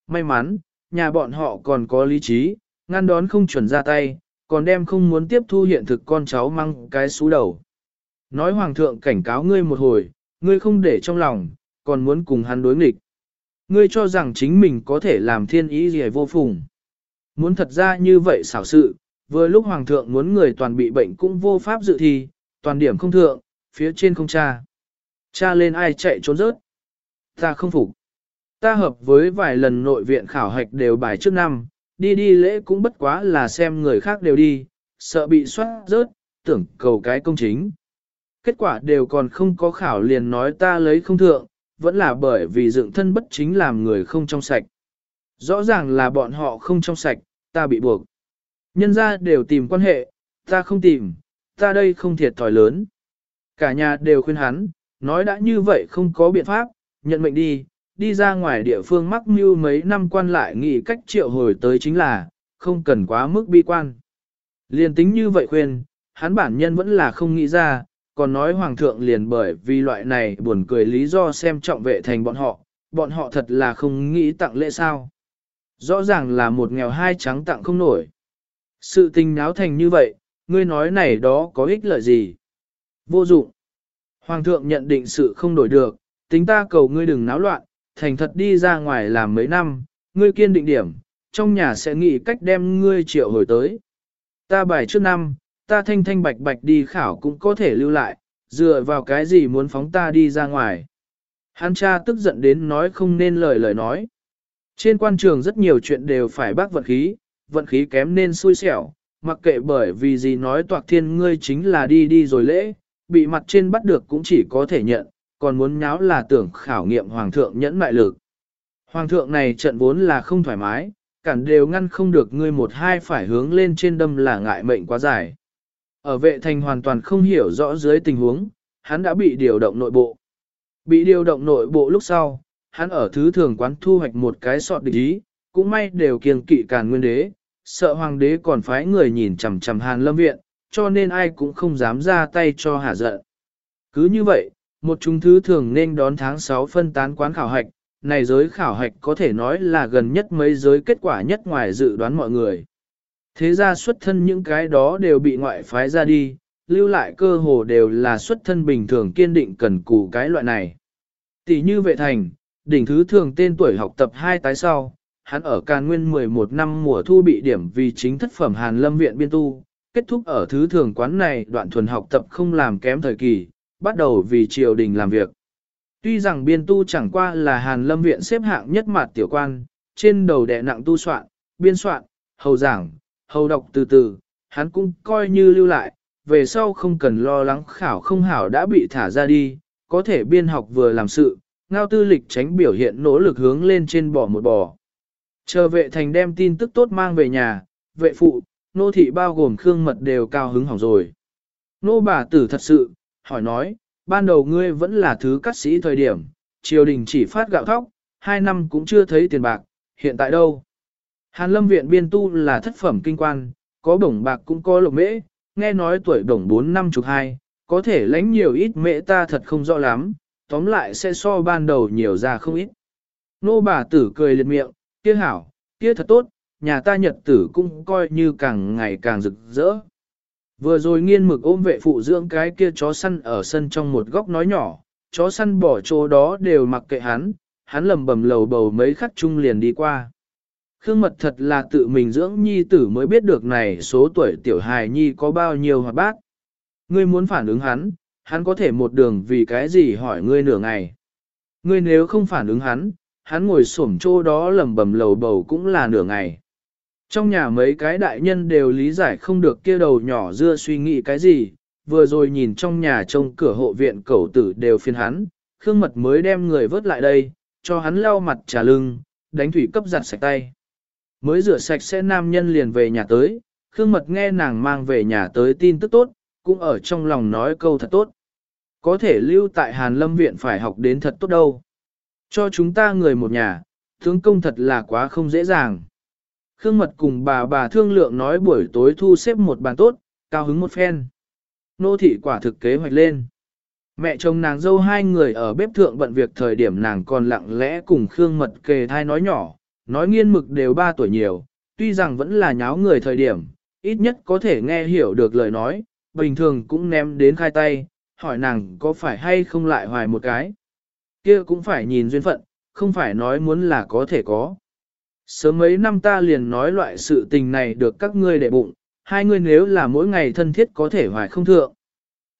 May mắn, nhà bọn họ còn có lý trí, ngăn đón không chuẩn ra tay, còn đem không muốn tiếp thu hiện thực con cháu mang cái xú đầu. Nói hoàng thượng cảnh cáo ngươi một hồi, ngươi không để trong lòng, còn muốn cùng hắn đối nghịch. Ngươi cho rằng chính mình có thể làm thiên ý gì vô phùng. Muốn thật ra như vậy xảo sự, vừa lúc hoàng thượng muốn người toàn bị bệnh cũng vô pháp dự thi, toàn điểm không thượng, phía trên không cha. Cha lên ai chạy trốn rớt. Ta không phục. Ta hợp với vài lần nội viện khảo hạch đều bài trước năm, đi đi lễ cũng bất quá là xem người khác đều đi, sợ bị soát rớt, tưởng cầu cái công chính. Kết quả đều còn không có khảo liền nói ta lấy không thượng, vẫn là bởi vì dựng thân bất chính làm người không trong sạch. Rõ ràng là bọn họ không trong sạch, ta bị buộc. Nhân ra đều tìm quan hệ, ta không tìm, ta đây không thiệt thòi lớn. Cả nhà đều khuyên hắn, nói đã như vậy không có biện pháp, nhận mệnh đi, đi ra ngoài địa phương mắc mưu mấy năm quan lại nghĩ cách triệu hồi tới chính là, không cần quá mức bi quan. Liền tính như vậy khuyên, hắn bản nhân vẫn là không nghĩ ra, còn nói hoàng thượng liền bởi vì loại này buồn cười lý do xem trọng vệ thành bọn họ, bọn họ thật là không nghĩ tặng lễ sao. Rõ ràng là một nghèo hai trắng tặng không nổi. Sự tình náo thành như vậy, ngươi nói này đó có ích lợi gì? Vô dụng. Hoàng thượng nhận định sự không đổi được, tính ta cầu ngươi đừng náo loạn, thành thật đi ra ngoài làm mấy năm, ngươi kiên định điểm, trong nhà sẽ nghĩ cách đem ngươi triệu hồi tới. Ta bài trước năm, ta thanh thanh bạch bạch đi khảo cũng có thể lưu lại, dựa vào cái gì muốn phóng ta đi ra ngoài. Hắn cha tức giận đến nói không nên lời lời nói. Trên quan trường rất nhiều chuyện đều phải bác vận khí, vận khí kém nên xui xẻo, mặc kệ bởi vì gì nói toạc thiên ngươi chính là đi đi rồi lễ, bị mặt trên bắt được cũng chỉ có thể nhận, còn muốn nháo là tưởng khảo nghiệm hoàng thượng nhẫn mại lực. Hoàng thượng này trận vốn là không thoải mái, cản đều ngăn không được ngươi một hai phải hướng lên trên đâm là ngại mệnh quá dài. Ở vệ thành hoàn toàn không hiểu rõ dưới tình huống, hắn đã bị điều động nội bộ. Bị điều động nội bộ lúc sau, hắn ở thứ thường quán thu hoạch một cái sọt địch ý, cũng may đều kiêng kỵ càn nguyên đế, sợ hoàng đế còn phái người nhìn chằm chằm hàn lâm viện, cho nên ai cũng không dám ra tay cho hạ giận. Cứ như vậy, một chúng thứ thường nên đón tháng 6 phân tán quán khảo hạch, này giới khảo hạch có thể nói là gần nhất mấy giới kết quả nhất ngoài dự đoán mọi người. Thế ra xuất thân những cái đó đều bị ngoại phái ra đi, lưu lại cơ hồ đều là xuất thân bình thường kiên định cần cù cái loại này. Tỷ như vệ thành, đỉnh thứ thường tên tuổi học tập hai tái sau, hắn ở Càn Nguyên 11 năm mùa thu bị điểm vì chính thất phẩm Hàn Lâm viện biên tu, kết thúc ở thứ thường quán này đoạn thuần học tập không làm kém thời kỳ, bắt đầu vì triều đình làm việc. Tuy rằng biên tu chẳng qua là Hàn Lâm viện xếp hạng nhất mặt tiểu quan, trên đầu đè nặng tu soạn, biên soạn, hầu giảng, hầu đọc từ từ, hắn cũng coi như lưu lại, về sau không cần lo lắng khảo không hảo đã bị thả ra đi, có thể biên học vừa làm sự, ngao tư lịch tránh biểu hiện nỗ lực hướng lên trên bỏ một bò. Chờ vệ thành đem tin tức tốt mang về nhà, vệ phụ, nô thị bao gồm khương mật đều cao hứng hỏng rồi. Nô bà tử thật sự, hỏi nói, ban đầu ngươi vẫn là thứ cắt sĩ thời điểm, triều đình chỉ phát gạo thóc, hai năm cũng chưa thấy tiền bạc, hiện tại đâu? Hàn lâm viện biên tu là thất phẩm kinh quan, có bổng bạc cũng có lộc mễ, nghe nói tuổi bổng 4 năm chục hai, có thể lãnh nhiều ít mễ ta thật không rõ lắm, tóm lại sẽ so ban đầu nhiều ra không ít. Nô bà tử cười liệt miệng, kia hảo, kia thật tốt, nhà ta nhật tử cũng coi như càng ngày càng rực rỡ. Vừa rồi nghiên mực ôm vệ phụ dưỡng cái kia chó săn ở sân trong một góc nói nhỏ, chó săn bỏ chỗ đó đều mặc kệ hắn, hắn lầm bầm lầu bầu mấy khắc chung liền đi qua. Khương mật thật là tự mình dưỡng nhi tử mới biết được này số tuổi tiểu hài nhi có bao nhiêu hoạt bát. Ngươi muốn phản ứng hắn, hắn có thể một đường vì cái gì hỏi ngươi nửa ngày. Ngươi nếu không phản ứng hắn, hắn ngồi xổm chỗ đó lầm bầm lầu bầu cũng là nửa ngày. Trong nhà mấy cái đại nhân đều lý giải không được kia đầu nhỏ dưa suy nghĩ cái gì, vừa rồi nhìn trong nhà trông cửa hộ viện cẩu tử đều phiền hắn, Khương Mật mới đem người vớt lại đây, cho hắn lau mặt trà lưng, đánh thủy cấp giặt sạch tay. Mới rửa sạch sẽ nam nhân liền về nhà tới, Khương Mật nghe nàng mang về nhà tới tin tức tốt, cũng ở trong lòng nói câu thật tốt. Có thể lưu tại Hàn Lâm Viện phải học đến thật tốt đâu. Cho chúng ta người một nhà, tướng công thật là quá không dễ dàng. Khương Mật cùng bà bà thương lượng nói buổi tối thu xếp một bàn tốt, cao hứng một phen. Nô thị quả thực kế hoạch lên. Mẹ chồng nàng dâu hai người ở bếp thượng bận việc thời điểm nàng còn lặng lẽ cùng Khương Mật kề thai nói nhỏ, nói nghiên mực đều ba tuổi nhiều, tuy rằng vẫn là nháo người thời điểm, ít nhất có thể nghe hiểu được lời nói, bình thường cũng ném đến khai tay, hỏi nàng có phải hay không lại hoài một cái. kia cũng phải nhìn duyên phận, không phải nói muốn là có thể có. Sớm mấy năm ta liền nói loại sự tình này được các ngươi để bụng, hai người nếu là mỗi ngày thân thiết có thể hoài không thượng.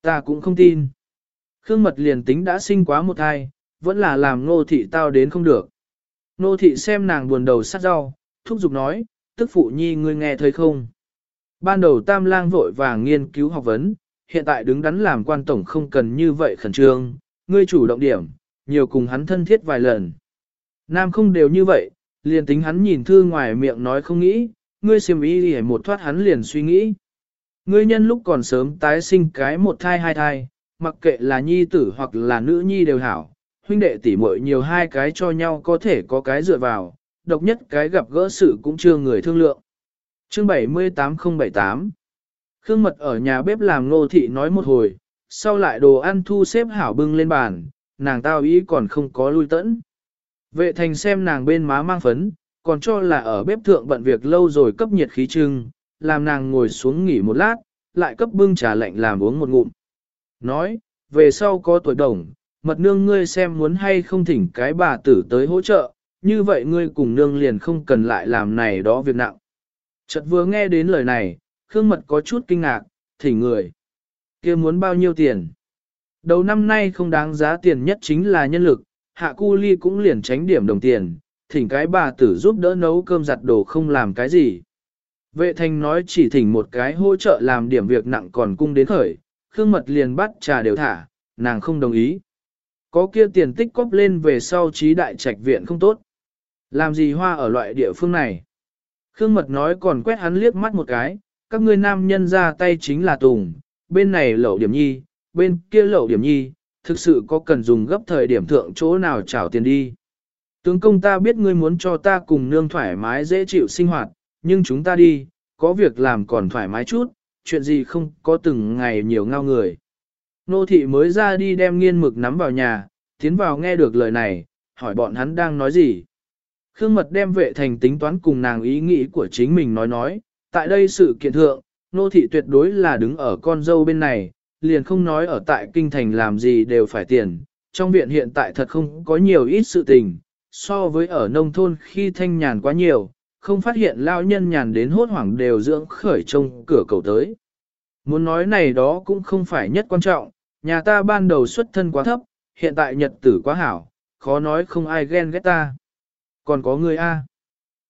Ta cũng không tin. Khương mật liền tính đã sinh quá một thai, vẫn là làm nô thị tao đến không được. Nô thị xem nàng buồn đầu sát rau, thúc giục nói, tức phụ nhi ngươi nghe thấy không? Ban đầu tam lang vội vàng nghiên cứu học vấn, hiện tại đứng đắn làm quan tổng không cần như vậy khẩn trương, ngươi chủ động điểm, nhiều cùng hắn thân thiết vài lần. Nam không đều như vậy, liền tính hắn nhìn thư ngoài miệng nói không nghĩ, ngươi xiêm ý để một thoát hắn liền suy nghĩ. Ngươi nhân lúc còn sớm tái sinh cái một thai hai thai, mặc kệ là nhi tử hoặc là nữ nhi đều hảo, huynh đệ tỷ muội nhiều hai cái cho nhau có thể có cái dựa vào, độc nhất cái gặp gỡ sự cũng chưa người thương lượng. Chương 78078 Khương Mật ở nhà bếp làm nô thị nói một hồi, sau lại đồ ăn thu xếp hảo bưng lên bàn, nàng tao ý còn không có lui tẫn. Vệ thành xem nàng bên má mang phấn, còn cho là ở bếp thượng bận việc lâu rồi cấp nhiệt khí trưng, làm nàng ngồi xuống nghỉ một lát, lại cấp bưng trà lạnh làm uống một ngụm. Nói, về sau có tuổi đồng, mật nương ngươi xem muốn hay không thỉnh cái bà tử tới hỗ trợ, như vậy ngươi cùng nương liền không cần lại làm này đó việc nặng. Chợt vừa nghe đến lời này, Khương Mật có chút kinh ngạc, thỉnh người. kia muốn bao nhiêu tiền? Đầu năm nay không đáng giá tiền nhất chính là nhân lực, hạ cu ly cũng liền tránh điểm đồng tiền, thỉnh cái bà tử giúp đỡ nấu cơm giặt đồ không làm cái gì. Vệ thành nói chỉ thỉnh một cái hỗ trợ làm điểm việc nặng còn cung đến khởi, Khương Mật liền bắt trà đều thả, nàng không đồng ý. Có kia tiền tích cóp lên về sau trí đại trạch viện không tốt. Làm gì hoa ở loại địa phương này? Khương Mật nói còn quét hắn liếc mắt một cái, các ngươi nam nhân ra tay chính là tùng, bên này lẩu điểm nhi, bên kia lẩu điểm nhi, thực sự có cần dùng gấp thời điểm thượng chỗ nào trảo tiền đi. Tướng công ta biết ngươi muốn cho ta cùng nương thoải mái dễ chịu sinh hoạt, nhưng chúng ta đi, có việc làm còn thoải mái chút, chuyện gì không có từng ngày nhiều ngao người. Nô thị mới ra đi đem nghiên mực nắm vào nhà, tiến vào nghe được lời này, hỏi bọn hắn đang nói gì. Khương mật đem vệ thành tính toán cùng nàng ý nghĩ của chính mình nói nói, tại đây sự kiện thượng, nô thị tuyệt đối là đứng ở con dâu bên này, liền không nói ở tại kinh thành làm gì đều phải tiền, trong viện hiện tại thật không có nhiều ít sự tình, so với ở nông thôn khi thanh nhàn quá nhiều, không phát hiện lao nhân nhàn đến hốt hoảng đều dưỡng khởi trông cửa cầu tới. Muốn nói này đó cũng không phải nhất quan trọng, nhà ta ban đầu xuất thân quá thấp, hiện tại nhật tử quá hảo, khó nói không ai ghen ghét ta. Còn có người A.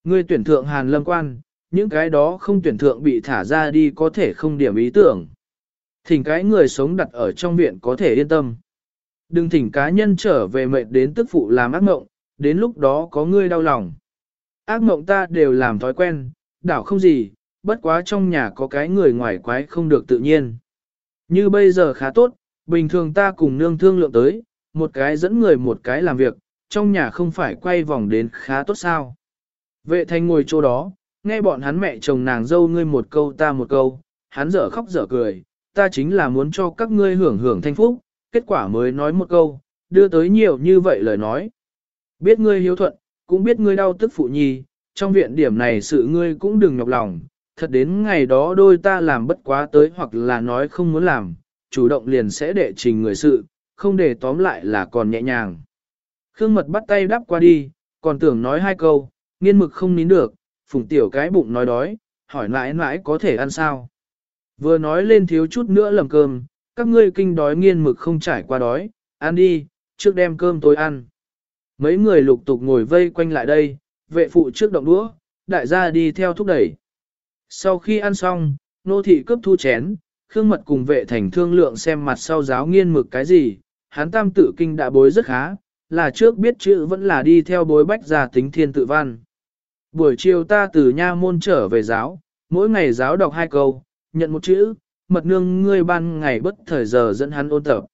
Ngươi tuyển thượng hàn lâm quan, những cái đó không tuyển thượng bị thả ra đi có thể không điểm ý tưởng. Thỉnh cái người sống đặt ở trong viện có thể yên tâm. Đừng thỉnh cá nhân trở về mệt đến tức phụ làm ác mộng, đến lúc đó có ngươi đau lòng. Ác mộng ta đều làm thói quen, đảo không gì, bất quá trong nhà có cái người ngoài quái không được tự nhiên. Như bây giờ khá tốt, bình thường ta cùng nương thương lượng tới, một cái dẫn người một cái làm việc, trong nhà không phải quay vòng đến khá tốt sao. Vệ thanh ngồi chỗ đó, nghe bọn hắn mẹ chồng nàng dâu ngươi một câu ta một câu, hắn dở khóc dở cười, ta chính là muốn cho các ngươi hưởng hưởng thanh phúc, kết quả mới nói một câu, đưa tới nhiều như vậy lời nói. Biết ngươi hiếu thuận, cũng biết ngươi đau tức phụ nhi, trong viện điểm này sự ngươi cũng đừng nhọc lòng, thật đến ngày đó đôi ta làm bất quá tới hoặc là nói không muốn làm, chủ động liền sẽ đệ trình người sự, không để tóm lại là còn nhẹ nhàng. Khương mật bắt tay đắp qua đi, còn tưởng nói hai câu, nghiên mực không nín được, phùng tiểu cái bụng nói đói, hỏi mãi mãi có thể ăn sao. Vừa nói lên thiếu chút nữa lầm cơm, các ngươi kinh đói nghiên mực không trải qua đói, ăn đi, trước đem cơm tối ăn. Mấy người lục tục ngồi vây quanh lại đây, vệ phụ trước động đũa, đại gia đi theo thúc đẩy. Sau khi ăn xong, nô thị cấp thu chén, Khương Mật cùng vệ thành thương lượng xem mặt sau giáo nghiên mực cái gì, hán tam tự kinh đã bối rất khá, là trước biết chữ vẫn là đi theo bối bách gia tính thiên tự văn. Buổi chiều ta từ nha môn trở về giáo, mỗi ngày giáo đọc hai câu, nhận một chữ, mật nương ngươi ban ngày bất thời giờ dẫn hắn ôn tập.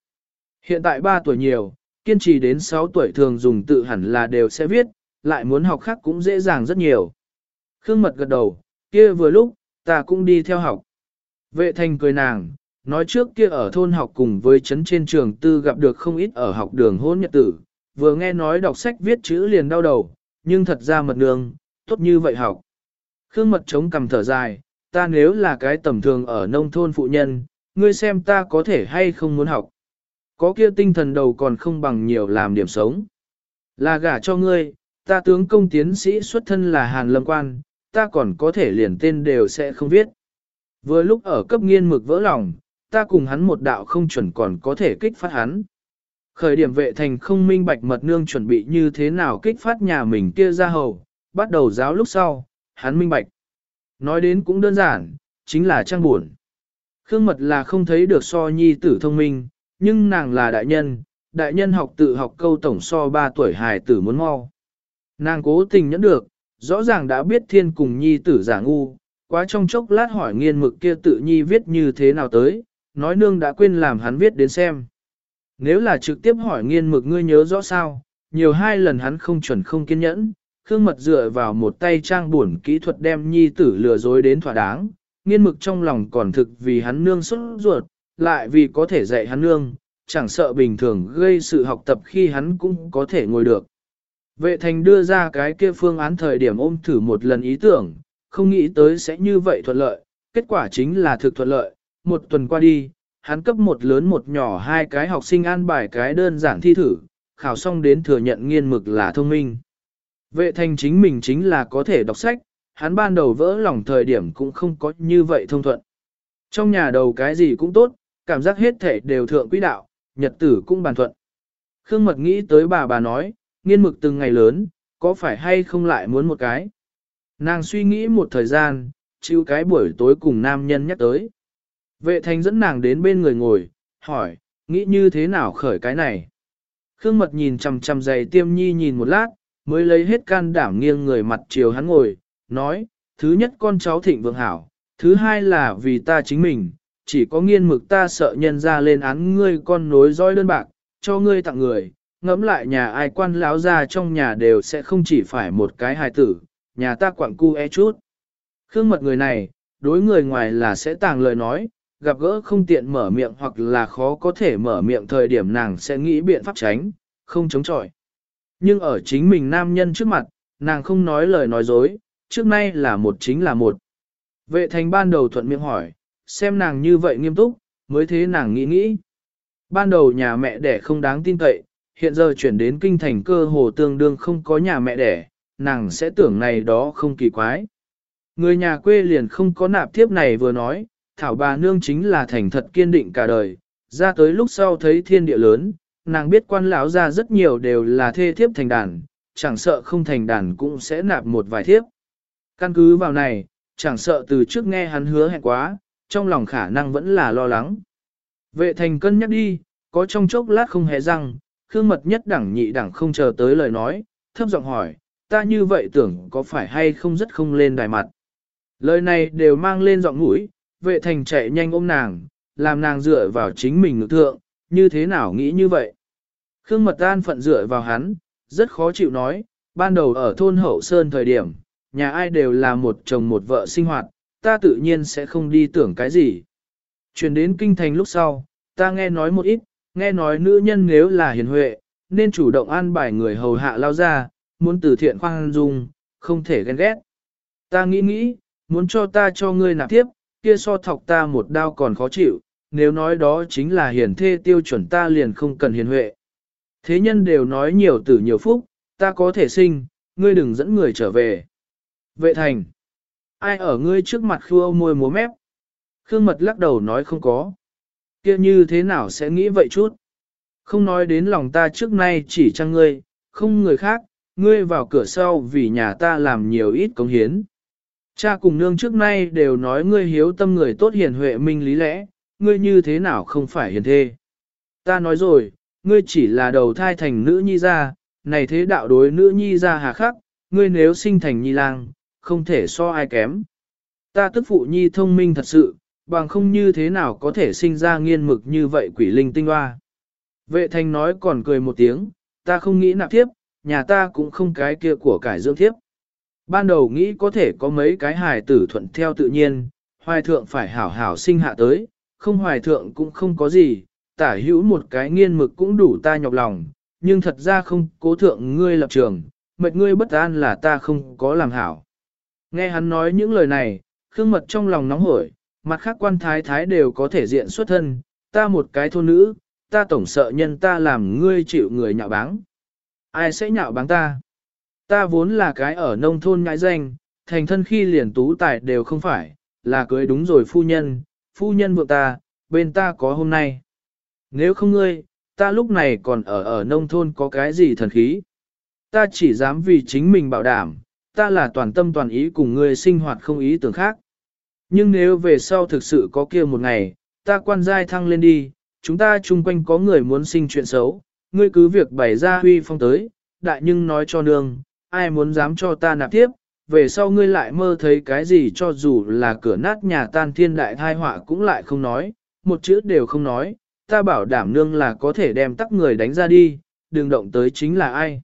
Hiện tại 3 tuổi nhiều, kiên trì đến 6 tuổi thường dùng tự hẳn là đều sẽ viết, lại muốn học khác cũng dễ dàng rất nhiều. Khương mật gật đầu, kia vừa lúc, ta cũng đi theo học. Vệ thành cười nàng, nói trước kia ở thôn học cùng với chấn trên trường tư gặp được không ít ở học đường hôn nhật tử, vừa nghe nói đọc sách viết chữ liền đau đầu, nhưng thật ra mật nương, tốt như vậy học. Khương mật chống cầm thở dài, ta nếu là cái tầm thường ở nông thôn phụ nhân, ngươi xem ta có thể hay không muốn học. Có kia tinh thần đầu còn không bằng nhiều làm điểm sống. Là gả cho ngươi, ta tướng công tiến sĩ xuất thân là Hàn Lâm Quan, ta còn có thể liền tên đều sẽ không viết. Vừa lúc ở cấp nghiên mực vỡ lòng, ta cùng hắn một đạo không chuẩn còn có thể kích phát hắn. Khởi điểm vệ thành không minh bạch mật nương chuẩn bị như thế nào kích phát nhà mình kia ra hầu, bắt đầu giáo lúc sau, hắn minh bạch. Nói đến cũng đơn giản, chính là trang buồn. Khương mật là không thấy được so nhi tử thông minh, nhưng nàng là đại nhân, đại nhân học tự học câu tổng so 3 tuổi hài tử muốn mau. Nàng cố tình nhẫn được, rõ ràng đã biết thiên cùng nhi tử giả ngu, quá trong chốc lát hỏi nghiên mực kia tự nhi viết như thế nào tới, nói nương đã quên làm hắn viết đến xem. Nếu là trực tiếp hỏi nghiên mực ngươi nhớ rõ sao, nhiều hai lần hắn không chuẩn không kiên nhẫn, Khương Mật dựa vào một tay trang buồn kỹ thuật đem nhi tử lừa dối đến thỏa đáng, nghiên mực trong lòng còn thực vì hắn nương xuất ruột, lại vì có thể dạy hắn nương, chẳng sợ bình thường gây sự học tập khi hắn cũng có thể ngồi được. Vệ thành đưa ra cái kia phương án thời điểm ôm thử một lần ý tưởng, không nghĩ tới sẽ như vậy thuận lợi, kết quả chính là thực thuận lợi, một tuần qua đi, hắn cấp một lớn một nhỏ hai cái học sinh an bài cái đơn giản thi thử, khảo xong đến thừa nhận nghiên mực là thông minh. Vệ thành chính mình chính là có thể đọc sách, hắn ban đầu vỡ lòng thời điểm cũng không có như vậy thông thuận. Trong nhà đầu cái gì cũng tốt, cảm giác hết thể đều thượng quỹ đạo, nhật tử cũng bàn thuận. Khương Mật nghĩ tới bà bà nói, nghiên mực từng ngày lớn, có phải hay không lại muốn một cái. Nàng suy nghĩ một thời gian, chịu cái buổi tối cùng nam nhân nhắc tới. Vệ thành dẫn nàng đến bên người ngồi, hỏi, nghĩ như thế nào khởi cái này. Khương Mật nhìn chằm chằm giày tiêm nhi nhìn một lát, mới lấy hết can đảm nghiêng người mặt chiều hắn ngồi, nói, thứ nhất con cháu thịnh vượng hảo, thứ hai là vì ta chính mình, chỉ có nghiên mực ta sợ nhân ra lên án ngươi con nối roi đơn bạc, cho ngươi tặng người, ngẫm lại nhà ai quan láo ra trong nhà đều sẽ không chỉ phải một cái hài tử, nhà ta quặng cu e chút. Khương mật người này, đối người ngoài là sẽ tàng lời nói, gặp gỡ không tiện mở miệng hoặc là khó có thể mở miệng thời điểm nàng sẽ nghĩ biện pháp tránh, không chống chọi. Nhưng ở chính mình nam nhân trước mặt, nàng không nói lời nói dối, trước nay là một chính là một. Vệ thành ban đầu thuận miệng hỏi, xem nàng như vậy nghiêm túc, mới thế nàng nghĩ nghĩ. Ban đầu nhà mẹ đẻ không đáng tin cậy, hiện giờ chuyển đến kinh thành cơ hồ tương đương không có nhà mẹ đẻ, nàng sẽ tưởng này đó không kỳ quái. Người nhà quê liền không có nạp tiếp này vừa nói, thảo bà nương chính là thành thật kiên định cả đời, ra tới lúc sau thấy thiên địa lớn, nàng biết quan lão ra rất nhiều đều là thê thiếp thành đàn, chẳng sợ không thành đàn cũng sẽ nạp một vài thiếp. Căn cứ vào này, chẳng sợ từ trước nghe hắn hứa hẹn quá, trong lòng khả năng vẫn là lo lắng. Vệ thành cân nhắc đi, có trong chốc lát không hề răng, khương mật nhất đẳng nhị đẳng không chờ tới lời nói, thấp giọng hỏi, ta như vậy tưởng có phải hay không rất không lên đài mặt. Lời này đều mang lên giọng mũi, vệ thành chạy nhanh ôm nàng, làm nàng dựa vào chính mình ngực thượng, như thế nào nghĩ như vậy. Khương mật an phận dựa vào hắn, rất khó chịu nói, ban đầu ở thôn hậu sơn thời điểm, nhà ai đều là một chồng một vợ sinh hoạt, ta tự nhiên sẽ không đi tưởng cái gì. Chuyển đến kinh thành lúc sau, ta nghe nói một ít, nghe nói nữ nhân nếu là hiền huệ, nên chủ động an bài người hầu hạ lao ra, muốn từ thiện khoan dung, không thể ghen ghét. Ta nghĩ nghĩ, muốn cho ta cho ngươi nạp tiếp, kia so thọc ta một đao còn khó chịu, nếu nói đó chính là hiền thê tiêu chuẩn ta liền không cần hiền huệ. Thế nhân đều nói nhiều tử nhiều phúc, ta có thể sinh, ngươi đừng dẫn người trở về. Vệ thành, ai ở ngươi trước mặt khua môi múa mép? Khương mật lắc đầu nói không có. kia như thế nào sẽ nghĩ vậy chút? Không nói đến lòng ta trước nay chỉ chăng ngươi, không người khác, ngươi vào cửa sau vì nhà ta làm nhiều ít công hiến. Cha cùng nương trước nay đều nói ngươi hiếu tâm người tốt hiền huệ minh lý lẽ, ngươi như thế nào không phải hiền thê. Ta nói rồi, ngươi chỉ là đầu thai thành nữ nhi gia, này thế đạo đối nữ nhi gia hà khắc, ngươi nếu sinh thành nhi lang, không thể so ai kém. Ta tức phụ nhi thông minh thật sự, bằng không như thế nào có thể sinh ra nghiên mực như vậy quỷ linh tinh hoa. Vệ thành nói còn cười một tiếng, ta không nghĩ nạp tiếp, nhà ta cũng không cái kia của cải dưỡng thiếp. Ban đầu nghĩ có thể có mấy cái hài tử thuận theo tự nhiên, hoài thượng phải hảo hảo sinh hạ tới, không hoài thượng cũng không có gì, tả hữu một cái nghiên mực cũng đủ ta nhọc lòng, nhưng thật ra không cố thượng ngươi lập trường, mệt ngươi bất an là ta không có làm hảo. Nghe hắn nói những lời này, khương mật trong lòng nóng hổi, mặt khác quan thái thái đều có thể diện xuất thân, ta một cái thôn nữ, ta tổng sợ nhân ta làm ngươi chịu người nhạo báng. Ai sẽ nhạo báng ta? Ta vốn là cái ở nông thôn nhãi danh, thành thân khi liền tú tài đều không phải, là cưới đúng rồi phu nhân, phu nhân vượng ta, bên ta có hôm nay. Nếu không ngươi, ta lúc này còn ở ở nông thôn có cái gì thần khí. Ta chỉ dám vì chính mình bảo đảm, ta là toàn tâm toàn ý cùng ngươi sinh hoạt không ý tưởng khác. Nhưng nếu về sau thực sự có kia một ngày, ta quan giai thăng lên đi, chúng ta chung quanh có người muốn sinh chuyện xấu, ngươi cứ việc bày ra huy phong tới, đại nhưng nói cho nương, ai muốn dám cho ta nạp tiếp, về sau ngươi lại mơ thấy cái gì cho dù là cửa nát nhà tan thiên đại thai họa cũng lại không nói, một chữ đều không nói, ta bảo đảm nương là có thể đem tắc người đánh ra đi, đừng động tới chính là ai.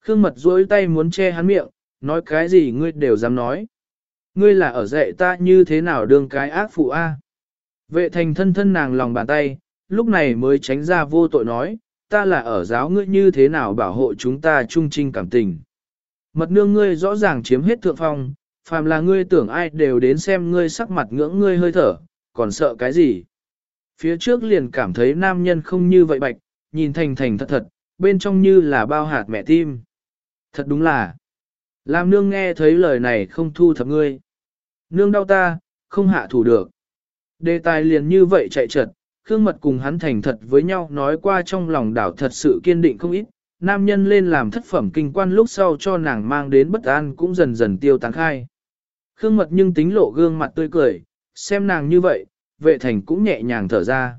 Khương mật duỗi tay muốn che hắn miệng, nói cái gì ngươi đều dám nói. Ngươi là ở dạy ta như thế nào đương cái ác phụ a? Vệ thành thân thân nàng lòng bàn tay, lúc này mới tránh ra vô tội nói, ta là ở giáo ngươi như thế nào bảo hộ chúng ta trung trinh cảm tình. Mật nương ngươi rõ ràng chiếm hết thượng phong, phàm là ngươi tưởng ai đều đến xem ngươi sắc mặt ngưỡng ngươi hơi thở, còn sợ cái gì. Phía trước liền cảm thấy nam nhân không như vậy bạch, nhìn thành thành thật thật, bên trong như là bao hạt mẹ tim. Thật đúng là, làm nương nghe thấy lời này không thu thập ngươi. Nương đau ta, không hạ thủ được. Đề tài liền như vậy chạy trật, Khương Mật cùng hắn thành thật với nhau nói qua trong lòng đảo thật sự kiên định không ít, nam nhân lên làm thất phẩm kinh quan lúc sau cho nàng mang đến bất an cũng dần dần tiêu tán khai. Khương Mật nhưng tính lộ gương mặt tươi cười, xem nàng như vậy, vệ thành cũng nhẹ nhàng thở ra.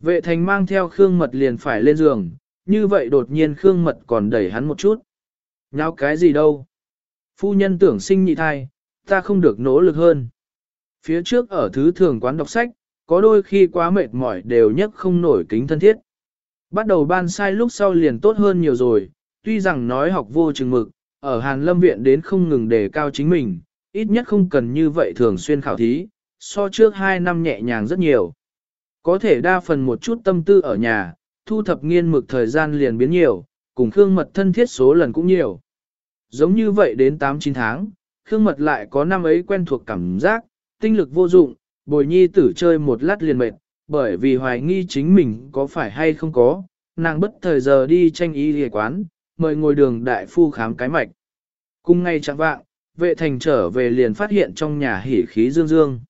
Vệ thành mang theo Khương Mật liền phải lên giường, như vậy đột nhiên Khương Mật còn đẩy hắn một chút. Nháo cái gì đâu? Phu nhân tưởng sinh nhị thai, ta không được nỗ lực hơn. Phía trước ở thứ thường quán đọc sách, có đôi khi quá mệt mỏi đều nhất không nổi kính thân thiết. Bắt đầu ban sai lúc sau liền tốt hơn nhiều rồi, tuy rằng nói học vô chừng mực, ở Hàn Lâm Viện đến không ngừng đề cao chính mình, ít nhất không cần như vậy thường xuyên khảo thí, so trước 2 năm nhẹ nhàng rất nhiều. Có thể đa phần một chút tâm tư ở nhà, thu thập nghiên mực thời gian liền biến nhiều, cùng Khương Mật thân thiết số lần cũng nhiều. Giống như vậy đến 8-9 tháng, Khương Mật lại có năm ấy quen thuộc cảm giác, tinh lực vô dụng, bồi nhi tử chơi một lát liền mệt, bởi vì hoài nghi chính mình có phải hay không có, nàng bất thời giờ đi tranh y lìa quán, mời ngồi đường đại phu khám cái mạch. Cùng ngay chẳng vạng, vệ thành trở về liền phát hiện trong nhà hỉ khí dương dương.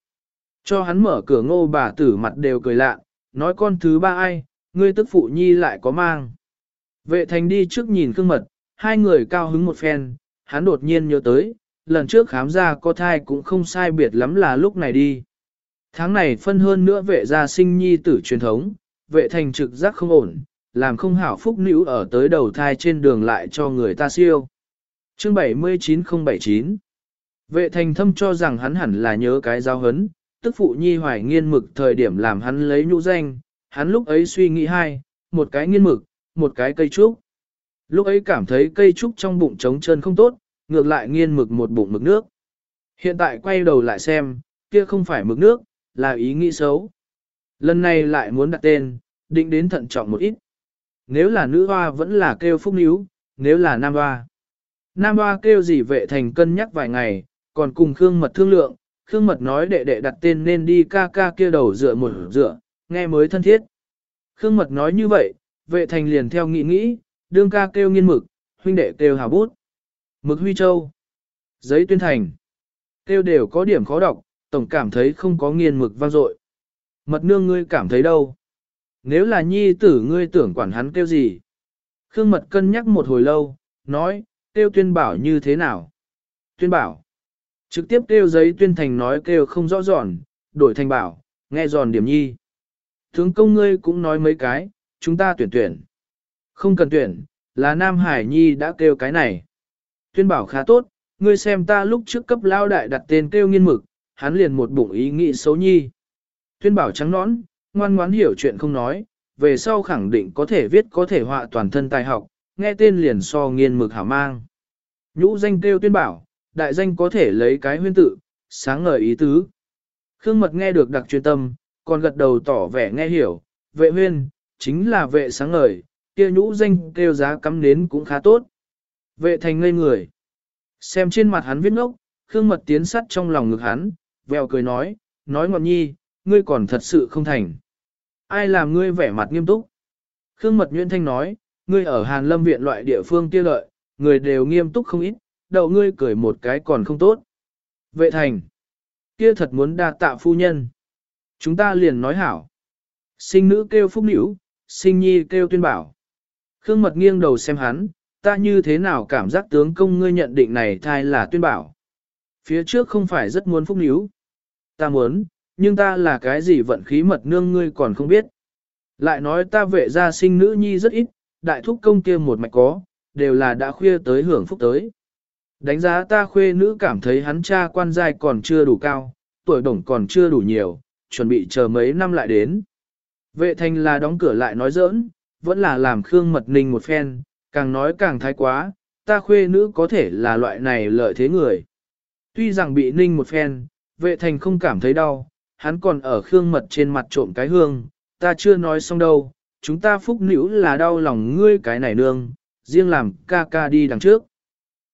Cho hắn mở cửa ngô bà tử mặt đều cười lạ, nói con thứ ba ai, ngươi tức phụ nhi lại có mang. Vệ thành đi trước nhìn cương mật, hai người cao hứng một phen, hắn đột nhiên nhớ tới, lần trước khám ra có thai cũng không sai biệt lắm là lúc này đi. Tháng này phân hơn nữa vệ gia sinh nhi tử truyền thống, vệ thành trực giác không ổn, làm không hảo phúc nữ ở tới đầu thai trên đường lại cho người ta siêu. Chương 79079 Vệ thành thâm cho rằng hắn hẳn là nhớ cái giao hấn, tức phụ nhi hoài nghiên mực thời điểm làm hắn lấy nhũ danh, hắn lúc ấy suy nghĩ hai, một cái nghiên mực, một cái cây trúc. Lúc ấy cảm thấy cây trúc trong bụng trống chân không tốt, ngược lại nghiên mực một bụng mực nước. Hiện tại quay đầu lại xem, kia không phải mực nước, là ý nghĩ xấu. Lần này lại muốn đặt tên, định đến thận trọng một ít. Nếu là nữ hoa vẫn là kêu phúc níu, nếu là nam hoa. Nam hoa kêu gì vệ thành cân nhắc vài ngày, còn cùng Khương Mật thương lượng, Khương Mật nói đệ đệ đặt tên nên đi ca ca kia đầu dựa một dựa, nghe mới thân thiết. Khương Mật nói như vậy, vệ thành liền theo nghĩ nghĩ, đương ca kêu nghiên mực, huynh đệ kêu hào bút. Mực huy châu, giấy tuyên thành, kêu đều có điểm khó đọc, tổng cảm thấy không có nghiền mực vang dội. Mật nương ngươi cảm thấy đâu? Nếu là nhi tử ngươi tưởng quản hắn kêu gì? Khương mật cân nhắc một hồi lâu, nói, kêu tuyên bảo như thế nào? Tuyên bảo. Trực tiếp kêu giấy tuyên thành nói kêu không rõ giòn, đổi thành bảo, nghe giòn điểm nhi. Tướng công ngươi cũng nói mấy cái, chúng ta tuyển tuyển. Không cần tuyển, là Nam Hải Nhi đã kêu cái này. Tuyên bảo khá tốt, ngươi xem ta lúc trước cấp lao đại đặt tên kêu nghiên mực, hắn liền một bụng ý nghĩ xấu nhi. Tuyên bảo trắng nõn, ngoan ngoãn hiểu chuyện không nói, về sau khẳng định có thể viết có thể họa toàn thân tài học, nghe tên liền so nghiên mực hảo mang. Nhũ danh kêu tuyên bảo, đại danh có thể lấy cái huyên tự, sáng ngời ý tứ. Khương mật nghe được đặc chuyên tâm, còn gật đầu tỏ vẻ nghe hiểu, vệ huyên, chính là vệ sáng ngời, kia nhũ danh kêu giá cắm nến cũng khá tốt. Vệ thành ngây người. Xem trên mặt hắn viết ngốc, Khương mật tiến sắt trong lòng ngực hắn, veo cười nói, nói ngọn nhi, ngươi còn thật sự không thành. Ai làm ngươi vẻ mặt nghiêm túc? Khương mật Nguyễn Thanh nói, ngươi ở Hàn Lâm viện loại địa phương kia lợi, người đều nghiêm túc không ít, đậu ngươi cười một cái còn không tốt. Vệ thành, kia thật muốn đa tạ phu nhân. Chúng ta liền nói hảo. Sinh nữ kêu phúc nữ, sinh nhi kêu tuyên bảo. Khương mật nghiêng đầu xem hắn, ta như thế nào cảm giác tướng công ngươi nhận định này thai là tuyên bảo. Phía trước không phải rất muốn phúc nữ. Ta muốn, nhưng ta là cái gì vận khí mật nương ngươi còn không biết. Lại nói ta vệ gia sinh nữ nhi rất ít, đại thúc công kia một mạch có, đều là đã khuya tới hưởng phúc tới. Đánh giá ta khuê nữ cảm thấy hắn cha quan giai còn chưa đủ cao, tuổi đồng còn chưa đủ nhiều, chuẩn bị chờ mấy năm lại đến. Vệ thành là đóng cửa lại nói giỡn, vẫn là làm Khương Mật Ninh một phen, càng nói càng thái quá, ta khuê nữ có thể là loại này lợi thế người. Tuy rằng bị Ninh một phen, vệ thành không cảm thấy đau, hắn còn ở Khương Mật trên mặt trộm cái hương, ta chưa nói xong đâu, chúng ta phúc nữ là đau lòng ngươi cái này nương, riêng làm ca ca đi đằng trước.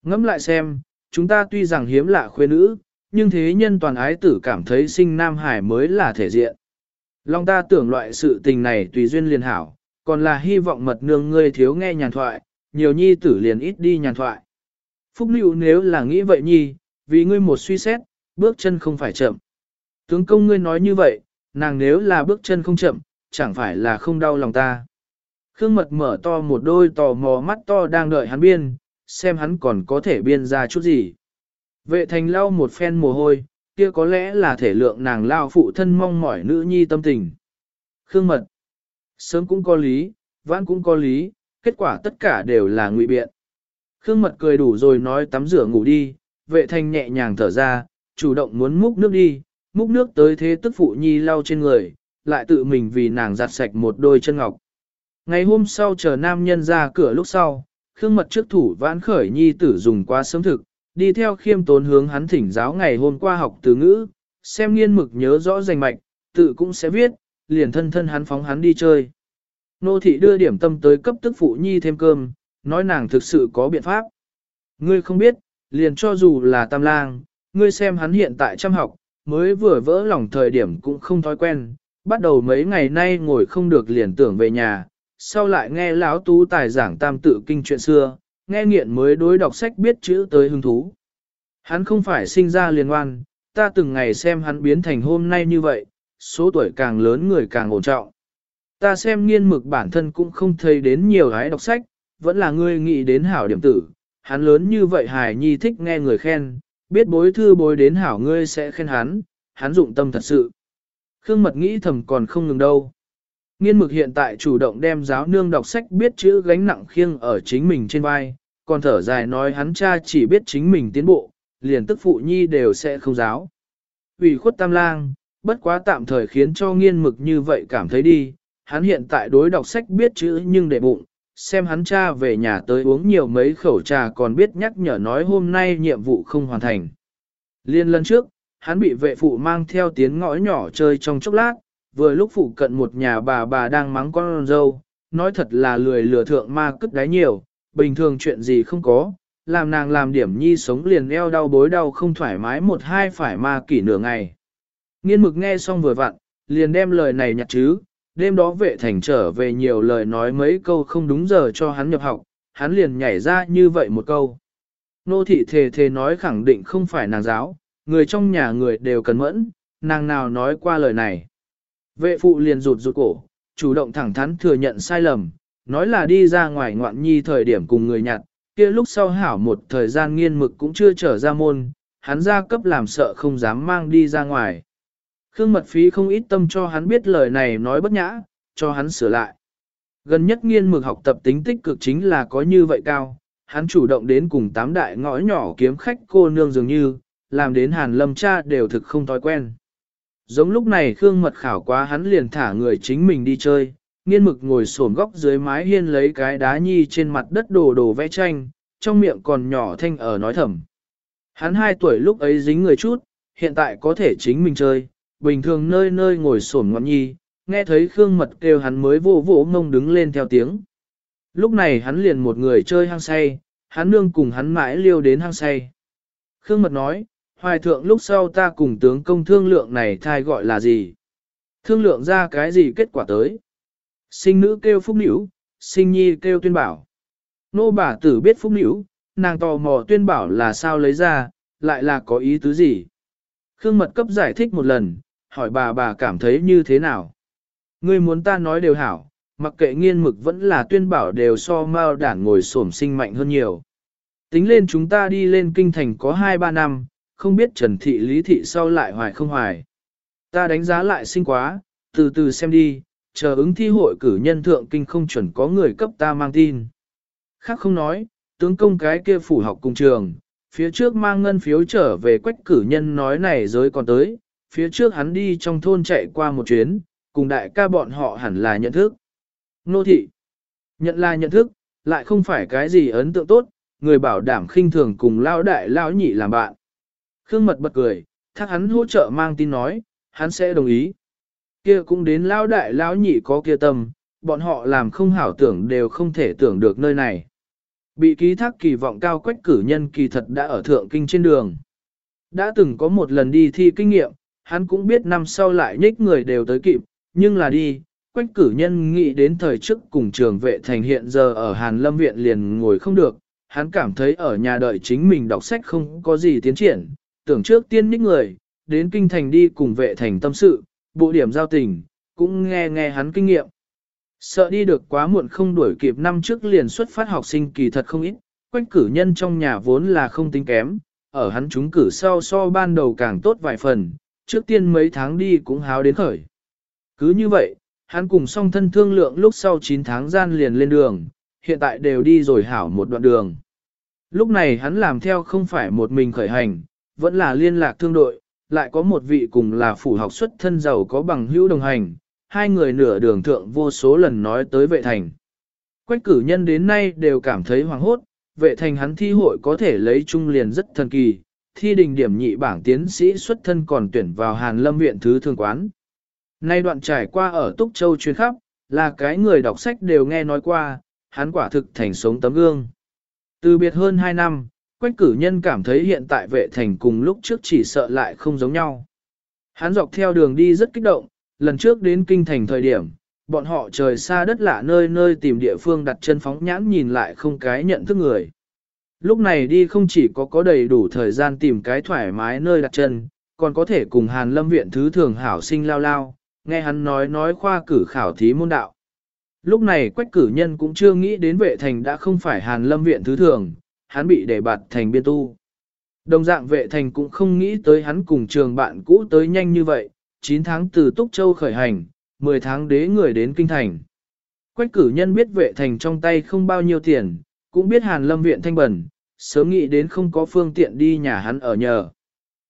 Ngẫm lại xem, chúng ta tuy rằng hiếm lạ khuê nữ, nhưng thế nhân toàn ái tử cảm thấy sinh Nam Hải mới là thể diện. Long ta tưởng loại sự tình này tùy duyên liền hảo, còn là hy vọng mật nương ngươi thiếu nghe nhàn thoại, nhiều nhi tử liền ít đi nhàn thoại. Phúc nữ nếu là nghĩ vậy nhi, vì ngươi một suy xét, bước chân không phải chậm. Tướng công ngươi nói như vậy, nàng nếu là bước chân không chậm, chẳng phải là không đau lòng ta. Khương mật mở to một đôi tò mò mắt to đang đợi hắn biên, xem hắn còn có thể biên ra chút gì. Vệ thành lau một phen mồ hôi, kia có lẽ là thể lượng nàng lao phụ thân mong mỏi nữ nhi tâm tình. Khương mật, sớm cũng có lý, vãn cũng có lý, kết quả tất cả đều là ngụy biện. Khương mật cười đủ rồi nói tắm rửa ngủ đi, vệ thành nhẹ nhàng thở ra, chủ động muốn múc nước đi, múc nước tới thế tức phụ nhi lau trên người, lại tự mình vì nàng giặt sạch một đôi chân ngọc. Ngày hôm sau chờ nam nhân ra cửa lúc sau, Khương mật trước thủ vãn khởi nhi tử dùng qua sớm thực, đi theo khiêm tốn hướng hắn thỉnh giáo ngày hôm qua học từ ngữ, xem nghiên mực nhớ rõ danh mạch, tự cũng sẽ viết, liền thân thân hắn phóng hắn đi chơi. Nô thị đưa điểm tâm tới cấp tức phụ nhi thêm cơm, nói nàng thực sự có biện pháp. Ngươi không biết, liền cho dù là tam lang, ngươi xem hắn hiện tại chăm học, mới vừa vỡ lòng thời điểm cũng không thói quen, bắt đầu mấy ngày nay ngồi không được liền tưởng về nhà, sau lại nghe lão tú tài giảng tam tự kinh chuyện xưa, nghe nghiện mới đối đọc sách biết chữ tới hứng thú. Hắn không phải sinh ra liền ngoan, ta từng ngày xem hắn biến thành hôm nay như vậy, số tuổi càng lớn người càng ổn trọng. Ta xem nghiên mực bản thân cũng không thấy đến nhiều gái đọc sách, vẫn là ngươi nghĩ đến hảo điểm tử, hắn lớn như vậy hài nhi thích nghe người khen, biết bối thư bối đến hảo ngươi sẽ khen hắn, hắn dụng tâm thật sự. Khương mật nghĩ thầm còn không ngừng đâu. Nghiên mực hiện tại chủ động đem giáo nương đọc sách biết chữ gánh nặng khiêng ở chính mình trên vai, còn thở dài nói hắn cha chỉ biết chính mình tiến bộ, liền tức phụ nhi đều sẽ không giáo. ủy khuất tam lang, bất quá tạm thời khiến cho nghiên mực như vậy cảm thấy đi, hắn hiện tại đối đọc sách biết chữ nhưng để bụng, xem hắn cha về nhà tới uống nhiều mấy khẩu trà còn biết nhắc nhở nói hôm nay nhiệm vụ không hoàn thành. Liên lần trước, hắn bị vệ phụ mang theo tiếng ngõ nhỏ chơi trong chốc lát, vừa lúc phụ cận một nhà bà bà đang mắng con dâu, nói thật là lười lừa thượng ma cất đáy nhiều, bình thường chuyện gì không có, làm nàng làm điểm nhi sống liền eo đau bối đau không thoải mái một hai phải ma kỷ nửa ngày. Nghiên mực nghe xong vừa vặn, liền đem lời này nhặt chứ, đêm đó vệ thành trở về nhiều lời nói mấy câu không đúng giờ cho hắn nhập học, hắn liền nhảy ra như vậy một câu. Nô thị thề thề nói khẳng định không phải nàng giáo, người trong nhà người đều cần mẫn, nàng nào nói qua lời này. Vệ phụ liền rụt rụt cổ, chủ động thẳng thắn thừa nhận sai lầm, nói là đi ra ngoài ngoạn nhi thời điểm cùng người nhặt, kia lúc sau hảo một thời gian nghiên mực cũng chưa trở ra môn, hắn ra cấp làm sợ không dám mang đi ra ngoài. Khương mật phí không ít tâm cho hắn biết lời này nói bất nhã, cho hắn sửa lại. Gần nhất nghiên mực học tập tính tích cực chính là có như vậy cao, hắn chủ động đến cùng tám đại ngõ nhỏ kiếm khách cô nương dường như, làm đến hàn lâm cha đều thực không thói quen. Giống lúc này Khương mật khảo quá hắn liền thả người chính mình đi chơi, nghiên mực ngồi xổm góc dưới mái hiên lấy cái đá nhi trên mặt đất đồ đồ vẽ tranh, trong miệng còn nhỏ thanh ở nói thầm. Hắn hai tuổi lúc ấy dính người chút, hiện tại có thể chính mình chơi, bình thường nơi nơi ngồi sổn ngọn nhi, nghe thấy Khương Mật kêu hắn mới vô vỗ mông đứng lên theo tiếng. Lúc này hắn liền một người chơi hang say, hắn nương cùng hắn mãi liêu đến hang say. Khương Mật nói, hoài thượng lúc sau ta cùng tướng công thương lượng này thai gọi là gì? Thương lượng ra cái gì kết quả tới? Sinh nữ kêu phúc nữ, sinh nhi kêu tuyên bảo. Nô bà tử biết phúc nữ, nàng tò mò tuyên bảo là sao lấy ra, lại là có ý tứ gì. Khương mật cấp giải thích một lần, hỏi bà bà cảm thấy như thế nào. Ngươi muốn ta nói đều hảo, mặc kệ nghiên mực vẫn là tuyên bảo đều so mao đản ngồi xổm sinh mạnh hơn nhiều. Tính lên chúng ta đi lên kinh thành có 2-3 năm, không biết trần thị lý thị sau lại hoài không hoài. Ta đánh giá lại sinh quá, từ từ xem đi, chờ ứng thi hội cử nhân thượng kinh không chuẩn có người cấp ta mang tin. Khác không nói, tướng công cái kia phủ học cùng trường, phía trước mang ngân phiếu trở về quách cử nhân nói này giới còn tới, phía trước hắn đi trong thôn chạy qua một chuyến, cùng đại ca bọn họ hẳn là nhận thức. Nô thị, nhận là nhận thức, lại không phải cái gì ấn tượng tốt, người bảo đảm khinh thường cùng lao đại lao nhị làm bạn. Khương mật bật cười, thắc hắn hỗ trợ mang tin nói, hắn sẽ đồng ý. Kia cũng đến lao đại lao nhị có kia tâm, bọn họ làm không hảo tưởng đều không thể tưởng được nơi này. Bị ký thác kỳ vọng cao quách cử nhân kỳ thật đã ở thượng kinh trên đường. Đã từng có một lần đi thi kinh nghiệm, hắn cũng biết năm sau lại nhích người đều tới kịp, nhưng là đi, quách cử nhân nghĩ đến thời trước cùng trường vệ thành hiện giờ ở Hàn Lâm Viện liền ngồi không được, hắn cảm thấy ở nhà đợi chính mình đọc sách không có gì tiến triển, tưởng trước tiên nhích người, đến kinh thành đi cùng vệ thành tâm sự, bộ điểm giao tình, cũng nghe nghe hắn kinh nghiệm. Sợ đi được quá muộn không đuổi kịp năm trước liền xuất phát học sinh kỳ thật không ít, quách cử nhân trong nhà vốn là không tính kém, ở hắn chúng cử sau so ban đầu càng tốt vài phần, trước tiên mấy tháng đi cũng háo đến khởi. Cứ như vậy, hắn cùng song thân thương lượng lúc sau 9 tháng gian liền lên đường, hiện tại đều đi rồi hảo một đoạn đường. Lúc này hắn làm theo không phải một mình khởi hành, vẫn là liên lạc thương đội, lại có một vị cùng là phủ học xuất thân giàu có bằng hữu đồng hành, hai người nửa đường thượng vô số lần nói tới vệ thành. Quách cử nhân đến nay đều cảm thấy hoàng hốt, vệ thành hắn thi hội có thể lấy trung liền rất thần kỳ, thi đình điểm nhị bảng tiến sĩ xuất thân còn tuyển vào Hàn Lâm viện thứ thương quán. Nay đoạn trải qua ở Túc Châu chuyên khắp, là cái người đọc sách đều nghe nói qua, hắn quả thực thành sống tấm gương. Từ biệt hơn 2 năm, Quách cử nhân cảm thấy hiện tại vệ thành cùng lúc trước chỉ sợ lại không giống nhau. Hắn dọc theo đường đi rất kích động, lần trước đến kinh thành thời điểm, bọn họ trời xa đất lạ nơi nơi tìm địa phương đặt chân phóng nhãn nhìn lại không cái nhận thức người. Lúc này đi không chỉ có có đầy đủ thời gian tìm cái thoải mái nơi đặt chân, còn có thể cùng Hàn Lâm viện thứ thường hảo sinh lao lao, nghe hắn nói nói khoa cử khảo thí môn đạo. Lúc này quách cử nhân cũng chưa nghĩ đến vệ thành đã không phải Hàn Lâm viện thứ thường, hắn bị đề bạt thành biên tu. Đồng dạng vệ thành cũng không nghĩ tới hắn cùng trường bạn cũ tới nhanh như vậy, 9 tháng từ Túc Châu khởi hành, 10 tháng đế người đến Kinh Thành. Quách cử nhân biết vệ thành trong tay không bao nhiêu tiền, cũng biết Hàn Lâm viện thanh bẩn, sớm nghĩ đến không có phương tiện đi nhà hắn ở nhờ.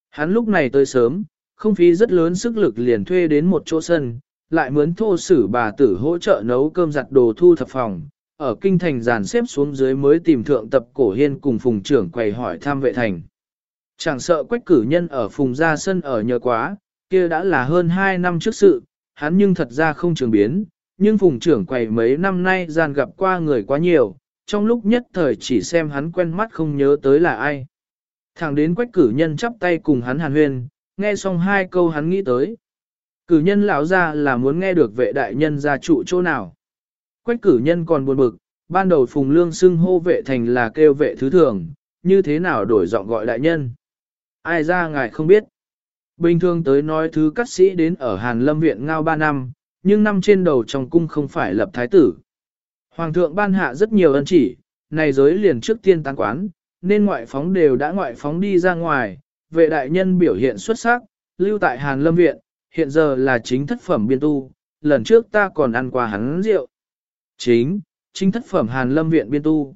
Hắn lúc này tới sớm, không phí rất lớn sức lực liền thuê đến một chỗ sân, lại mướn thô sử bà tử hỗ trợ nấu cơm giặt đồ thu thập phòng, ở kinh thành giàn xếp xuống dưới mới tìm thượng tập cổ hiên cùng phùng trưởng quầy hỏi thăm vệ thành. Chẳng sợ quách cử nhân ở phùng ra sân ở nhờ quá, kia đã là hơn 2 năm trước sự, hắn nhưng thật ra không trường biến, nhưng phùng trưởng quầy mấy năm nay gian gặp qua người quá nhiều, trong lúc nhất thời chỉ xem hắn quen mắt không nhớ tới là ai. Thẳng đến quách cử nhân chắp tay cùng hắn hàn huyên, nghe xong hai câu hắn nghĩ tới. Cử nhân lão ra là muốn nghe được vệ đại nhân ra trụ chỗ nào. Quách cử nhân còn buồn bực, ban đầu phùng lương xưng hô vệ thành là kêu vệ thứ thường, như thế nào đổi giọng gọi đại nhân. Ai ra ngài không biết. Bình thường tới nói thứ cắt sĩ đến ở Hàn Lâm Viện ngao 3 năm, nhưng năm trên đầu trong cung không phải lập thái tử. Hoàng thượng ban hạ rất nhiều ân chỉ, này giới liền trước tiên tăng quán, nên ngoại phóng đều đã ngoại phóng đi ra ngoài, vệ đại nhân biểu hiện xuất sắc, lưu tại Hàn Lâm Viện, hiện giờ là chính thất phẩm biên tu, lần trước ta còn ăn qua hắn rượu. Chính, chính thất phẩm Hàn Lâm Viện biên tu,